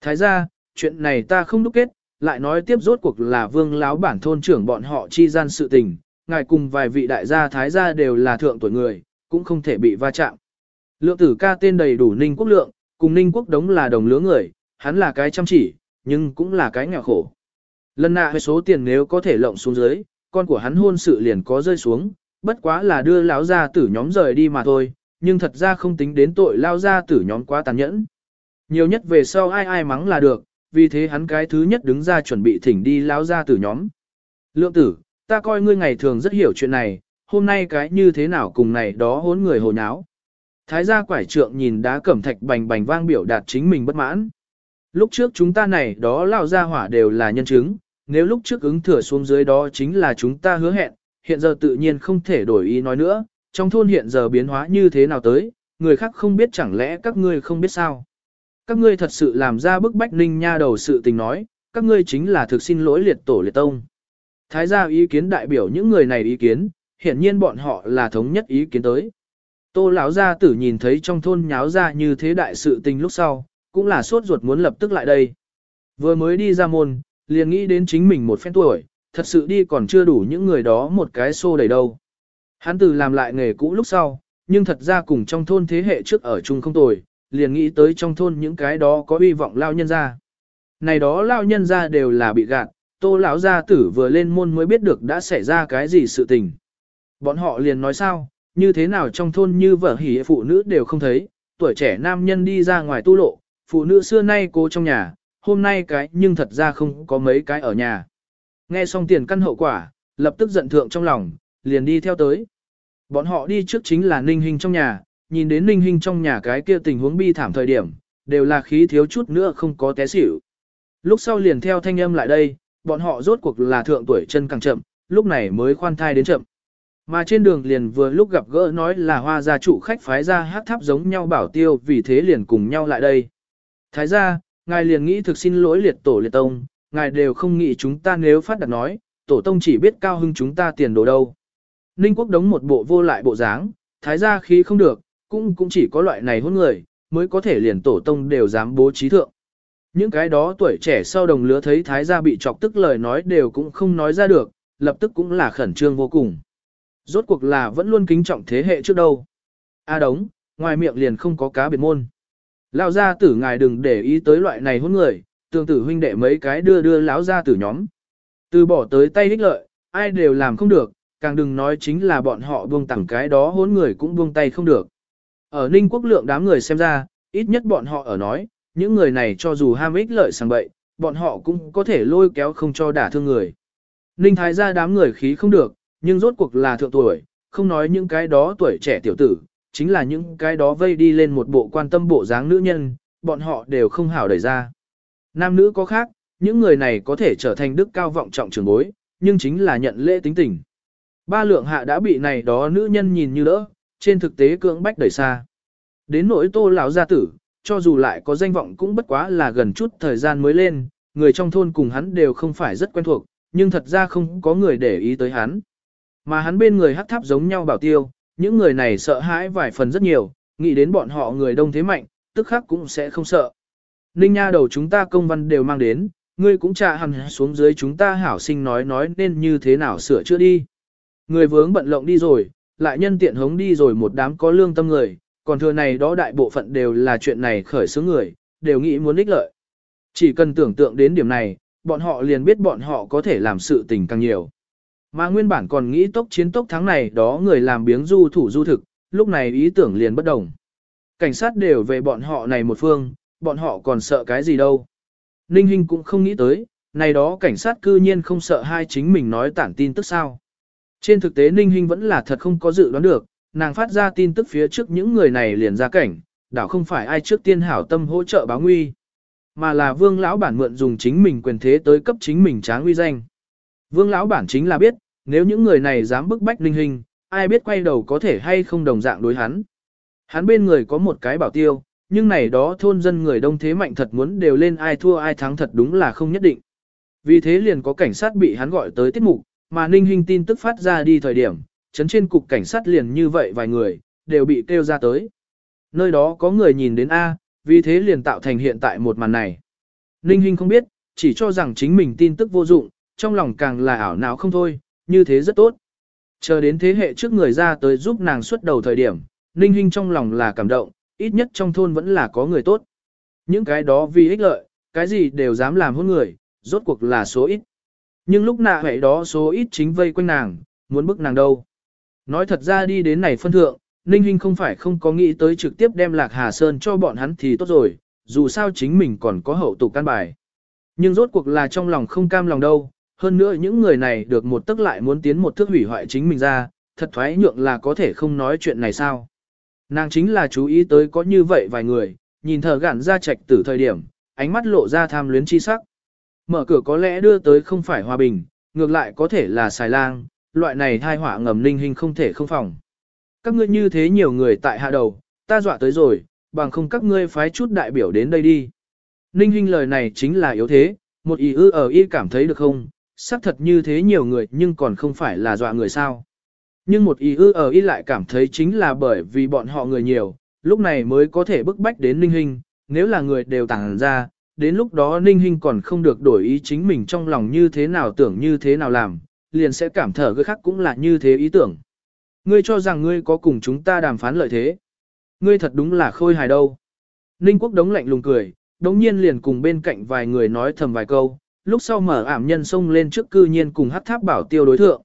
Thái ra, chuyện này ta không đúc kết, lại nói tiếp rốt cuộc là vương láo bản thôn trưởng bọn họ chi gian sự tình, ngài cùng vài vị đại gia thái gia đều là thượng tuổi người, cũng không thể bị va chạm. Lượng tử ca tên đầy đủ Ninh Quốc Lượng, cùng Ninh Quốc Đống là đồng lứa người, hắn là cái chăm chỉ, nhưng cũng là cái nghèo khổ. Lần nạ số tiền nếu có thể lộng xuống dưới, con của hắn hôn sự liền có rơi xuống, bất quá là đưa lão gia tử nhóm rời đi mà thôi, nhưng thật ra không tính đến tội lao gia tử nhóm quá tàn nhẫn. Nhiều nhất về sau ai ai mắng là được, vì thế hắn cái thứ nhất đứng ra chuẩn bị thỉnh đi lão gia tử nhóm. Lượng tử, ta coi ngươi ngày thường rất hiểu chuyện này, hôm nay cái như thế nào cùng này đó hốn người hồ nháo. Thái gia quải trượng nhìn đá cẩm thạch bành bành vang biểu đạt chính mình bất mãn. Lúc trước chúng ta này đó lao ra hỏa đều là nhân chứng, nếu lúc trước ứng thừa xuống dưới đó chính là chúng ta hứa hẹn, hiện giờ tự nhiên không thể đổi ý nói nữa, trong thôn hiện giờ biến hóa như thế nào tới, người khác không biết chẳng lẽ các ngươi không biết sao. Các ngươi thật sự làm ra bức bách ninh nha đầu sự tình nói, các ngươi chính là thực xin lỗi liệt tổ liệt tông. Thái gia ý kiến đại biểu những người này ý kiến, hiển nhiên bọn họ là thống nhất ý kiến tới. Tô lão gia tử nhìn thấy trong thôn nháo ra như thế đại sự tình lúc sau, cũng là sốt ruột muốn lập tức lại đây. Vừa mới đi ra môn, liền nghĩ đến chính mình một phen tuổi, thật sự đi còn chưa đủ những người đó một cái xô đầy đâu. Hắn từ làm lại nghề cũ lúc sau, nhưng thật ra cùng trong thôn thế hệ trước ở chung không tồi, liền nghĩ tới trong thôn những cái đó có uy vọng lao nhân ra. Này đó lao nhân ra đều là bị gạt, Tô lão gia tử vừa lên môn mới biết được đã xảy ra cái gì sự tình. Bọn họ liền nói sao, như thế nào trong thôn như vợ hỉ phụ nữ đều không thấy, tuổi trẻ nam nhân đi ra ngoài tu lộ, phụ nữ xưa nay cố trong nhà, hôm nay cái nhưng thật ra không có mấy cái ở nhà. Nghe xong tiền căn hậu quả, lập tức giận thượng trong lòng, liền đi theo tới. Bọn họ đi trước chính là Ninh Hinh trong nhà, nhìn đến Ninh Hinh trong nhà cái kia tình huống bi thảm thời điểm, đều là khí thiếu chút nữa không có té xỉu. Lúc sau liền theo thanh âm lại đây, bọn họ rốt cuộc là thượng tuổi chân càng chậm, lúc này mới khoan thai đến chậm. Mà trên đường liền vừa lúc gặp gỡ nói là hoa gia chủ khách phái ra hát tháp giống nhau bảo tiêu vì thế liền cùng nhau lại đây. Thái gia, ngài liền nghĩ thực xin lỗi liệt tổ liệt tông, ngài đều không nghĩ chúng ta nếu phát đạt nói, tổ tông chỉ biết cao hưng chúng ta tiền đồ đâu. Ninh quốc đống một bộ vô lại bộ dáng, thái gia khí không được, cũng cũng chỉ có loại này hôn người, mới có thể liền tổ tông đều dám bố trí thượng. Những cái đó tuổi trẻ sau đồng lứa thấy thái gia bị chọc tức lời nói đều cũng không nói ra được, lập tức cũng là khẩn trương vô cùng. Rốt cuộc là vẫn luôn kính trọng thế hệ trước đâu. A đống, ngoài miệng liền không có cá biệt môn. Lão gia tử ngài đừng để ý tới loại này hôn người, tương tử huynh đệ mấy cái đưa đưa lão gia tử nhóm. Từ bỏ tới tay ích lợi, ai đều làm không được, càng đừng nói chính là bọn họ buông tẳng cái đó hôn người cũng buông tay không được. Ở Ninh Quốc lượng đám người xem ra, ít nhất bọn họ ở nói, những người này cho dù ham ích lợi sang bậy, bọn họ cũng có thể lôi kéo không cho đả thương người. Ninh Thái ra đám người khí không được, nhưng rốt cuộc là thượng tuổi, không nói những cái đó tuổi trẻ tiểu tử, chính là những cái đó vây đi lên một bộ quan tâm bộ dáng nữ nhân, bọn họ đều không hảo đẩy ra. Nam nữ có khác, những người này có thể trở thành đức cao vọng trọng trường bối, nhưng chính là nhận lễ tính tình. Ba lượng hạ đã bị này đó nữ nhân nhìn như đỡ, trên thực tế cưỡng bách đẩy xa. Đến nỗi tô lão gia tử, cho dù lại có danh vọng cũng bất quá là gần chút thời gian mới lên, người trong thôn cùng hắn đều không phải rất quen thuộc, nhưng thật ra không có người để ý tới hắn. Mà hắn bên người hắc tháp giống nhau bảo tiêu, những người này sợ hãi vài phần rất nhiều, nghĩ đến bọn họ người đông thế mạnh, tức khắc cũng sẽ không sợ. Ninh nha đầu chúng ta công văn đều mang đến, ngươi cũng trả hẳn xuống dưới chúng ta hảo sinh nói nói nên như thế nào sửa chữa đi. Người vướng bận lộng đi rồi, lại nhân tiện hống đi rồi một đám có lương tâm người, còn thừa này đó đại bộ phận đều là chuyện này khởi xướng người, đều nghĩ muốn ích lợi. Chỉ cần tưởng tượng đến điểm này, bọn họ liền biết bọn họ có thể làm sự tình càng nhiều. Mà nguyên bản còn nghĩ tốc chiến tốc thắng này đó người làm biếng du thủ du thực, lúc này ý tưởng liền bất đồng. Cảnh sát đều về bọn họ này một phương, bọn họ còn sợ cái gì đâu. Ninh Hinh cũng không nghĩ tới, này đó cảnh sát cư nhiên không sợ hai chính mình nói tản tin tức sao. Trên thực tế Ninh Hinh vẫn là thật không có dự đoán được, nàng phát ra tin tức phía trước những người này liền ra cảnh, đảo không phải ai trước tiên hảo tâm hỗ trợ báo nguy, mà là vương lão bản mượn dùng chính mình quyền thế tới cấp chính mình tráng uy danh. Vương lão bản chính là biết, nếu những người này dám bức bách Linh Hinh, ai biết quay đầu có thể hay không đồng dạng đối hắn. Hắn bên người có một cái bảo tiêu, nhưng này đó thôn dân người đông thế mạnh thật muốn đều lên ai thua ai thắng thật đúng là không nhất định. Vì thế liền có cảnh sát bị hắn gọi tới tiết mục, mà Ninh Hinh tin tức phát ra đi thời điểm, chấn trên cục cảnh sát liền như vậy vài người, đều bị kêu ra tới. Nơi đó có người nhìn đến A, vì thế liền tạo thành hiện tại một màn này. Ninh Hinh không biết, chỉ cho rằng chính mình tin tức vô dụng, trong lòng càng là ảo não không thôi, như thế rất tốt. Chờ đến thế hệ trước người ra tới giúp nàng xuất đầu thời điểm, Ninh Hinh trong lòng là cảm động, ít nhất trong thôn vẫn là có người tốt. Những cái đó vì ích lợi, cái gì đều dám làm hôn người, rốt cuộc là số ít. Nhưng lúc nạ vậy đó số ít chính vây quanh nàng, muốn bức nàng đâu. Nói thật ra đi đến này phân thượng, Ninh Hinh không phải không có nghĩ tới trực tiếp đem Lạc Hà Sơn cho bọn hắn thì tốt rồi, dù sao chính mình còn có hậu tục căn bài. Nhưng rốt cuộc là trong lòng không cam lòng đâu, hơn nữa những người này được một tức lại muốn tiến một thước hủy hoại chính mình ra, thật thoái nhượng là có thể không nói chuyện này sao. Nàng chính là chú ý tới có như vậy vài người, nhìn thờ gạn ra trạch từ thời điểm, ánh mắt lộ ra tham luyến chi sắc. Mở cửa có lẽ đưa tới không phải hòa bình, ngược lại có thể là xài lang, loại này thai họa ngầm linh hình không thể không phòng. Các ngươi như thế nhiều người tại hạ đầu, ta dọa tới rồi, bằng không các ngươi phái chút đại biểu đến đây đi. Ninh Hinh lời này chính là yếu thế, một ý ư ở y cảm thấy được không, xác thật như thế nhiều người nhưng còn không phải là dọa người sao. Nhưng một ý ư ở ý lại cảm thấy chính là bởi vì bọn họ người nhiều, lúc này mới có thể bức bách đến Ninh Hinh, nếu là người đều tàng ra, đến lúc đó Ninh Hinh còn không được đổi ý chính mình trong lòng như thế nào tưởng như thế nào làm, liền sẽ cảm thở người khác cũng là như thế ý tưởng. Ngươi cho rằng ngươi có cùng chúng ta đàm phán lợi thế. Ngươi thật đúng là khôi hài đâu. Ninh Quốc đống lạnh lùng cười, đống nhiên liền cùng bên cạnh vài người nói thầm vài câu, lúc sau mở ảm nhân xông lên trước cư nhiên cùng hát tháp bảo tiêu đối thượng.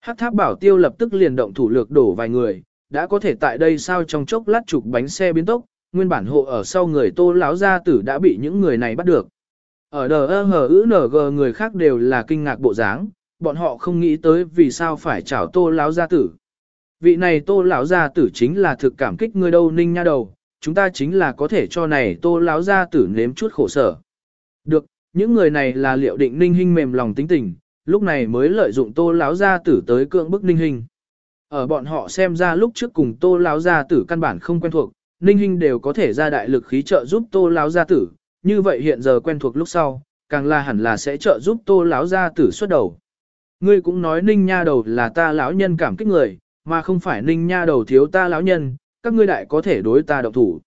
hát tháp bảo tiêu lập tức liền động thủ lược đổ vài người, đã có thể tại đây sao trong chốc lát chụp bánh xe biến tốc, nguyên bản hộ ở sau người tô lão gia tử đã bị những người này bắt được. Ở đờ ơ hờ ữ nở gờ người khác đều là kinh ngạc bộ dáng, bọn họ không nghĩ tới vì sao phải chảo tô lão gia tử. Vị này tô lão gia tử chính là thực cảm kích người đâu ninh nha đầu, chúng ta chính là có thể cho này tô lão gia tử nếm chút khổ sở. Được, những người này là liệu định ninh hình mềm lòng tính tình, lúc này mới lợi dụng tô lão gia tử tới cưỡng bức ninh hình. Ở bọn họ xem ra lúc trước cùng tô lão gia tử căn bản không quen thuộc, ninh hình đều có thể ra đại lực khí trợ giúp tô lão gia tử, như vậy hiện giờ quen thuộc lúc sau, càng là hẳn là sẽ trợ giúp tô lão gia tử xuất đầu. Ngươi cũng nói ninh nha đầu là ta lão nhân cảm kích người, mà không phải ninh nha đầu thiếu ta lão nhân, các ngươi đại có thể đối ta độc thủ.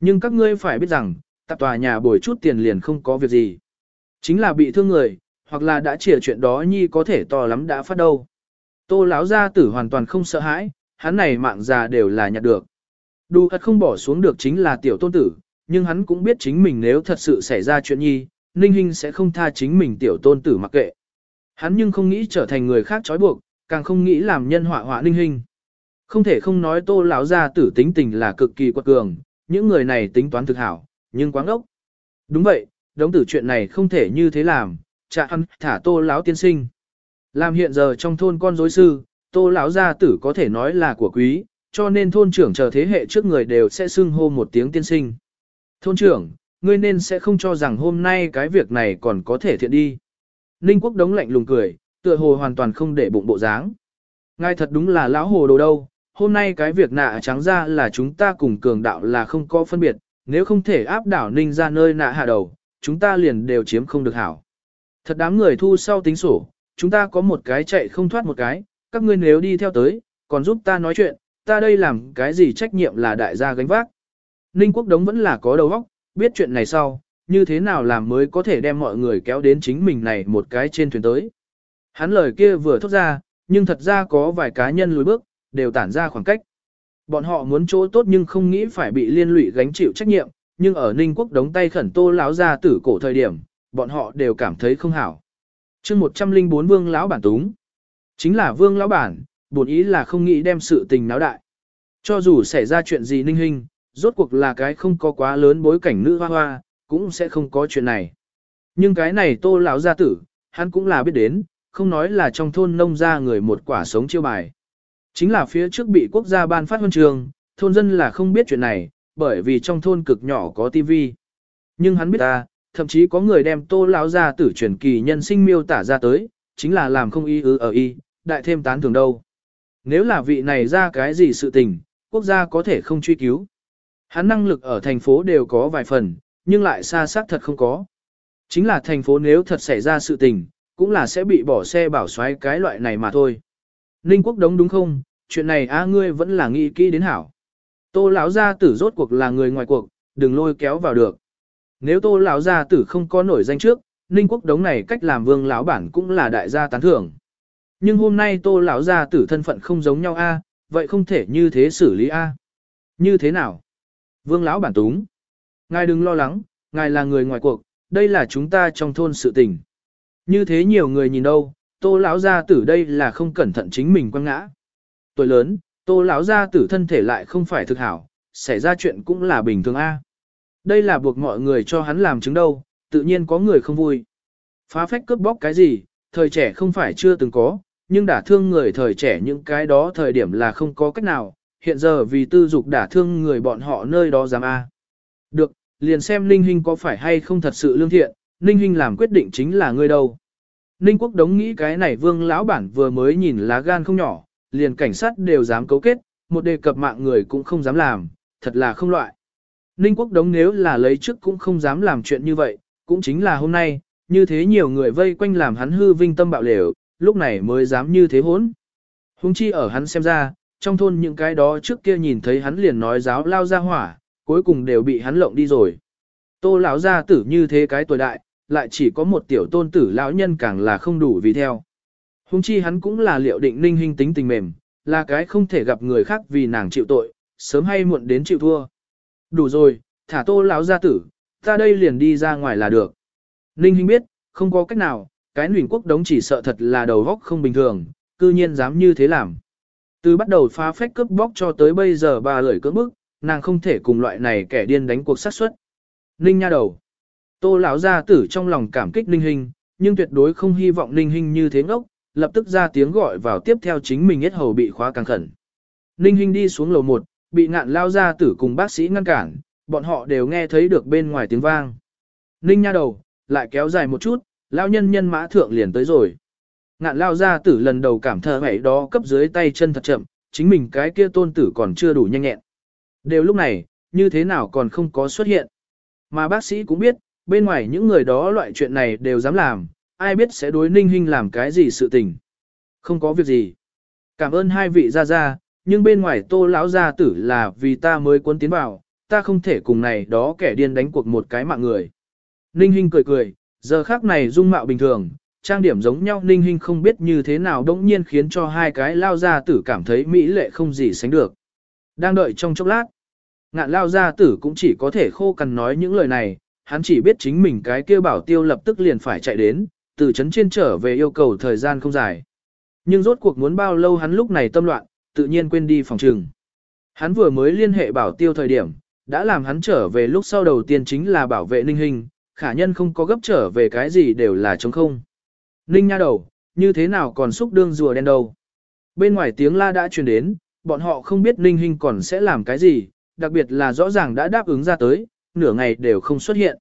Nhưng các ngươi phải biết rằng, tập tòa nhà bồi chút tiền liền không có việc gì. Chính là bị thương người, hoặc là đã chỉa chuyện đó nhi có thể to lắm đã phát đâu. Tô lão gia tử hoàn toàn không sợ hãi, hắn này mạng già đều là nhặt được. Đu thật không bỏ xuống được chính là tiểu tôn tử, nhưng hắn cũng biết chính mình nếu thật sự xảy ra chuyện nhi, Ninh Hinh sẽ không tha chính mình tiểu tôn tử mặc kệ. Hắn nhưng không nghĩ trở thành người khác trói buộc, càng không nghĩ làm nhân họa họa Ninh Hinh. Không thể không nói tô lão gia tử tính tình là cực kỳ quật cường, những người này tính toán thực hảo, nhưng quá ngốc. Đúng vậy, đống tử chuyện này không thể như thế làm, cha hắn thả tô lão tiên sinh. Làm hiện giờ trong thôn con dối sư, tô lão gia tử có thể nói là của quý, cho nên thôn trưởng chờ thế hệ trước người đều sẽ xưng hô một tiếng tiên sinh. Thôn trưởng, ngươi nên sẽ không cho rằng hôm nay cái việc này còn có thể thiện đi. Ninh quốc đống lạnh lùng cười, tựa hồ hoàn toàn không để bụng bộ dáng. Ngài thật đúng là lão hồ đồ đâu, hôm nay cái việc nạ trắng ra là chúng ta cùng cường đạo là không có phân biệt, nếu không thể áp đảo ninh ra nơi nạ hạ đầu, chúng ta liền đều chiếm không được hảo. Thật đám người thu sau tính sổ, chúng ta có một cái chạy không thoát một cái, các ngươi nếu đi theo tới, còn giúp ta nói chuyện, ta đây làm cái gì trách nhiệm là đại gia gánh vác. Ninh quốc đống vẫn là có đầu óc, biết chuyện này sau, như thế nào làm mới có thể đem mọi người kéo đến chính mình này một cái trên thuyền tới. Hắn lời kia vừa thốt ra, nhưng thật ra có vài cá nhân lùi bước, đều tản ra khoảng cách. Bọn họ muốn chỗ tốt nhưng không nghĩ phải bị liên lụy gánh chịu trách nhiệm, nhưng ở Ninh Quốc đống tay khẩn tô lão ra tử cổ thời điểm, bọn họ đều cảm thấy không hảo. chương 104 vương lão bản túng. Chính là vương lão bản, buồn ý là không nghĩ đem sự tình náo đại. Cho dù xảy ra chuyện gì ninh hình, rốt cuộc là cái không có quá lớn bối cảnh nữ hoa hoa, cũng sẽ không có chuyện này. Nhưng cái này tô lão gia tử, hắn cũng là biết đến, không nói là trong thôn nông gia người một quả sống chiêu bài. Chính là phía trước bị quốc gia ban phát huân trường, thôn dân là không biết chuyện này, bởi vì trong thôn cực nhỏ có tivi. Nhưng hắn biết ta, thậm chí có người đem tô lão gia tử truyền kỳ nhân sinh miêu tả ra tới, chính là làm không y ư ở y, đại thêm tán thường đâu. Nếu là vị này ra cái gì sự tình, quốc gia có thể không truy cứu. Hắn năng lực ở thành phố đều có vài phần, nhưng lại xa xác thật không có. Chính là thành phố nếu thật xảy ra sự tình, cũng là sẽ bị bỏ xe bảo xoáy cái loại này mà thôi. Ninh quốc đống đúng không, chuyện này á ngươi vẫn là nghĩ kỹ đến hảo. Tô lão gia tử rốt cuộc là người ngoài cuộc, đừng lôi kéo vào được. Nếu tô lão gia tử không có nổi danh trước, Ninh quốc đống này cách làm vương lão bản cũng là đại gia tán thưởng. Nhưng hôm nay tô lão gia tử thân phận không giống nhau a, vậy không thể như thế xử lý a. Như thế nào? Vương lão bản túng. Ngài đừng lo lắng, ngài là người ngoài cuộc, đây là chúng ta trong thôn sự tình. Như thế nhiều người nhìn đâu, tô lão gia tử đây là không cẩn thận chính mình quăng ngã. Tuổi lớn, tô lão gia tử thân thể lại không phải thực hảo, xảy ra chuyện cũng là bình thường a. Đây là buộc mọi người cho hắn làm chứng đâu, tự nhiên có người không vui. Phá phách cướp bóc cái gì, thời trẻ không phải chưa từng có, nhưng đả thương người thời trẻ những cái đó thời điểm là không có cách nào, hiện giờ vì tư dục đả thương người bọn họ nơi đó dám a. Được, liền xem Ninh Hinh có phải hay không thật sự lương thiện, Ninh Hinh làm quyết định chính là ngươi đâu. Ninh Quốc đống nghĩ cái này vương lão bản vừa mới nhìn lá gan không nhỏ, liền cảnh sát đều dám cấu kết, một đề cập mạng người cũng không dám làm, thật là không loại. Ninh Quốc đống nếu là lấy trước cũng không dám làm chuyện như vậy, cũng chính là hôm nay, như thế nhiều người vây quanh làm hắn hư vinh tâm bạo lều, lúc này mới dám như thế hốn. Hùng chi ở hắn xem ra, trong thôn những cái đó trước kia nhìn thấy hắn liền nói giáo lao ra hỏa, cuối cùng đều bị hắn lộng đi rồi. Tô lão gia tử như thế cái tuổi đại, lại chỉ có một tiểu tôn tử lão nhân càng là không đủ vì theo. Hùng chi hắn cũng là liệu định ninh hình tính tình mềm, là cái không thể gặp người khác vì nàng chịu tội, sớm hay muộn đến chịu thua. Đủ rồi, thả tô lão gia tử, ta đây liền đi ra ngoài là được. Ninh hình biết, không có cách nào, cái nuyền quốc đống chỉ sợ thật là đầu góc không bình thường, cư nhiên dám như thế làm. Từ bắt đầu phá phách cướp bóc cho tới bây giờ bà lưỡi cưỡng bức, nàng không thể cùng loại này kẻ điên đánh cuộc sát suất. Ninh nha đầu. Tô lão gia tử trong lòng cảm kích Ninh Hinh, nhưng tuyệt đối không hy vọng Ninh Hinh như thế ngốc, lập tức ra tiếng gọi vào tiếp theo chính mình hết hầu bị khóa càng khẩn. Ninh Hinh đi xuống lầu 1, bị ngạn lao gia tử cùng bác sĩ ngăn cản, bọn họ đều nghe thấy được bên ngoài tiếng vang. Ninh nha đầu, lại kéo dài một chút, lao nhân nhân mã thượng liền tới rồi. Ngạn lao gia tử lần đầu cảm thờ vậy đó cấp dưới tay chân thật chậm, chính mình cái kia tôn tử còn chưa đủ nhanh nhẹn. Đều lúc này, như thế nào còn không có xuất hiện. Mà bác sĩ cũng biết, bên ngoài những người đó loại chuyện này đều dám làm, ai biết sẽ đối ninh hình làm cái gì sự tình. Không có việc gì. Cảm ơn hai vị gia gia, nhưng bên ngoài tô lão gia tử là vì ta mới quân tiến vào, ta không thể cùng này đó kẻ điên đánh cuộc một cái mạng người. Ninh Hinh cười cười, giờ khác này dung mạo bình thường, trang điểm giống nhau Ninh Hinh không biết như thế nào đống nhiên khiến cho hai cái lao gia tử cảm thấy mỹ lệ không gì sánh được. Đang đợi trong chốc lát, ngạn lao gia tử cũng chỉ có thể khô cằn nói những lời này, hắn chỉ biết chính mình cái kia bảo tiêu lập tức liền phải chạy đến, từ chấn trên trở về yêu cầu thời gian không dài. Nhưng rốt cuộc muốn bao lâu hắn lúc này tâm loạn, tự nhiên quên đi phòng trừng. Hắn vừa mới liên hệ bảo tiêu thời điểm, đã làm hắn trở về lúc sau đầu tiên chính là bảo vệ ninh hình, khả nhân không có gấp trở về cái gì đều là trống không. Ninh nha đầu, như thế nào còn xúc đương rùa đen đâu. Bên ngoài tiếng la đã truyền đến, bọn họ không biết ninh hình còn sẽ làm cái gì, đặc biệt là rõ ràng đã đáp ứng ra tới, nửa ngày đều không xuất hiện.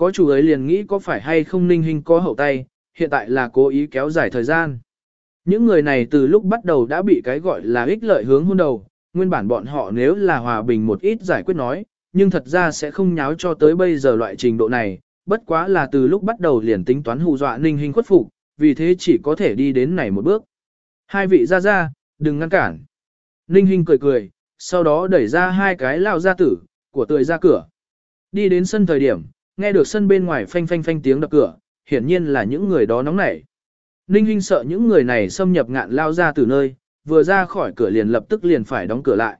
Có chủ ấy liền nghĩ có phải hay không ninh hình có hậu tay, hiện tại là cố ý kéo dài thời gian. Những người này từ lúc bắt đầu đã bị cái gọi là ích lợi hướng hôn đầu, nguyên bản bọn họ nếu là hòa bình một ít giải quyết nói, nhưng thật ra sẽ không nháo cho tới bây giờ loại trình độ này, bất quá là từ lúc bắt đầu liền tính toán hù dọa ninh hình khuất phục, vì thế chỉ có thể đi đến này một bước. Hai vị ra ra, đừng ngăn cản. Ninh hình cười cười, sau đó đẩy ra hai cái lao ra tử, của tươi ra cửa. Đi đến sân thời điểm, nghe được sân bên ngoài phanh phanh phanh tiếng đập cửa, hiển nhiên là những người đó nóng nảy. Ninh Hinh sợ những người này xâm nhập ngạn lao ra từ nơi, vừa ra khỏi cửa liền lập tức liền phải đóng cửa lại.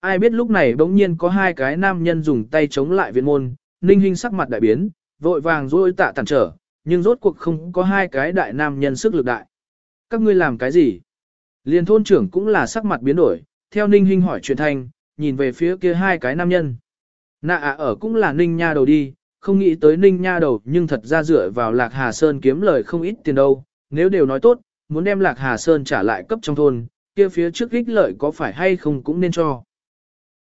Ai biết lúc này bỗng nhiên có hai cái nam nhân dùng tay chống lại viện môn, Ninh Hinh sắc mặt đại biến, vội vàng rôi tạ tản trở, nhưng rốt cuộc không có hai cái đại nam nhân sức lực đại. Các ngươi làm cái gì? Liên thôn trưởng cũng là sắc mặt biến đổi, theo Ninh Hinh hỏi chuyện thanh, nhìn về phía kia hai cái nam nhân. Nạ à ở cũng là Ninh Nha đầu đi, không nghĩ tới Ninh Nha đầu nhưng thật ra dựa vào Lạc Hà Sơn kiếm lời không ít tiền đâu, nếu đều nói tốt, muốn đem Lạc Hà Sơn trả lại cấp trong thôn, kia phía trước ích lợi có phải hay không cũng nên cho.